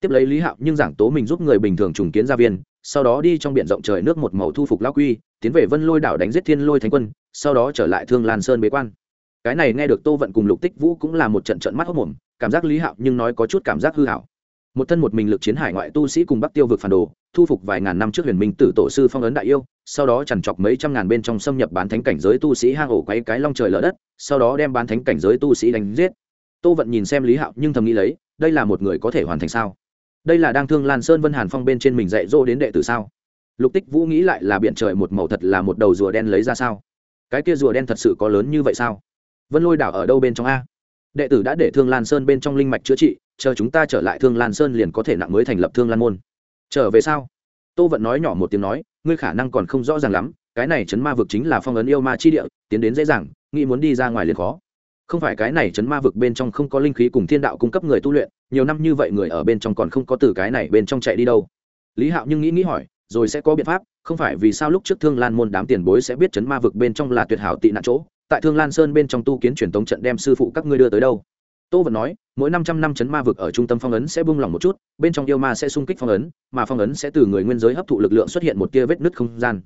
Tiếp lấy lý hạo nhưng giảng tố mình giúp người bình thường trùng kiến gia viên, sau đó đi trong biển rộng trời nước một màu thu phục lao quy, tiến về vân lôi đảo đánh giết thiên lôi thánh quân, sau đó trở lại thương lan sơn bế quan cái này nghe được tô vận cùng lục tích vũ cũng là một trận trận mắt hốc mồm, cảm giác lý hạo nhưng nói có chút cảm giác hư hảo. Một thân một mình lực chiến hải ngoại tu sĩ cùng bắc tiêu vực phản đồ, thu phục vài ngàn năm trước huyền minh tử tổ sư phong ấn đại yêu, sau đó chằn chọc mấy trăm ngàn bên trong xâm nhập bán thánh cảnh giới tu sĩ hang ổ quấy cái long trời lở đất, sau đó đem bán thánh cảnh giới tu sĩ đánh giết. Tô vận nhìn xem lý hạo nhưng thầm nghĩ lấy, đây là một người có thể hoàn thành sao? Đây là đang thương lan sơn vân hàn phong bên trên mình dạy dỗ đến đệ tử sao? Lục tích vũ nghĩ lại là biện trời một màu thật là một đầu rùa đen lấy ra sao? Cái kia rùa đen thật sự có lớn như vậy sao? Vân lôi đảo ở đâu bên trong a? Đệ tử đã để thương lan sơn bên trong linh mạch chữa trị, chờ chúng ta trở lại thương lan sơn liền có thể nặng mới thành lập thương lan môn. Trở về sao? Tô vận nói nhỏ một tiếng nói, ngươi khả năng còn không rõ ràng lắm, cái này chấn ma vực chính là phong ấn yêu ma chi địa, tiến đến dễ dàng, nghĩ muốn đi ra ngoài liền khó. Không phải cái này chấn ma vực bên trong không có linh khí cùng thiên đạo cung cấp người tu luyện, nhiều năm như vậy người ở bên trong còn không có từ cái này bên trong chạy đi đâu. Lý hạo nhưng nghĩ nghĩ hỏi, rồi sẽ có biện pháp, không phải vì sao lúc trước thương lan môn đám tiền bối sẽ biết chấn ma vực bên trong là tuyệt hảo tị nạn chỗ tại thương lan sơn bên trong tu kiến truyền tống trận đem sư phụ các ngươi đưa tới đâu? Tô vẫn nói, mỗi năm trăm năm chấn ma vực ở trung tâm phong ấn sẽ buông lỏng một chút, bên trong yêu ma sẽ xung kích phong ấn, mà phong ấn sẽ từ người nguyên giới hấp thụ lực lượng xuất hiện một tia vết nứt không gian.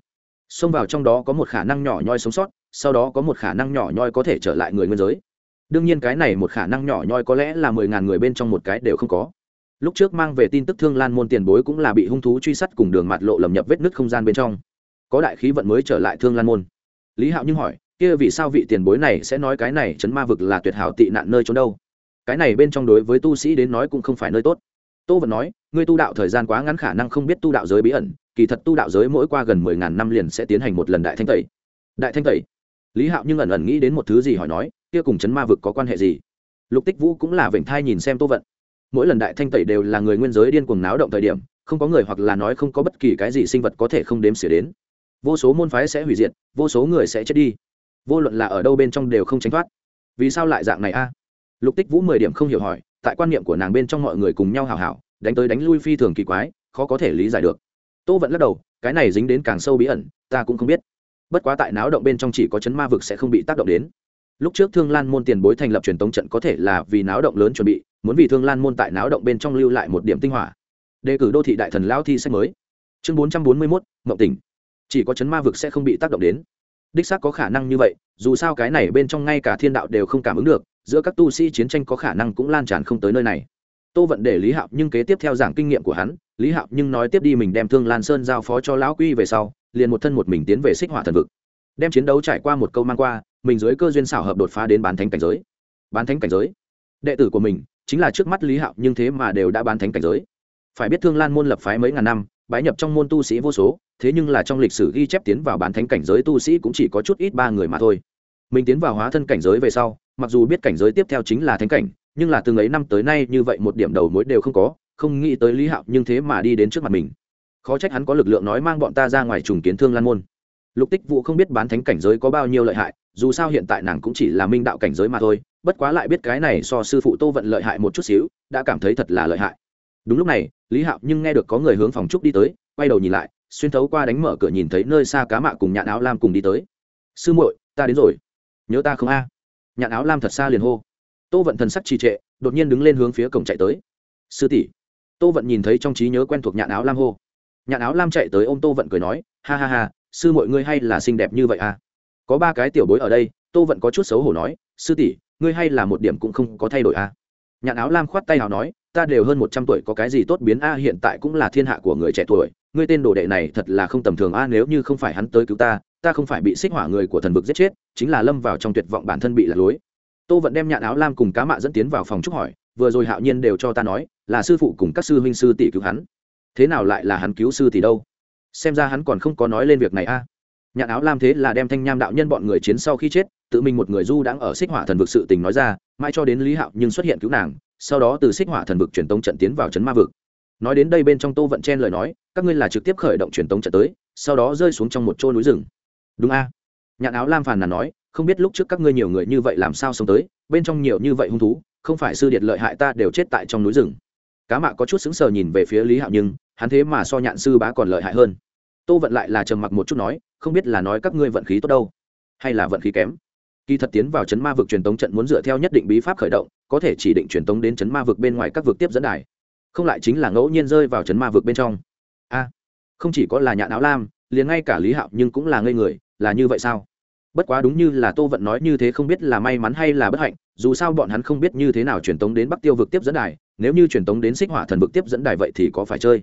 Xông vào trong đó có một khả năng nhỏ nhoi sống sót, sau đó có một khả năng nhỏ nhoi có thể trở lại người nguyên giới. Đương nhiên cái này một khả năng nhỏ nhoi có lẽ là mười ngàn người bên trong một cái đều không có. Lúc trước mang về tin tức thương lan môn tiền bối cũng là bị hung thú truy sát cùng đường mặt lộ lầm nhập vết nứt không gian bên trong. Có đại khí vận mới trở lại thương lan môn. Lý hạo nhưng hỏi kia vì sao vị tiền bối này sẽ nói cái này, chấn ma vực là tuyệt hảo tị nạn nơi trốn đâu? Cái này bên trong đối với tu sĩ đến nói cũng không phải nơi tốt. Tô vẫn nói, ngươi tu đạo thời gian quá ngắn khả năng không biết tu đạo giới bí ẩn, kỳ thật tu đạo giới mỗi qua gần mười ngàn năm liền sẽ tiến hành một lần đại thanh tẩy. Đại thanh tẩy? Lý hạo nhưng ẩn ẩn nghĩ đến một thứ gì hỏi nói, kia cùng chấn ma vực có quan hệ gì? Lục tích vũ cũng là vểnh thai nhìn xem tô vận. Mỗi lần đại thanh tẩy đều là người nguyên giới điên cuồng náo động thời điểm, không có người hoặc là nói không có bất kỳ cái gì sinh vật có thể không đếm xỉa đến. Vô số môn phái sẽ hủy diệt, vô số người sẽ chết đi vô luận là ở đâu bên trong đều không tránh thoát. Vì sao lại dạng này a? Lục tích vũ mười điểm không hiểu hỏi, tại quan niệm của nàng bên trong mọi người cùng nhau hào hảo, đánh tới đánh lui phi thường kỳ quái, khó có thể lý giải được. Tô vẫn lắc đầu, cái này dính đến càng sâu bí ẩn, ta cũng không biết. Bất quá tại náo động bên trong chỉ có chấn ma vực sẽ không bị tác động đến. Lúc trước thương lan môn tiền bối thành lập truyền tống trận có thể là vì náo động lớn chuẩn bị, muốn vì thương lan môn tại náo động bên trong lưu lại một điểm tinh hỏa. Đề cử đô thị đại thần lao thi sách mới. Chương bốn trăm bốn mươi mốt mậu tỉnh. Chỉ có chấn ma vực sẽ không bị tác động đến đích xác có khả năng như vậy, dù sao cái này bên trong ngay cả thiên đạo đều không cảm ứng được, giữa các tu sĩ chiến tranh có khả năng cũng lan tràn không tới nơi này. Tô vận để lý hạo nhưng kế tiếp theo giảng kinh nghiệm của hắn, lý hạo nhưng nói tiếp đi mình đem thương lan sơn giao phó cho lão quy về sau, liền một thân một mình tiến về xích hỏa thần vực. Đem chiến đấu trải qua một câu mang qua, mình dưới cơ duyên xảo hợp đột phá đến bán thánh cảnh giới. Bán thánh cảnh giới? Đệ tử của mình, chính là trước mắt lý hạo nhưng thế mà đều đã bán thánh cảnh giới. Phải biết thương lan môn lập phái mấy ngàn năm, bái nhập trong môn tu sĩ vô số thế nhưng là trong lịch sử ghi chép tiến vào bán thánh cảnh giới tu sĩ cũng chỉ có chút ít ba người mà thôi. Mình tiến vào hóa thân cảnh giới về sau, mặc dù biết cảnh giới tiếp theo chính là thánh cảnh, nhưng là từng ấy năm tới nay như vậy một điểm đầu mối đều không có, không nghĩ tới lý hạo nhưng thế mà đi đến trước mặt mình. Khó trách hắn có lực lượng nói mang bọn ta ra ngoài trùng kiến thương lan môn. Lục tích vụ không biết bán thánh cảnh giới có bao nhiêu lợi hại, dù sao hiện tại nàng cũng chỉ là minh đạo cảnh giới mà thôi, bất quá lại biết cái này so sư phụ tô vận lợi hại một chút xíu, đã cảm thấy thật là lợi hại. Đúng lúc này, lý hạo nhưng nghe được có người hướng phòng trúc đi tới, quay đầu nhìn lại xuyên thấu qua đánh mở cửa nhìn thấy nơi xa cá mạ cùng nhạn áo lam cùng đi tới. Sư muội, ta đến rồi. Nhớ ta không a? À. nhạn áo lam thật xa liền hô. Tô vận thần sắc trì trệ, đột nhiên đứng lên hướng phía cổng chạy tới. Sư tỷ. Tô vận nhìn thấy trong trí nhớ quen thuộc nhạn áo lam hô. Nhạn áo lam chạy tới ô m tô vận cười nói, ha ha ha, sư mọi ngươi hay là xinh đẹp như vậy à có ba cái tiểu bối ở đây, tô vận có chút xấu hổ nói, sư tỷ, ngươi hay là một điểm cũng không có thay đổi à nhạn áo lam khoát tay nào nói, ta đều hơn một trăm tuổi, có cái gì tốt biến a, hiện tại cũng là thiên hạ của người trẻ tuổi ngươi tên đồ đệ này thật là không tầm thường a, nếu như không phải hắn tới cứu ta ta không phải bị xích hỏa người của thần vực giết chết, chính là lâm vào trong tuyệt vọng bản thân bị lạc lối. Tô vẫn đem nhạn áo lam cùng cá mạ dẫn tiến vào phòng chúc hỏi, vừa rồi hạo nhiên đều cho ta nói, là sư phụ cùng các sư huynh sư tỷ cứu hắn. Thế nào lại là hắn cứu sư tỷ đâu? Xem ra hắn còn không có nói lên việc này a. Nhạn áo lam thế là đem thanh nham đạo nhân bọn người chiến sau khi chết, tự mình một người du đang ở xích hỏa thần vực sự tình nói ra, mãi cho đến lý hạo nhưng xuất hiện cứu nàng, sau đó từ xích hỏa thần vực truyền tống trận tiến vào trấn ma vực nói đến đây bên trong tô vận chen lời nói, các ngươi là trực tiếp khởi động truyền tống trận tới, sau đó rơi xuống trong một chỗ núi rừng. Đúng a. Nhãn áo lam phàn nàn nói, không biết lúc trước các ngươi nhiều người như vậy làm sao sống tới, bên trong nhiều như vậy hung thú, không phải sư điệt lợi hại ta đều chết tại trong núi rừng. Cá mạ có chút sững sờ nhìn về phía lý hạo nhưng, hắn thế mà so nhạn sư bá còn lợi hại hơn. Tô vận lại là trầm mặc một chút nói, không biết là nói các ngươi vận khí tốt đâu, hay là vận khí kém. Kỳ thật tiến vào chấn ma vực truyền tống trận muốn dựa theo nhất định bí pháp khởi động, có thể chỉ định truyền tống đến chấn ma vực bên ngoài các vực tiếp dẫn đài không lại chính là ngẫu nhiên rơi vào chấn ma vực bên trong. A, không chỉ có là nhạn áo lam, liền ngay cả lý hạo nhưng cũng là ngây người, là như vậy sao? Bất quá đúng như là tô vận nói như thế không biết là may mắn hay là bất hạnh, dù sao bọn hắn không biết như thế nào truyền tống đến bắc tiêu vực tiếp dẫn đài, nếu như truyền tống đến xích hỏa thần vực tiếp dẫn đài vậy thì có phải chơi?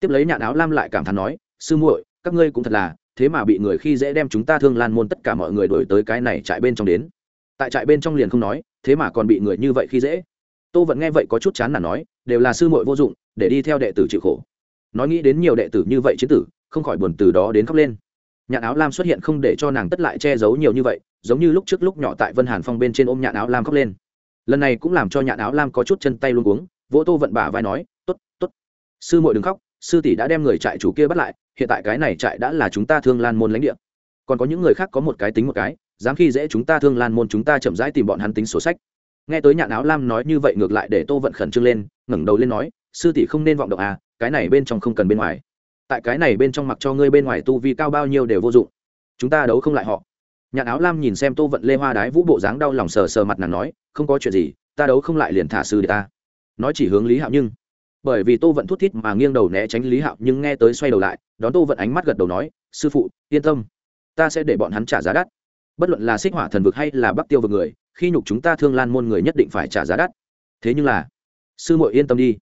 Tiếp lấy nhạn áo lam lại cảm thán nói, sư muội, các ngươi cũng thật là, thế mà bị người khi dễ đem chúng ta thương lan môn tất cả mọi người đổi tới cái này trại bên trong đến. Tại trại bên trong liền không nói, thế mà còn bị người như vậy khi dễ tô vẫn nghe vậy có chút chán là nói, đều là sư muội vô dụng, để đi theo đệ tử chịu khổ. Nói nghĩ đến nhiều đệ tử như vậy chiến tử, không khỏi buồn từ đó đến khóc lên. Nhạn áo lam xuất hiện không để cho nàng tất lại che giấu nhiều như vậy, giống như lúc trước lúc nhỏ tại vân hàn phong bên trên ôm nhạn áo lam khóc lên. Lần này cũng làm cho nhạn áo lam có chút chân tay luôn uống vỗ tô vận bả vai nói t ố t t ố t sư muội đừng khóc, sư tỷ đã đem người trại chủ kia bắt lại, hiện tại cái này trại đã là chúng ta thương lan môn lãnh địa. Còn có những người khác có một cái tính một cái, dám khi dễ chúng ta thương lan môn chúng ta chậm rãi tìm bọn hắn tính sổ sách nghe tới nhạn áo lam nói như vậy ngược lại để tô vận khẩn trương lên, ngẩng đầu lên nói, sư tỷ không nên vọng động à cái này bên trong không cần bên ngoài. Tại cái này bên trong mặc cho ngươi bên ngoài tu vi cao bao nhiêu đều vô dụng. Chúng ta đấu không lại họ. Nhạn áo lam nhìn xem tô vận lê hoa đái vũ bộ dáng đau lòng sờ sờ mặt nàng nói, không có chuyện gì, ta đấu không lại liền thả sư để ta. Nói chỉ hướng lý hạo nhưng, bởi vì tô vận thút thít mà nghiêng đầu né tránh lý hạo nhưng nghe tới xoay đầu lại, đón tô vận ánh mắt gật đầu nói, sư phụ, yên tâm, ta sẽ để bọn hắn trả giá đắt. Bất luận là xích hỏa thần vực hay là bắc tiêu vực người khi nhục chúng ta thương lan môn người nhất định phải trả giá đắt. Thế nhưng là, sư muội yên tâm đi.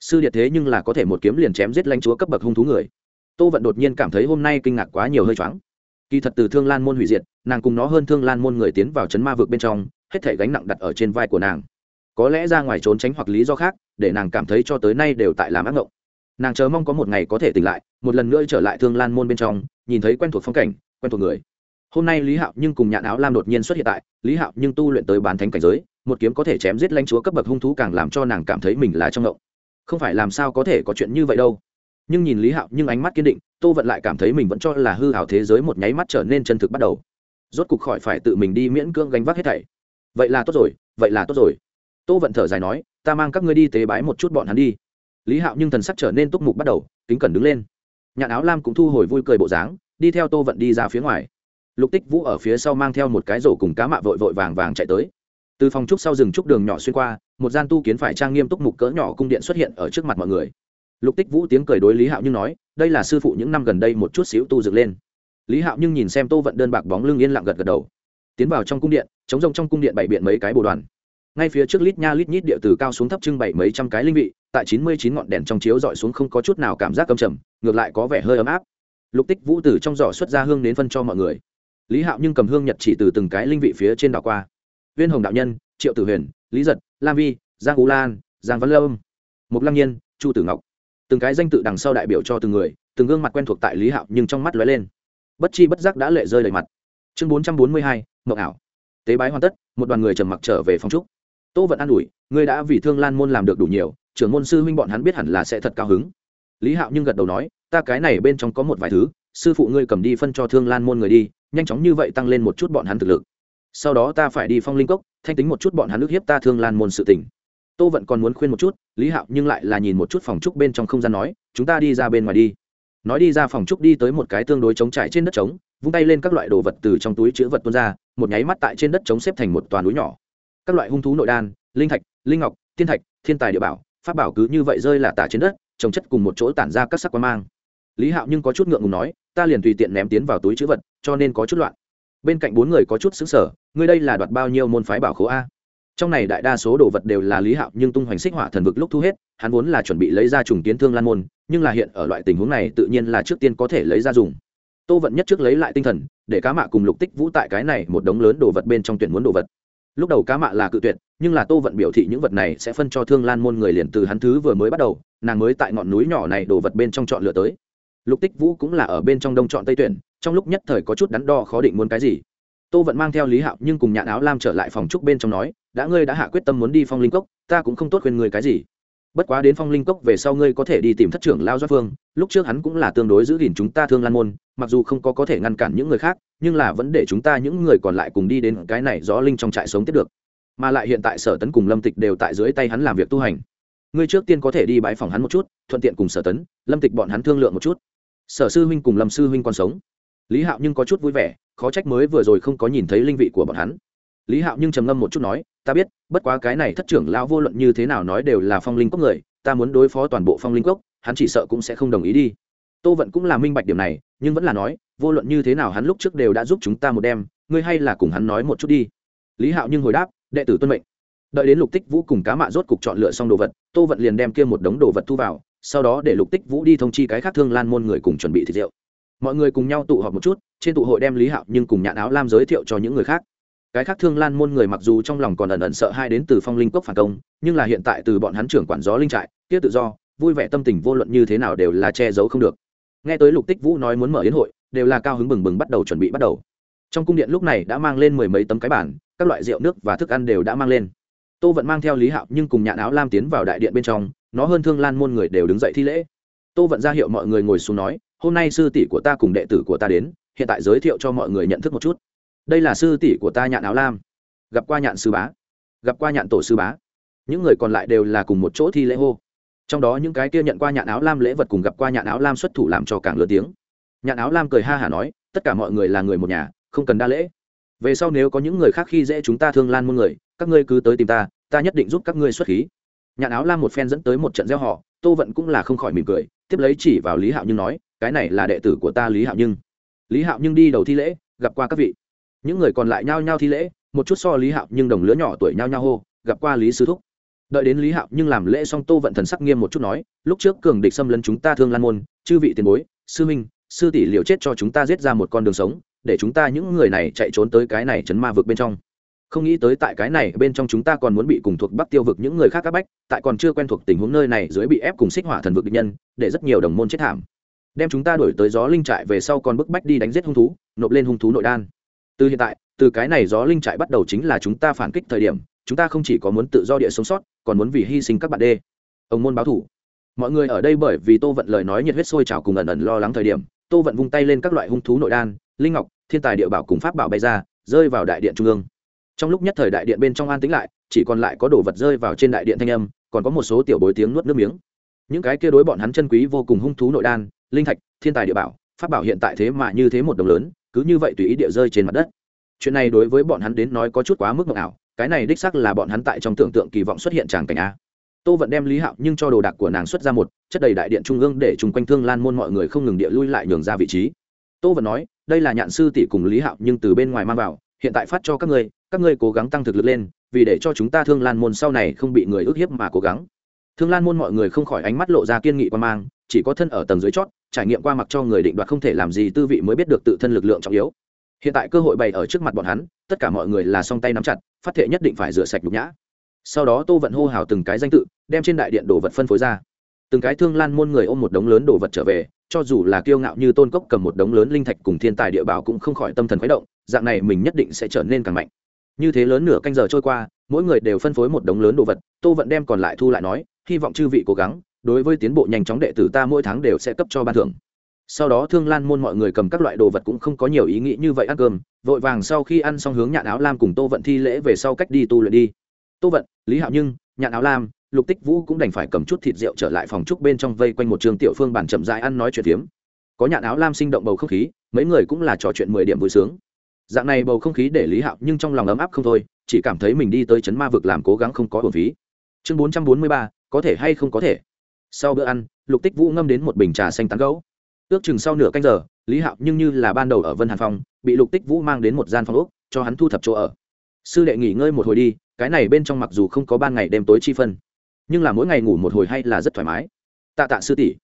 Sư điệt thế nhưng là có thể một kiếm liền chém giết lãnh chúa cấp bậc hung thú người. Tô vận đột nhiên cảm thấy hôm nay kinh ngạc quá nhiều hơi choáng. Kỳ thật từ thương lan môn hủy diệt, nàng cùng nó hơn thương lan môn người tiến vào chấn ma vực bên trong, hết thể gánh nặng đặt ở trên vai của nàng. Có lẽ ra ngoài trốn tránh hoặc lý do khác, để nàng cảm thấy cho tới nay đều tại làm ác ngộng. Nàng chờ mong có một ngày có thể tỉnh lại, một lần nữa trở lại thương lan môn bên trong, nhìn thấy quen thuộc phong cảnh, quen thuộc người hôm nay lý hạo nhưng cùng nhạn áo lam đột nhiên xuất hiện tại, lý hạo nhưng tu luyện tới bán thánh cảnh giới, một kiếm có thể chém giết lãnh chúa cấp bậc hung thú càng làm cho nàng cảm thấy mình là trong ngộng. Không phải làm sao có thể có chuyện như vậy đâu. Nhưng nhìn lý hạo nhưng ánh mắt kiên định, tô vận lại cảm thấy mình vẫn cho là hư hảo thế giới một nháy mắt trở nên chân thực bắt đầu. Rốt cục khỏi phải tự mình đi miễn cưỡng gánh vác hết thảy. Vậy là tốt rồi, vậy là tốt rồi. Tô vận thở dài nói, ta mang các ngươi đi tế bái một chút bọn hắn đi. Lý hạo nhưng thần sắc trở nên túc mục bắt đầu, kính cẩn đứng lên. Nhạn áo lam cũng thu hồi vui cười bộ dáng, đi theo tô vận đi ra phía ngoài lục tích vũ ở phía sau mang theo một cái rổ cùng cá mạ vội vội vàng vàng chạy tới. Từ phòng trúc sau rừng trúc đường nhỏ xuyên qua, một gian tu kiến phải trang nghiêm túc mục cỡ nhỏ cung điện xuất hiện ở trước mặt mọi người. Lục tích vũ tiếng cười đối lý hạo nhưng nói, đây là sư phụ những năm gần đây một chút xíu tu dựng lên. Lý hạo nhưng nhìn xem tô vận đơn bạc bóng lưng yên lặng gật gật đầu. Tiến vào trong cung điện, chống rông trong cung điện bày biện mấy cái bồ đoàn. Ngay phía trước lít nha lít nhít địa từ cao xuống thấp trưng bày mấy trăm cái linh vị, tại chín mươi chín ngọn đèn trong chiếu dọi xuống không có chút nào cảm giác cầm trầm, ngược lại có vẻ hơi ấm áp. Lục tích vũ từ trong giỏ xuất ra hương đến phân cho mọi người lý hạo nhưng cầm hương nhật chỉ từ từng cái linh vị phía trên đảo qua. Viên hồng đạo nhân, triệu tử huyền, lý giật, lam vi, giang ú lan, giang văn lâm mục lăng nhiên, chu tử ngọc. Từng cái danh tự đằng sau đại biểu cho từng người, từng gương mặt quen thuộc tại lý hạo nhưng trong mắt lóe lên. Bất chi bất giác đã lệ rơi đầy mặt. Chương bốn trăm bốn mươi hai mậu ảo. Tế bái hoàn tất, một đoàn người trầm mặc trở về phòng trúc. Tô vẫn an ủi, ngươi đã vì thương lan môn làm được đủ nhiều, trưởng môn sư huynh bọn hắn biết hẳn là sẽ thật cao hứng. Lý hạo nhưng gật đầu nói, ta cái này bên trong có một vài thứ, sư phụ ngươi cầm đi phân cho thương lan môn người đi nhanh chóng như vậy tăng lên một chút bọn hắn thực lực. Sau đó ta phải đi phong linh cốc, thanh tính một chút bọn hắn ức hiếp ta thương lan môn sự tình. Tô vẫn còn muốn khuyên một chút, lý hạo nhưng lại là nhìn một chút phòng trúc bên trong không gian nói, chúng ta đi ra bên ngoài đi. Nói đi ra phòng trúc đi tới một cái tương đối trống trải trên đất trống, vung tay lên các loại đồ vật từ trong túi chữ vật tuôn ra, một nháy mắt tại trên đất trống xếp thành một toàn núi nhỏ. Các loại hung thú nội đan, linh thạch, linh ngọc thiên thạch, thiên tài địa bảo, pháp bảo cứ như vậy rơi là tả trên đất, trồng chất cùng một chỗ tản ra các sắc quan mang. Lý hạo nhưng có chút ngượng ngùng nói ta liền tùy tiện ném tiến vào túi chữ vật, cho nên có chút loạn. Bên cạnh bốn người có chút xứng sở ngươi đây là đoạt bao nhiêu môn phái bảo khố a? Trong này đại đa số đồ vật đều là lý hạo nhưng tung hoành xích hỏa thần vực lúc thu hết, hắn vốn là chuẩn bị lấy ra trùng kiến thương lan môn, nhưng là hiện ở loại tình huống này tự nhiên là trước tiên có thể lấy ra dùng. Tô vận nhất trước lấy lại tinh thần, để cá mạ cùng lục tích vũ tại cái này một đống lớn đồ vật bên trong tuyển muốn đồ vật. Lúc đầu cá mạ là cự tuyệt, nhưng là tô vận biểu thị những vật này sẽ phân cho thương lan môn người liền từ hắn thứ vừa mới bắt đầu, nàng mới tại ngọn núi nhỏ này đồ vật bên trong chọn lựa tới lục tích vũ cũng là ở bên trong đông chọn tây tuyển, trong lúc nhất thời có chút đắn đo khó định muốn cái gì. Tô vận mang theo lý hạo nhưng cùng nhãn áo lam trở lại phòng trúc bên trong nói, đã ngươi đã hạ quyết tâm muốn đi phong linh cốc, ta cũng không tốt khuyên ngươi cái gì. Bất quá đến phong linh cốc về sau ngươi có thể đi tìm thất trưởng lao doát phương, lúc trước hắn cũng là tương đối giữ gìn chúng ta thương lan môn, mặc dù không có có thể ngăn cản những người khác, nhưng là vẫn để chúng ta những người còn lại cùng đi đến cái này gió linh trong trại sống tiếp được. Mà lại hiện tại sở tấn cùng lâm tịch đều tại dưới tay hắn làm việc tu hành. Ngươi trước tiên có thể đi bãi phòng hắn một chút, thuận tiện cùng sở tấn, lâm tịch bọn hắn thương lượng một chút sở sư huynh cùng lâm sư huynh còn sống. Lý hạo nhưng có chút vui vẻ, khó trách mới vừa rồi không có nhìn thấy linh vị của bọn hắn. Lý hạo nhưng trầm ngâm một chút nói, ta biết, bất quá cái này thất trưởng lão vô luận như thế nào nói đều là phong linh cốc người, ta muốn đối phó toàn bộ phong linh cốc, hắn chỉ sợ cũng sẽ không đồng ý đi. Tô vận cũng là minh bạch điểm này, nhưng vẫn là nói, vô luận như thế nào hắn lúc trước đều đã giúp chúng ta một đêm, ngươi hay là cùng hắn nói một chút đi. Lý hạo nhưng hồi đáp, đệ tử tuân mệnh. Đợi đến lục tích vũ cùng cá mạ rốt cục chọn lựa xong đồ vật, tô vận liền đem kia một đống đồ vật thu vào sau đó để lục tích vũ đi thông chi cái khác thương lan môn người cùng chuẩn bị thịt rượu. Mọi người cùng nhau tụ họp một chút, trên tụ hội đem lý hạo nhưng cùng nhãn áo lam giới thiệu cho những người khác. Cái khác thương lan môn người mặc dù trong lòng còn ẩn ẩn sợ hai đến từ phong linh cốc phản công, nhưng là hiện tại từ bọn hắn trưởng quản gió linh trại tiết tự do, vui vẻ tâm tình vô luận như thế nào đều là che giấu không được. Nghe tới lục tích vũ nói muốn mở yến hội, đều là cao hứng bừng bừng bắt đầu chuẩn bị bắt đầu. Trong cung điện lúc này đã mang lên mười mấy tấm cái bản các loại rượu nước và thức ăn đều đã mang lên. Tô vẫn mang theo lý hạo nhưng cùng nhãn áo lam tiến vào đại điện bên trong nó hơn thương lan môn người đều đứng dậy thi lễ. Tô vận ra hiệu mọi người ngồi xuống nói, hôm nay sư tỷ của ta cùng đệ tử của ta đến, hiện tại giới thiệu cho mọi người nhận thức một chút. Đây là sư tỷ của ta nhạn áo lam. Gặp qua nhạn sư bá. Gặp qua nhạn tổ sư bá. Những người còn lại đều là cùng một chỗ thi lễ hô. Trong đó những cái kia nhận qua nhạn áo lam lễ vật cùng gặp qua nhạn áo lam xuất thủ làm cho càng lớn tiếng. Nhạn áo lam cười ha hả nói, tất cả mọi người là người một nhà, không cần đa lễ. Về sau nếu có những người khác khi dễ chúng ta thương lan muôn người, các ngươi cứ tới tìm ta ta nhất định giúp các ngươi xuất khí nhạn áo lam một phen dẫn tới một trận gieo họ, tô vận cũng là không khỏi mỉm cười, tiếp lấy chỉ vào lý hạo nhưng nói, cái này là đệ tử của ta lý hạo nhưng. Lý hạo nhưng đi đầu thi lễ, gặp qua các vị. Những người còn lại nhao nhao thi lễ, một chút so lý hạo nhưng đồng lứa nhỏ tuổi nhao nhao hô, gặp qua lý sư thúc. Đợi đến lý hạo nhưng làm lễ xong, tô vận thần sắc nghiêm một chút nói, lúc trước cường địch xâm lấn chúng ta thương lan môn, chư vị tiền bối, sư minh sư tỷ liệu chết cho chúng ta giết ra một con đường sống, để chúng ta những người này chạy trốn tới cái này chấn ma vực bên trong không nghĩ tới tại cái này bên trong chúng ta còn muốn bị cùng thuộc bắc tiêu vực những người khác các bách, tại còn chưa quen thuộc tình huống nơi này dưới bị ép cùng xích hỏa thần vực địch nhân, để rất nhiều đồng môn chết thảm. Đem chúng ta đổi tới gió linh trại về sau còn bức bách đi đánh giết hung thú, nộp lên hung thú nội đan. Từ hiện tại, từ cái này gió linh trại bắt đầu chính là chúng ta phản kích thời điểm, chúng ta không chỉ có muốn tự do địa sống sót, còn muốn vì hy sinh các bạn đê. Ông môn báo thủ. Mọi người ở đây bởi vì tô vận lời nói nhiệt huyết sôi trào cùng ẩn ẩn lo lắng thời điểm, tô vận vung tay lên các loại hung thú nội đan, linh ngọc, thiên tài địa bảo cùng pháp bảo bay ra, rơi vào đại điện trung ương trong lúc nhất thời đại điện bên trong an tĩnh lại, chỉ còn lại có đồ vật rơi vào trên đại điện thanh âm, còn có một số tiểu bối tiếng nuốt nước miếng. Những cái kia đối bọn hắn chân quý vô cùng hung thú nội đan, linh thạch, thiên tài địa bảo phát bảo hiện tại thế mà như thế một đồng lớn, cứ như vậy tùy ý địa rơi trên mặt đất. Chuyện này đối với bọn hắn đến nói có chút quá mức mộng ảo, cái này đích sắc là bọn hắn tại trong tưởng tượng kỳ vọng xuất hiện tràng cảnh a. Tô vẫn đem lý hạo nhưng cho đồ đạc của nàng xuất ra một, chất đầy đại điện trung ương để chung quanh thương lan môn mọi người không ngừng địa lui lại nhường ra vị trí. Tô vẫn nói, đây là nhạn sư tỷ cùng lý hạo nhưng từ bên ngoài mang vào, hiện tại phát cho các ngươi các ngươi cố gắng tăng thực lực lên, vì để cho chúng ta thương lan môn sau này không bị người ức hiếp mà cố gắng. Thương lan môn mọi người không khỏi ánh mắt lộ ra kiên nghị quan mang, chỉ có thân ở tầng dưới chót, trải nghiệm qua mặc cho người định đoạt không thể làm gì tư vị mới biết được tự thân lực lượng trọng yếu. Hiện tại cơ hội bày ở trước mặt bọn hắn, tất cả mọi người là song tay nắm chặt, phát thệ nhất định phải rửa sạch nhục nhã. Sau đó tô vận hô hào từng cái danh tự, đem trên đại điện đồ vật phân phối ra. Từng cái thương lan môn người ôm một đống lớn đồ vật trở về, cho dù là kiêu ngạo như tôn cốc cầm một đống lớn linh thạch cùng thiên tài địa bảo cũng không khỏi tâm thần khuấy động, dạng này mình nhất định sẽ trở nên càng mạnh như thế lớn nửa canh giờ trôi qua, mỗi người đều phân phối một đống lớn đồ vật, tô vận đem còn lại thu lại nói, hy vọng chư vị cố gắng, đối với tiến bộ nhanh chóng đệ tử ta mỗi tháng đều sẽ cấp cho ban thưởng. Sau đó thương lan môn mọi người cầm các loại đồ vật cũng không có nhiều ý nghĩ như vậy ăn cơm, vội vàng sau khi ăn xong hướng nhạn áo lam cùng tô vận thi lễ về sau cách đi tu luyện đi. Tô vận, lý hạo nhưng, nhạn áo lam, lục tích vũ cũng đành phải cầm chút thịt rượu trở lại phòng trúc bên trong vây quanh một trường tiểu phương bản chậm dại ăn nói chuyện phiếm. Có nhạn áo lam sinh động bầu không khí, mấy người cũng là trò chuyện mười điểm vui sướng dạng này bầu không khí để lý hạo nhưng trong lòng ấm áp không thôi, chỉ cảm thấy mình đi tới chấn ma vực làm cố gắng không có hồn phí. Chương bốn trăm bốn mươi ba, có thể hay không có thể? Sau bữa ăn, lục tích vũ ngâm đến một bình trà xanh tán gấu ước chừng sau nửa canh giờ, lý hạo nhưng như là ban đầu ở vân hàn phong, bị lục tích vũ mang đến một gian phòng úc cho hắn thu thập chỗ ở. Sư đệ nghỉ ngơi một hồi đi, cái này bên trong mặc dù không có ban ngày đêm tối chi phân, nhưng là mỗi ngày ngủ một hồi hay là rất thoải mái. Tạ tạ sư tỷ.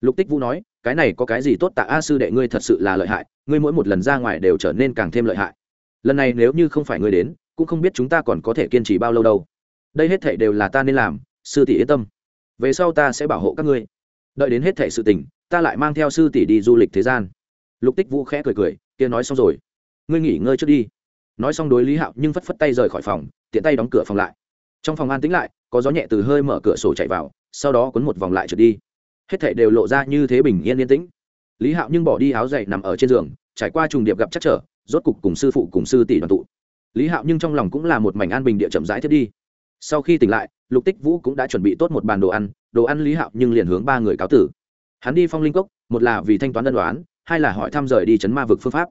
Lục tích vũ nói, cái này có cái gì tốt tạ a, sư đệ ngươi thật sự là lợi hại ngươi mỗi một lần ra ngoài đều trở nên càng thêm lợi hại. Lần này nếu như không phải ngươi đến, cũng không biết chúng ta còn có thể kiên trì bao lâu đâu. Đây hết thảy đều là ta nên làm, sư tỷ yên tâm. Về sau ta sẽ bảo hộ các ngươi. Đợi đến hết thảy sự tình, ta lại mang theo sư tỷ đi du lịch thế gian. Lục tích vũ khẽ cười cười, kia nói xong rồi. Ngươi nghỉ ngơi trước đi. Nói xong đối lý hạo nhưng phất phất tay rời khỏi phòng, tiện tay đóng cửa phòng lại. Trong phòng an tĩnh lại, có gió nhẹ từ hơi mở cửa sổ chạy vào, sau đó cuốn một vòng lại trượt đi. Hết thảy đều lộ ra như thế bình yên yên tĩnh lý hạo nhưng bỏ đi áo dậy nằm ở trên giường, trải qua trùng điệp gặp chắc trở, rốt cục cùng sư phụ cùng sư tỷ đoàn tụ. Lý hạo nhưng trong lòng cũng là một mảnh an bình địa chậm rãi thiết đi. Sau khi tỉnh lại, lục tích vũ cũng đã chuẩn bị tốt một bàn đồ ăn đồ ăn lý hạo nhưng liền hướng ba người cáo tử. Hắn đi phong linh cốc, một là vì thanh toán đơn đoán, hai là hỏi thăm rời đi chấn ma vực phương pháp.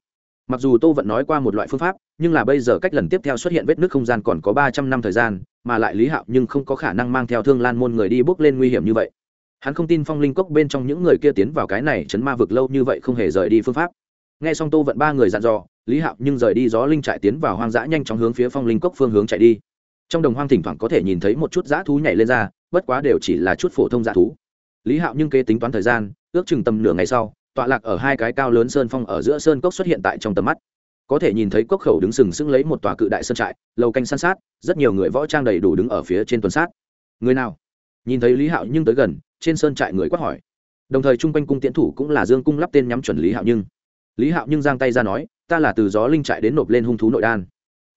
Mặc dù tô vẫn nói qua một loại phương pháp, nhưng là bây giờ cách lần tiếp theo xuất hiện vết nước không gian còn có ba trăm năm thời gian, mà lại lý hạo nhưng không có khả năng mang theo thương lan môn người đi bước lên nguy hiểm như vậy hắn không tin phong linh cốc bên trong những người kia tiến vào cái này chấn ma vực lâu như vậy không hề rời đi phương pháp. Nghe xong tô vận ba người dặn dò, lý hạo nhưng rời đi gió linh trại tiến vào hoang dã nhanh chóng hướng phía phong linh cốc phương hướng chạy đi. Trong đồng hoang thỉnh thoảng có thể nhìn thấy một chút dã thú nhảy lên ra, bất quá đều chỉ là chút phổ thông dã thú. Lý hạo nhưng kế tính toán thời gian, ước chừng tầm nửa ngày sau, tọa lạc ở hai cái cao lớn sơn phong ở giữa sơn cốc xuất hiện tại trong tầm mắt. Có thể nhìn thấy cốc khẩu đứng sừng sững lấy một tòa cự đại sơn trại, lầu canh san sát, rất nhiều người võ trang đầy đủ đứng ở phía trên tuần sát. Người nào? Nhìn thấy lý hạo nhưng tới gần trên sơn trại người quát hỏi. Đồng thời chung quanh cung tiến thủ cũng là dương cung lắp tên nhắm chuẩn lý hạo nhưng. Lý hạo nhưng giang tay ra nói, ta là từ gió linh trại đến nộp lên hung thú nội đan.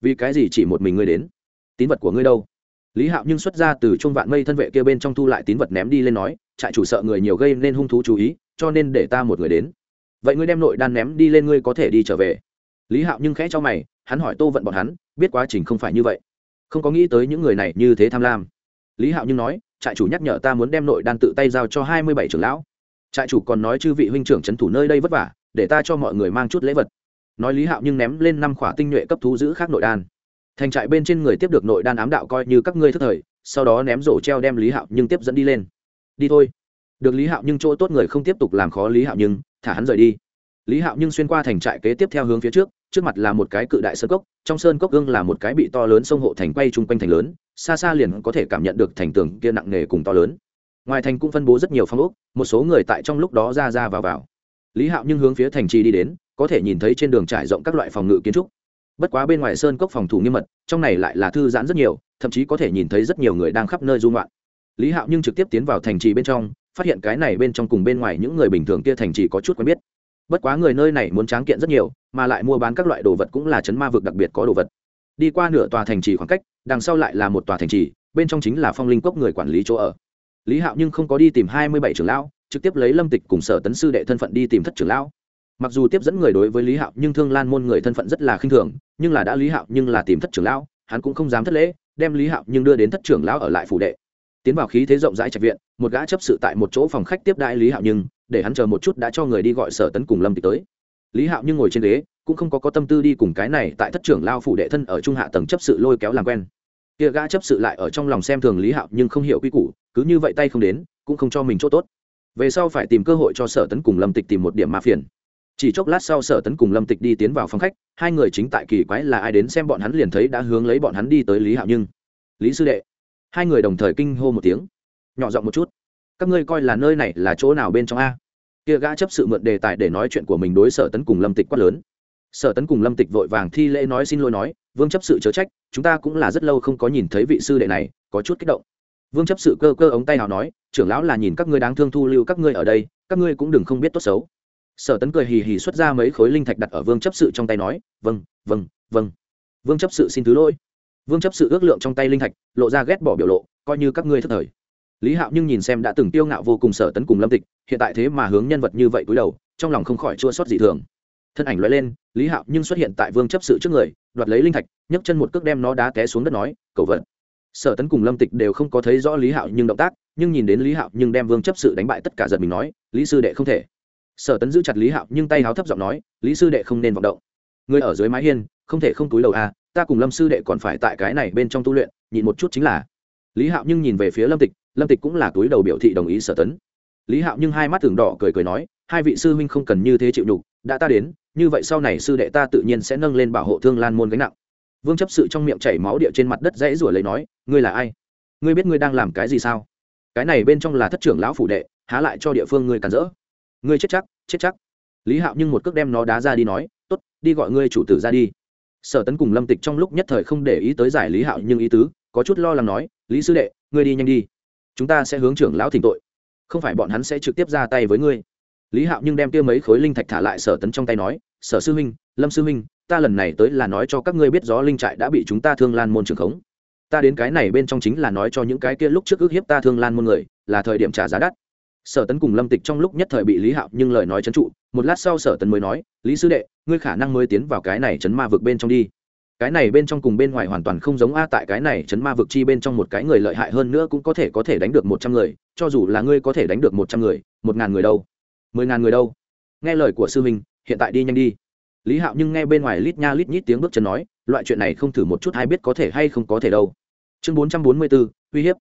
Vì cái gì chỉ một mình ngươi đến? Tín vật của ngươi đâu? Lý hạo nhưng xuất ra từ trung vạn mây thân vệ kia bên trong thu lại tín vật ném đi lên nói, trại chủ sợ người nhiều gây nên hung thú chú ý, cho nên để ta một người đến. Vậy ngươi đem nội đan ném đi lên ngươi có thể đi trở về. Lý hạo nhưng khẽ cho mày, hắn hỏi tô vận bọn hắn, biết quá trình không phải như vậy. Không có nghĩ tới những người này như thế tham lam. Lý hạo nhưng nói trại chủ nhắc nhở ta muốn đem nội đan tự tay giao cho hai mươi bảy trưởng lão. Trại chủ còn nói chư vị huynh trưởng trấn thủ nơi đây vất vả, để ta cho mọi người mang chút lễ vật. Nói lý hạo nhưng ném lên năm khỏa tinh nhuệ cấp thú giữ khác nội đan. Thành trại bên trên người tiếp được nội đan ám đạo coi như các ngươi thất thời, sau đó ném rổ treo đem lý hạo nhưng tiếp dẫn đi lên. Đi thôi. Được lý hạo nhưng chỗ tốt người không tiếp tục làm khó lý hạo nhưng, thả hắn rời đi. Lý hạo nhưng xuyên qua thành trại kế tiếp theo hướng phía trước trước mặt là một cái cự đại sơn cốc, trong sơn cốc gương là một cái bị to lớn sông hộ thành quay chung quanh thành lớn, xa xa liền có thể cảm nhận được thành tường kia nặng nề cùng to lớn. Ngoài thành cũng phân bố rất nhiều phong ốc, một số người tại trong lúc đó ra ra vào vào. Lý hạo nhưng hướng phía thành trì đi đến, có thể nhìn thấy trên đường trải rộng các loại phòng ngự kiến trúc. Bất quá bên ngoài sơn cốc phòng thủ nghiêm mật, trong này lại là thư giãn rất nhiều, thậm chí có thể nhìn thấy rất nhiều người đang khắp nơi dung loạn lý hạo nhưng trực tiếp tiến vào thành trì bên trong, phát hiện cái này bên trong cùng bên ngoài những người bình thường kia thành trì có chút quen biết bất quá người nơi này muốn tráng kiện rất nhiều, mà lại mua bán các loại đồ vật cũng là chấn ma vực đặc biệt có đồ vật. Đi qua nửa tòa thành trì khoảng cách, đằng sau lại là một tòa thành trì, bên trong chính là phong linh cốc người quản lý chỗ ở. Lý hạo nhưng không có đi tìm hai mươi bảy trưởng lão, trực tiếp lấy lâm tịch cùng sở tấn sư đệ thân phận đi tìm thất trưởng lão. Mặc dù tiếp dẫn người đối với lý hạo nhưng thương lan môn người thân phận rất là khinh thường, nhưng là đã lý hạo nhưng là tìm thất trưởng lão, hắn cũng không dám thất lễ, đem lý hạo nhưng đưa đến thất trưởng lão ở lại phủ đệ. Tiến vào khí thế rộng rãi trạch viện, một gã chấp sự tại một chỗ phòng khách tiếp đại lý hạo nhưng để hắn chờ một chút đã cho người đi gọi sở tấn cùng lâm tịch tới. Lý hạo nhưng ngồi trên ghế, cũng không có có tâm tư đi cùng cái này tại thất trưởng lao phủ đệ thân ở trung hạ tầng chấp sự lôi kéo làm quen. Kia gã chấp sự lại ở trong lòng xem thường lý hạo nhưng không hiểu quy củ, cứ như vậy tay không đến, cũng không cho mình chỗ tốt. Về sau phải tìm cơ hội cho sở tấn cùng lâm tịch tìm một điểm ma phiền. Chỉ chốc lát sau sở tấn cùng lâm tịch đi tiến vào phòng khách, hai người chính tại kỳ quái là ai đến xem bọn hắn liền thấy đã hướng lấy bọn hắn đi tới lý hạo nhưng. Lý sư đệ. Hai người đồng thời kinh hô một tiếng. Nhỏ giọng một chút. Các ngươi coi là nơi này là chỗ nào bên trong a? Kia gã chấp sự mượn đề tài để nói chuyện của mình đối sở tấn cùng lâm tịch quát lớn. Sở tấn cùng lâm tịch vội vàng thi lễ nói xin lỗi nói, vương chấp sự chớ trách, chúng ta cũng là rất lâu không có nhìn thấy vị sư đệ này, có chút kích động. Vương chấp sự cơ cơ ống tay nào nói, trưởng lão là nhìn các ngươi đáng thương thu lưu các ngươi ở đây, các ngươi cũng đừng không biết tốt xấu. Sở tấn cười hì hì xuất ra mấy khối linh thạch đặt ở vương chấp sự trong tay nói vâng vâng vâng. Vương chấp sự xin thứ lỗi. Vương chấp sự ước lượng trong tay linh thạch, lộ ra ghét bỏ biểu lộ, coi như các ngươi thất thời lý hạo nhưng nhìn xem đã từng tiêu ngạo vô cùng sở tấn cùng lâm tịch, hiện tại thế mà hướng nhân vật như vậy cúi đầu, trong lòng không khỏi chua sót dị thường. Thân ảnh loại lên, lý hạo nhưng xuất hiện tại vương chấp sự trước người, đoạt lấy linh thạch, nhấc chân một cước đem nó đá té xuống đất nói, cầu vận sở tấn cùng lâm tịch đều không có thấy rõ lý hạo nhưng động tác, nhưng nhìn đến lý hạo nhưng đem vương chấp sự đánh bại tất cả giật mình nói, lý sư đệ không thể. Sở tấn giữ chặt lý hạo nhưng tay háo thấp giọng nói, lý sư đệ không nên vọng động. Người ở dưới mái hiên, không thể không túi đầu à ta cùng lâm sư đệ còn phải tại cái này bên trong tu luyện nhìn một chút chính là. Lý hạo nhưng nhìn về phía lâm tịch lâm tịch cũng là túi đầu biểu thị đồng ý sở tấn. Lý hạo nhưng hai mắt thường đỏ cười cười nói, hai vị sư huynh không cần như thế chịu nhục, đã ta đến, như vậy sau này sư đệ ta tự nhiên sẽ nâng lên bảo hộ thương lan môn gánh nặng. Vương chấp sự trong miệng chảy máu địa trên mặt đất dãy rủa lấy nói, ngươi là ai? Ngươi biết ngươi đang làm cái gì sao? Cái này bên trong là thất trưởng lão phủ đệ, há lại cho địa phương ngươi cản rỡ. Ngươi chết chắc chết chắc. Lý hạo nhưng một cước đem nó đá ra đi nói, tốt, đi gọi ngươi chủ tử ra đi. Sở tấn cùng lâm tịch trong lúc nhất thời không để ý tới giải lý hạo nhưng ý tứ, có chút lo lắng nói, lý sư đệ, ngươi đi nhanh đi chúng ta sẽ hướng trưởng lão thỉnh tội. Không phải bọn hắn sẽ trực tiếp ra tay với ngươi. Lý hạo nhưng đem kia mấy khối linh thạch thả lại sở tấn trong tay nói, sở sư huynh, lâm sư huynh, ta lần này tới là nói cho các ngươi biết gió linh trại đã bị chúng ta thương lan môn trường khống. Ta đến cái này bên trong chính là nói cho những cái kia lúc trước ước hiếp ta thương lan môn người, là thời điểm trả giá đắt. Sở tấn cùng lâm tịch trong lúc nhất thời bị lý hạo nhưng lời nói c trụ, một lát sau sở tấn mới nói, lý sư đệ, ngươi khả năng mới tiến vào cái này chấn ma vực bên trong đi cái này bên trong cùng bên ngoài hoàn toàn không giống a, tại cái này chấn ma vực chi bên trong một cái người lợi hại hơn nữa cũng có thể có thể đánh được một trăm người, cho dù là ngươi có thể đánh được một trăm người, một ngàn người đâu? Mười ngàn người đâu? Nghe lời của sư huynh, hiện tại đi nhanh đi. Lý hạo nhưng nghe bên ngoài lít nha lít nhít tiếng bước chân nói, loại chuyện này không thử một chút ai biết có thể hay không có thể đâu. Chương bốn trăm bốn mươi bốn, uy hiếp.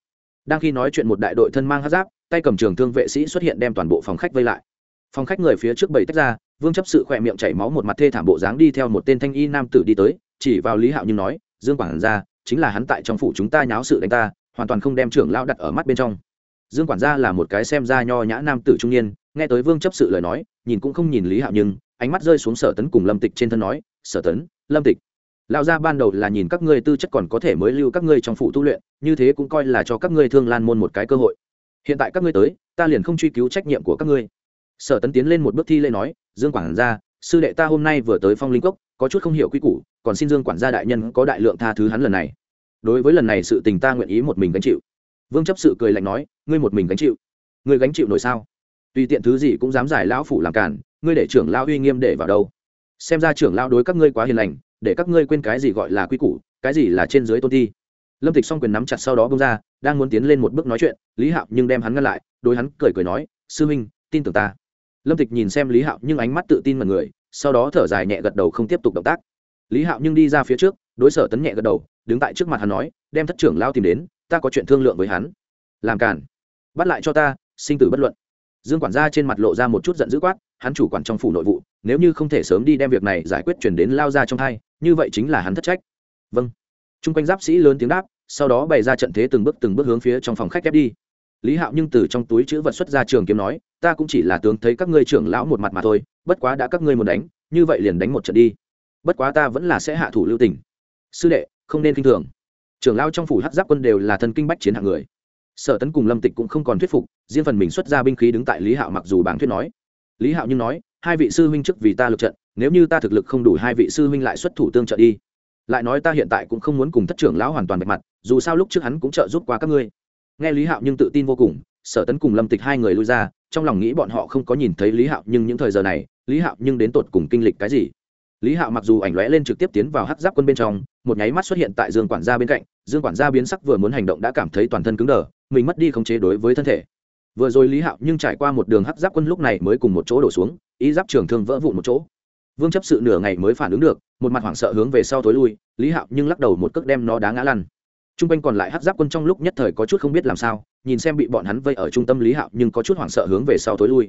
Đang khi nói chuyện một đại đội thân mang hát giáp, tay cầm trường thương vệ sĩ xuất hiện đem toàn bộ phòng khách vây lại. Phòng khách người phía trước bảy tách ra, vương chấp sự khỏe miệng chảy máu một mặt thê thảm bộ dáng đi theo một tên thanh y nam tử đi tới chỉ vào lý hạo nhưng nói, dương quản gia, chính là hắn tại trong phủ chúng ta nháo sự đánh ta, hoàn toàn không đem trưởng lão đặt ở mắt bên trong. Dương quản gia là một cái xem ra nho nhã nam tử trung niên, nghe tới vương chấp sự lời nói, nhìn cũng không nhìn lý hạo nhưng, ánh mắt rơi xuống sở tấn cùng lâm tịch trên thân nói, sở tấn, lâm tịch, lão gia ban đầu là nhìn các ngươi tư chất còn có thể mới lưu các ngươi trong phủ tu luyện, như thế cũng coi là cho các ngươi thương lan môn một cái cơ hội. Hiện tại các ngươi tới, ta liền không truy cứu trách nhiệm của các ngươi. Sở tấn tiến lên một bước thi lễ nói, dương quản gia sư đệ ta hôm nay vừa tới phong linh cốc, có chút không hiểu quy củ, còn xin dương quản gia đại nhân có đại lượng tha thứ hắn lần này. Đối với lần này sự tình ta nguyện ý một mình gánh chịu. Vương chấp sự cười lạnh nói, ngươi một mình gánh chịu? Ngươi gánh chịu nổi sao? Tùy tiện thứ gì cũng dám giải lão phủ làm cản ngươi để trưởng lao uy nghiêm để vào đâu? Xem ra trưởng lao đối các ngươi quá hiền lành, để các ngươi quên cái gì gọi là quy củ, cái gì là trên dưới tôn ti lâm tịch s o n g quyền nắm chặt sau đó bông ra, đang muốn tiến lên một bước nói chuyện, lý hạo nhưng đem hắn ngăn lại, đối hắn cười cười nói, sư huynh tin tưởng ta lâm tịch nhìn xem lý hạo nhưng ánh mắt tự tin mật người, sau đó thở dài nhẹ gật đầu không tiếp tục động tác. Lý hạo nhưng đi ra phía trước, đối sở tấn nhẹ gật đầu, đứng tại trước mặt hắn nói, đem thất trưởng lao tìm đến, ta có chuyện thương lượng với hắn. Làm cản bắt lại cho ta, sinh tử bất luận. Dương quản gia trên mặt lộ ra một chút giận dữ quát, hắn chủ quản trong phủ nội vụ, nếu như không thể sớm đi đem việc này giải quyết chuyển đến lao ra trong thai, như vậy chính là hắn thất trách. Vâng. T r u n g quanh giáp sĩ lớn tiếng đáp, sau đó bày ra trận thế từng bước từng bước hướng phía trong phòng khách ép đi lý hạo nhưng từ trong túi chữ vật xuất ra trường kiếm nói, ta cũng chỉ là tướng thấy các ngươi trưởng lão một mặt mà thôi, bất quá đã các ngươi muốn đánh, như vậy liền đánh một trận đi. Bất quá ta vẫn là sẽ hạ thủ lưu tình. Sư đệ, không nên k i n h thường. Trưởng lão trong phủ hát giáp quân đều là thân kinh bách chiến hạng người. Sở tấn cùng lâm tịch cũng không còn thuyết phục, riêng phần mình xuất ra binh khí đứng tại lý hạo mặc dù bảng thuyết nói. Lý hạo nhưng nói, hai vị sư huynh trước vì ta lực trận, nếu như ta thực lực không đủ hai vị sư huynh lại xuất thủ tương trợ đi. Lại nói ta hiện tại cũng không muốn cùng thất trưởng lão hoàn toàn bạch mặt, dù sao lúc trước hắn cũng trợ giúp qua các ngươi nghe lý hạo nhưng tự tin vô cùng, sở tấn cùng lâm tịch hai người lui ra, trong lòng nghĩ bọn họ không có nhìn thấy lý hạo nhưng những thời giờ này, lý hạo nhưng đến tột cùng kinh lịch cái gì? Lý hạo mặc dù ảnh lóe lên trực tiếp tiến vào hát giáp quân bên trong, một nháy mắt xuất hiện tại dương quản gia bên cạnh, dương quản gia biến sắc vừa muốn hành động đã cảm thấy toàn thân cứng đờ, mình mất đi khống chế đối với thân thể. Vừa rồi lý hạo nhưng trải qua một đường hát giáp quân lúc này mới cùng một chỗ đổ xuống, ý giáp trường thương vỡ vụn một chỗ. Vương chấp sự nửa ngày mới phản ứng được, một mặt hoảng sợ hướng về sau tối lui, lý hạo nhưng lắc đầu một cước đem nó đá ngã lăn t r u n g quanh còn lại hắc giáp quân trong lúc nhất thời có chút không biết làm sao, nhìn xem bị bọn hắn vây ở trung tâm lý hạo nhưng có chút hoảng sợ hướng về sau tối lui.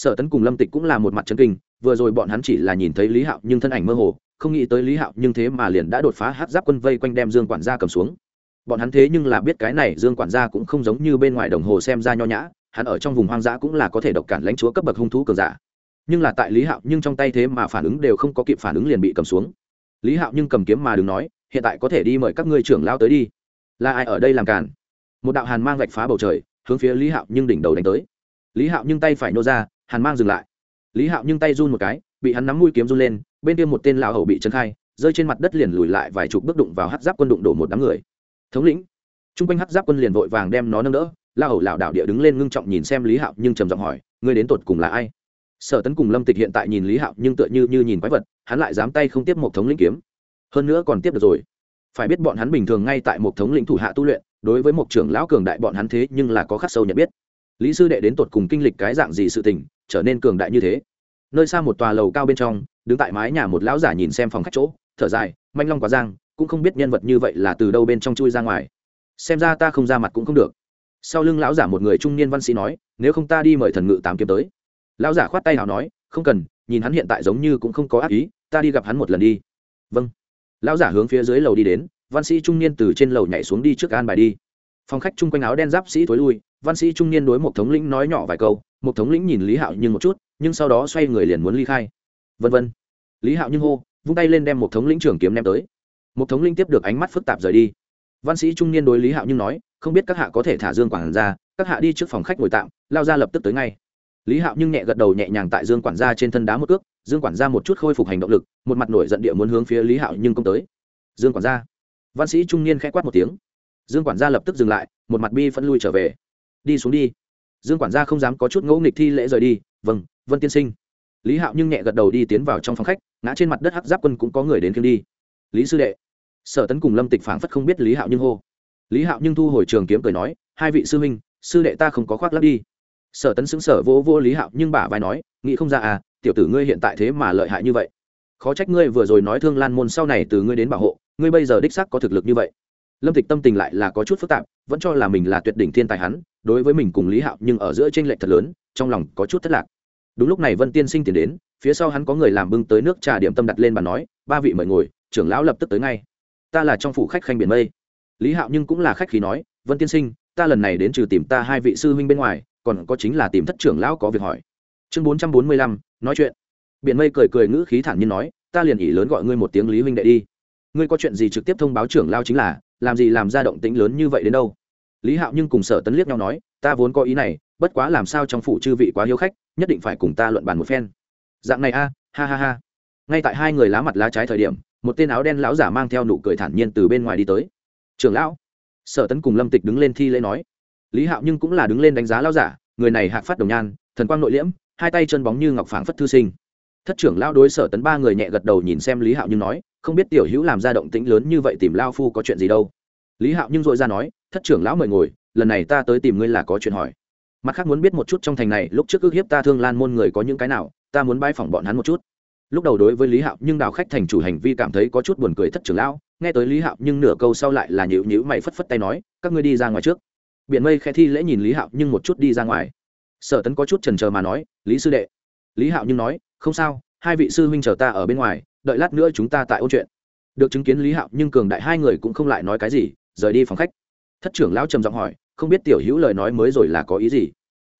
Sở tấn cùng lâm tịch cũng là một mặt chân kinh, vừa rồi bọn hắn chỉ là nhìn thấy lý hạo nhưng thân ảnh mơ hồ, không nghĩ tới lý hạo nhưng thế mà liền đã đột phá hắc giáp quân vây quanh đem dương quản gia cầm xuống. Bọn hắn thế nhưng là biết cái này dương quản gia cũng không giống như bên ngoài đồng hồ xem ra nho nhã, hắn ở trong vùng hoang dã cũng là có thể độc cản lãnh chúa cấp bậc hung thú cường giả. Nhưng là tại lý hạo nhưng trong tay thế mà phản ứng đều không có kịp phản ứng liền bị cầm xuống. Lý hạo nhưng cầm kiếm mà đừng nói, hiện tại có thể đi mời các ngươi trưởng lao tới đi là ai ở đây làm cản một đạo hàn mang vạch phá bầu trời, hướng phía lý hạo nhưng đỉnh đầu đánh tới. Lý hạo nhưng tay phải nô ra, hàn mang dừng lại. Lý hạo nhưng tay run một cái, bị hắn nắm mũi kiếm run lên, bên kia một tên lão hầu bị trấn khai, rơi trên mặt đất liền lùi lại vài chục bước đụng vào hát giáp quân đụng đổ một đám người. Thống lĩnh t r u n g quanh hát giáp quân liền vội vàng đem nó nâng đỡ la hầu lảo đảo địa đứng lên ngưng trọng nhìn xem lý hạo nhưng trầm giọng hỏi, ngươi đến tột cùng là ai? Sở tấn cùng lâm tịch hiện tại nhìn lý hạo nhưng tựa như như nhìn quái vật, hắn lại dám tay không tiếp một thống lĩnh kiếm. Hơn nữa còn tiếp được rồi phải biết bọn hắn bình thường ngay tại một thống lĩnh thủ hạ tu luyện, đối với một trưởng lão cường đại bọn hắn thế nhưng là có khắc sâu nhận biết. Lý sư đệ đến tột cùng kinh lịch cái dạng gì sự tình, trở nên cường đại như thế. Nơi xa một tòa lầu cao bên trong, đứng tại mái nhà một lão giả nhìn xem phòng khách chỗ, thở dài, manh long quá giang, cũng không biết nhân vật như vậy là từ đâu bên trong chui ra ngoài. Xem ra ta không ra mặt cũng không được. Sau lưng lão giả một người trung niên văn sĩ nói, nếu không ta đi mời thần ngự tám kiếm tới. Lão giả khoát tay nào nói, không cần, nhìn hắn hiện tại giống như cũng không có ác ý, ta đi gặp hắn một lần đi. Vâng lão giả hướng phía dưới lầu đi đến, văn sĩ trung niên từ trên lầu nhảy xuống đi trước an bài đi. Phòng khách chung quanh áo đen giáp sĩ thối lui, văn sĩ trung niên đối một thống lĩnh nói nhỏ vài câu, một thống lĩnh nhìn lý hạo nhưng một chút, nhưng sau đó xoay người liền muốn ly khai. Vân vân. Lý hạo nhưng hô, vung tay lên đem một thống lĩnh trưởng kiếm ném tới. Một thống lĩnh tiếp được ánh mắt phức tạp rời đi. Văn sĩ trung niên đối lý hạo nhưng nói, không biết các hạ có thể thả dương quản ra, các hạ đi trước phòng khách ngồi tạm, lao ra lập tức tới ngay lý hạo nhưng nhẹ gật đầu nhẹ nhàng tại dương quản gia trên thân đá một cước, dương quản gia một chút khôi phục hành động lực, một mặt nổi giận địa muốn hướng phía lý hạo nhưng công tới. Dương quản gia. Văn sĩ trung niên k h ẽ quát một tiếng. Dương quản gia lập tức dừng lại, một mặt bi phân lui trở về. Đi xuống đi. Dương quản gia không dám có chút ngẫu nghịch thi lễ rời đi. Vâng vân tiên sinh. Lý hạo nhưng nhẹ gật đầu đi tiến vào trong phòng khách, ngã trên mặt đất hắc giáp quân cũng có người đến khiêng đi. Lý sư đệ. Sở tấn cùng lâm tịch phảng phất không biết lý hạo nhưng hô. Lý hạo nhưng thu hồi trường kiếm cười nói, hai vị sư huynh, sư đệ ta không có khoác lắp đi sở tấn xứng sở vô vô lý hạo, nhưng bả vai nói, nghĩ không ra à tiểu tử ngươi hiện tại thế mà lợi hại như vậy. Khó trách ngươi vừa rồi nói thương lan môn sau này từ ngươi đến bảo hộ, ngươi bây giờ đích xác có thực lực như vậy. Lâm tịch tâm tình lại là có chút phức tạp, vẫn cho là mình là tuyệt đỉnh thiên tài hắn, đối với mình cùng lý hạo nhưng ở giữa tranh lệch thật lớn, trong lòng có chút thất lạc. Đúng lúc này vân tiên sinh tiến đến, phía sau hắn có người làm bưng tới nước trà điểm tâm đặt lên bàn nói, ba vị mời ngồi, trưởng lão lập tức tới ngay. Ta là trong phủ khách khanh biển mây. Lý hạo nhưng cũng là khách khí nói, vân tiên sinh, ta lần này đến trừ tìm ta hai vị sư huynh bên ngoài còn có chính là tìm thất trưởng lão có việc hỏi. Chương bốn trăm bốn mươi lăm, nói chuyện. Biển mây cười cười ngữ khí thản nhiên nói, ta liền ỉ lớn gọi ngươi một tiếng lý huynh đệ đi. Ngươi có chuyện gì trực tiếp thông báo trưởng lao chính là, làm gì làm ra động tĩnh lớn như vậy đến đâu? Lý hạo nhưng cùng sở tấn liếc nhau nói, ta vốn có ý này, bất quá làm sao trong phủ chư vị quá hiếu khách, nhất định phải cùng ta luận bàn một phen. Dạng này a, ha ha ha. Ngay tại hai người lá mặt lá trái thời điểm, một tên áo đen lão giả mang theo nụ cười thản nhiên từ bên ngoài đi tới. Trưởng lão. Sở tấn cùng lâm tịch đứng lên thi lễ nói lý hạo nhưng cũng là đứng lên đánh giá lão giả, người này hạc phát đồng nhan, thần quang nội liễm, hai tay chân bóng như ngọc phảng phất thư sinh. Thất trưởng lao đối sở tấn ba người nhẹ gật đầu nhìn xem lý hạo nhưng nói, không biết tiểu hữu làm ra động tĩnh lớn như vậy tìm lao phu có chuyện gì đâu. Lý hạo nhưng dội ra nói, thất trưởng lão mời ngồi, lần này ta tới tìm ngươi là có chuyện hỏi. Mặt khác muốn biết một chút trong thành này, lúc trước ước hiếp ta thương lan môn người có những cái nào, ta muốn bãi phỏng bọn hắn một chút. Lúc đầu đối với lý hạo nhưng đào khách thành chủ hành vi cảm thấy có chút buồn cười thất trưởng lão, nghe tới lý hạo nhưng nửa câu sau lại là nhịu nhữ mày phất phất tay nói, các ngươi đi ra ngoài trước biện mây khẽ thi lễ nhìn lý hạo nhưng một chút đi ra ngoài. Sở tấn có chút trần trờ mà nói, lý sư đệ. Lý hạo nhưng nói, không sao, hai vị sư huynh chờ ta ở bên ngoài, đợi lát nữa chúng ta tại ôn chuyện. Được chứng kiến lý hạo nhưng cường đại hai người cũng không lại nói cái gì, rời đi phòng khách. Thất trưởng lão trầm giọng hỏi, không biết tiểu hữu lời nói mới rồi là có ý gì?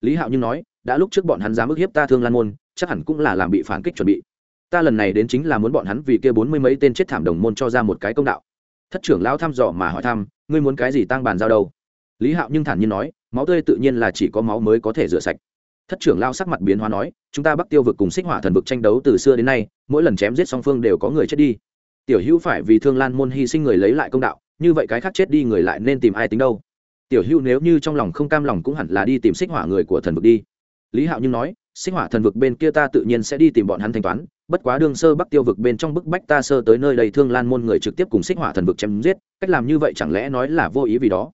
Lý hạo nhưng nói, đã lúc trước bọn hắn dám ức hiếp ta thương lan môn, chắc hẳn cũng là làm bị phản kích chuẩn bị. Ta lần này đến chính là muốn bọn hắn vì kia bốn mươi mấy tên chết thảm đồng môn cho ra một cái công đạo. Thất trưởng lão thăm dò mà hỏi thăm, ngươi muốn cái gì tăng bàn giao đâu? Lý hạo nhưng thản nhiên nói, máu tươi tự nhiên là chỉ có máu mới có thể rửa sạch. Thất trưởng lao sắc mặt biến hóa nói, chúng ta bắc tiêu vực cùng xích hỏa thần vực tranh đấu từ xưa đến nay, mỗi lần chém giết song phương đều có người chết đi. Tiểu hữu phải vì thương lan môn hy sinh người lấy lại công đạo, như vậy cái khác chết đi người lại nên tìm ai tính đâu? Tiểu hữu nếu như trong lòng không cam lòng cũng hẳn là đi tìm xích hỏa người của thần vực đi. Lý hạo nhưng nói, xích hỏa thần vực bên kia ta tự nhiên sẽ đi tìm bọn hắn thanh toán, bất quá đương sơ bắc tiêu vực bên trong bức bách ta sơ tới nơi đầy thương lan môn người trực tiếp cùng xích hỏa thần vực chém giết, cách làm như vậy chẳng lẽ nói là vô ý vì đó?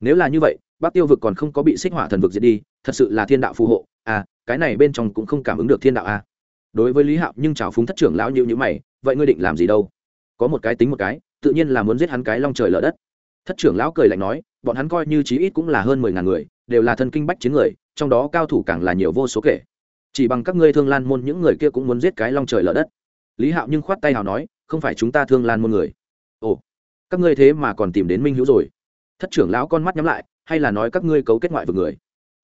Nếu là như vậy, bắc tiêu vực còn không có bị xích hỏa thần vực diệt đi, thật sự là thiên đạo phù hộ. À cái này bên trong cũng không cảm ứng được thiên đạo à. Đối với lý hạo nhưng trào phúng thất trưởng lão như như mày, vậy ngươi định làm gì đâu? Có một cái tính một cái, tự nhiên là muốn giết hắn cái long trời lở đất. Thất trưởng lão cười lạnh nói, bọn hắn coi như chí ít cũng là hơn mười ngàn người, đều là thân kinh bách chiến người, trong đó cao thủ càng là nhiều vô số kể. Chỉ bằng các ngươi thương lan môn những người kia cũng muốn giết cái long trời lở đất. Lý hạo nhưng khoát tay hào nói, không phải chúng ta thương lan môn người. Ồ, các ngươi thế mà còn tìm đến minh hữu rồi thất trưởng lão con mắt nhắm lại, hay là nói các ngươi cấu kết ngoại vực người?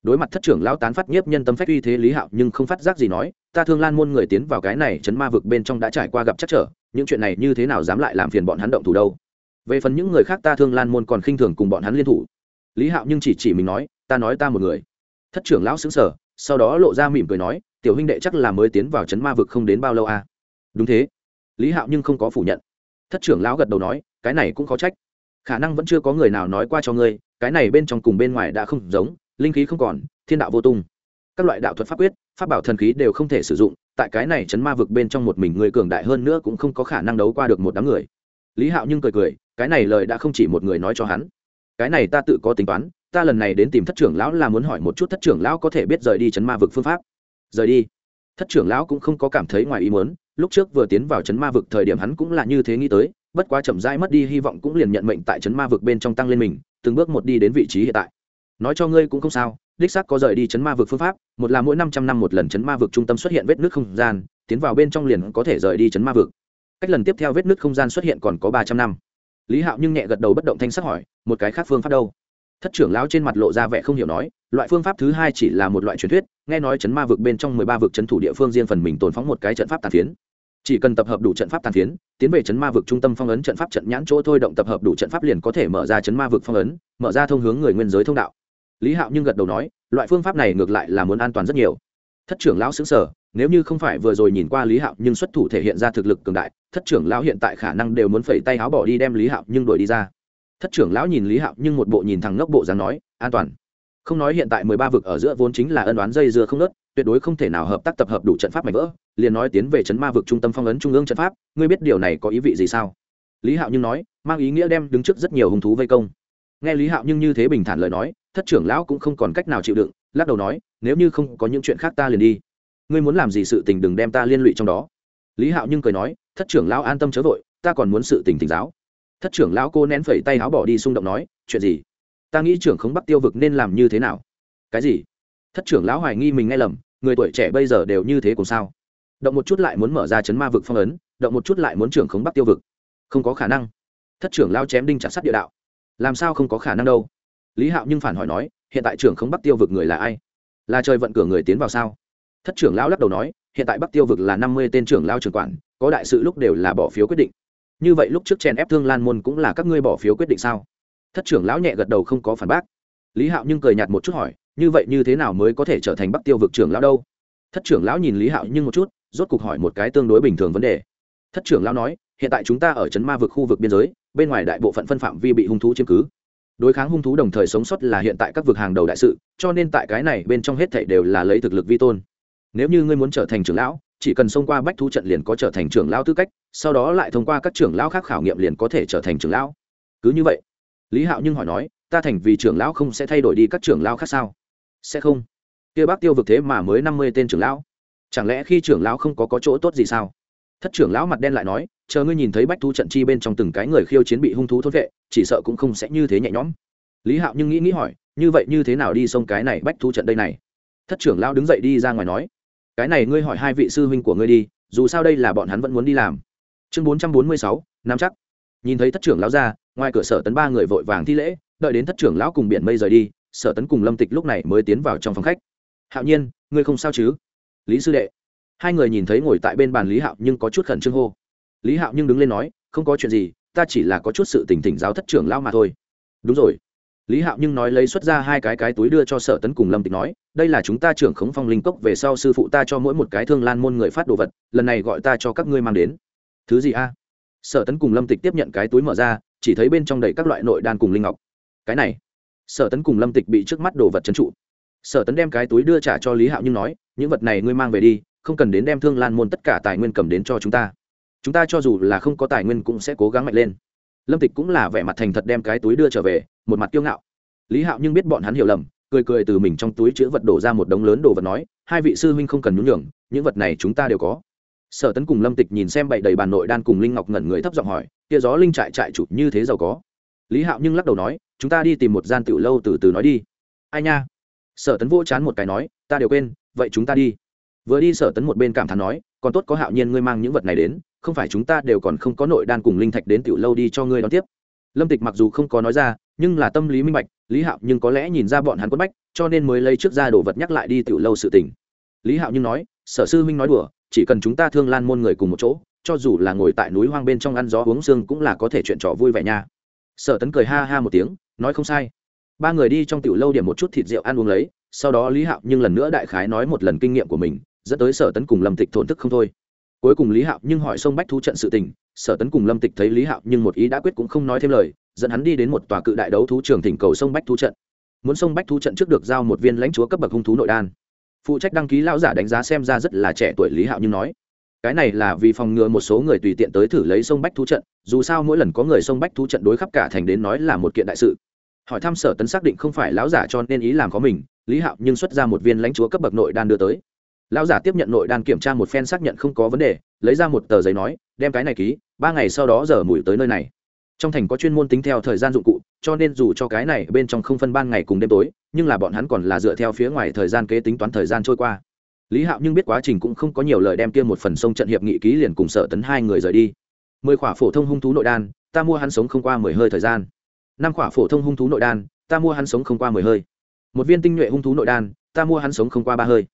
Đối mặt thất trưởng lão tán phát nhiếp nhân tâm phách uy thế lý hạo nhưng không phát giác gì nói, ta thương lan môn người tiến vào cái này chấn ma vực bên trong đã trải qua gặp chắc trở, những chuyện này như thế nào dám lại làm phiền bọn hắn động thủ đâu? Về phần những người khác ta thương lan môn còn khinh thường cùng bọn hắn liên thủ. Lý hạo nhưng chỉ chỉ mình nói, ta nói ta một người. Thất trưởng lão xứng sở sau đó lộ ra mỉm cười nói, tiểu huynh đệ chắc là mới tiến vào chấn ma vực không đến bao lâu à? Đúng thế. Lý hạo nhưng không có phủ nhận. Thất trưởng lão gật đầu nói, cái này cũng khó trách khả năng vẫn chưa có người nào nói qua cho ngươi, cái này bên trong cùng bên ngoài đã không giống, linh khí không còn, thiên đạo vô tung. Các loại đạo thuật pháp quyết, pháp bảo thần khí đều không thể sử dụng, tại cái này chấn ma vực bên trong một mình người cường đại hơn nữa cũng không có khả năng đấu qua được một đám người. Lý hạo nhưng cười cười, cái này lời đã không chỉ một người nói cho hắn. Cái này ta tự có tính toán, ta lần này đến tìm thất trưởng lão là muốn hỏi một chút thất trưởng lão có thể biết rời đi chấn ma vực phương pháp. Rời đi? Thất trưởng lão cũng không có cảm thấy ngoài ý muốn, lúc trước vừa tiến vào chấn ma vực thời điểm hắn cũng là như thế nghĩ tới bất quá chậm rãi mất đi hy vọng cũng liền nhận mệnh tại chấn ma vực bên trong tăng lên mình, từng bước một đi đến vị trí hiện tại. Nói cho ngươi cũng không sao, đích xác có rời đi chấn ma vực phương pháp, một là mỗi năm trăm năm một lần chấn ma vực trung tâm xuất hiện vết nước không gian, tiến vào bên trong liền có thể rời đi chấn ma vực. Cách lần tiếp theo vết nước không gian xuất hiện còn có ba trăm năm. Lý hạo nhưng nhẹ gật đầu bất động thanh sắc hỏi, một cái khác phương pháp đâu? Thất trưởng lão trên mặt lộ ra vẻ không hiểu nói, loại phương pháp thứ hai chỉ là một loại truyền thuyết, nghe nói chấn ma vực bên trong mười ba vực chấn thủ địa phương riêng phần mình tồn phóng một cái trận pháp tàn phiến chỉ cần tập hợp đủ trận pháp tàn phiến, tiến về chấn ma vực trung tâm phong ấn trận pháp trận nhãn chỗ thôi động tập hợp đủ trận pháp liền có thể mở ra chấn ma vực phong ấn, mở ra thông hướng người nguyên giới thông đạo. Lý hạo nhưng gật đầu nói, loại phương pháp này ngược lại là muốn an toàn rất nhiều. Thất trưởng lão xứng sở nếu như không phải vừa rồi nhìn qua lý hạo nhưng xuất thủ thể hiện ra thực lực cường đại, thất trưởng lão hiện tại khả năng đều muốn phẩy tay áo bỏ đi đem lý hạo nhưng đuổi đi ra. Thất trưởng lão nhìn lý hạo nhưng một bộ nhìn thằng ngốc bộ dáng nói, an toàn. Không nói hiện tại mười ba vực ở giữa vốn chính là ân đoán dây dưa không nớt tuyệt đối không thể nào hợp tác tập hợp đủ trận pháp mạnh vỡ, liền nói tiến về chấn ma vực trung tâm phong ấn trung ương trận pháp, ngươi biết điều này có ý vị gì sao? Lý hạo nhưng nói, mang ý nghĩa đem đứng trước rất nhiều hung thú vây công. Nghe lý hạo nhưng như thế bình thản lời nói, thất trưởng lão cũng không còn cách nào chịu đựng, lắc đầu nói, nếu như không có những chuyện khác ta liền đi. Ngươi muốn làm gì sự tình đừng đem ta liên lụy trong đó. Lý hạo nhưng cười nói, thất trưởng lão an tâm chớ vội, ta còn muốn sự tình tỉnh giáo. Thất trưởng lão cô nén phẩy tay áo bỏ đi xung động nói, chuyện gì? Ta nghĩ trưởng khống bắc tiêu vực nên làm như thế nào? Cái gì? Thất trưởng lão hoài nghi mình nghe lầm, người tuổi trẻ bây giờ đều như thế cùng sao? Động một chút lại muốn mở ra chấn ma vực phong ấn, động một chút lại muốn trưởng khống bắc tiêu vực. Không có khả năng. Thất trưởng lao chém đinh chặt sắt địa đạo. Làm sao không có khả năng đâu? Lý hạo nhưng phản hỏi nói, hiện tại trưởng khống bắc tiêu vực người là ai? Là trời vận cửa người tiến vào sao? Thất trưởng lão lắc đầu nói, hiện tại bắc tiêu vực là năm mươi tên trưởng lao trưởng quản, có đại sự lúc đều là bỏ phiếu quyết định. Như vậy lúc trước chèn ép thương lan môn cũng là các ngươi bỏ phiếu quyết định sao? Thất trưởng lão nhẹ gật đầu không có phản bác. Lý hạo nhưng cười nhạt một chút hỏi như vậy như thế nào mới có thể trở thành bắc tiêu vực trưởng lão đâu? Thất trưởng lão nhìn lý hạo nhưng một chút, rốt cục hỏi một cái tương đối bình thường vấn đề. Thất trưởng lão nói, hiện tại chúng ta ở trấn ma vực khu vực biên giới, bên ngoài đại bộ phận phân phạm vi bị hung thú chiếm cứ. Đối kháng hung thú đồng thời sống sót là hiện tại các vực hàng đầu đại sự, cho nên tại cái này bên trong hết thảy đều là lấy thực lực vi tôn. Nếu như ngươi muốn trở thành trưởng lão, chỉ cần xông qua bách thú trận liền có trở thành trưởng lão tư cách, sau đó lại thông qua các trưởng lão khác khảo nghiệm liền có thể trở thành trưởng lão. Cứ như vậy, lý hạo nhưng hỏi nói, ta thành vì trưởng lão không sẽ thay đổi đi các trưởng lão khác sao? Sẽ không. Kia bác tiêu vực thế mà mới năm mươi tên trưởng lão. Chẳng lẽ khi trưởng lão không có, có chỗ tốt gì sao? Thất trưởng lão mặt đen lại nói chờ ngươi nhìn thấy bách thu trận chi bên trong từng cái người khiêu chiến bị hung thú thốt vệ chỉ sợ cũng không sẽ như thế nhẹ nhõm. Lý hạo nhưng nghĩ nghĩ hỏi như vậy như thế nào đi xông cái này bách thu trận đây này? Thất trưởng lão đứng dậy đi ra ngoài nói cái này ngươi hỏi hai vị sư huynh của ngươi đi dù sao đây là bọn hắn vẫn muốn đi làm. Chương bốn trăm bốn mươi sáu năm chắc. Nhìn thấy thất trưởng lão ra ngoài cửa sở tấn ba người vội vàng thi lễ đợi đến thất trưởng lão cùng biển mây rời đi sở tấn cùng lâm tịch lúc này mới tiến vào trong phòng khách. Hạo nhiên, ngươi không sao chứ? Lý sư đệ. Hai người nhìn thấy ngồi tại bên bàn lý hạo nhưng có chút khẩn trương hô. Lý hạo nhưng đứng lên nói, không có chuyện gì, ta chỉ là có chút sự tỉnh tỉnh giáo thất trưởng lao mà thôi. Đúng rồi. Lý hạo nhưng nói lấy xuất ra hai cái cái túi đưa cho sở tấn cùng lâm tịch nói, đây là chúng ta trưởng khống phong linh cốc, về sau sư phụ ta cho mỗi một cái thương lan môn người phát đồ vật, lần này gọi ta cho các ngươi mang đến. Thứ gì a? Sở tấn cùng lâm tịch tiếp nhận cái túi mở ra, chỉ thấy bên trong đầy các loại nội đan cùng linh ngọc. Cái này sở tấn cùng lâm tịch bị trước mắt đồ vật trấn trụ. Sở tấn đem cái túi đưa trả cho lý hạo nhưng nói, những vật này ngươi mang về đi, không cần đến đem thương lan môn tất cả tài nguyên cầm đến cho chúng ta. Chúng ta cho dù là không có tài nguyên cũng sẽ cố gắng mạnh lên. Lâm tịch cũng là vẻ mặt thành thật đem cái túi đưa trở về, một mặt kiêu ngạo. Lý hạo nhưng biết bọn hắn hiểu lầm, cười cười từ mình trong túi chữ vật đổ ra một đống lớn đồ vật nói, hai vị sư huynh không cần nhún nhường, những vật này chúng ta đều có. Sở tấn cùng lâm tịch nhìn xem bậy đầy bàn nội đan cùng linh ngọc ngẩn người thấp giọng hỏi kia gió linh trại trại chủ như thế giàu có? Lý hạo nhưng lắc đầu nói chúng ta đi tìm một gian tiểu lâu từ từ nói đi. Ai nha? Sở tấn vỗ chán một cái nói, ta đều quên, vậy chúng ta đi. Vừa đi sở tấn một bên cảm thán nói, còn tốt có hạo nhiên ngươi mang những vật này đến, không phải chúng ta đều còn không có nội đan cùng linh thạch đến tiểu lâu đi cho ngươi đón tiếp. Lâm tịch mặc dù không có nói ra, nhưng là tâm lý minh bạch, lý hạo nhưng có lẽ nhìn ra bọn hắn quất bách, cho nên mới lấy trước ra đồ vật nhắc lại đi tiểu lâu sự tình. Lý hạo nhưng nói, sở sư minh nói đùa, chỉ cần chúng ta thương lan môn người cùng một chỗ, cho dù là ngồi tại núi hoang bên trong ăn gió uống sương cũng là có thể chuyện trò vui vẻ nha. Sở tấn cười ha ha một tiếng nói không sai. Ba người đi trong tiểu lâu điểm một chút thịt rượu ăn uống lấy, sau đó lý hạo nhưng lần nữa đại khái nói một lần kinh nghiệm của mình, dẫn tới sở tấn cùng lâm tịch thổn thức không thôi. Cuối cùng lý hạo nhưng hỏi sông bách thú trận sự tình, sở tấn cùng lâm tịch thấy lý hạo nhưng một ý đã quyết cũng không nói thêm lời, dẫn hắn đi đến một tòa cự đại đấu thú trường thỉnh cầu sông bách thú trận. Muốn sông bách thú trận trước được giao một viên lãnh chúa cấp bậc hung thú nội đan. Phụ trách đăng ký lão giả đánh giá xem ra rất là trẻ tuổi lý hạo nhưng nói cái này là vì phòng ngừa một số người tùy tiện tới thử lấy sông bách thú trận, dù sao mỗi lần có người sông bách thú trận đối khắp cả thành đến nói là một kiện đại sự. Hỏi thăm sở tấn xác định không phải lão giả cho nên ý làm có mình, lý hạo nhưng xuất ra một viên lãnh chúa cấp bậc nội đan đưa tới. Lão giả tiếp nhận nội đan kiểm tra một phen xác nhận không có vấn đề, lấy ra một tờ giấy nói, đem cái này ký, ba ngày sau đó giờ mùi tới nơi này. Trong thành có chuyên môn tính theo thời gian dụng cụ, cho nên dù cho cái này bên trong không phân ban ngày cùng đêm tối, nhưng là bọn hắn còn là dựa theo phía ngoài thời gian kế tính toán thời gian trôi qua lý hạo nhưng biết quá trình cũng không có nhiều lời đem kia một phần sông trận hiệp nghị ký liền cùng sở tấn hai người rời đi. Mười khỏa phổ thông hung thú nội đan, ta mua hắn sống không qua mười hơi thời gian. Năm khỏa phổ thông hung thú nội đan, ta mua hắn sống không qua mười hơi. Một viên tinh nhuệ hung thú nội đan, ta mua hắn sống không qua ba hơi.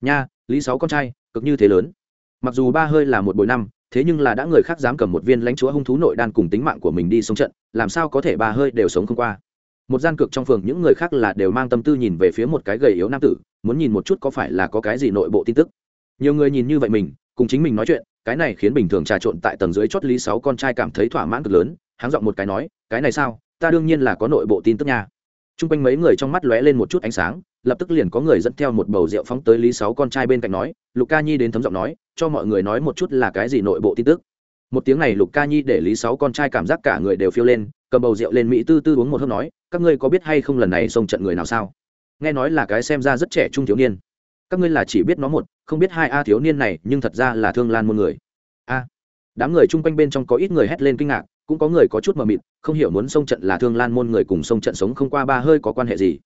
Nha, lý sáu con trai, cực như thế lớn. Mặc dù ba hơi là một bồi năm, thế nhưng là đã người khác dám cầm một viên lãnh chúa hung thú nội đan cùng tính mạng của mình đi sống trận, làm sao có thể ba hơi đều sống không qua? Một gian cược trong phường, những người khác là đều mang tâm tư nhìn về phía một cái gầy yếu nam tử, muốn nhìn một chút có phải là có cái gì nội bộ tin tức. Nhiều người nhìn như vậy mình, cùng chính mình nói chuyện, cái này khiến bình thường trà trộn tại tầng dưới chót lý sáu con trai cảm thấy thỏa mãn cực lớn háng giọng một cái nói, cái này sao? Ta đương nhiên là có nội bộ tin tức nha. T r u n g quanh mấy người trong mắt lóe lên một chút ánh sáng, lập tức liền có người dẫn theo một bầu rượu phóng tới lý sáu con trai bên cạnh nói, lục ca nhi đến thấm giọng nói, cho mọi người nói một chút là cái gì nội bộ tin tức. Một tiếng này lục ca nhi để lý sáu con trai cảm giác cả người đều phiêu lên, cầm bầu rượu lên mỹ tư tư uống một hớp nói các ngươi có biết hay không lần này xông trận người nào sao? Nghe nói là cái xem ra rất trẻ trung thiếu niên. Các ngươi là chỉ biết nó một, không biết hai a thiếu niên này, nhưng thật ra là thương lan muôn người. A. Đám người chung quanh bên trong có ít người hét lên kinh ngạc, cũng có người có chút mờ mịt, không hiểu muốn sông trận là thương lan môn người cùng sông trận sống không qua ba hơi có quan hệ gì.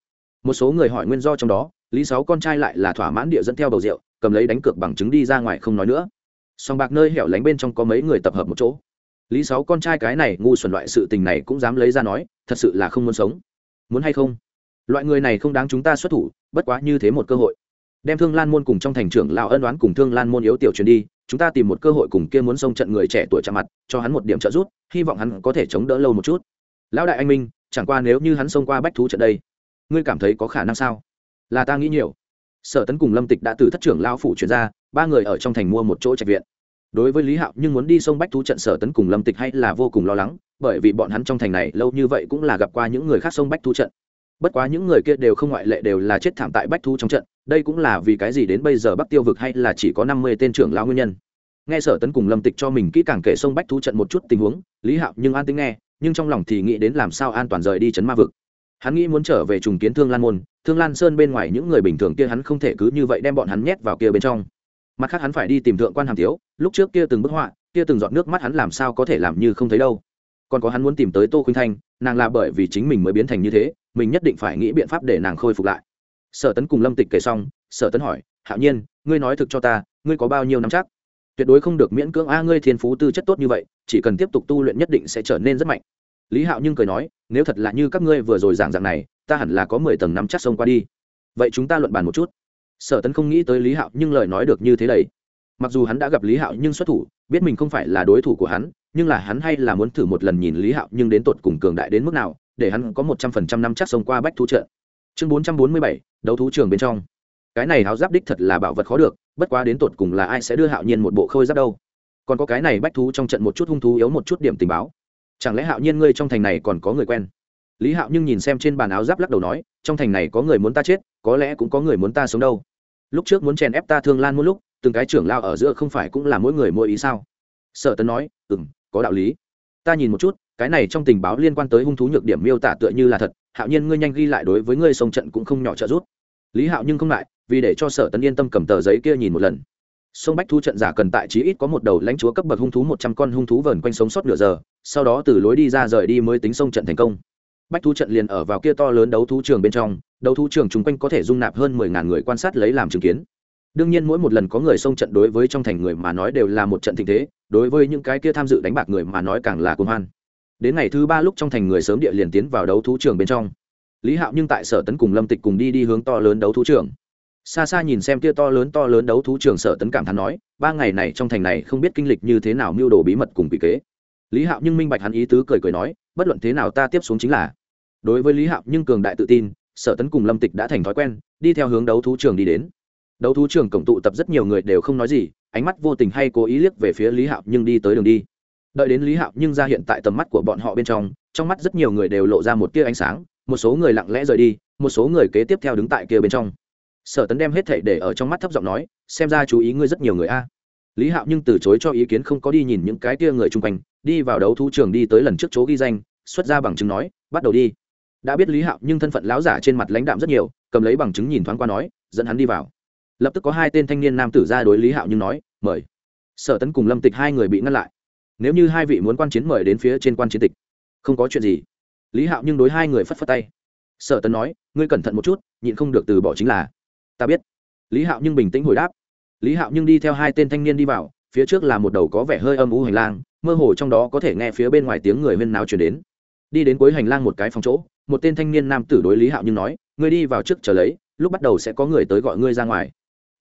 Một số người hỏi nguyên do trong đó, lý sáu con trai lại là thỏa mãn địa dẫn theo bầu rượu, cầm lấy đánh cược bằng chứng đi ra ngoài không nói nữa. Song bạc nơi hẻo lánh bên trong có mấy người tập hợp một chỗ. Lý sáu con trai cái này ngu xuẩn loại sự tình này cũng dám lấy ra nói thật sự là không muốn sống. Muốn hay không? Loại người này không đáng chúng ta xuất thủ, bất quá như thế một cơ hội. Đem thương lan môn cùng trong thành trưởng lão ân đoán cùng thương lan môn yếu tiểu truyền đi, chúng ta tìm một cơ hội cùng kia muốn xông trận người trẻ tuổi chạm mặt, cho hắn một điểm trợ giúp, hy vọng hắn có thể chống đỡ lâu một chút. Lão đại anh minh, chẳng qua nếu như hắn xông qua bách thú trận đây, ngươi cảm thấy có khả năng sao? Là ta nghĩ nhiều. Sở tấn cùng lâm tịch đã từ thất trưởng lão phủ chuyển ra, ba người ở trong thành mua một chỗ trạch viện. Đối với lý hạo nhưng muốn đi sông bách thú trận, sở tấn cùng lâm tịch hay là vô cùng lo lắng bởi vì bọn hắn trong thành này lâu như vậy cũng là gặp qua những người khác sông bách thu trận. Bất quá những người kia đều không ngoại lệ đều là chết thảm tại bách thu trong trận, đây cũng là vì cái gì đến bây giờ bắc tiêu vực hay là chỉ có năm mươi tên trưởng lao nguyên nhân. Nghe sở tấn cùng lâm tịch cho mình kỹ càng kể sông bách thu trận một chút tình huống, lý hạo nhưng an tính nghe, nhưng trong lòng thì nghĩ đến làm sao an toàn rời đi chấn ma vực. Hắn nghĩ muốn trở về trùng kiến thương lan môn, thương lan sơn bên ngoài những người bình thường kia hắn không thể cứ như vậy đem bọn hắn nhét vào kia bên trong. Mặt khác hắn phải đi tìm thượng quan hàm thiếu, lúc trước kia từng bức họa, kia từng giọt nước mắt hắn làm sao có thể làm như không thấy đâu còn có hắn muốn tìm tới tô khuynh thanh, nàng là bởi vì chính mình mới biến thành như thế, mình nhất định phải nghĩ biện pháp để nàng khôi phục lại. Sở tấn cùng lâm tịch kể xong, sở tấn hỏi, hạo nhiên, ngươi nói thực cho ta, ngươi có bao nhiêu năm chắc? Tuyệt đối không được miễn cưỡng a, ngươi thiên phú tư chất tốt như vậy, chỉ cần tiếp tục tu luyện nhất định sẽ trở nên rất mạnh. Lý hạo nhưng cười nói, nếu thật là như các ngươi vừa rồi giảng dạng này, ta hẳn là có mười tầng năm chắc sông qua đi. Vậy chúng ta luận bàn một chút. Sở tấn không nghĩ tới lý hạo nhưng lời nói được như thế đấy. Mặc dù hắn đã gặp lý hạo nhưng xuất thủ, biết mình không phải là đối thủ của hắn nhưng là hắn hay là muốn thử một lần nhìn lý hạo nhưng đến tột cùng cường đại đến mức nào, để hắn có một trăm phần trăm năm chắc xông qua bách thú trận. Chương bốn trăm bốn mươi bảy, đấu thú trường bên trong. Cái này háo giáp đích thật là bảo vật khó được, bất quá đến tột cùng là ai sẽ đưa hạo nhiên một bộ khôi giáp đâu? Còn có cái này bách thú trong trận một chút hung thú yếu một chút điểm tình báo. Chẳng lẽ hạo nhiên ngươi trong thành này còn có người quen? Lý hạo nhưng nhìn xem trên bàn áo giáp lắc đầu nói, trong thành này có người muốn ta chết, có lẽ cũng có người muốn ta sống đâu. Lúc trước muốn chèn ép ta thương lan một lúc, từng cái trưởng lao ở giữa không phải cũng là mỗi người mỗi ý sao? Sở tấn nói ừ m có đạo lý. Ta nhìn một chút, cái này trong tình báo liên quan tới hung thú nhược điểm miêu tả tựa như là thật, hạo nhiên ngươi nhanh ghi lại đối với ngươi sông trận cũng không nhỏ trợ giúp. Lý hạo nhưng không lại vì để cho sở tấn yên tâm cầm tờ giấy kia nhìn một lần. Sông bách thu trận giả cần tại chí ít có một đầu lãnh chúa cấp bậc hung thú một trăm con hung thú vờn quanh sống sót nửa giờ, sau đó từ lối đi ra rời đi mới tính sông trận thành công. Bách thu trận liền ở vào kia to lớn đấu thú trường bên trong, đấu thú trường chung quanh có thể dung nạp hơn mười ngàn người quan sát lấy làm chứng kiến. Đương nhiên mỗi một lần có người xông trận đối với trong thành người mà nói đều là một trận tình thế đối với những cái kia tham dự đánh bạc người mà nói càng là cuồng hoan. Đến ngày thứ ba lúc trong thành người sớm địa liền tiến vào đấu thú trường bên trong. Lý hạo nhưng tại sở tấn cùng lâm tịch cùng đi đi hướng to lớn đấu thú trường. Xa xa nhìn xem kia to lớn to lớn đấu thú trường, sở tấn cảm thán nói, ba ngày này trong thành này không biết kinh lịch như thế nào mưu đồ bí mật cùng bị kế. Lý hạo nhưng minh bạch hắn ý tứ cười cười nói, bất luận thế nào ta tiếp xuống chính là. Đối với lý hạo nhưng cường đại tự tin, sở tấn cùng lâm tịch đã thành thói quen, đi theo hướng đấu thú trường đi đến. Đấu thú trường cổng tụ tập rất nhiều người đều không nói gì ánh mắt vô tình hay cố ý liếc về phía lý hạo nhưng đi tới đường đi. Đợi đến lý hạo nhưng ra hiện tại tầm mắt của bọn họ bên trong trong mắt rất nhiều người đều lộ ra một tia ánh sáng, một số người lặng lẽ rời đi, một số người kế tiếp theo đứng tại kia bên trong. Sở tấn đem hết thảy để ở trong mắt thấp giọng nói, xem ra chú ý ngươi rất nhiều người a. Lý hạo nhưng từ chối cho ý kiến không có đi nhìn những cái tia người chung quanh, đi vào đấu thú trường đi tới lần trước chỗ ghi danh, xuất ra bằng chứng nói, bắt đầu đi. Đã biết lý hạo nhưng thân phận láo giả trên mặt lãnh đạm rất nhiều, cầm lấy bằng chứng nhìn thoáng qua nói, dẫn hắn đi vào lập tức có hai tên thanh niên nam tử ra đối lý hạo nhưng nói mời sở tấn cùng lâm tịch hai người bị ngăn lại nếu như hai vị muốn quan chiến mời đến phía trên quan chiến tịch không có chuyện gì lý hạo nhưng đối hai người phất phất tay sở tấn nói ngươi cẩn thận một chút nhịn không được từ bỏ chính là ta biết lý hạo nhưng bình tĩnh hồi đáp lý hạo nhưng đi theo hai tên thanh niên đi vào phía trước là một đầu có vẻ hơi âm u hành lang mơ hồ trong đó có thể nghe phía bên ngoài tiếng người huyên náo chuyển đến đi đến cuối hành lang một cái phòng chỗ một tên thanh niên nam tử đối lý hạo nhưng nói ngươi đi vào trước chờ lấy lúc bắt đầu sẽ có người tới gọi ngươi ra ngoài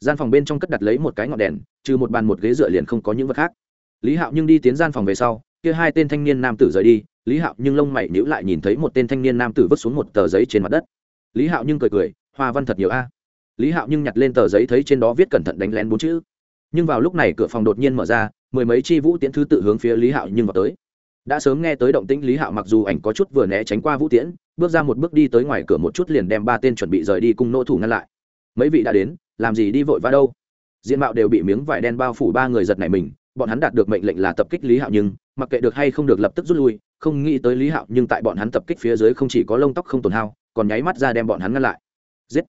gian phòng bên trong cất đặt lấy một cái ngọn đèn, trừ một bàn một ghế dựa liền không có những vật khác. Lý hạo nhưng đi tiến gian phòng về sau, kia hai tên thanh niên nam tử rời đi. Lý hạo nhưng lông mày nhữ lại nhìn thấy một tên thanh niên nam tử vứt xuống một tờ giấy trên mặt đất. Lý hạo nhưng cười cười, hoa văn thật nhiều a. Lý hạo nhưng nhặt lên tờ giấy thấy trên đó viết cẩn thận đánh lén bốn chữ. Nhưng vào lúc này cửa phòng đột nhiên mở ra, mười mấy chi vũ tiễn thứ tự hướng phía lý hạo nhưng vào tới. Đã sớm nghe tới động tĩnh, lý hạo mặc dù ảnh có chút vừa né tránh qua vũ tiễn, bước ra một bước đi tới ngoài cửa một chút liền đem ba tên chuẩn bị rời đi cùng nô thủ ngăn lại. Mấy vị đã đến làm gì đi vội vã đâu. Diện mạo đều bị miếng vải đen bao phủ ba người giật này mình, bọn hắn đạt được mệnh lệnh là tập kích lý hạo nhưng, mặc kệ được hay không được lập tức rút lui, không nghĩ tới lý hạo nhưng tại bọn hắn tập kích phía dưới không chỉ có lông tóc không tổn hao, còn nháy mắt ra đem bọn hắn ngăn lại. Giết!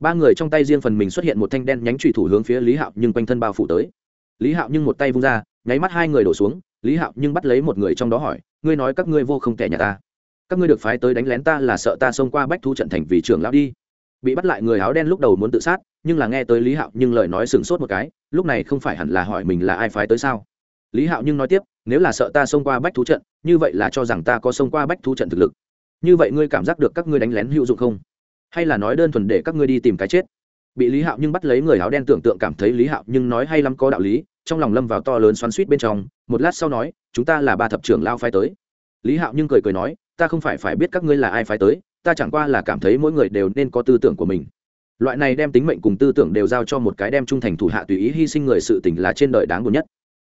Ba người trong tay riêng phần mình xuất hiện một thanh đen nhánh trùy thủ hướng phía lý hạo nhưng quanh thân bao phủ tới. Lý hạo nhưng một tay vung ra, nháy mắt hai người đổ xuống, lý hạo nhưng bắt lấy một người trong đó hỏi, ngươi nói các ngươi vô không kẻ nhà ta? Các ngươi được phái tới đánh lén ta là sợ ta xông qua bách thu trận thành vì trưởng lão đi. Bị bắt lại người áo đen lúc đầu muốn tự sát nhưng là nghe tới lý hạo nhưng lời nói sửng sốt một cái, lúc này không phải hẳn là hỏi mình là ai phái tới sao? Lý hạo nhưng nói tiếp, nếu là sợ ta xông qua bách thú trận, như vậy là cho rằng ta có xông qua bách thú trận thực lực. Như vậy ngươi cảm giác được các ngươi đánh lén hữu dụng không? Hay là nói đơn thuần để các ngươi đi tìm cái chết? Bị lý hạo nhưng bắt lấy người áo đen tưởng tượng cảm thấy lý hạo nhưng nói hay lắm có đạo lý, trong lòng lâm vào to lớn xoắn suýt bên trong, một lát sau nói, chúng ta là ba thập trưởng lao phái tới. Lý hạo nhưng cười cười nói, ta không phải phải biết các ngươi là ai phái tới, ta chẳng qua là cảm thấy mỗi người đều nên có tư tưởng của mình loại này đem tính mệnh cùng tư tưởng đều giao cho một cái đem trung thành thủ hạ tùy ý hy sinh người sự tình là trên đời đáng buồn nhất.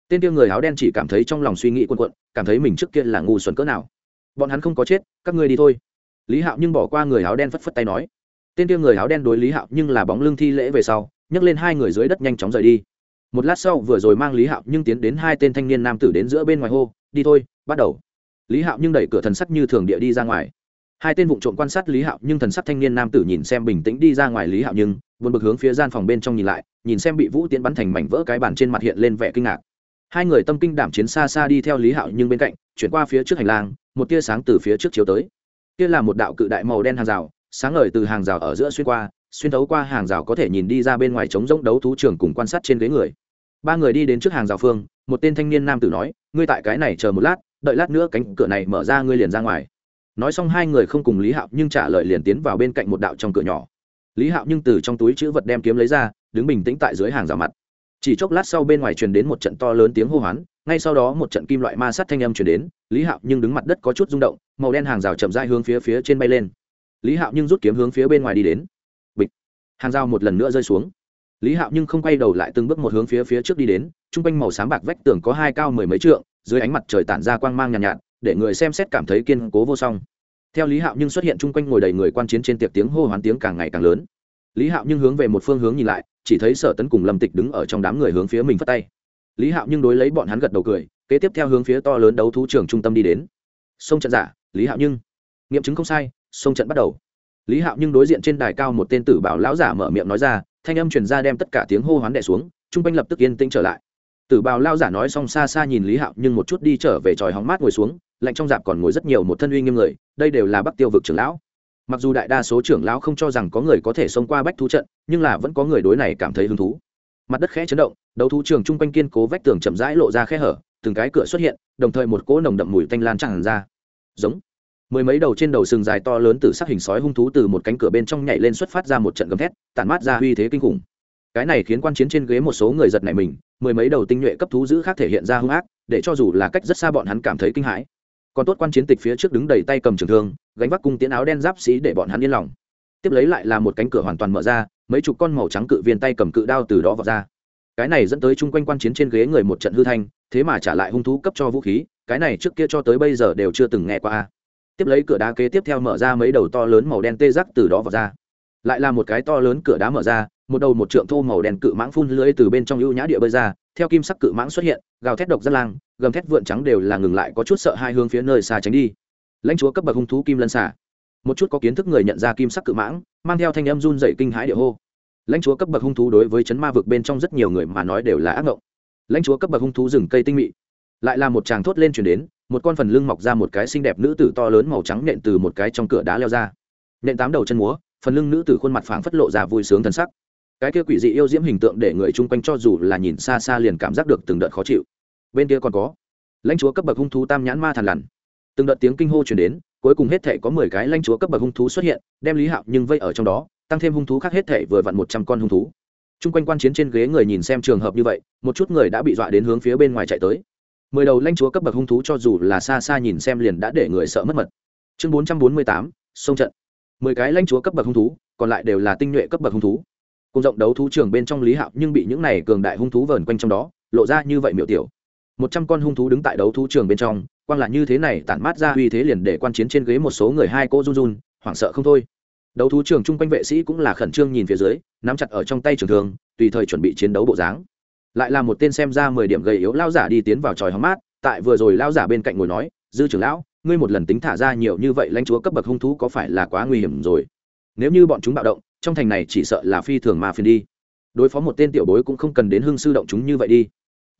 Tên kia người áo đen chỉ cảm thấy trong lòng suy nghĩ quần quận cảm thấy mình trước kia là ngu xuẩn cỡ nào. Bọn hắn không có chết, các ngươi đi thôi. Lý hạo nhưng bỏ qua người áo đen phất phất tay nói. Tên kia người áo đen đối lý hạo nhưng là bóng lưng thi lễ về sau, nhấc lên hai người dưới đất nhanh chóng rời đi. Một lát sau vừa rồi mang lý hạo nhưng tiến đến hai tên thanh niên nam tử đến giữa bên ngoài hô, đi thôi, bắt đầu. Lý hạo nhưng đẩy cửa thần sắc như thường địa đi ra ngoài hai tên vụ trộm quan sát lý hạo, nhưng thần sắc thanh niên nam tử nhìn xem bình tĩnh đi ra ngoài lý hạo nhưng vượt bực hướng phía gian phòng bên trong nhìn lại, nhìn xem bị vũ tiễn bắn thành mảnh vỡ cái bàn trên mặt hiện lên vẻ kinh ngạc. Hai người tâm kinh đảm chiến xa xa đi theo lý hạo nhưng bên cạnh, chuyển qua phía trước hành lang, một tia sáng từ phía trước chiếu tới. Kia là một đạo cự đại màu đen hàng rào, sáng ngời từ hàng rào ở giữa xuyên qua, xuyên thấu qua hàng rào có thể nhìn đi ra bên ngoài trống rỗng đấu thú trường cùng quan sát trên ghế người. Ba người đi đến trước hàng rào phương, một tên thanh niên nam tử nói, ngươi tại cái này chờ một lát, đợi lát nữa cánh cửa này mở ra ngươi liền ra ngoài nói xong hai người không cùng lý hạo nhưng trả lời liền tiến vào bên cạnh một đạo trong cửa nhỏ. Lý hạo nhưng từ trong túi chữ vật đem kiếm lấy ra đứng bình tĩnh tại dưới hàng rào mặt. Chỉ chốc lát sau bên ngoài truyền đến một trận to lớn tiếng hô hoán ngay sau đó một trận kim loại ma sát thanh âm truyền đến lý hạo nhưng đứng mặt đất có chút rung động màu đen hàng rào chậm dai hướng phía phía trên bay lên. Lý hạo nhưng rút kiếm hướng phía bên ngoài đi đến. Bịch. Hàng rào một lần nữa rơi xuống. Lý hạo nhưng không quay đầu lại từng bước một hướng phía phía trước đi đến t r u n g quanh màu sáng bạc vách tường có hai cao mười mấy trượng dưới ánh mặt trời tản ra quang mang nhàn nhạt, nhạt để người xem xét cảm thấy kiên cố vô song theo lý hạo nhưng xuất hiện chung quanh ngồi đầy người quan chiến trên tiệc tiếng hô hoán tiếng càng ngày càng lớn. Lý hạo nhưng hướng về một phương hướng nhìn lại, chỉ thấy sở tấn cùng lâm tịch đứng ở trong đám người hướng phía mình phất tay. Lý hạo nhưng đối lấy bọn hắn gật đầu cười, kế tiếp theo hướng phía to lớn đấu thú trường trung tâm đi đến. Sông trận giả, lý hạo nhưng. Nghiệm chứng không sai, sông trận bắt đầu. Lý hạo nhưng đối diện trên đài cao một tên tử bảo lão giả mở miệng nói ra, thanh âm truyền ra đem tất cả tiếng hô hoán đẻ xuống, chung quanh lập tức yên tĩnh trở lại. Tử bào lao giả nói xong xa xa nhìn lý hạo nhưng một chút đi trở về tròi hóng mát ngồi xuống lạnh trong dạp còn ngồi rất nhiều một thân uy nghiêm người, đây đều là bắc tiêu vực trưởng lão. Mặc dù đại đa số trưởng lão không cho rằng có người có thể xông qua bách thú trận, nhưng là vẫn có người đối này cảm thấy hứng thú. Mặt đất khẽ chấn động, đấu thú trường chung quanh kiên cố vách tường chậm rãi lộ ra khe hở, từng cái cửa xuất hiện, đồng thời một cỗ nồng đậm mùi tanh lan tràn ra. Giống. Mười mấy đầu trên đầu sừng dài to lớn từ sắc hình sói hung thú từ một cánh cửa bên trong nhảy lên xuất phát ra một trận gầm thét, tản mát ra uy thế kinh khủng. Cái này khiến quan chiến trên ghế một số người giật nảy mình, mười mấy đầu tinh nhuệ cấp thú giữ khác thể hiện ra hung ác, để cho dù là cách rất xa bọn hắn cảm thấy kinh hãi còn tốt quan chiến tịch phía trước đứng đầy tay cầm trường thương, gánh vác cung tiến áo đen giáp sĩ để bọn hắn yên lòng. Tiếp lấy lại là một cánh cửa hoàn toàn mở ra, mấy chục con màu trắng cự viên tay cầm cự đao từ đó vào ra. Cái này dẫn tới chung quanh quan chiến trên ghế người một trận hư thanh, thế mà trả lại hung thú cấp cho vũ khí, cái này trước kia cho tới bây giờ đều chưa từng nghe qua. Tiếp lấy cửa đá kế tiếp theo mở ra mấy đầu to lớn màu đen tê giác từ đó vào ra. Lại là một cái to lớn cửa đá mở ra, một đầu một trượng thô màu đen cự mãng phun lưỡi từ bên trong ưu nhã địa bơi ra, theo kim sắc cự mãng xuất hiện, gào thét độc rất lang gầm thét vượn trắng đều là ngừng lại có chút sợ hai hướng phía nơi xa tránh đi. Lãnh chúa cấp bậc hung thú kim lân xả một chút có kiến thức người nhận ra kim sắc cự mãng, mang theo thanh âm run dậy kinh hãi địa hô. Lãnh chúa cấp bậc hung thú đối với chấn ma vực bên trong rất nhiều người mà nói đều là ác ngộng. Lãnh chúa cấp bậc hung thú rừng cây tinh mị. Lại là một chàng thốt lên chuyển đến, một con phần lưng mọc ra một cái xinh đẹp nữ tử to lớn màu trắng nện từ một cái trong cửa đá leo ra. Nện tám đầu chân múa, phần lưng nữ tử khuôn mặt phảng phất lộ ra vui sướng thần sắc. Cái kia quỷ dị yêu diễm hình tượng để người chung quanh cho dù là nhìn xa xa liền cảm giác được từng đợt khó chịu bên kia còn có. Lãnh chúa cấp bậc hung thú tam nhãn ma thằn lằn. Từng đợt tiếng kinh hô chuyển đến, cuối cùng hết thể có mười cái lãnh chúa cấp bậc hung thú xuất hiện, đem lý hạo nhưng vây ở trong đó, tăng thêm hung thú khác hết thể vừa vặn một trăm con hung thú. Chung quanh quan chiến trên ghế người nhìn xem trường hợp như vậy, một chút người đã bị dọa đến hướng phía bên ngoài chạy tới. Mười đầu lãnh chúa cấp bậc hung thú cho dù là xa xa nhìn xem liền đã để người sợ mất mật. Chương bốn trăm bốn mươi tám, sông trận. Mười cái lãnh chúa cấp bậc hung thú, còn lại đều là tinh nhuệ cấp bậc hung thú. Cùng rộng đấu thú trường bên trong lý hạo nhưng bị những này cường đại hung thú vờn quanh trong đó, lộ ra như vậy miểu tiểu một trăm con hung thú đứng tại đấu thú trường bên trong, quang là như thế này tản mát ra uy thế liền để quan chiến trên ghế một số người hai cô run run, hoảng sợ không thôi. Đấu thú trường chung quanh vệ sĩ cũng là khẩn trương nhìn phía dưới, nắm chặt ở trong tay trường thường tùy thời chuẩn bị chiến đấu bộ dáng. Lại là một tên xem ra mười điểm gầy yếu lao giả đi tiến vào tròi hóng mát, tại vừa rồi lao giả bên cạnh ngồi nói, dư trưởng lão, ngươi một lần tính thả ra nhiều như vậy lãnh chúa cấp bậc hung thú có phải là quá nguy hiểm rồi? Nếu như bọn chúng bạo động, trong thành này chỉ sợ là phi thường mà phiền đi. Đối phó một tên tiểu bối cũng không cần đến hưng sư động chúng như vậy đi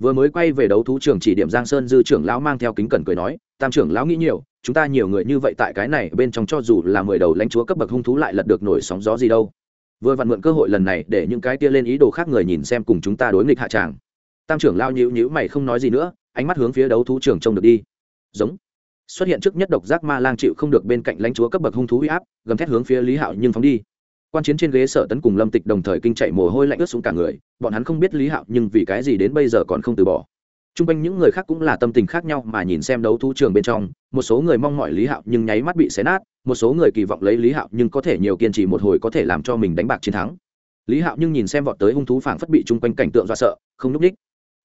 vừa mới quay về đấu thú trường chỉ điểm giang sơn dư trưởng lão mang theo kính cẩn cười nói, tam trưởng lão nghĩ nhiều, chúng ta nhiều người như vậy tại cái này bên trong cho dù là mười đầu lãnh chúa cấp bậc hung thú lại lật được nổi sóng gió gì đâu. Vừa vặn mượn cơ hội lần này để những cái tia lên ý đồ khác người nhìn xem cùng chúng ta đối nghịch hạ tràng. Tam trưởng lao nhữ nhữ mày không nói gì nữa, ánh mắt hướng phía đấu thú trường trông được đi. Giống. Xuất hiện trước nhất độc giác ma lang chịu không được bên cạnh lãnh chúa cấp bậc hung thú huy áp, gầm thét hướng phía lý hạo nhưng phóng đi quan chiến trên ghế sở tấn cùng lâm tịch đồng thời kinh chạy mồ hôi lạnh ướt xuống cả người, bọn hắn không biết lý hạo nhưng vì cái gì đến bây giờ còn không từ bỏ. T r u n g quanh những người khác cũng là tâm tình khác nhau mà nhìn xem đấu thú trường bên trong, một số người mong mọi lý hạo nhưng nháy mắt bị xé nát, một số người kỳ vọng lấy lý hạo nhưng có thể nhiều kiên trì một hồi có thể làm cho mình đánh bạc chiến thắng. Lý hạo nhưng nhìn xem vọt tới hung thú phảng phất bị chung quanh cảnh tượng do sợ, không n ú c ních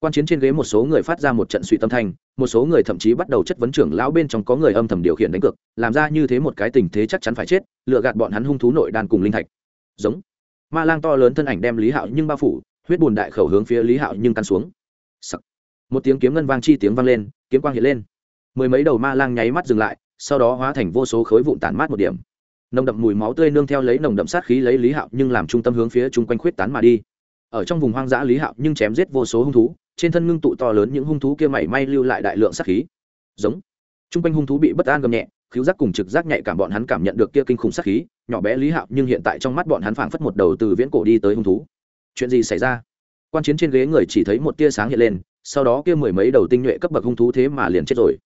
quan chiến trên ghế một số người phát ra một trận suy tâm thanh, một số người thậm chí bắt đầu chất vấn trưởng lão bên trong có người âm thầm điều khiển đánh cược, làm ra như thế một cái tình thế chắc chắn phải chết lựa gạt bọn hắn hung thú nội đan cùng linh thạch. Giống. Ma lang to lớn thân ảnh đem lý hạo nhưng bao phủ, huyết bùn đại khẩu hướng phía lý hạo nhưng căn xuống. Sắc. một tiếng kiếm ngân vang chi tiếng vang lên, kiếm quang hiện lên. Mười mấy đầu ma lang nháy mắt dừng lại, sau đó hóa thành vô số khối vụn tản mát một điểm. Nồng đậm mùi máu tươi nương theo lấy nồng đậm sát khí lấy lý hạo nhưng làm trung tâm hướng phía chung quanh khuyết tán mà đi. Ở trong vùng hoang dã lý hạo nhưng chém giết vô số hung thú trên thân ngưng tụ to lớn những hung thú kia mảy may lưu lại đại lượng sát khí. Giống. Chung quanh hung thú bị bất an gầm nhẹ, khiếu giác cùng trực giác nhạy cảm bọn hắn cảm nhận được kia kinh khủng sát khí, nhỏ bé lý hạo nhưng hiện tại trong mắt bọn hắn phảng phất một đầu từ viễn cổ đi tới hung thú. Chuyện gì xảy ra? Quan chiến trên ghế người chỉ thấy một tia sáng hiện lên, sau đó kia mười mấy đầu tinh nhuệ cấp bậc hung thú thế mà liền chết rồi.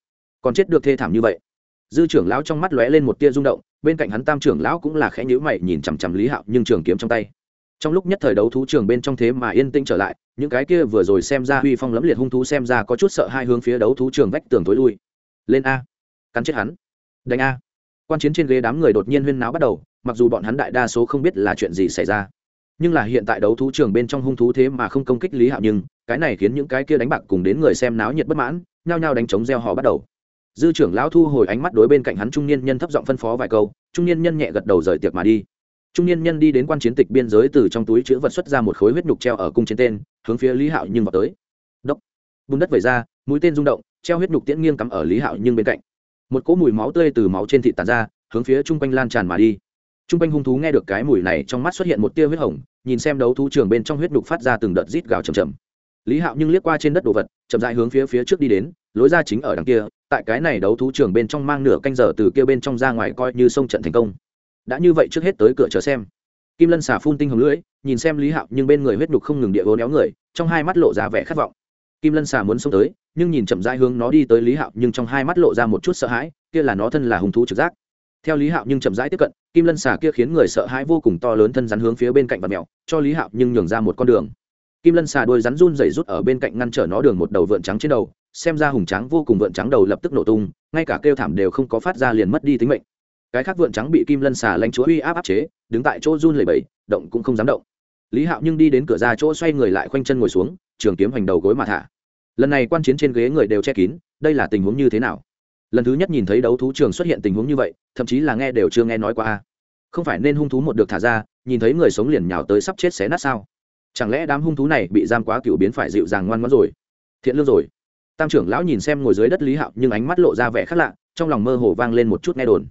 Còn chết được thê thảm như vậy. Dư trưởng lão trong mắt lóe lên một tia rung động, bên cạnh hắn tam trưởng lão cũng là khẽ nhíu mày nhìn chằm chằm lý hạo nhưng trường kiếm trong tay trong lúc nhất thời đấu thú trường bên trong thế mà yên tĩnh trở lại, những cái kia vừa rồi xem ra huy phong lẫm liệt hung thú xem ra có chút sợ hai hướng phía đấu thú trường vách tường tối lui. Lên a. Cắn chết hắn. Đánh a. Quan chiến trên ghế đám người đột nhiên huyên náo bắt đầu, mặc dù bọn hắn đại đa số không biết là chuyện gì xảy ra. Nhưng là hiện tại đấu thú trường bên trong hung thú thế mà không công kích lý hạo nhưng, cái này khiến những cái kia đánh bạc cùng đến người xem náo nhiệt bất mãn, nhao nhao đánh chống gieo họ bắt đầu. Dư trưởng lão thu hồi ánh mắt đối bên cạnh hắn trung niên nhân thấp giọng phân phó vài câu, trung niên nhân nhẹ gật đầu rời tiệc mà đi trung niên nhân đi đến quan chiến tịch biên giới từ trong túi chữ vật xuất ra một khối huyết nhục treo ở cung trên tên, hướng phía lý hạo nhưng vào tới. Đốc. Bùn đất vẩy ra, mũi tên rung động, treo huyết nhục tiễn nghiêng cắm ở lý hạo nhưng bên cạnh. Một cỗ mùi máu tươi từ máu trên thịt tàn ra, hướng phía chung quanh lan tràn mà đi. Chung quanh hung thú nghe được cái mùi này trong mắt xuất hiện một tia huyết hồng, nhìn xem đấu thú trường bên trong huyết nhục phát ra từng đợt rít gào chầm chầm lý hạo nhưng liếc qua trên đất đồ vật, chậm dại hướng phía phía trước đi đến, lối ra chính ở đằng kia, tại cái này đấu thú trường bên trong mang nửa canh giờ từ kia bên trong ra ngoài coi như sông trận thành công đã như vậy trước hết tới cửa chờ xem. Kim lân Xà phun tinh hồng lưỡi, nhìn xem lý hạo nhưng bên người huyết nhục không ngừng địa vốn éo người, trong hai mắt lộ ra vẻ khát vọng. Kim lân Xà muốn xông tới, nhưng nhìn chậm rãi hướng nó đi tới lý hạo nhưng trong hai mắt lộ ra một chút sợ hãi, kia là nó thân là hung thú trực giác. Theo lý hạo nhưng chậm rãi tiếp cận, kim lân Xà kia khiến người sợ hãi vô cùng to lớn thân rắn hướng phía bên cạnh vật mèo cho lý hạo nhưng nhường ra một con đường. Kim lân xà đuôi rắn run rẩy rút ở bên cạnh ngăn trở nó đường một đầu vượn trắng trên đầu, xem ra hùng trắng vô cùng vượn trắng đầu lập tức nổ tung, ngay cả kêu thảm đều không có phát ra liền mất đi tính mệnh cái khác vượn trắng bị kim lân xà lanh chúa uy áp áp chế, đứng tại chỗ run lẩy bẩy, động cũng không dám động. Lý hạo nhưng đi đến cửa ra chỗ xoay người lại khoanh chân ngồi xuống, trường kiếm hành đầu gối mà thả. Lần này quan chiến trên ghế người đều che kín, đây là tình huống như thế nào? Lần thứ nhất nhìn thấy đấu thú trường xuất hiện tình huống như vậy, thậm chí là nghe đều chưa nghe nói qua không phải nên hung thú một được thả ra, nhìn thấy người sống liền nhào tới sắp chết xé nát sao? Chẳng lẽ đám hung thú này bị giam quá cựu biến phải dịu dàng ngoan ngoãn rồi? Thiện lương rồi. Tam trưởng lão nhìn xem ngồi dưới đất lý hạo, nhưng ánh mắt lộ ra vẻ khác lạ, trong lòng mơ hồ vang lên một chút nghe đồn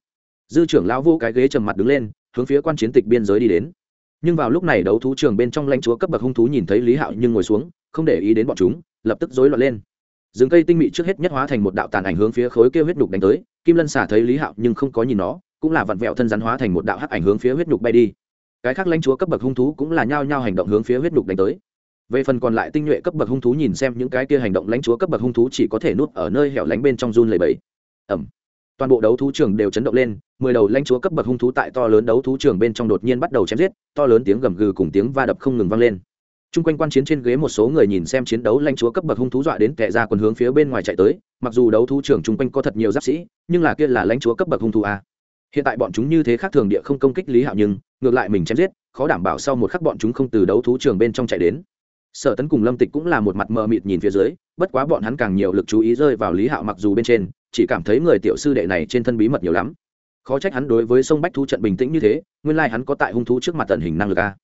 dư trưởng lão vô cái ghế trầm mặt đứng lên, hướng phía quan chiến tịch biên giới đi đến. Nhưng vào lúc này đấu thú trường bên trong lãnh chúa cấp bậc hung thú nhìn thấy lý hạo nhưng ngồi xuống, không để ý đến bọn chúng, lập tức rối loạn lên. Rừng cây tinh mị trước hết nhất hóa thành một đạo tàn ảnh hướng phía khối kêu huyết nhục đánh tới, kim lân xả thấy lý hạo nhưng không có nhìn nó, cũng là vặn vẹo thân rắn hóa thành một đạo hắc ảnh hướng phía huyết nhục bay đi. Cái khác lãnh chúa cấp bậc hung thú cũng là nhao nhao hành động hướng phía huyết nhục đánh tới. Về phần còn lại tinh nhuệ cấp bậc hung thú nhìn xem những cái kia hành động lãnh chúa cấp bậc hung thú chỉ có thể nuốt ở nơi hẻo lánh bên trong run lầy bẫy ẩm toàn bộ đấu thú trường đều chấn động lên mười đầu lãnh chúa cấp bậc hung thú tại to lớn đấu thú trường bên trong đột nhiên bắt đầu chém giết to lớn tiếng gầm gừ cùng tiếng va đập không ngừng vang lên Trung quanh quan chiến trên ghế một số người nhìn xem chiến đấu lãnh chúa cấp bậc hung thú dọa đến kẻ ra quần hướng phía bên ngoài chạy tới, mặc dù đấu thú trường trung quanh có thật nhiều giáp sĩ, nhưng là kia là lãnh chúa cấp bậc hung thú a. Hiện tại bọn chúng như thế khác thường địa không công kích Lý Hạo nhưng, ngược lại mình chém giết, khó đảm bảo sau một khắc bọn chúng không từ đấu thú trường bên trong chạy đến. Sở Tấn cùng Lâm Tịch cũng là một mặt mờ mịt nhìn phía dưới, bất quá bọn hắn càng nhiều lực chú ý rơi vào Lý Hạo mặc dù bên trên, chỉ cảm thấy người tiểu sư đệ này trên thân bí mật nhiều lắm. Khó trách hắn đối với sông Bách thú trận bình tĩnh như thế, nguyên lai hắn có tại hung thú trước mặt tận hình năng lực a.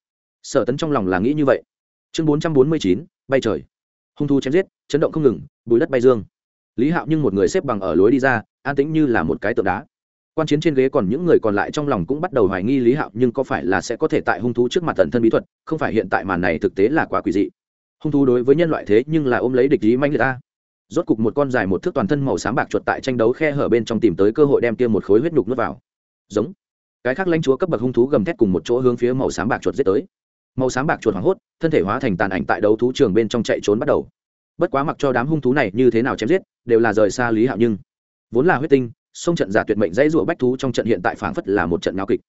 Sở Tấn trong lòng là nghĩ như vậy. Chương bốn trăm bốn mươi chín bay trời. Hung thu chém giết chấn động không ngừng bùi đất bay dương. Lý hạo nhưng một người xếp bằng ở lối đi ra an tĩnh như là một cái tượng đá. Quan chiến trên ghế còn những người còn lại trong lòng cũng bắt đầu hoài nghi lý hạo nhưng có phải là sẽ có thể tại hung thú trước mặt tận thân bí thuật không phải hiện tại màn này thực tế là quá quỷ dị. Hung thú đối với nhân loại thế nhưng là ôm lấy địch ý manh người ta rốt cục một con dài một thước toàn thân màu sáng bạc chuột tại tranh đấu khe hở bên trong tìm tới cơ hội đem kia một khối huyết nhục nuốt vào. Giống. Cái khác lãnh chúa cấp bậc hung thú gầm thét cùng một chỗ hướng phía màu sáng bạc chuột giết tới. Màu sáng bạc chuột hoảng hốt, thân thể hóa thành tàn ảnh tại đấu thú trường bên trong chạy trốn bắt đầu. Bất quá mặc cho đám hung thú này như thế nào chém giết, đều là rời xa lý hạo nhưng. Vốn là huyết tinh sông trận giả tuyệt mệnh dãy rụa bách thú trong trận hiện tại phảng phất là một trận náo kịch.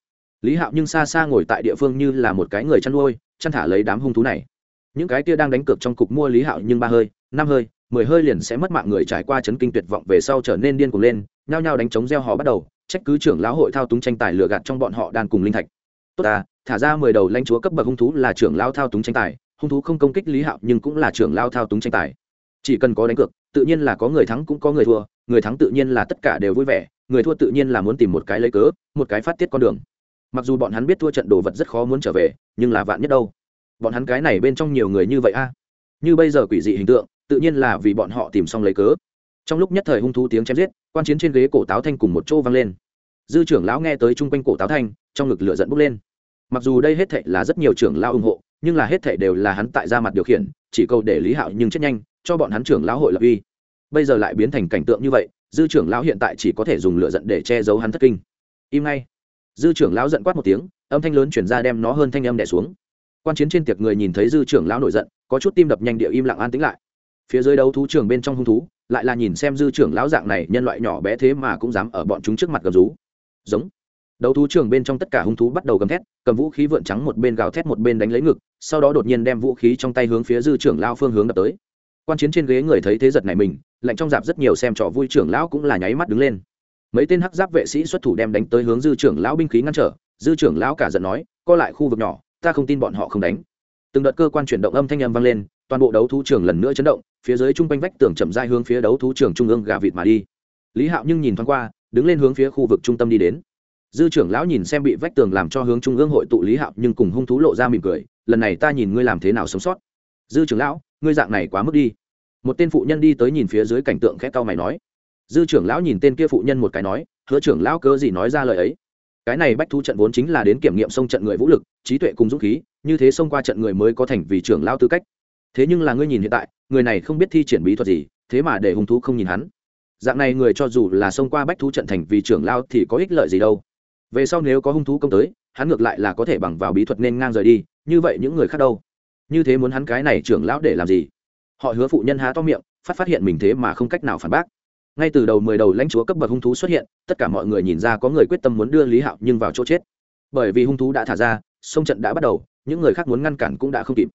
Lý hạo nhưng xa xa ngồi tại địa phương như là một cái người chăn nuôi, chăn thả lấy đám hung thú này. Những cái kia đang đánh cược trong cục mua lý hạo nhưng ba hơi, năm hơi mười hơi liền sẽ mất mạng người trải qua chấn kinh tuyệt vọng về sau trở nên điên cuồng lên, nhao nhao đánh chống gieo họ bắt đầu, trách cứ trưởng lão hội thao túng tranh tài lừa gạt trong bọn họ đàn cùng linh thạch. Tốt ta, thả ra mười đầu lãnh chúa cấp bậc hung thú là trưởng lao thao túng tranh tài, hung thú không công kích lý hạo nhưng cũng là trưởng lao thao túng tranh tài. Chỉ cần có đánh cược, tự nhiên là có người thắng cũng có người thua, người thắng tự nhiên là tất cả đều vui vẻ, người thua tự nhiên là muốn tìm một cái lấy cớ, một cái phát tiết con đường. Mặc dù bọn hắn biết thua trận đồ vật rất khó muốn trở về, nhưng là vạn nhất đâu? Bọn hắn cái này bên trong nhiều người như vậy a? Như bây giờ quỷ dị hình tượng tự nhiên là vì bọn họ tìm xong lấy cớ. Trong lúc nhất thời hung thú tiếng chém giết, quan chiến trên ghế cổ táo thanh cùng một chỗ vang lên. Dư trưởng lão nghe tới chung quanh cổ táo thanh, trong ngực lửa dẫn bốc lên. Mặc dù đây hết thệ là rất nhiều trưởng lão ủng hộ, nhưng là hết thệ đều là hắn tại ra mặt điều khiển, chỉ câu để lý hạo nhưng chết nhanh, cho bọn hắn trưởng lão hội lập uy. Bây giờ lại biến thành cảnh tượng như vậy, dư trưởng lão hiện tại chỉ có thể dùng lửa giận để che giấu hắn thất kinh. Im ngay. Dư trưởng lão giận quát một tiếng, âm thanh lớn chuyển ra đem nó hơn thanh âm đẻ xuống. Quan chiến trên tiệc người nhìn thấy dư trưởng lão nổi giận, có chút tim đập nhanh địa im lặng an tĩnh lại phía dưới đấu thú trường bên trong hung thú, lại là nhìn xem dư trưởng lão dạng này, nhân loại nhỏ bé thế mà cũng dám ở bọn chúng trước mặt gầm rú. Giống. Đấu thú trường bên trong tất cả hung thú bắt đầu gầm thét, cầm vũ khí vượn trắng một bên gào thét một bên đánh lấy ngực, sau đó đột nhiên đem vũ khí trong tay hướng phía dư trưởng lao phương hướng đập tới. Quan chiến trên ghế người thấy thế giật này mình, lạnh trong dạp rất nhiều xem trò vui trưởng lão cũng là nháy mắt đứng lên. Mấy tên hắc giáp vệ sĩ xuất thủ đem đánh tới hướng dư trưởng lão binh khí ngăn trở, dư trưởng lão cả giận nói, co lại khu vực nhỏ, ta không tin bọn họ không đánh từng đợt cơ quan chuyển động âm thanh âm vang lên, toàn bộ đấu thú trường lần nữa chấn động, phía dưới trung quanh vách tường chậm dai hướng phía đấu thú trường trung ương gà vịt mà đi. Lý hạo nhưng nhìn thoáng qua, đứng lên hướng phía khu vực trung tâm đi đến. Dư trưởng lão nhìn xem bị vách tường làm cho hướng trung ương hội tụ lý hạo, nhưng cùng hung thú lộ ra mỉm cười, lần này ta nhìn ngươi làm thế nào sống sót. Dư trưởng lão, ngươi dạng này quá mức đi. Một tên phụ nhân đi tới nhìn phía dưới cảnh tượng khẽ cau mày nói. Dư trưởng lão nhìn tên kia phụ nhân một cái nói, hứa trưởng lão cớ gì nói ra lời ấy? Cái này bách thu trận vốn chính là đến kiểm nghiệm sông trận người vũ lực, trí tuệ cùng dũng khí như thế xông qua trận người mới có thành vì trưởng lao tư cách. Thế nhưng là ngươi nhìn hiện tại, người này không biết thi triển bí thuật gì, thế mà để hung thú không nhìn hắn. Dạng này người cho dù là xông qua bách thú trận thành vì trưởng lao thì có ích lợi gì đâu. Về sau nếu có hung thú công tới, hắn ngược lại là có thể bằng vào bí thuật nên ngang rời đi, như vậy những người khác đâu? Như thế muốn hắn cái này trưởng lão để làm gì? Họ hứa phụ nhân há to miệng, phát phát hiện mình thế mà không cách nào phản bác. Ngay từ đầu mười đầu lãnh chúa cấp bậc hung thú xuất hiện, tất cả mọi người nhìn ra có người quyết tâm muốn đưa lý hạo nhưng vào chỗ chết. Bởi vì hung thú đã thả ra, sông trận đã bắt đầu những người khác muốn ngăn cản cũng đã không kịp.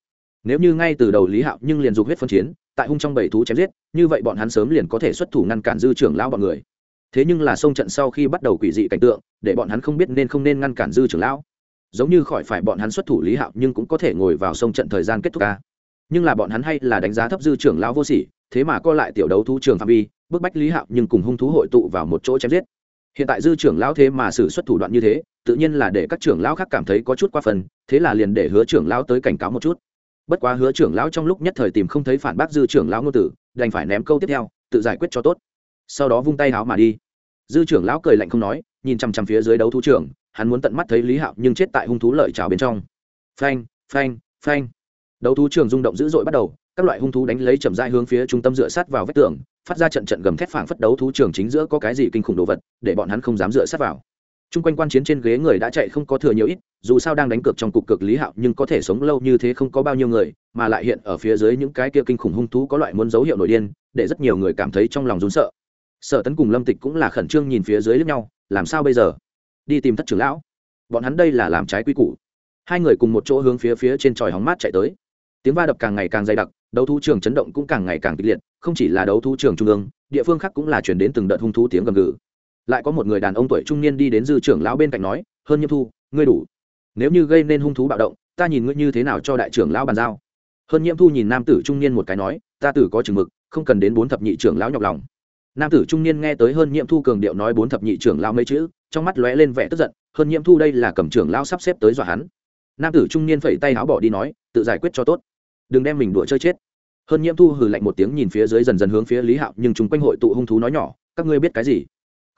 Nếu như ngay từ đầu lý hạo nhưng liền dục huyết phân chiến, tại hung trong bảy thú chém giết, như vậy bọn hắn sớm liền có thể xuất thủ ngăn cản dư trưởng lão bọn người. Thế nhưng là sông trận sau khi bắt đầu quỷ dị cảnh tượng, để bọn hắn không biết nên không nên ngăn cản dư trưởng lão. Giống như khỏi phải bọn hắn xuất thủ lý hạo nhưng cũng có thể ngồi vào sông trận thời gian kết thúc ca. Nhưng là bọn hắn hay là đánh giá thấp dư trưởng lão vô sỉ, thế mà co lại tiểu đấu thú trường phạm vi, bức bách lý hạo nhưng cùng hung thú hội tụ vào một chỗ chém giết. Hiện tại dư trưởng lão thế mà xử xuất thủ đoạn như thế tự nhiên là để các trưởng lão khác cảm thấy có chút qua phần, thế là liền để hứa trưởng lão tới cảnh cáo một chút. Bất quá hứa trưởng lão trong lúc nhất thời tìm không thấy phản bác dư trưởng lão ngôn tử, đành phải ném câu tiếp theo, tự giải quyết cho tốt. Sau đó vung tay háo mà đi. Dư trưởng lão cười lạnh không nói, nhìn chằm chằm phía dưới đấu thú trưởng, hắn muốn tận mắt thấy lý hạo nhưng chết tại hung thú lợi trào bên trong. Phanh phanh phanh. Đấu thú trường rung động dữ dội bắt đầu, các loại hung thú đánh lấy chậm dai hướng phía trung tâm dựa sát vào vách tường, phát ra trận trận gầm thét phảng phất đấu thú trường chính giữa có cái gì kinh khủng đồ vật, để bọn hắn không dám dựa sát vào chung quanh quan chiến trên ghế người đã chạy không có thừa nhiều ít, dù sao đang đánh cược trong cục cực lý hạo nhưng có thể sống lâu như thế không có bao nhiêu người, mà lại hiện ở phía dưới những cái kia kinh khủng hung thú có loại muốn dấu hiệu nổi điên, để rất nhiều người cảm thấy trong lòng rún sợ. Sở tấn cùng lâm tịch cũng là khẩn trương nhìn phía dưới lướt nhau, làm sao bây giờ? Đi tìm thất trưởng lão. Bọn hắn đây là làm trái quy củ. Hai người cùng một chỗ hướng phía phía trên tròi hóng mát chạy tới. Tiếng va đập càng ngày càng dày đặc, đấu thú trường chấn động cũng càng ngày càng kịch liệt, không chỉ là đấu thú trường trung ương, địa phương khác cũng là chuyển đến từng đợt hung thú tiếng gầm gừ lại có một người đàn ông tuổi trung niên đi đến dư trưởng lão bên cạnh nói, hơn nhiễm thu, ngươi đủ. Nếu như gây nên hung thú bạo động, ta nhìn ngươi như thế nào cho đại trưởng lão bàn giao. Hơn nhiễm thu nhìn nam tử trung niên một cái nói, ta tử có chừng mực, không cần đến bốn thập nhị trưởng lão nhọc lòng. Nam tử trung niên nghe tới hơn nhiễm thu cường điệu nói bốn thập nhị trưởng lão mấy chữ, trong mắt lóe lên vẻ tức giận, hơn nhiễm thu đây là cầm trưởng lão sắp xếp tới dọa hắn. Nam tử trung niên phẩy tay áo bỏ đi nói, tự giải quyết cho tốt. Đừng đem mình đùa chơi chết. Hơn nhiễm thu hừ lạnh một tiếng nhìn phía dưới dần dần hướng phía lý hạo, nhưng chúng quanh hội tụ hung thú nói nhỏ, các ngươi biết cái gì?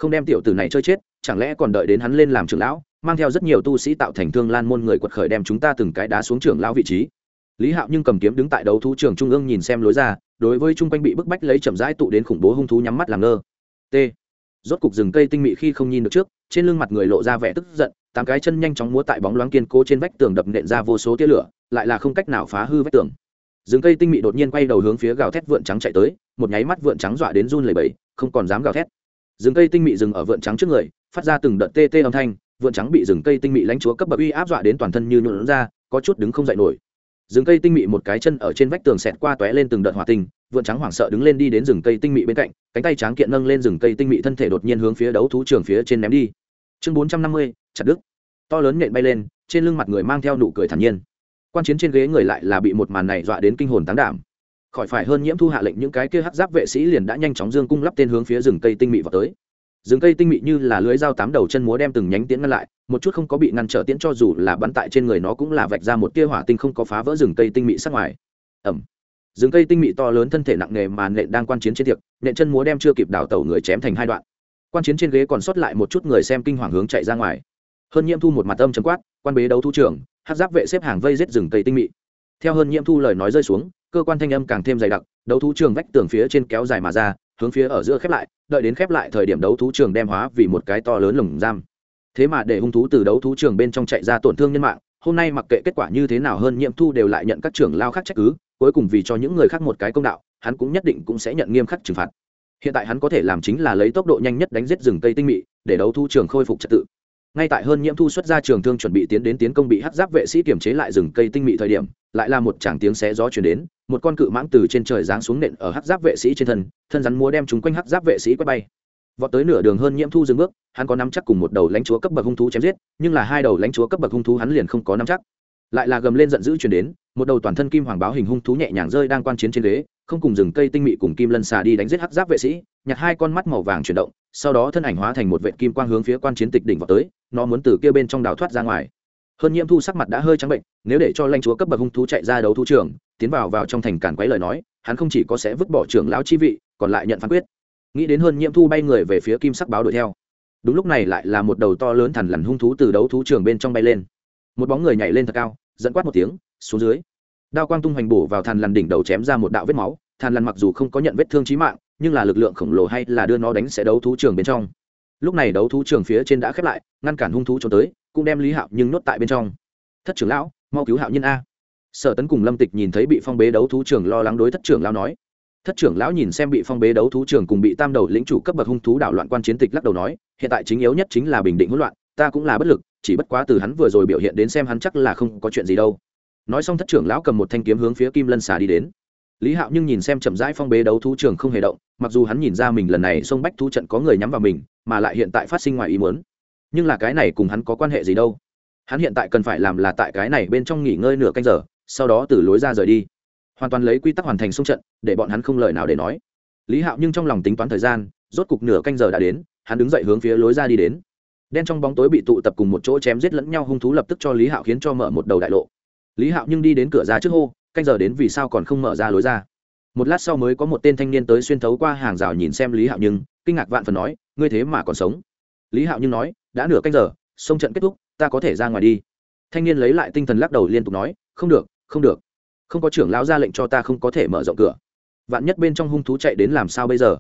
Không đem tiểu tử này chơi chết, chẳng lẽ còn đợi đến hắn lên làm trưởng lão, mang theo rất nhiều tu sĩ tạo thành thương lan môn người quật khởi đem chúng ta từng cái đá xuống trưởng lão vị trí. Lý hạo nhưng cầm kiếm đứng tại đấu thú trường trung ương nhìn xem lối ra, đối với chung quanh bị bức bách lấy chậm rãi tụ đến khủng bố hung thú nhắm mắt làm ngơ. T. Rốt cục rừng cây tinh mị khi không nhìn được trước, trên lưng mặt người lộ ra vẻ tức giận, tám cái chân nhanh chóng múa tại bóng loáng kiên cố trên vách tường đập nện ra vô số tia lửa, lại là không cách nào phá hư vách tường. Rừng cây tinh mị đột nhiên quay đầu hướng phía gào thét vượn trắng chạy tới, một nháy mắt vượn trắng dọa đến run lẩy bẩy, không còn dám gào thét rừng cây tinh mị dừng ở vượn trắng trước người, phát ra từng đợt tê tê âm thanh, vượn trắng bị rừng cây tinh mị lãnh chúa cấp bậc uy áp dọa đến toàn thân như nhuộn ra, có chút đứng không dậy nổi. Rừng cây tinh mị một cái chân ở trên vách tường xẹt qua tóe lên từng đợt hỏa tinh, vượn trắng hoảng sợ đứng lên đi đến rừng cây tinh mị bên cạnh, cánh tay tráng kiện nâng lên rừng cây tinh mị thân thể đột nhiên hướng phía đấu thú trường phía trên ném đi. Chương bốn trăm năm mươi, chặt đức to lớn nhện bay lên, trên lưng mặt người mang theo nụ cười thản nhiên. Quan chiến trên ghế người lại là bị một màn này dọa đến kinh hồn tán đảm khỏi phải hơn nhiễm thu hạ lệnh, những cái kia hắc giáp vệ sĩ liền đã nhanh chóng dương cung lắp tên hướng phía rừng cây tinh mị vào tới. Rừng cây tinh mị như là lưới dao tám đầu chân múa đem từng nhánh tiễn ngăn lại, một chút không có bị ngăn trở tiễn cho dù là bắn tại trên người nó cũng là vạch ra một tia hỏa tinh không có phá vỡ rừng cây tinh mị sát ngoài. Ẩm rừng cây tinh mị to lớn thân thể nặng nề mà nện đang quan chiến trên tiệc, nện chân múa đem chưa kịp đào tẩu người chém thành hai đoạn. Quan chiến trên ghế còn sót lại một chút người xem kinh hoàng hướng chạy ra ngoài. Hơn nhiễm thu một mặt âm chấm quát, quan bế đấu thu trưởng hát giáp vệ xếp hàng vây giết rừng cây tinh mị. Theo hơn nhiễm thu lời nói rơi xuống cơ quan thanh âm càng thêm dày đặc, đấu thú trường vách tường phía trên kéo dài mà ra, hướng phía ở giữa khép lại, đợi đến khép lại thời điểm đấu thú trường đem hóa vì một cái to lớn lồng giam. Thế mà để hung thú từ đấu thú trường bên trong chạy ra tổn thương nhân mạng, hôm nay mặc kệ kết quả như thế nào hơn nhiệm thu đều lại nhận các trưởng lao khác trách cứ, cuối cùng vì cho những người khác một cái công đạo, hắn cũng nhất định cũng sẽ nhận nghiêm khắc trừng phạt. Hiện tại hắn có thể làm chính là lấy tốc độ nhanh nhất đánh giết rừng cây tinh mị, để đấu thú trường khôi phục trật tự ngay tại hơn nhiễm thu xuất ra trường thương chuẩn bị tiến đến tiến công bị hắc giáp vệ sĩ kiểm chế lại rừng cây tinh mị thời điểm, lại là một tràng tiếng xé gió chuyển đến, một con cự mãng từ trên trời giáng xuống nện ở hắc giáp vệ sĩ trên thân thân rắn múa đem chúng quanh hắc giáp vệ sĩ quét bay. Vọt tới nửa đường hơn nhiễm thu dừng bước, hắn có nắm chắc cùng một đầu lãnh chúa cấp bậc hung thú chém giết, nhưng là hai đầu lãnh chúa cấp bậc hung thú hắn liền không có nắm chắc. Lại là gầm lên giận dữ chuyển đến, một đầu toàn thân kim hoàng báo hình hung thú nhẹ nhàng rơi đang quan chiến trên ghế, không cùng rừng cây tinh mị cùng kim lân xà đi đánh giết hắc giáp vệ sĩ nhặt hai con mắt màu vàng chuyển động, sau đó thân ảnh hóa thành một vệ kim quang hướng phía quan chiến tịch đỉnh vào tới, nó muốn từ kia bên trong đào thoát ra ngoài. Hơn nhiễm thu sắc mặt đã hơi trắng bệnh, nếu để cho lãnh chúa cấp bậc hung thú chạy ra đấu thú trường, tiến vào vào trong thành cản quấy lời nói, hắn không chỉ có sẽ vứt bỏ trưởng lão chi vị, còn lại nhận phán quyết. Nghĩ đến hơn nhiễm thu bay người về phía kim sắc báo đuổi theo. Đúng lúc này lại là một đầu to lớn thằn lằn hung thú từ đấu thú trường bên trong bay lên. Một bóng người nhảy lên thật cao, dẫn quát một tiếng, xuống dưới. Đao quang tung hoành bổ vào thằn lằn đỉnh đầu chém ra một đạo vết máu, thằn lằn mặc dù không có nhận vết thương chí mạng nhưng là lực lượng khổng lồ hay là đưa nó đánh sẽ đấu thú trường bên trong. Lúc này đấu thú trường phía trên đã khép lại, ngăn cản hung thú trốn tới, cũng đem lý hạo nhưng nốt tại bên trong. Thất trưởng lão, mau cứu hạo nhân a. Sở tấn cùng lâm tịch nhìn thấy bị phong bế đấu thú trường lo lắng đối thất trưởng lão nói. Thất trưởng lão nhìn xem bị phong bế đấu thú trường cùng bị tam đầu lĩnh chủ cấp bậc hung thú đảo loạn quan chiến tịch lắc đầu nói, hiện tại chính yếu nhất chính là bình định hỗn loạn, ta cũng là bất lực, chỉ bất quá từ hắn vừa rồi biểu hiện đến xem hắn chắc là không có chuyện gì đâu. Nói xong thất trưởng lão cầm một thanh kiếm hướng phía kim lân xà đi đến lý hạo nhưng nhìn xem chậm rãi phong bế đấu thú trường không hề động, mặc dù hắn nhìn ra mình lần này sông bách thú trận có người nhắm vào mình, mà lại hiện tại phát sinh ngoài ý muốn. Nhưng là cái này cùng hắn có quan hệ gì đâu? Hắn hiện tại cần phải làm là tại cái này bên trong nghỉ ngơi nửa canh giờ, sau đó từ lối ra rời đi. Hoàn toàn lấy quy tắc hoàn thành sông trận, để bọn hắn không lời nào để nói. Lý hạo nhưng trong lòng tính toán thời gian, rốt cục nửa canh giờ đã đến, hắn đứng dậy hướng phía lối ra đi đến. Đen trong bóng tối bị tụ tập cùng một chỗ chém giết lẫn nhau hung thú lập tức cho lý hạo khiến cho mở một đầu đại lộ. Lý hạo nhưng đi đến cửa ra trước hô canh giờ đến vì sao còn không mở ra lối ra. Một lát sau mới có một tên thanh niên tới xuyên thấu qua hàng rào nhìn xem lý hạo nhưng, kinh ngạc vạn phần nói, ngươi thế mà còn sống? Lý hạo nhưng nói, đã nửa canh giờ, sông trận kết thúc, ta có thể ra ngoài đi. Thanh niên lấy lại tinh thần lắc đầu liên tục nói, không được không được. Không có trưởng lão ra lệnh cho ta không có thể mở rộng cửa. Vạn nhất bên trong hung thú chạy đến làm sao bây giờ?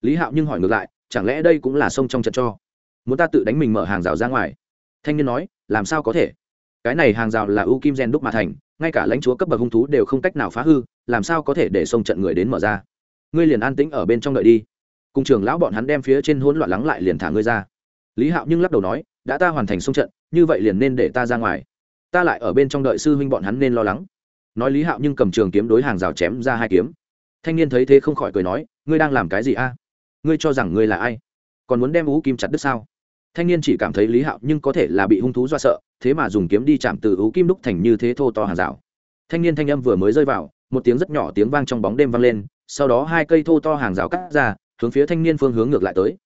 Lý hạo nhưng hỏi ngược lại, chẳng lẽ đây cũng là sông trong trận cho? Muốn ta tự đánh mình mở hàng rào ra ngoài? Thanh niên nói, làm sao có thể? Cái này hàng rào là ưu kim gen đúc mà thành ngay cả lãnh chúa cấp bậc hung thú đều không cách nào phá hư, làm sao có thể để sông trận người đến mở ra? Ngươi liền an tĩnh ở bên trong đợi đi. Cùng trưởng lão bọn hắn đem phía trên hỗn loạn lắng lại liền thả ngươi ra. Lý hạo nhưng lắc đầu nói, đã ta hoàn thành sông trận, như vậy liền nên để ta ra ngoài. Ta lại ở bên trong đợi sư huynh bọn hắn nên lo lắng. Nói lý hạo nhưng cầm trường kiếm đối hàng rào chém ra hai kiếm. Thanh niên thấy thế không khỏi cười nói, ngươi đang làm cái gì a? Ngươi cho rằng ngươi là ai? Còn muốn đem ú kim chặt đứt sao? Thanh niên chỉ cảm thấy lý hạo nhưng có thể là bị hung thú do sợ, thế mà dùng kiếm đi chạm từ ú kim đúc thành như thế thô to hàng rào. Thanh niên thanh âm vừa mới rơi vào, một tiếng rất nhỏ tiếng vang trong bóng đêm vang lên, sau đó hai cây thô to hàng rào cắt ra, hướng phía thanh niên phương hướng ngược lại tới.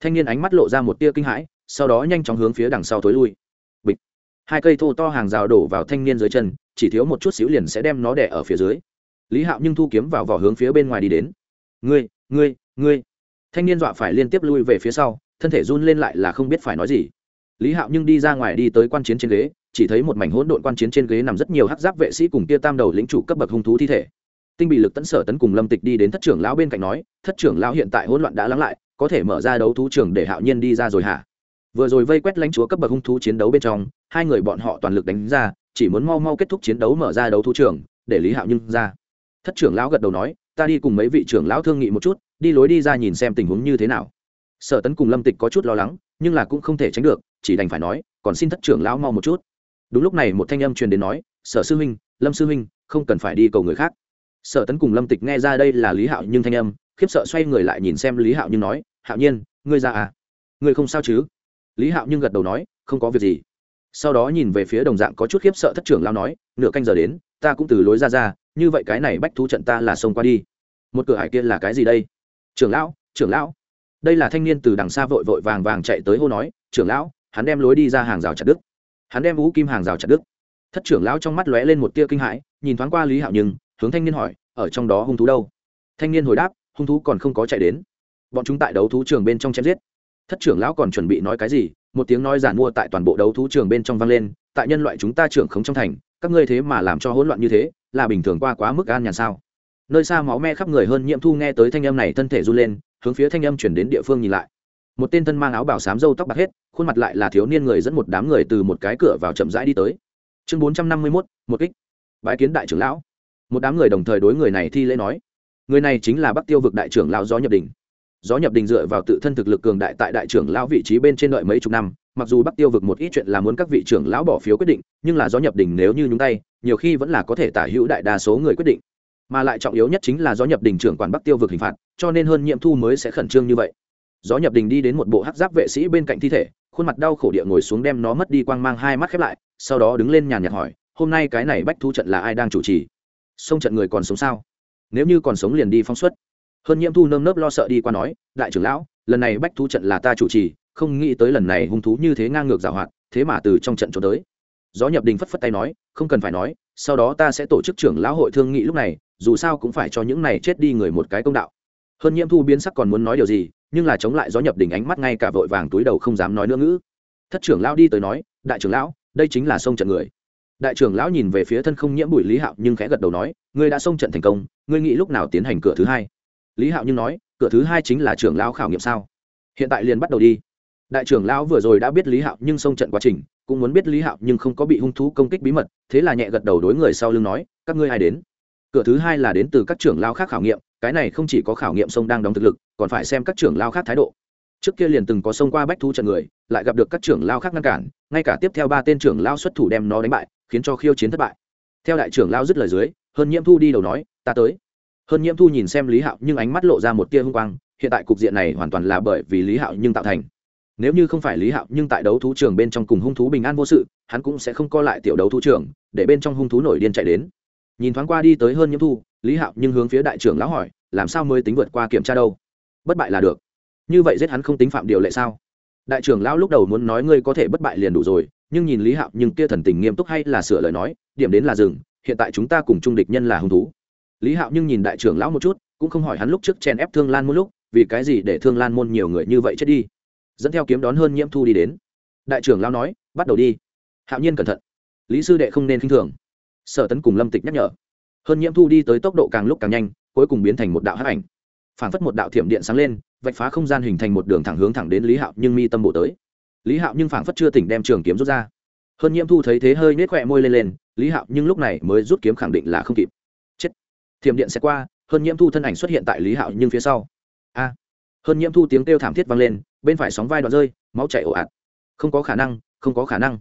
Thanh niên ánh mắt lộ ra một tia kinh hãi, sau đó nhanh chóng hướng phía đằng sau thối lui. Bịch! Hai cây thô to hàng rào đổ vào thanh niên dưới chân, chỉ thiếu một chút xíu liền sẽ đem nó đẻ ở phía dưới. Lý hạo nhưng thu kiếm vào vỏ hướng phía bên ngoài đi đến. Ngươi ngươi ngươi! Thanh niên dọa phải liên tiếp lui về phía sau thân thể run lên lại là không biết phải nói gì. Lý hạo nhưng đi ra ngoài đi tới quan chiến trên ghế, chỉ thấy một mảnh hỗn độn quan chiến trên ghế nằm rất nhiều hắc giáp vệ sĩ cùng kia tam đầu lĩnh chủ cấp bậc hung thú thi thể. Tinh bị lực tấn sở tấn cùng lâm tịch đi đến thất trưởng lão bên cạnh nói, thất trưởng lão hiện tại hỗn loạn đã lắng lại, có thể mở ra đấu thú trường để hạo nhiên đi ra rồi hả? Vừa rồi vây quét lãnh chúa cấp bậc hung thú chiến đấu bên trong, hai người bọn họ toàn lực đánh ra, chỉ muốn mau mau kết thúc chiến đấu mở ra đấu thú trường, để lý hạo nhưng ra. Thất trưởng lão gật đầu nói, ta đi cùng mấy vị trưởng lão thương nghị một chút, đi lối đi ra nhìn xem tình huống như thế nào sở tấn cùng lâm tịch có chút lo lắng, nhưng là cũng không thể tránh được, chỉ đành phải nói, còn xin thất trưởng lão mau một chút. Đúng lúc này một thanh âm truyền đến nói, sở sư huynh, lâm sư huynh, không cần phải đi cầu người khác. Sở tấn cùng lâm tịch nghe ra đây là lý hạo nhưng thanh âm, khiếp sợ xoay người lại nhìn xem lý hạo nhưng nói, hạo nhiên, ngươi ra à? Ngươi không sao chứ? Lý hạo nhưng gật đầu nói, không có việc gì. Sau đó nhìn về phía đồng dạng có chút khiếp sợ thất trưởng lao nói, nửa canh giờ đến, ta cũng từ lối ra ra, như vậy cái này bách thú trận ta là xông qua đi. Một cửa hải kia là cái gì đây? Trưởng lão trưởng lão đây là thanh niên từ đằng xa vội vội vàng vàng chạy tới hô nói, trưởng lão, hắn đem lối đi ra hàng rào chặt đức hắn đem vũ kim hàng rào chặt đức thất trưởng lão trong mắt lóe lên một tia kinh hãi, nhìn thoáng qua lý hạo nhưng hướng thanh niên hỏi, ở trong đó hung thú đâu? Thanh niên hồi đáp, hung thú còn không có chạy đến. Bọn chúng tại đấu thú trường bên trong chém giết. Thất trưởng lão còn chuẩn bị nói cái gì? Một tiếng nói giản mua tại toàn bộ đấu thú trường bên trong vang lên, tại nhân loại chúng ta trưởng khống trong thành, các ngươi thế mà làm cho hỗn loạn như thế, là bình thường qua quá mức an nhàn sao? Nơi xa máu me khắp người hơn nhiễm thu nghe tới thanh âm này thân thể run lên hướng phía thanh âm chuyển đến địa phương nhìn lại. Một tên thân mang áo bảo xám râu tóc bạc hết, khuôn mặt lại là thiếu niên người dẫn một đám người từ một cái cửa vào chậm rãi đi tới. Chương bốn trăm năm mươi mốt, một kích. Bái kiến đại trưởng lão. Một đám người đồng thời đối người này thi lễ nói. Người này chính là bắc tiêu vực đại trưởng lão gió nhập đình. Gió nhập đình dựa vào tự thân thực lực cường đại tại đại trưởng lão vị trí bên trên đợi mấy chục năm, mặc dù bắc tiêu vực một ít chuyện là muốn các vị trưởng lão bỏ phiếu quyết định, nhưng là gió nhập đình nếu như nhúng tay, nhiều khi vẫn là có thể tả hữu đại đa số người quyết định mà lại trọng yếu nhất chính là gió nhập đình trưởng quản bắc tiêu vực hình phạt, cho nên hơn nhiệm thu mới sẽ khẩn trương như vậy. Gió nhập đình đi đến một bộ hắc giáp vệ sĩ bên cạnh thi thể, khuôn mặt đau khổ địa ngồi xuống đem nó mất đi quang mang hai mắt khép lại, sau đó đứng lên nhàn nhạt hỏi, hôm nay cái này bách thu trận là ai đang chủ trì? Sông trận người còn sống sao? Nếu như còn sống liền đi phóng xuất. Hơn nhiễm thu nơm nớp lo sợ đi qua nói, đại trưởng lão, lần này bách thu trận là ta chủ trì, không nghĩ tới lần này hung thú như thế ngang ngược giảo hoạt, thế mà từ trong trận trốn tới. Gió nhập đình phất phất tay nói, không cần phải nói, sau đó ta sẽ tổ chức trưởng lão hội thương nghị lúc này dù sao cũng phải cho những này chết đi người một cái công đạo. Hơn nhiễm thu biến sắc còn muốn nói điều gì, nhưng là chống lại gió nhập đỉnh ánh mắt ngay cả vội vàng túi đầu không dám nói nữa ngữ. Thất trưởng lão đi tới nói, đại trưởng lão, đây chính là sông trận người. Đại trưởng lão nhìn về phía thân không nhiễm bụi lý hạo nhưng khẽ gật đầu nói, ngươi đã xông trận thành công, ngươi nghĩ lúc nào tiến hành cửa thứ hai? Lý hạo nhưng nói, cửa thứ hai chính là trưởng lão khảo nghiệm sao? Hiện tại liền bắt đầu đi. Đại trưởng lão vừa rồi đã biết lý hạo nhưng xông trận quá trình, cũng muốn biết lý hạo nhưng không có bị hung thú công kích bí mật, thế là nhẹ gật đầu đối người sau lưng nói, các ngươi ai đến? Cửa thứ hai là đến từ các trưởng lao khác khảo nghiệm, cái này không chỉ có khảo nghiệm sông đang đóng thực lực, còn phải xem các trưởng lao khác thái độ. Trước kia liền từng có sông qua bách thú trận người, lại gặp được các trưởng lao khác ngăn cản, ngay cả tiếp theo ba tên trưởng lao xuất thủ đem nó đánh bại, khiến cho khiêu chiến thất bại. Theo đại trưởng lao dứt lời dưới, hơn nhiễm thu đi đầu nói, ta tới. Hơn nhiễm thu nhìn xem lý hạo, nhưng ánh mắt lộ ra một tia hung quang, hiện tại cục diện này hoàn toàn là bởi vì lý hạo nhưng tạo thành. Nếu như không phải lý hạo nhưng tại đấu thú trường bên trong cùng hung thú bình an vô sự, hắn cũng sẽ không co lại tiểu đấu thú trường, để bên trong hung thú nổi điên chạy đến nhìn thoáng qua đi tới hơn nhiễm thu, lý hạo nhưng hướng phía đại trưởng lão hỏi, làm sao mới tính vượt qua kiểm tra đâu? Bất bại là được. Như vậy giết hắn không tính phạm điều lệ sao? Đại trưởng lão lúc đầu muốn nói ngươi có thể bất bại liền đủ rồi, nhưng nhìn lý hạo nhưng kia thần tình nghiêm túc hay là sửa lời nói, điểm đến là rừng hiện tại chúng ta cùng trung địch nhân là hung thú. Lý hạo nhưng nhìn đại trưởng lão một chút, cũng không hỏi hắn lúc trước chen ép thương lan một lúc, vì cái gì để thương lan môn nhiều người như vậy chết đi. Dẫn theo kiếm đón hơn nhiễm thu đi đến. Đại trưởng lão nói, bắt đầu đi. Hạo nhiên cẩn thận. Lý sư đệ không nên k i n h thường sở tấn cùng lâm tịch nhắc nhở. Hơn nhiễm thu đi tới tốc độ càng lúc càng nhanh, cuối cùng biến thành một đạo hắc ảnh. Phảng phất một đạo thiểm điện sáng lên, vạch phá không gian hình thành một đường thẳng hướng thẳng đến lý hạo nhưng mi tâm bộ tới. Lý hạo nhưng phảng phất chưa tỉnh đem trường kiếm rút ra. Hơn nhiễm thu thấy thế hơi nết khỏe môi lên lên, lý hạo nhưng lúc này mới rút kiếm khẳng định là không kịp. Chết. Thiểm điện sẽ qua, hơn nhiễm thu thân ảnh xuất hiện tại lý hạo nhưng phía sau. A. Hơn nhiễm thu tiếng kêu thảm thiết vang lên, bên phải sóng vai đoạn rơi, máu chảy ồ ạt. Không có khả năng, không có khả năng.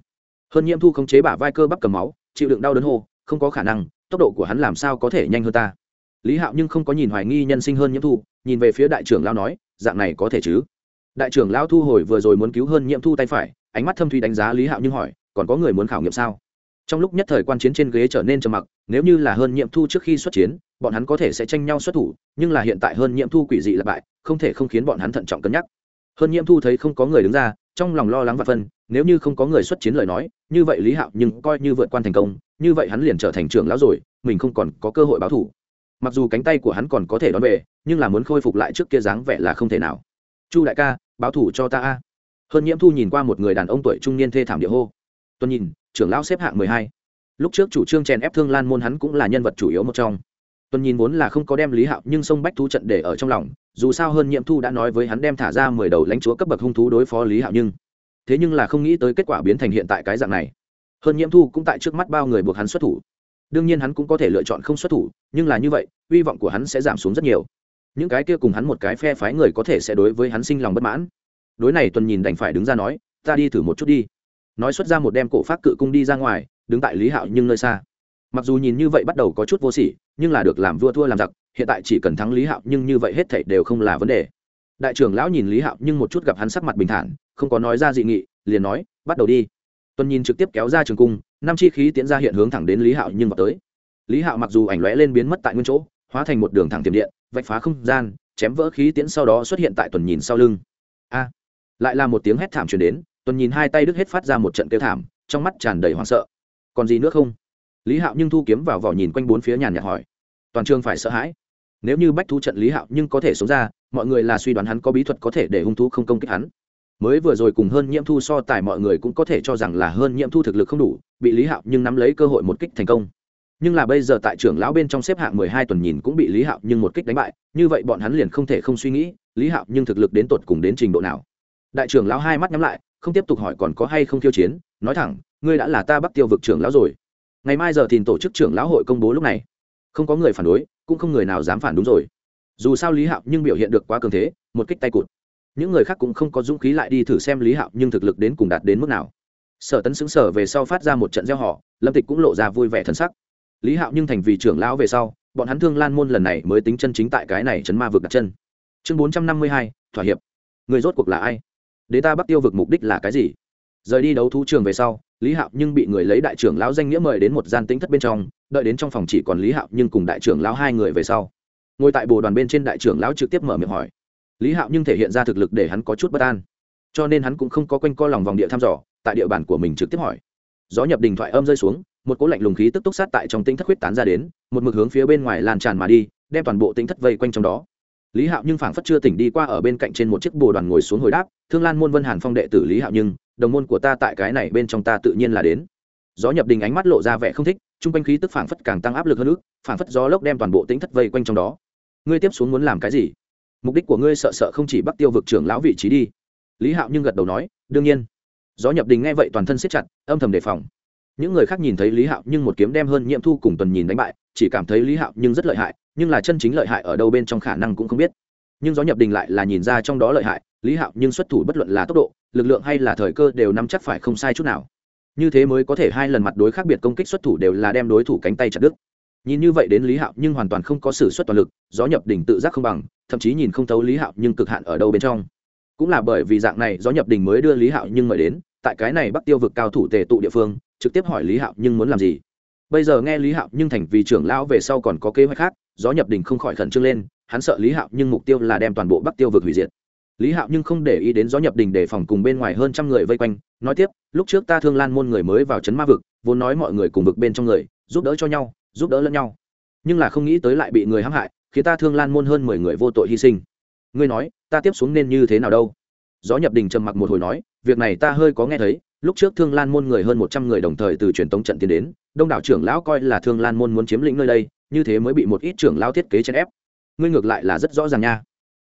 Hơn nhiễm thu khống chế bả vai cơ bắp cầm máu, chịu đựng đau đớn hô không có khả năng, tốc độ của hắn làm sao có thể nhanh hơn ta? Lý hạo nhưng không có nhìn hoài nghi nhân sinh hơn nhiễm thu, nhìn về phía đại trưởng lao nói, dạng này có thể chứ? Đại trưởng lao thu hồi vừa rồi muốn cứu hơn nhiễm thu tay phải, ánh mắt thâm thuy đánh giá lý hạo nhưng hỏi, còn có người muốn khảo nghiệm sao? Trong lúc nhất thời quan chiến trên ghế trở nên trầm mặc, nếu như là hơn nhiễm thu trước khi xuất chiến, bọn hắn có thể sẽ tranh nhau xuất thủ, nhưng là hiện tại hơn nhiễm thu quỷ dị là bại, không thể không khiến bọn hắn thận trọng cân nhắc. Hơn nhiễm thu thấy không có người đứng ra, trong lòng lo lắng và phân nếu như không có người xuất chiến lời nói, như vậy lý hạo nhưng coi như vượt quan thành công như vậy hắn liền trở thành trưởng lão rồi, mình không còn có cơ hội báo thủ. Mặc dù cánh tay của hắn còn có thể đón về, nhưng là muốn khôi phục lại trước kia dáng vẻ là không thể nào. Chu đại ca, báo thủ cho ta a. Hơn nhiễm thu nhìn qua một người đàn ông tuổi trung niên thê thảm địa hô. Tuân nhìn, trưởng lão xếp hạng mười hai. Lúc trước chủ trương chèn ép thương lan môn hắn cũng là nhân vật chủ yếu một trong. Tuân nhìn vốn là không có đem lý hạo nhưng sông bách thu trận để ở trong lòng, dù sao hơn nhiễm thu đã nói với hắn đem thả ra mười đầu lãnh chúa cấp bậc hung thú đối phó lý hạo nhưng, thế nhưng là không nghĩ tới kết quả biến thành hiện tại cái dạng này hơn nhiễm thu cũng tại trước mắt bao người buộc hắn xuất thủ. Đương nhiên hắn cũng có thể lựa chọn không xuất thủ, nhưng là như vậy, hy vọng của hắn sẽ giảm xuống rất nhiều. Những cái kia cùng hắn một cái phe phái người có thể sẽ đối với hắn sinh lòng bất mãn. Đối này tuần nhìn đành phải đứng ra nói, ta đi thử một chút đi. Nói xuất ra một đem cổ phát cự cung đi ra ngoài, đứng tại lý hạo nhưng nơi xa. Mặc dù nhìn như vậy bắt đầu có chút vô sỉ, nhưng là được làm vua thua làm giặc, hiện tại chỉ cần thắng lý hạo nhưng như vậy hết thảy đều không là vấn đề. Đại trưởng lão nhìn lý hạo nhưng một chút gặp hắn sắc mặt bình thản, không có nói ra dị nghị, liền nói, bắt đầu đi tuần nhìn trực tiếp kéo ra trường cung, năm chi khí tiến ra hiện hướng thẳng đến lý hạo nhưng vào tới. Lý hạo mặc dù ảnh lóe lên biến mất tại nguyên chỗ, hóa thành một đường thẳng tiềm điện, vạch phá không gian, chém vỡ khí tiễn sau đó xuất hiện tại tuần nhìn sau lưng. A! Lại là một tiếng hét thảm truyền đến, tuần nhìn hai tay đứt hết phát ra một trận kêu thảm, trong mắt tràn đầy hoảng sợ. Còn gì nữa không? Lý hạo nhưng thu kiếm vào vỏ nhìn quanh bốn phía nhàn nhạt hỏi. Toàn trường phải sợ hãi. Nếu như bách thú trận lý hạo nhưng có thể sống ra, mọi người là suy đoán hắn có bí thuật có thể để hung thú không công kích hắn mới vừa rồi cùng hơn nhiễm thu so tài mọi người cũng có thể cho rằng là hơn nhiễm thu thực lực không đủ, bị lý hạo nhưng nắm lấy cơ hội một kích thành công. Nhưng là bây giờ tại trưởng lão bên trong xếp hạng mười hai tuần nhìn cũng bị lý hạo nhưng một kích đánh bại, như vậy bọn hắn liền không thể không suy nghĩ, lý hạo nhưng thực lực đến tột cùng đến trình độ nào. Đại trưởng lão hai mắt nhắm lại, không tiếp tục hỏi còn có hay không khiêu chiến, nói thẳng, ngươi đã là ta bắc tiêu vực trưởng lão rồi. Ngày mai giờ thì tổ chức trưởng lão hội công bố lúc này. Không có người phản đối, cũng không người nào dám phản đúng rồi. Dù sao lý hạo nhưng biểu hiện được quá cường thế, một kích tay cụt những người khác cũng không có dũng khí lại đi thử xem lý hạo nhưng thực lực đến cùng đạt đến mức nào. Sở tấn xứng sở về sau phát ra một trận gieo họ, lâm tịch cũng lộ ra vui vẻ thân sắc. Lý hạo nhưng thành vì trưởng lão về sau, bọn hắn thương lan môn lần này mới tính chân chính tại cái này chấn ma vực đặt chân. Chương bốn trăm năm mươi hai, thỏa hiệp. Người rốt cuộc là ai? Đế ta bắt tiêu vực mục đích là cái gì? Rời đi đấu thú trường về sau, lý hạo nhưng bị người lấy đại trưởng lão danh nghĩa mời đến một gian tính thất bên trong, đợi đến trong phòng chỉ còn lý hạo nhưng cùng đại trưởng lão hai người về sau. Ngồi tại bồ đoàn bên trên đại trưởng lão trực tiếp mở miệng hỏi lý hạo nhưng thể hiện ra thực lực để hắn có chút bất an. Cho nên hắn cũng không có quanh co lòng vòng địa thăm dò, tại địa bàn của mình trực tiếp hỏi. Gió nhập đình thoại âm rơi xuống, một cỗ lạnh lùng khí tức túc sát tại trong tính thất huyết tán ra đến, một mực hướng phía bên ngoài lan tràn mà đi, đem toàn bộ tính thất vây quanh trong đó. Lý hạo nhưng phảng phất chưa tỉnh đi qua ở bên cạnh trên một chiếc bồ đoàn ngồi xuống hồi đáp, thương lan môn vân hàn phong đệ tử lý hạo nhưng, đồng môn của ta tại cái này bên trong ta tự nhiên là đến. Gió nhập đình ánh mắt lộ ra vẻ không thích, chung quanh khí tức phảng phất càng tăng áp lực hơn nữa, phảng phất gió lốc đem toàn bộ tính thất vây quanh trong đó. Ngươi tiếp xuống muốn làm cái gì? Mục đích của ngươi sợ sợ không chỉ bắt tiêu vực trưởng lão vị trí đi. Lý hạo nhưng gật đầu nói, đương nhiên. Gió nhập đình nghe vậy toàn thân siết chặt, âm thầm đề phòng. Những người khác nhìn thấy lý hạo nhưng một kiếm đem hơn nhiệm thu cùng tuần nhìn đánh bại, chỉ cảm thấy lý hạo nhưng rất lợi hại, nhưng là chân chính lợi hại ở đâu bên trong khả năng cũng không biết. Nhưng gió nhập đình lại là nhìn ra trong đó lợi hại, lý hạo nhưng xuất thủ bất luận là tốc độ, lực lượng hay là thời cơ đều nắm chắc phải không sai chút nào. Như thế mới có thể hai lần mặt đối khác biệt công kích xuất thủ đều là đem đối thủ cánh tay chặt đứt nhìn như vậy đến lý hạo nhưng hoàn toàn không có sự xuất toàn lực, gió nhập đỉnh tự giác không bằng, thậm chí nhìn không thấu lý hạo nhưng cực hạn ở đâu bên trong. Cũng là bởi vì dạng này, gió nhập đỉnh mới đưa lý hạo nhưng mời đến, tại cái này bắc tiêu vực cao thủ tề tụ địa phương, trực tiếp hỏi lý hạo nhưng muốn làm gì. Bây giờ nghe lý hạo nhưng thành vì trưởng lão về sau còn có kế hoạch khác, gió nhập đỉnh không khỏi khẩn trương lên, hắn sợ lý hạo nhưng mục tiêu là đem toàn bộ bắc tiêu vực hủy diệt. Lý hạo nhưng không để ý đến gió nhập đình để phòng cùng bên ngoài hơn trăm người vây quanh, nói tiếp, lúc trước ta thương lan môn người mới vào trấn ma vực, vốn nói mọi người cùng vực bên trong người, giúp đỡ cho nhau giúp đỡ lẫn nhau. Nhưng là không nghĩ tới lại bị người hãm hại, khiến ta thương lan môn hơn mười người vô tội hy sinh. Ngươi nói, ta tiếp xuống nên như thế nào đâu? Gió nhập đình trầm mặc một hồi nói, việc này ta hơi có nghe thấy, lúc trước thương lan môn người hơn một trăm người đồng thời từ truyền tống trận tiến đến, đông đảo trưởng lão coi là thương lan môn muốn chiếm lĩnh nơi đây, như thế mới bị một ít trưởng lão thiết kế chèn ép. Ngươi ngược lại là rất rõ ràng nha.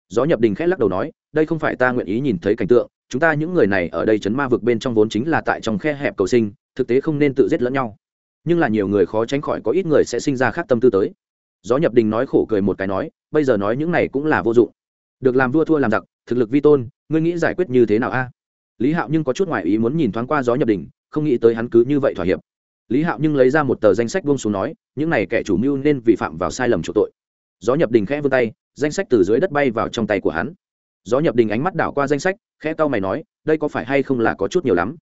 Gió nhập đình khẽ lắc đầu nói, đây không phải ta nguyện ý nhìn thấy cảnh tượng, chúng ta những người này ở đây chấn ma vực bên trong vốn chính là tại trong khe hẹp cầu sinh, thực tế không nên tự giết lẫn nhau nhưng là nhiều người khó tránh khỏi có ít người sẽ sinh ra khác tâm tư tới. Gió nhập đình nói khổ cười một cái nói, bây giờ nói những này cũng là vô dụng. Được làm vua thua làm giặc, thực lực vi tôn, ngươi nghĩ giải quyết như thế nào a? Lý hạo nhưng có chút ngoại ý muốn nhìn thoáng qua gió nhập đình, không nghĩ tới hắn cứ như vậy thỏa hiệp. Lý hạo nhưng lấy ra một tờ danh sách buông xuống nói, những này kẻ chủ mưu nên vi phạm vào sai lầm chỗ tội. Gió nhập đình khẽ vươn tay, danh sách từ dưới đất bay vào trong tay của hắn. Gió nhập đình ánh mắt đảo qua danh sách, khẽ cau mày nói, đây có phải hay không là có chút nhiều lắm?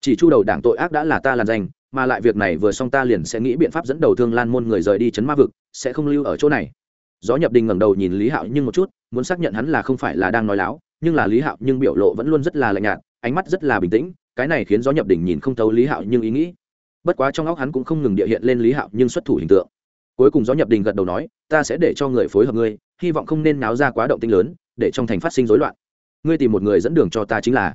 Chỉ chu đầu đảng tội ác đã là ta làn danh mà lại việc này vừa xong ta liền sẽ nghĩ biện pháp dẫn đầu thương lan môn người rời đi chấn ma vực, sẽ không lưu ở chỗ này. Gió nhập đình ngẩng đầu nhìn lý hạo nhưng một chút, muốn xác nhận hắn là không phải là đang nói láo, nhưng là lý hạo nhưng biểu lộ vẫn luôn rất là lạnh nhạt, ánh mắt rất là bình tĩnh, cái này khiến gió nhập đình nhìn không thấu lý hạo nhưng ý nghĩ. Bất quá trong óc hắn cũng không ngừng địa hiện lên lý hạo nhưng xuất thủ hình tượng. Cuối cùng gió nhập đình gật đầu nói, ta sẽ để cho người phối hợp ngươi, hy vọng không nên náo ra quá động tinh lớn, để trong thành phát sinh rối loạn. Ngươi tìm một người dẫn đường cho ta chính là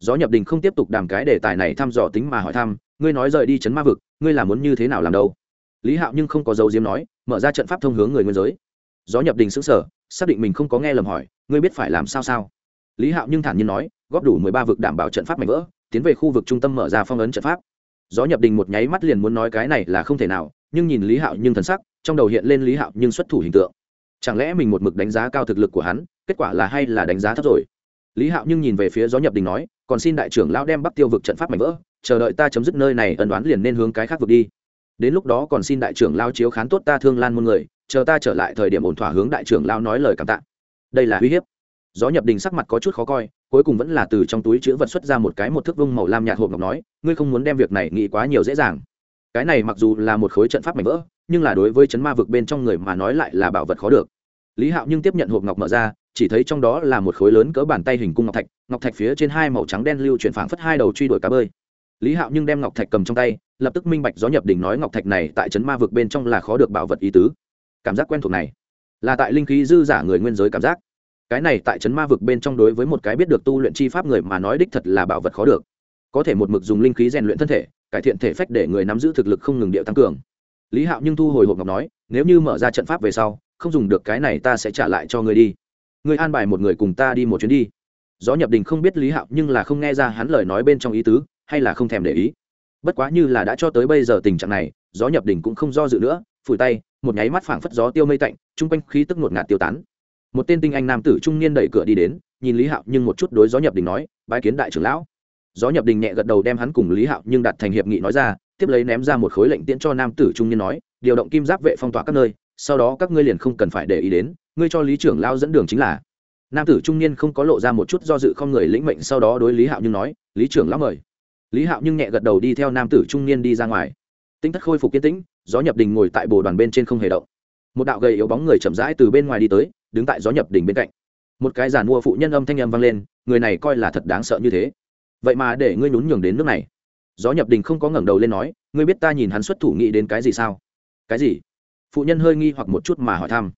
gió nhập đình không tiếp tục đàm cái đề tài này thăm dò tính mà hỏi thăm, ngươi nói rời đi chấn ma vực, ngươi là muốn như thế nào làm đâu? Lý hạo nhưng không có dấu diếm nói, mở ra trận pháp thông hướng người nguyên giới. Gió nhập đình xứng sở xác định mình không có nghe lầm hỏi, ngươi biết phải làm sao sao? Lý hạo nhưng thản nhiên nói, góp đủ mười ba vực đảm bảo trận pháp mạnh vỡ, tiến về khu vực trung tâm mở ra phong ấn trận pháp. Gió nhập đình một nháy mắt liền muốn nói cái này là không thể nào, nhưng nhìn lý hạo nhưng thần sắc, trong đầu hiện lên lý hạo nhưng xuất thủ hình tượng. Chẳng lẽ mình một mực đánh giá cao thực lực của hắn, kết quả là hay là đánh giá thấp rồi? Lý hạo nhưng nhìn về phía gió nhập đình nói còn xin đại trưởng lão đem bắc tiêu vực trận pháp mạnh vỡ, chờ đợi ta chấm dứt nơi này ân đoán liền nên hướng cái khác vực đi. Đến lúc đó còn xin đại trưởng lao chiếu khán tốt ta thương lan muôn người, chờ ta trở lại thời điểm ổn thỏa hướng đại trưởng lao nói lời cảm tạ. Đây là uy hiếp. Gió nhập đình sắc mặt có chút khó coi, cuối cùng vẫn là từ trong túi chữ vật xuất ra một cái một thước vung màu lam nhạt hộp ngọc nói, ngươi không muốn đem việc này nghĩ quá nhiều dễ dàng. Cái này mặc dù là một khối trận pháp mạnh vỡ, nhưng là đối với chấn ma vực bên trong người mà nói lại là bảo vật khó được. Lý hạo nhưng tiếp nhận hộp ngọc mở ra chỉ thấy trong đó là một khối lớn cỡ bàn tay hình cung ngọc thạch ngọc thạch phía trên hai màu trắng đen lưu chuyển phảng phất hai đầu truy đuổi cá bơi. Lý hạo nhưng đem ngọc thạch cầm trong tay, lập tức minh bạch gió nhập đỉnh nói ngọc thạch này tại trấn ma vực bên trong là khó được bảo vật ý tứ. Cảm giác quen thuộc này, là tại linh khí dư giả người nguyên giới cảm giác. Cái này tại trấn ma vực bên trong đối với một cái biết được tu luyện chi pháp người mà nói đích thật là bảo vật khó được. Có thể một mực dùng linh khí rèn luyện thân thể, cải thiện thể phách để người nắm giữ thực lực không ngừng điệu tăng cường. Lý hạo nhưng thu hồi hộp ngọc nói, nếu như mở ra trận pháp về sau, không dùng được cái này ta sẽ trả lại cho người đi người an bài một người cùng ta đi một chuyến đi. Gió nhập đình không biết lý hạo nhưng là không nghe ra hắn lời nói bên trong ý tứ, hay là không thèm để ý. Bất quá như là đã cho tới bây giờ tình trạng này, gió nhập đình cũng không do dự nữa, phủi tay, một nháy mắt phảng phất gió tiêu mây tạnh, chung quanh khí tức ngột ngạt tiêu tán. Một tên tinh anh nam tử trung niên đẩy cửa đi đến, nhìn lý hạo nhưng một chút đối gió nhập đình nói, bái kiến đại trưởng lão. Gió nhập đình nhẹ gật đầu đem hắn cùng lý hạo nhưng đặt thành hiệp nghị nói ra, tiếp lấy ném ra một khối lệnh tiễn cho nam tử trung niên nói, điều động kim giáp vệ phong tỏa các nơi, sau đó các ngươi liền không cần phải để ý đến ngươi cho lý trưởng lao dẫn đường chính là. Nam tử trung niên không có lộ ra một chút do dự không người lĩnh mệnh sau đó đối lý hạo nhưng nói, lý trưởng lão mời. Lý hạo nhưng nhẹ gật đầu đi theo nam tử trung niên đi ra ngoài. Tinh thất khôi phục kiên tĩnh, gió nhập đình ngồi tại bồ đoàn bên trên không hề động. Một đạo gầy yếu bóng người chậm rãi từ bên ngoài đi tới, đứng tại gió nhập đình bên cạnh. Một cái giàn mua phụ nhân âm thanh âm vang lên, người này coi là thật đáng sợ như thế. Vậy mà để ngươi nhún nhường đến nước này. Gió nhập đình không có ngẩng đầu lên nói, ngươi biết ta nhìn hắn xuất thủ nghĩ đến cái gì sao? Cái gì? Phụ nhân hơi nghi hoặc một chút mà hỏi thăm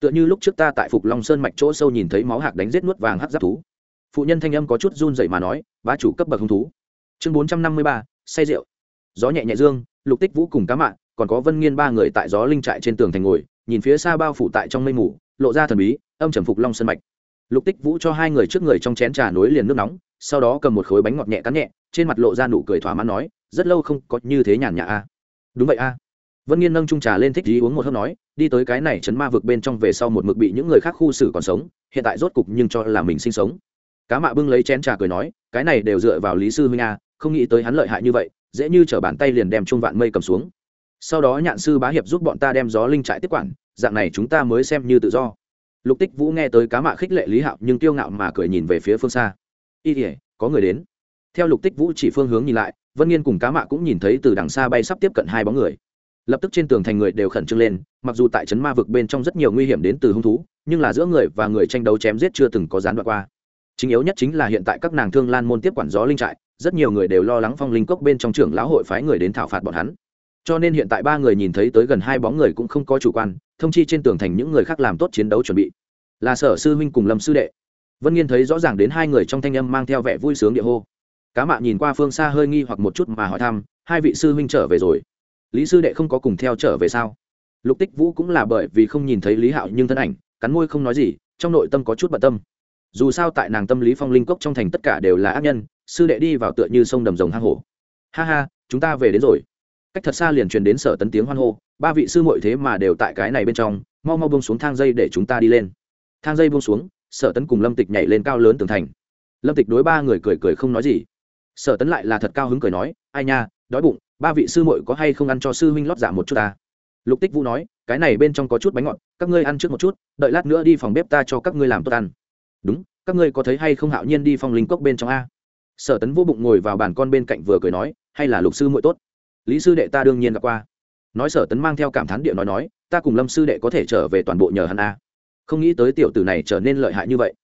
tựa như lúc trước ta tại phục long sơn mạch chỗ sâu nhìn thấy máu hạc đánh giết nuốt vàng hát giáp thú. Phụ nhân thanh âm có chút run dậy mà nói, bá chủ cấp bậc hung thú. Chương bốn trăm năm mươi ba, say rượu. Gió nhẹ nhẹ dương, lục tích vũ cùng cá mạ, còn có vân nghiên ba người tại gió linh trại trên tường thành ngồi, nhìn phía xa bao phủ tại trong mây mù, lộ ra thần bí, âm trầm phục long sơn mạch. Lục tích vũ cho hai người trước người trong chén trà nối liền nước nóng, sau đó cầm một khối bánh ngọt nhẹ cắn nhẹ, trên mặt lộ ra nụ cười thỏa mãn nói, rất lâu không có như thế nhàn nhã a. Đúng vậy a vân nghiên nâng trung trà lên thích ý uống một hớp nói, đi tới cái này chấn ma vực bên trong về sau một mực bị những người khác khu xử còn sống, hiện tại rốt cục nhưng cho là mình sinh sống. Cá mạ bưng lấy chén trà cười nói, cái này đều dựa vào lý sư huynh a không nghĩ tới hắn lợi hại như vậy, dễ như trở bàn tay liền đem chung vạn mây cầm xuống. Sau đó nhạn sư bá hiệp giúp bọn ta đem gió linh trại tiếp quản, dạng này chúng ta mới xem như tự do. Lục tích vũ nghe tới cá mạ khích lệ lý hạo nhưng tiêu ngạo mà cười nhìn về phía phương xa. Y thể có người đến. Theo lục tích vũ chỉ phương hướng nhìn lại, vân nghiên cùng cá mạ cũng nhìn thấy từ đằng xa bay sắp tiếp cận hai bóng người lập tức trên tường thành người đều khẩn trương lên, mặc dù tại trấn ma vực bên trong rất nhiều nguy hiểm đến từ hung thú, nhưng là giữa người và người tranh đấu chém giết chưa từng có gián đoạn qua. Chính yếu nhất chính là hiện tại các nàng thương lan môn tiếp quản gió linh trại, rất nhiều người đều lo lắng phong linh cốc bên trong trưởng lão hội phái người đến thảo phạt bọn hắn. Cho nên hiện tại ba người nhìn thấy tới gần hai bóng người cũng không có chủ quan, thông chi trên tường thành những người khác làm tốt chiến đấu chuẩn bị. Là sở sư huynh cùng lâm sư đệ. Vân nghiên thấy rõ ràng đến hai người trong thanh âm mang theo vẻ vui sướng địa hô. Cá mạ nhìn qua phương xa hơi nghi hoặc một chút mà hỏi thăm, hai vị sư huynh trở về rồi? Lý sư đệ không có cùng theo trở về sao? Lục tích vũ cũng là bởi vì không nhìn thấy lý hạo nhưng thân ảnh, cắn môi không nói gì, trong nội tâm có chút bận tâm. Dù sao tại nàng tâm lý phong linh cốc trong thành tất cả đều là ác nhân, sư đệ đi vào tựa như sông đầm rồng hang hổ. Ha ha, chúng ta về đến rồi. Cách thật xa liền truyền đến sở tấn tiếng hoan hô, ba vị sư muội thế mà đều tại cái này bên trong, mau mau bông xuống thang dây để chúng ta đi lên. Thang dây buông xuống, sở tấn cùng lâm tịch nhảy lên cao lớn tường thành. Lâm tịch đối ba người cười cười không nói gì. Sở tấn lại là thật cao hứng cười nói, ai nha, đói bụng ba vị sư muội có hay không ăn cho sư huynh lót giả một chút ta? Lục tích vũ nói, cái này bên trong có chút bánh ngọt, các ngươi ăn trước một chút, đợi lát nữa đi phòng bếp ta cho các ngươi làm tốt ăn. Đúng, các ngươi có thấy hay không hạo nhiên đi phong linh cốc bên trong a? Sở tấn vô bụng ngồi vào bàn con bên cạnh vừa cười nói, hay là lục sư muội tốt? Lý sư đệ ta đương nhiên gặp qua. Nói sở tấn mang theo cảm thán địa nói nói, ta cùng lâm sư đệ có thể trở về toàn bộ nhờ hắn a. Không nghĩ tới tiểu tử này trở nên lợi hại như vậy.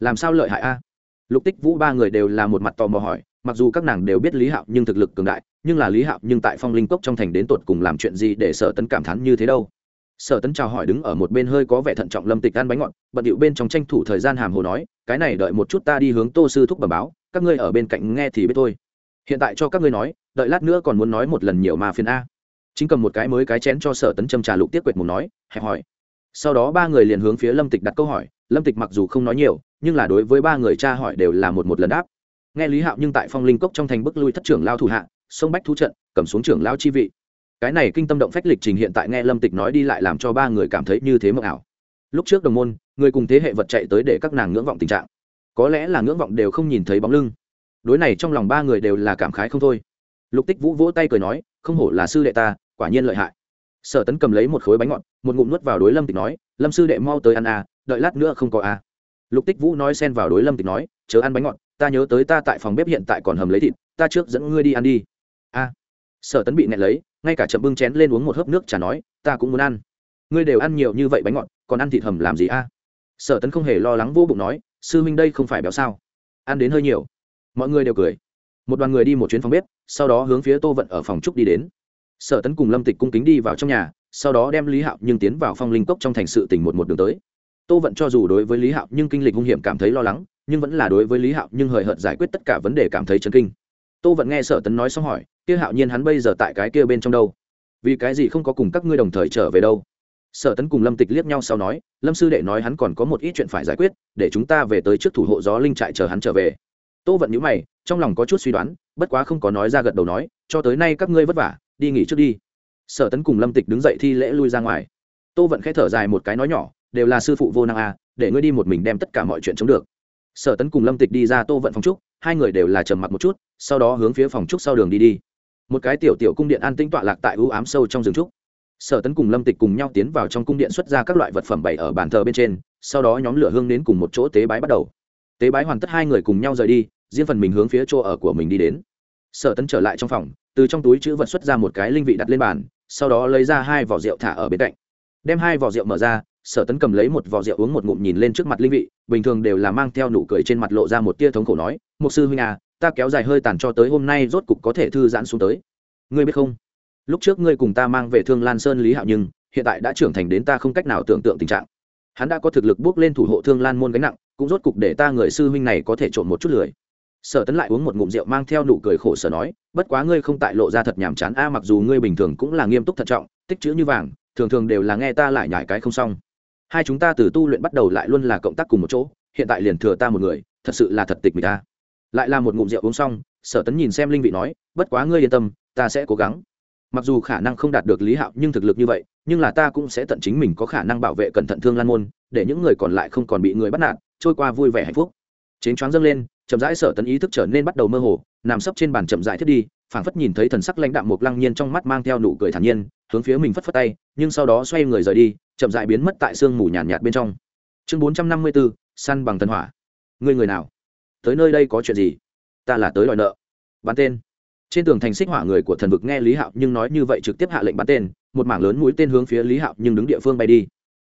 Làm sao lợi hại a? Lục tích vũ ba người đều là một mặt tò mò hỏi mặc dù các nàng đều biết lý hạo nhưng thực lực cường đại, nhưng là lý hạo nhưng tại phong linh cốc trong thành đến tột cùng làm chuyện gì để sở tấn cảm thán như thế đâu? Sở tấn chào hỏi đứng ở một bên hơi có vẻ thận trọng lâm tịch ăn bánh ngọt, bận điệu bên trong tranh thủ thời gian hàm hồ nói, cái này đợi một chút ta đi hướng tô sư thúc bẩm báo, các ngươi ở bên cạnh nghe thì biết thôi. Hiện tại cho các ngươi nói, đợi lát nữa còn muốn nói một lần nhiều mà phiền a. Chính cầm một cái mới cái chén cho sở tấn châm trà lục tiết quệt mùng nói, hẹp hỏi. Sau đó ba người liền hướng phía lâm tịch đặt câu hỏi, lâm tịch mặc dù không nói nhiều, nhưng là đối với ba người cha hỏi đều là một một lần đáp nghe lý hạo nhưng tại phong linh cốc trong thành bức lui thất trưởng lao thủ hạ, sông bách thu trận, cầm xuống trưởng lao chi vị. Cái này kinh tâm động phách lịch trình hiện tại nghe lâm tịch nói đi lại làm cho ba người cảm thấy như thế mộng ảo. Lúc trước đồng môn, người cùng thế hệ vật chạy tới để các nàng ngưỡng vọng tình trạng. Có lẽ là ngưỡng vọng đều không nhìn thấy bóng lưng. Đối này trong lòng ba người đều là cảm khái không thôi. Lục tích vũ vỗ tay cười nói, không hổ là sư đệ ta, quả nhiên lợi hại. Sở tấn cầm lấy một khối bánh ngọt, một ngụm nuốt vào đối lâm tịch nói, lâm sư đệ mau tới ăn à đợi lát nữa không có à. Lục tích vũ nói xen vào đối lâm tịch nói, chớ ăn bánh ngọt ta nhớ tới ta tại phòng bếp hiện tại còn hầm lấy thịt, ta trước dẫn ngươi đi ăn đi. A. Sở tấn bị nẹt lấy, ngay cả chậm bưng chén lên uống một hớp nước trà nói, ta cũng muốn ăn. Ngươi đều ăn nhiều như vậy bánh ngọt, còn ăn thịt hầm làm gì a? Sở tấn không hề lo lắng vô bụng nói, sư minh đây không phải béo sao? Ăn đến hơi nhiều. Mọi người đều cười. Một đoàn người đi một chuyến phòng bếp, sau đó hướng phía tô vận ở phòng trúc đi đến. Sở tấn cùng lâm tịch cung kính đi vào trong nhà, sau đó đem lý hạo nhưng tiến vào phong linh cốc trong thành sự tỉnh một một đường tới. Tô vận cho dù đối với lý hạo nhưng kinh lịch hung hiểm cảm thấy lo lắng nhưng vẫn là đối với lý hạo nhưng hời hợt giải quyết tất cả vấn đề cảm thấy chấn kinh. Tô vận nghe sở tấn nói xong hỏi, kia hạo nhiên hắn bây giờ tại cái kia bên trong đâu? Vì cái gì không có cùng các ngươi đồng thời trở về đâu? Sở tấn cùng lâm tịch liếc nhau sau nói, lâm sư đệ nói hắn còn có một ít chuyện phải giải quyết, để chúng ta về tới trước thủ hộ gió linh trại chờ hắn trở về. Tô vận nhữ mày, trong lòng có chút suy đoán, bất quá không có nói ra gật đầu nói, cho tới nay các ngươi vất vả, đi nghỉ trước đi. Sở tấn cùng lâm tịch đứng dậy thi lễ lui ra ngoài. Tô vận k h ẽ thở dài một cái nói nhỏ, đều là sư phụ vô năng à để ngươi đi một mình đem tất cả mọi chuyện chống được sở tấn cùng lâm tịch đi ra tô vận phòng trúc, hai người đều là trầm mặc một chút, sau đó hướng phía phòng trúc sau đường đi đi. Một cái tiểu tiểu cung điện an tĩnh tọa lạc tại ưu ám sâu trong rừng trúc. Sở tấn cùng lâm tịch cùng nhau tiến vào trong cung điện xuất ra các loại vật phẩm bày ở bàn thờ bên trên, sau đó nhóm lửa hương đến cùng một chỗ tế bái bắt đầu. Tế bái hoàn tất, hai người cùng nhau rời đi, riêng phần mình hướng phía chỗ ở của mình đi đến. Sở tấn trở lại trong phòng, từ trong túi chữ vật xuất ra một cái linh vị đặt lên bàn, sau đó lấy ra hai vỏ rượu thả ở bên cạnh đem hai vỏ rượu mở ra, sở tấn cầm lấy một vỏ rượu uống một ngụm nhìn lên trước mặt linh vị, bình thường đều là mang theo nụ cười trên mặt lộ ra một tia thống khổ nói một sư huynh à ta kéo dài hơi tàn cho tới hôm nay rốt cục có thể thư giãn xuống tới. Ngươi biết không? Lúc trước ngươi cùng ta mang về thương lan sơn lý hạo nhưng, hiện tại đã trưởng thành đến ta không cách nào tưởng tượng tình trạng. Hắn đã có thực lực bước lên thủ hộ thương lan môn gánh nặng, cũng rốt cục để ta người sư huynh này có thể trộn một chút lười. Sở tấn lại uống một ngụm rượu mang theo nụ cười khổ sở nói, bất quá ngươi không tại lộ ra thật nhàm chán a, mặc dù ngươi bình thường cũng là nghiêm túc thận trọng, tích chữ như vàng thường thường đều là nghe ta lại nhải cái không xong. Hai chúng ta từ tu luyện bắt đầu lại luôn là cộng tác cùng một chỗ, hiện tại liền thừa ta một người, thật sự là thật tịch mình ta lại là một ngụm rượu uống xong, sở tấn nhìn xem linh vị nói, bất quá ngươi yên tâm, ta sẽ cố gắng. Mặc dù khả năng không đạt được lý hạo nhưng thực lực như vậy, nhưng là ta cũng sẽ tận chính mình có khả năng bảo vệ cẩn thận thương lan môn, để những người còn lại không còn bị người bắt nạt, trôi qua vui vẻ hạnh phúc. Chén choáng dâng lên, chậm rãi sở tấn ý thức trở nên bắt đầu mơ hồ, nằm sấp trên bàn chậm rãi thiết đi, phảng phất nhìn thấy thần sắc lãnh đạm một lăng nhiên trong mắt mang theo nụ cười thản nhiên hướng phía mình phất phất tay nhưng sau đó xoay người rời đi chậm rãi biến mất tại sương mù nhàn nhạt, nhạt bên trong. Chương bốn trăm năm mươi bốn săn bằng thần hỏa. Người người nào? Tới nơi đây có chuyện gì? Ta là tới đòi nợ. Bắn tên. Trên tường thành xích hỏa người của thần vực nghe lý hạo nhưng nói như vậy trực tiếp hạ lệnh bắn tên một mảng lớn mũi tên hướng phía lý hạo nhưng đứng địa phương bay đi.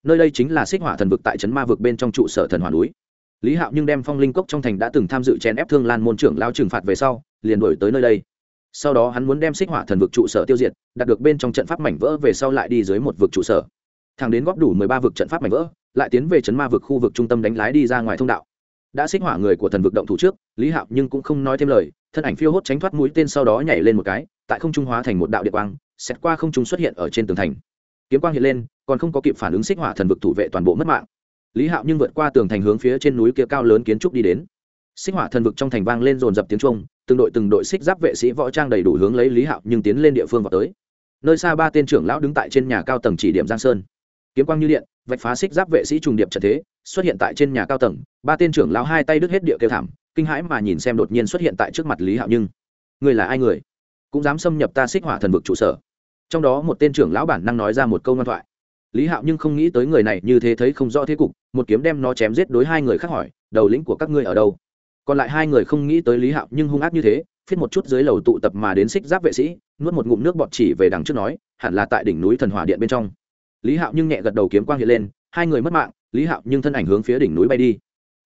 Nơi đây chính là xích hỏa thần vực tại trấn ma vực bên trong trụ sở thần hỏa núi. Lý hạo nhưng đem phong linh cốc trong thành đã từng tham dự chèn ép thương lan môn trưởng lao trừng phạt về sau liền đổi tới nơi đây sau đó hắn muốn đem xích hỏa thần vực trụ sở tiêu diệt đặt được bên trong trận pháp mảnh vỡ về sau lại đi dưới một vực trụ sở. Thằng đến góp đủ mười ba vực trận pháp mảnh vỡ, lại tiến về chấn ma vực khu vực trung tâm đánh lái đi ra ngoài thông đạo. Đã xích hỏa người của thần vực động thủ trước, lý hạo nhưng cũng không nói thêm lời, thân ảnh phiêu hốt tránh thoát mũi tên sau đó nhảy lên một cái, tại không trung hóa thành một đạo điện quang, xét qua không trung xuất hiện ở trên tường thành. Kiếm quang hiện lên, còn không có kịp phản ứng xích hỏa thần vực thủ vệ toàn bộ mất mạng. Lý hạo nhưng vượt qua tường thành hướng phía trên núi kia cao lớn kiến trúc đi đến. Xích hỏa thần vực trong thành vang lên dồn dập tiếng trung từng đội từng đội xích giáp vệ sĩ võ trang đầy đủ hướng lấy lý hạo nhưng tiến lên địa phương vào tới. Nơi xa ba tên trưởng lão đứng tại trên nhà cao tầng chỉ điểm giang sơn. Kiếm quang như điện, vạch phá xích giáp vệ sĩ trùng điệp trận thế, xuất hiện tại trên nhà cao tầng, ba tên trưởng lão hai tay đứt hết địa kêu thảm, kinh hãi mà nhìn xem đột nhiên xuất hiện tại trước mặt lý hạo nhưng người là ai người? Cũng dám xâm nhập ta xích hỏa thần vực trụ sở? Trong đó một tên trưởng lão bản năng nói ra một câu ngoan thoại. Lý hạo nhưng không nghĩ tới người này như thế thấy không rõ thế cục, một kiếm đem nó chém giết đối hai người khác hỏi, đầu lĩnh của các ngươi ở đâu? Còn lại hai người không nghĩ tới lý hạo nhưng hung ác như thế, phiết một chút dưới lầu tụ tập mà đến xích giáp vệ sĩ, nuốt một ngụm nước bọt chỉ về đằng trước nói, hẳn là tại đỉnh núi thần hỏa điện bên trong. Lý hạo nhưng nhẹ gật đầu kiếm quang hiện lên, hai người mất mạng, lý hạo nhưng thân ảnh hướng phía đỉnh núi bay đi.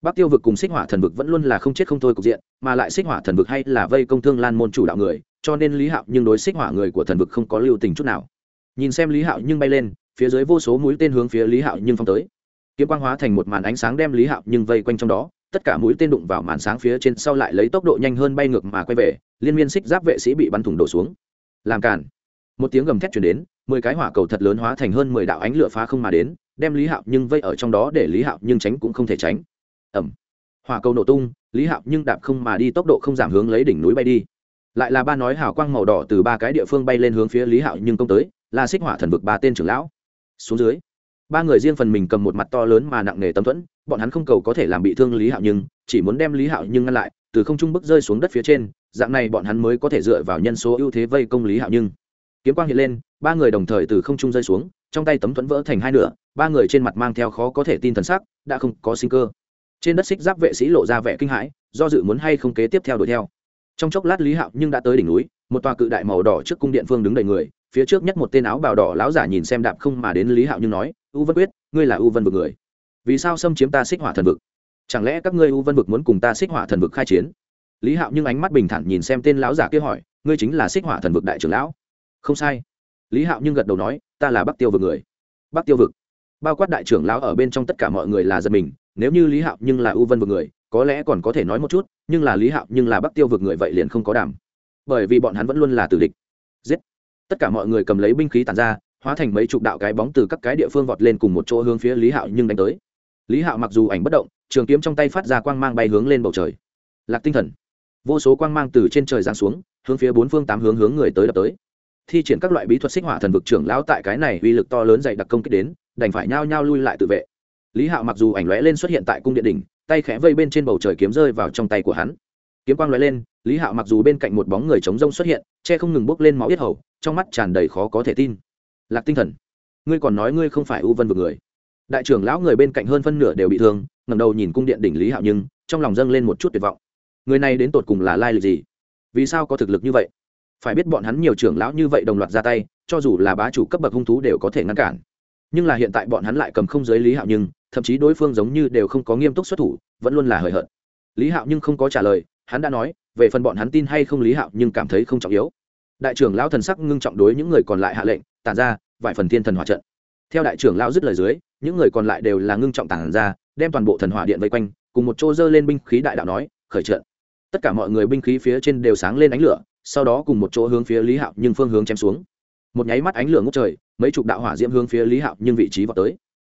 Bắc tiêu vực cùng xích hỏa thần vực vẫn luôn là không chết không thôi cục diện, mà lại xích hỏa thần vực hay là vây công thương lan môn chủ đạo người, cho nên lý hạo nhưng đối xích hỏa người của thần vực không có lưu tình chút nào. Nhìn xem lý hạo nhưng bay lên, phía dưới vô số mũi tên hướng phía lý hạo nhưng phong tới. Kiếm quang hóa thành một màn ánh sáng đem lý hạo nhưng vây quanh trong đó tất cả mũi tên đụng vào màn sáng phía trên sau lại lấy tốc độ nhanh hơn bay ngược mà quay về, liên miên xích giáp vệ sĩ bị bắn thủng đổ xuống. Làm cản một tiếng gầm thét chuyển đến, mười cái hỏa cầu thật lớn hóa thành hơn mười đạo ánh lửa phá không mà đến, đem lý hạo nhưng vây ở trong đó để lý hạo nhưng tránh cũng không thể tránh. Ẩm hỏa cầu nổ tung, lý hạo nhưng đạp không mà đi tốc độ không giảm hướng lấy đỉnh núi bay đi. Lại là ba nói hào quang màu đỏ từ ba cái địa phương bay lên hướng phía lý hạo nhưng công tới, là xích hỏa thần vực ba tên trưởng lão. Xuống dưới ba người riêng phần mình cầm một mặt to lớn mà nặng nề tấm thuẫn, bọn hắn không cầu có thể làm bị thương lý hạo nhưng chỉ muốn đem lý hạo nhưng ngăn lại, từ không trung bức rơi xuống đất phía trên, dạng này bọn hắn mới có thể dựa vào nhân số ưu thế vây công lý hạo nhưng. Kiếm quang hiện lên, ba người đồng thời từ không trung rơi xuống, trong tay tấm thuẫn vỡ thành hai nửa, ba người trên mặt mang theo khó có thể tin thần sắc, đã không có sinh cơ. Trên đất xích giáp vệ sĩ lộ ra vẻ kinh hãi, do dự muốn hay không kế tiếp theo đuổi theo. Trong chốc lát lý hạo nhưng đã tới đỉnh núi một tòa cự đại màu đỏ trước cung điện phương đứng đầy người, phía trước nhất một tên áo bào đỏ lão giả nhìn xem đạp không mà đến lý hạo nhưng nói, u vân quyết, ngươi là u vân vực người. Vì sao xâm chiếm ta xích hỏa thần vực? Chẳng lẽ các ngươi u vân vực muốn cùng ta xích hỏa thần vực khai chiến? Lý hạo nhưng ánh mắt bình thản nhìn xem tên lão giả kia hỏi, ngươi chính là xích hỏa thần vực đại trưởng lão? Không sai. Lý hạo nhưng gật đầu nói, ta là bắc tiêu vực người. Bắc tiêu vực? Bao quát đại trưởng lão ở bên trong tất cả mọi người là giật mình, nếu như lý hạo nhưng là u vân vực người, có lẽ còn có thể nói một chút, nhưng là lý hạo nhưng là bắc tiêu vực người vậy liền không có đảm bởi vì bọn hắn vẫn luôn là tử địch. Giết. Tất cả mọi người cầm lấy binh khí tàn ra, hóa thành mấy chục đạo cái bóng từ các cái địa phương vọt lên cùng một chỗ hướng phía lý hạo nhưng đánh tới. Lý hạo mặc dù ảnh bất động, trường kiếm trong tay phát ra quang mang bay hướng lên bầu trời. Lạc tinh thần. Vô số quang mang từ trên trời giáng xuống, hướng phía bốn phương tám hướng hướng người tới đập tới. Thi triển các loại bí thuật xích hỏa thần vực trưởng lão tại cái này uy lực to lớn dày đặc công kích đến, đành phải nhao nhao lui lại tự vệ. Lý hạo mặc dù ảnh lóe lên xuất hiện tại cung điện đỉnh, tay khẽ vây bên trên bầu trời kiếm rơi vào trong tay của hắn. Kiếm quang lóe lên lý hạo mặc dù bên cạnh một bóng người chống rông xuất hiện, che không ngừng bốc lên máu yết hầu, trong mắt tràn đầy khó có thể tin. Lạc tinh thần, ngươi còn nói ngươi không phải u vân vực người. Đại trưởng lão người bên cạnh hơn phân nửa đều bị thương ngầm đầu nhìn cung điện đỉnh lý hạo nhưng trong lòng dâng lên một chút tuyệt vọng. Người này đến tột cùng là lai lịch gì? Vì sao có thực lực như vậy? Phải biết bọn hắn nhiều trưởng lão như vậy đồng loạt ra tay, cho dù là bá chủ cấp bậc hung thú đều có thể ngăn cản. Nhưng là hiện tại bọn hắn lại cầm không giới lý hạo nhưng, thậm chí đối phương giống như đều không có nghiêm túc xuất thủ, vẫn luôn là hời hợt. Lý hạo nhưng không có trả lời, hắn đã nói về phần bọn hắn tin hay không lý hạo nhưng cảm thấy không trọng yếu. Đại trưởng lão thần sắc ngưng trọng đối những người còn lại hạ lệnh tàn ra vài phần thiên thần hỏa trận. Theo đại trưởng lão dứt lời dưới, những người còn lại đều là ngưng trọng tàn ra, đem toàn bộ thần hỏa điện vây quanh, cùng một chỗ dơ lên binh khí đại đạo nói, khởi trận. Tất cả mọi người binh khí phía trên đều sáng lên ánh lửa, sau đó cùng một chỗ hướng phía lý hạo nhưng phương hướng chém xuống. Một nháy mắt ánh lửa ngốc trời, mấy chục đạo hỏa diễm hướng phía lý hạo nhưng vị trí vào tới.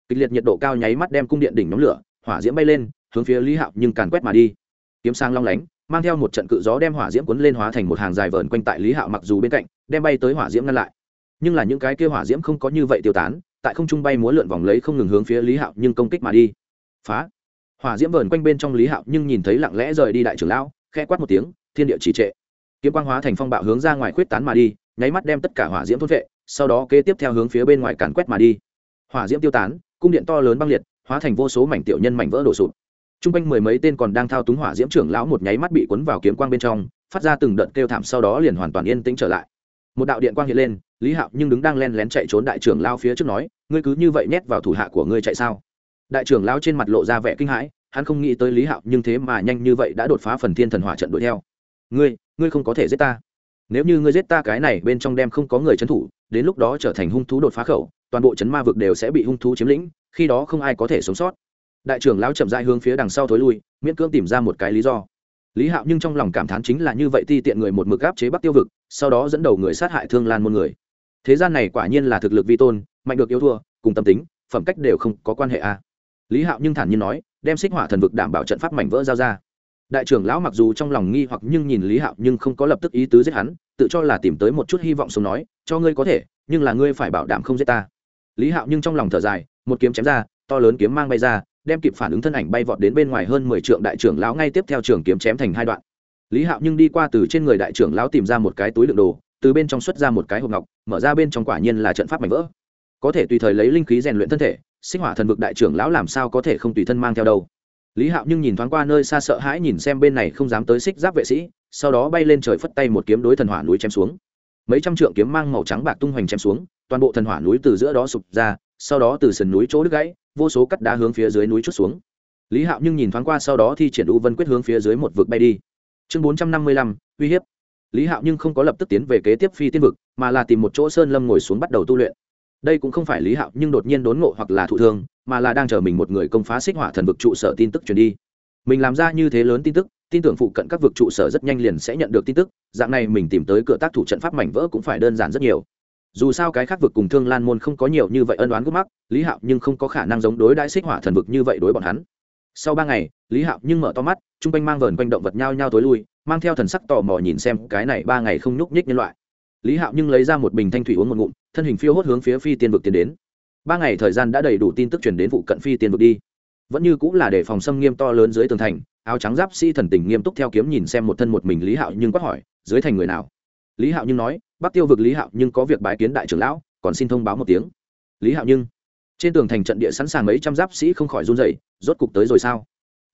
Kịch liệt nhiệt độ cao nháy mắt đem cung điện đỉnh nhóm lửa, hỏa diễm bay lên, hướng phía lý hạo nhưng càn quét mà đi. Kiếm sang long lánh mang theo một trận cự gió đem hỏa diễm cuốn lên hóa thành một hàng dài vờn quanh tại lý hạo mặc dù bên cạnh, đem bay tới hỏa diễm ngăn lại. Nhưng là những cái kia hỏa diễm không có như vậy tiêu tán, tại không trung bay múa lượn vòng lấy không ngừng hướng phía lý hạo nhưng công kích mà đi. Phá! Hỏa diễm vờn quanh bên trong lý hạo nhưng nhìn thấy lặng lẽ rời đi đại trưởng lão khe quát một tiếng, thiên địa trì trệ. Kiếm quang hóa thành phong bạo hướng ra ngoài khuyết tán mà đi, nháy mắt đem tất cả hỏa diễm thốt vệ, sau đó kế tiếp theo hướng phía bên ngoài càn quét mà đi. Hỏa diễm tiêu tán, cung điện to lớn băng liệt, hóa thành vô số mảnh tiểu nhân mảnh vỡ đổ sụp t r u n g quanh mười mấy tên còn đang thao túng hỏa diễm trưởng lão một nháy mắt bị cuốn vào kiếm quang bên trong, phát ra từng đợt kêu thảm sau đó liền hoàn toàn yên tĩnh trở lại. Một đạo điện quang hiện lên, lý hạo nhưng đứng đang len lén chạy trốn đại trưởng lao phía trước nói, ngươi cứ như vậy nhét vào thủ hạ của ngươi chạy sao? Đại trưởng lao trên mặt lộ ra vẻ kinh hãi, hắn không nghĩ tới lý hạo nhưng thế mà nhanh như vậy đã đột phá phần thiên thần hỏa trận đuổi theo. Ngươi ngươi không có thể giết ta. Nếu như ngươi giết ta cái này bên trong đem không có người trấn thủ, đến lúc đó trở thành hung thú đột phá khẩu, toàn bộ chấn ma vực đều sẽ bị hung thú chiếm lĩnh, khi đó không ai có thể sống sót đại trưởng lão chậm rãi hướng phía đằng sau thối lui, miễn cưỡng tìm ra một cái lý do. Lý hạo nhưng trong lòng cảm thán chính là như vậy ti tiện người một mực áp chế bắc tiêu vực, sau đó dẫn đầu người sát hại thương lan môn người. Thế gian này quả nhiên là thực lực vi tôn, mạnh được yêu thua, cùng tâm tính, phẩm cách đều không có quan hệ a à. lý hạo nhưng thản nhiên nói, đem xích hỏa thần vực đảm bảo trận pháp mảnh vỡ giao ra. Đại trưởng lão mặc dù trong lòng nghi hoặc nhưng nhìn lý hạo nhưng không có lập tức ý tứ giết hắn, tự cho là tìm tới một chút hy vọng sống nói, cho ngươi có thể, nhưng là ngươi phải bảo đảm không giết ta. Lý hạo nhưng trong lòng thở dài, một kiếm chém ra, to lớn kiếm mang bay ra đem kịp phản ứng thân ảnh bay vọt đến bên ngoài hơn mười trượng đại trưởng lão ngay tiếp theo trường kiếm chém thành hai đoạn. Lý hạo nhưng đi qua từ trên người đại trưởng lão tìm ra một cái túi đựng đồ, từ bên trong xuất ra một cái hộp ngọc, mở ra bên trong quả nhiên là trận pháp mảnh vỡ. Có thể tùy thời lấy linh khí rèn luyện thân thể, sinh hỏa thần vực đại trưởng lão làm sao có thể không tùy thân mang theo đâu. Lý hạo nhưng nhìn thoáng qua nơi xa sợ hãi nhìn xem bên này không dám tới xích giáp vệ sĩ, sau đó bay lên trời phất tay một kiếm đối thần hỏa núi chém xuống. Mấy trăm trượng kiếm mang màu trắng bạc tung hoành chém xuống, toàn bộ thần hỏa núi từ giữa đó sụp ra sau đó từ sườn núi chỗ đứt gãy, vô số cắt đá hướng phía dưới núi chút xuống. Lý hạo nhưng nhìn thoáng qua sau đó thi triển u vân quyết hướng phía dưới một vực bay đi. Chương bốn trăm năm mươi lăm, uy hiếp. Lý hạo nhưng không có lập tức tiến về kế tiếp phi tiên vực, mà là tìm một chỗ sơn lâm ngồi xuống bắt đầu tu luyện. Đây cũng không phải lý hạo nhưng đột nhiên đốn ngộ hoặc là thụ thương, mà là đang chờ mình một người công phá xích hỏa thần vực trụ sở tin tức truyền đi. Mình làm ra như thế lớn tin tức, tin tưởng phụ cận các vực trụ sở rất nhanh liền sẽ nhận được tin tức, dạng này mình tìm tới cửa tác thủ trận pháp mảnh vỡ cũng phải đơn giản rất nhiều dù sao cái khác vực cùng thương lan môn không có nhiều như vậy ân đoán gốc mắc, lý hạo nhưng không có khả năng giống đối đãi xích hỏa thần vực như vậy đối bọn hắn. Sau ba ngày, lý hạo nhưng mở to mắt, chung quanh mang vờn quanh động vật nhao nhao tối lui, mang theo thần sắc tò mò nhìn xem cái này ba ngày không nhúc nhích nhân loại. Lý hạo nhưng lấy ra một bình thanh thủy uống một ngụm, thân hình phiêu hốt hướng phía phi tiên vực tiến đến. Ba ngày thời gian đã đầy đủ tin tức truyền đến vụ cận phi tiên vực đi. Vẫn như cũng là để phòng xâm nghiêm to lớn dưới tường thành, áo trắng giáp sĩ thần tình nghiêm túc theo kiếm nhìn xem một thân một mình lý hạo nhưng quát hỏi, dưới thành người nào? Lý hạo nhưng nói bắc tiêu vực lý hạo nhưng có việc bái kiến đại trưởng lão, còn xin thông báo một tiếng. Lý hạo nhưng, trên tường thành trận địa sẵn sàng mấy trăm giáp sĩ không khỏi run dậy rốt cục tới rồi sao?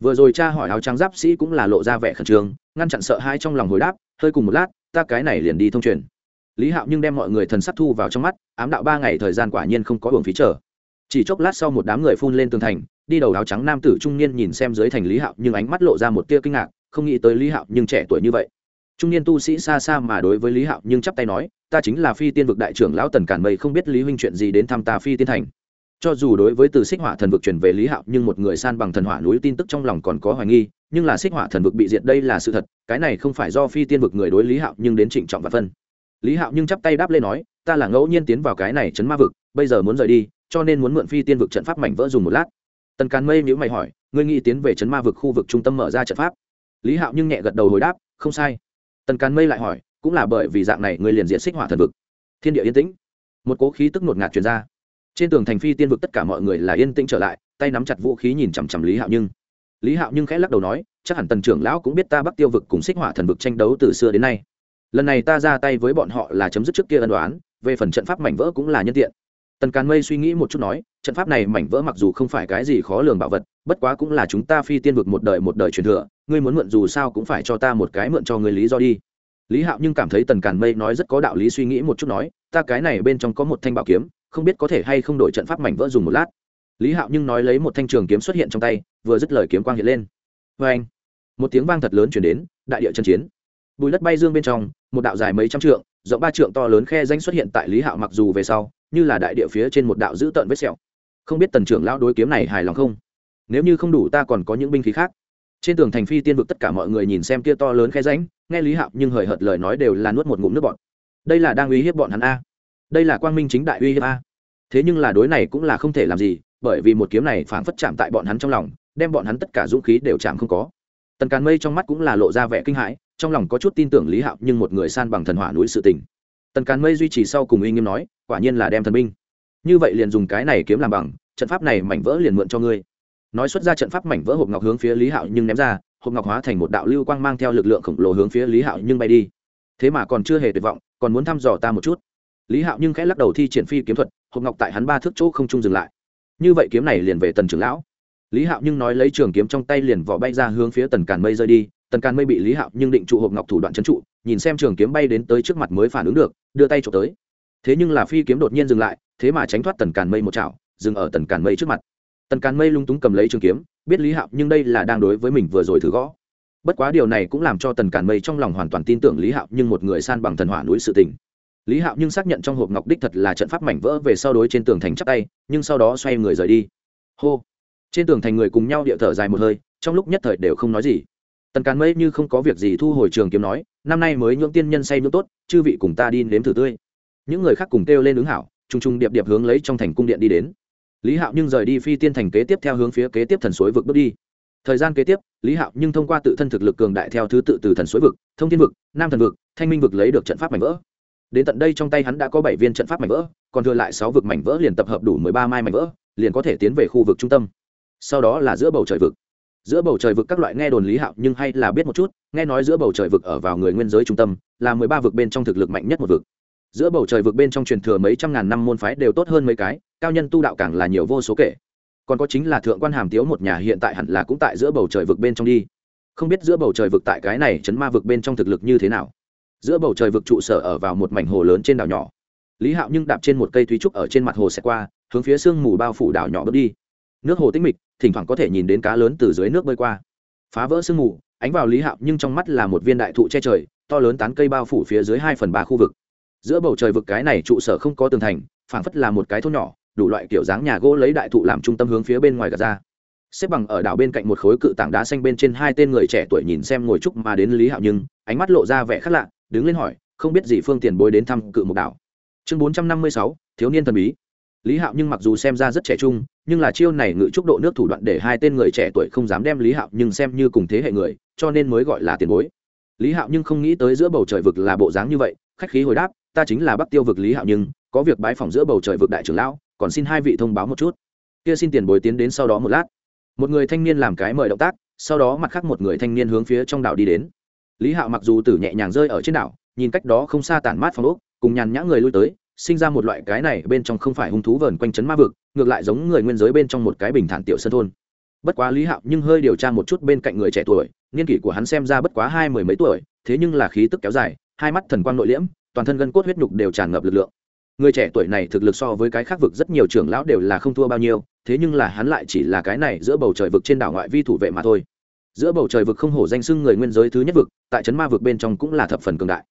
Vừa rồi cha hỏi áo trắng giáp sĩ cũng là lộ ra vẻ khẩn trương, ngăn chặn sợ hãi trong lòng hồi đáp, hơi cùng một lát, ta cái này liền đi thông truyền. Lý hạo nhưng đem mọi người thần sắc thu vào trong mắt, ám đạo ba ngày thời gian quả nhiên không có hưởng phí trở chỉ chốc lát sau một đám người phun lên tường thành, đi đầu áo trắng nam tử trung niên nhìn xem dưới thành lý hạo nhưng ánh mắt lộ ra một tia kinh ngạc, không nghĩ tới lý hạo nhưng trẻ tuổi như vậy trung niên tu sĩ xa xa mà đối với lý hạo nhưng chắp tay nói, ta chính là phi tiên vực đại trưởng lão tần cản mây, không biết lý huynh chuyện gì đến thăm ta phi tiên thành. Cho dù đối với từ xích hỏa thần vực chuyển về lý hạo, nhưng một người san bằng thần hỏa núi tin tức trong lòng còn có hoài nghi, nhưng là xích hỏa thần vực bị diệt đây là sự thật, cái này không phải do phi tiên vực người đối lý hạo nhưng đến trịnh trọng và phân. Lý hạo nhưng chắp tay đáp lên nói, ta là ngẫu nhiên tiến vào cái này chấn ma vực, bây giờ muốn rời đi, cho nên muốn mượn phi tiên vực trận pháp mảnh vỡ dùng một lát. Tần càn mây nhữ mày hỏi, ngươi nghĩ tiến về chấn ma vực khu vực trung tâm mở ra trận pháp? Lý hạo nhưng nhẹ gật đầu hồi đáp, không sai tần càn mây lại hỏi, cũng là bởi vì dạng này người liền diện xích hỏa thần vực? Thiên địa yên tĩnh. Một cố khí tức ngột ngạt truyền ra. Trên tường thành phi tiên vực tất cả mọi người là yên tĩnh trở lại, tay nắm chặt vũ khí nhìn chằm chằm lý hạo nhưng. Lý hạo nhưng khẽ lắc đầu nói, chắc hẳn tần trưởng lão cũng biết ta bắc tiêu vực cùng xích hỏa thần vực tranh đấu từ xưa đến nay. Lần này ta ra tay với bọn họ là chấm dứt trước kia ân đoán về phần trận pháp mảnh vỡ cũng là nhân tiện tần càn mây suy nghĩ một chút nói, trận pháp này mảnh vỡ mặc dù không phải cái gì khó lường bảo vật, bất quá cũng là chúng ta phi tiên vực một đời một đời truyền thừa, ngươi muốn mượn dù sao cũng phải cho ta một cái mượn cho ngươi lý do đi. Lý hạo nhưng cảm thấy tần càn mây nói rất có đạo lý suy nghĩ một chút nói, ta cái này bên trong có một thanh bảo kiếm, không biết có thể hay không đổi trận pháp mảnh vỡ dùng một lát. Lý hạo nhưng nói lấy một thanh trường kiếm xuất hiện trong tay, vừa dứt lời kiếm quang hiện lên. Vê anh một tiếng vang thật lớn chuyển đến, đại địa chân chiến. Bùi đất bay dương bên trong, một đạo dài mấy trăm trượng rộng ba trượng to lớn khe danh xuất hiện tại lý hạo mặc dù về sau, như là đại địa phía trên một đạo dữ tợn vết sẹo. Không biết tần trưởng lão đối kiếm này hài lòng không? Nếu như không đủ ta còn có những binh khí khác. Trên tường thành phi tiên vực tất cả mọi người nhìn xem kia to lớn khe ránh nghe lý hạo nhưng hời hợt lời nói đều là nuốt một ngụm nước bọn đây là đang uy hiếp bọn hắn a. Đây là quang minh chính đại uy hiếp a. Thế nhưng là đối này cũng là không thể làm gì, bởi vì một kiếm này phảng phất chạm tại bọn hắn trong lòng, đem bọn hắn tất cả dũng khí đều chạm không có. Tần càn mây trong mắt cũng là lộ ra vẻ kinh hãi trong lòng có chút tin tưởng lý hạo nhưng một người san bằng thần hỏa núi sự tình. Tần càn mây duy trì sau cùng uy nghiêm nói, quả nhiên là đem thần binh. Như vậy liền dùng cái này kiếm làm bằng, trận pháp này mảnh vỡ liền mượn cho ngươi. Nói xuất ra trận pháp mảnh vỡ hộp ngọc hướng phía lý hạo nhưng ném ra, hộp ngọc hóa thành một đạo lưu quang mang theo lực lượng khổng lồ hướng phía lý hạo nhưng bay đi. Thế mà còn chưa hề tuyệt vọng, còn muốn thăm dò ta một chút. Lý hạo nhưng khẽ lắc đầu thi triển phi kiếm thuật, hộp ngọc tại hắn ba thước chỗ không trung dừng lại. Như vậy kiếm này liền về tần trưởng lão. Lý hạo nhưng nói lấy trường kiếm trong tay liền vỏ bay ra hướng phía tần càn mây rơi đi tần càn mây bị lý hạo nhưng định trụ hộp ngọc thủ đoạn trấn trụ, nhìn xem trường kiếm bay đến tới trước mặt mới phản ứng được, đưa tay trộm tới. Thế nhưng là phi kiếm đột nhiên dừng lại, thế mà tránh thoát tần càn mây một chảo, dừng ở tần càn mây trước mặt. Tần càn mây lung túng cầm lấy trường kiếm, biết lý hạo nhưng đây là đang đối với mình vừa rồi thử gõ. Bất quá điều này cũng làm cho tần càn mây trong lòng hoàn toàn tin tưởng lý hạo nhưng một người san bằng thần hỏa núi sự tình. Lý hạo nhưng xác nhận trong hộp ngọc đích thật là trận pháp mảnh vỡ về sau đối trên tường thành chắp tay, nhưng sau đó xoay người rời đi. Hô. Trên tường thành người cùng nhau địa thở dài một hơi, trong lúc nhất thời đều không nói gì tần càn mây như không có việc gì thu hồi trường kiếm nói, năm nay mới nhưỡng tiên nhân say nhưỡng tốt, chư vị cùng ta đi nếm thử tươi. Những người khác cùng kêu lên ứng hảo t r u n g t r u n g điệp điệp hướng lấy trong thành cung điện đi đến. Lý hạo nhưng rời đi phi tiên thành kế tiếp theo hướng phía kế tiếp thần suối vực bước đi. Thời gian kế tiếp, lý hạo nhưng thông qua tự thân thực lực cường đại theo thứ tự từ thần suối vực, thông thiên vực, nam thần vực, thanh minh vực lấy được trận pháp mảnh vỡ. Đến tận đây trong tay hắn đã có bảy viên trận pháp mảnh vỡ, còn thừa lại sáu vực mảnh vỡ liền tập hợp đủ mười ba mai mảnh vỡ, liền có thể tiến về khu vực trung tâm. Sau đó là giữa bầu trời vực giữa bầu trời vực các loại nghe đồn lý hạo nhưng hay là biết một chút, nghe nói giữa bầu trời vực ở vào người nguyên giới trung tâm, là mười ba vực bên trong thực lực mạnh nhất một vực. Giữa bầu trời vực bên trong truyền thừa mấy trăm ngàn năm môn phái đều tốt hơn mấy cái, cao nhân tu đạo càng là nhiều vô số kể. Còn có chính là thượng quan hàm tiếu một nhà hiện tại hẳn là cũng tại giữa bầu trời vực bên trong đi. Không biết giữa bầu trời vực tại cái này chấn ma vực bên trong thực lực như thế nào. Giữa bầu trời vực trụ sở ở vào một mảnh hồ lớn trên đảo nhỏ. Lý hạo nhưng đạp trên một cây thúy trúc ở trên mặt hồ xẹt qua, hướng phía sương mù bao phủ đảo nhỏ bước đi nước hồ tĩnh mịch, thỉnh thoảng có thể nhìn đến cá lớn từ dưới nước bơi qua. Phá vỡ sương mù, ánh vào lý hạo nhưng trong mắt là một viên đại thụ che trời, to lớn tán cây bao phủ phía dưới hai phần ba khu vực. Giữa bầu trời vực cái này trụ sở không có tường thành, phảng phất là một cái thôn nhỏ, đủ loại kiểu dáng nhà gỗ lấy đại thụ làm trung tâm hướng phía bên ngoài gạt ra. Xếp bằng ở đảo bên cạnh một khối cự tảng đá xanh bên trên hai tên người trẻ tuổi nhìn xem ngồi trúc mà đến lý hạo nhưng, ánh mắt lộ ra vẻ khác lạ, đứng lên hỏi, không biết gì phương tiền bối đến thăm cự một đảo? Chương bốn trăm năm mươi sáu, thiếu niên thần bí lý hạo nhưng mặc dù xem ra rất trẻ trung, nhưng là chiêu này ngự trúc độ nước thủ đoạn để hai tên người trẻ tuổi không dám đem lý hạo nhưng xem như cùng thế hệ người, cho nên mới gọi là tiền bối. Lý hạo nhưng không nghĩ tới giữa bầu trời vực là bộ dáng như vậy, khách khí hồi đáp, ta chính là bắc tiêu vực lý hạo nhưng, có việc bái phòng giữa bầu trời vực đại trưởng lão, còn xin hai vị thông báo một chút. Kia xin tiền bối tiến đến sau đó một lát. Một người thanh niên làm cái mời động tác, sau đó mặt khác một người thanh niên hướng phía trong đảo đi đến. Lý hạo mặc dù tử nhẹ nhàng rơi ở trên đảo, nhìn cách đó không xa tản mát phòng ốc, cùng nhàn nhã người lui tới sinh ra một loại cái này bên trong không phải hung thú vờn quanh chấn ma vực, ngược lại giống người nguyên giới bên trong một cái bình thản tiểu sân thôn. Bất quá lý hạo nhưng hơi điều tra một chút bên cạnh người trẻ tuổi, niên kỷ của hắn xem ra bất quá hai mười mấy tuổi, thế nhưng là khí tức kéo dài, hai mắt thần quang nội liễm, toàn thân gân cốt huyết nhục đều tràn ngập lực lượng. Người trẻ tuổi này thực lực so với cái khác vực rất nhiều trưởng lão đều là không thua bao nhiêu, thế nhưng là hắn lại chỉ là cái này giữa bầu trời vực trên đảo ngoại vi thủ vệ mà thôi. Giữa bầu trời vực không hổ danh sưng người nguyên giới thứ nhất vực, tại trấn ma vực bên trong cũng là thập phần cường đại.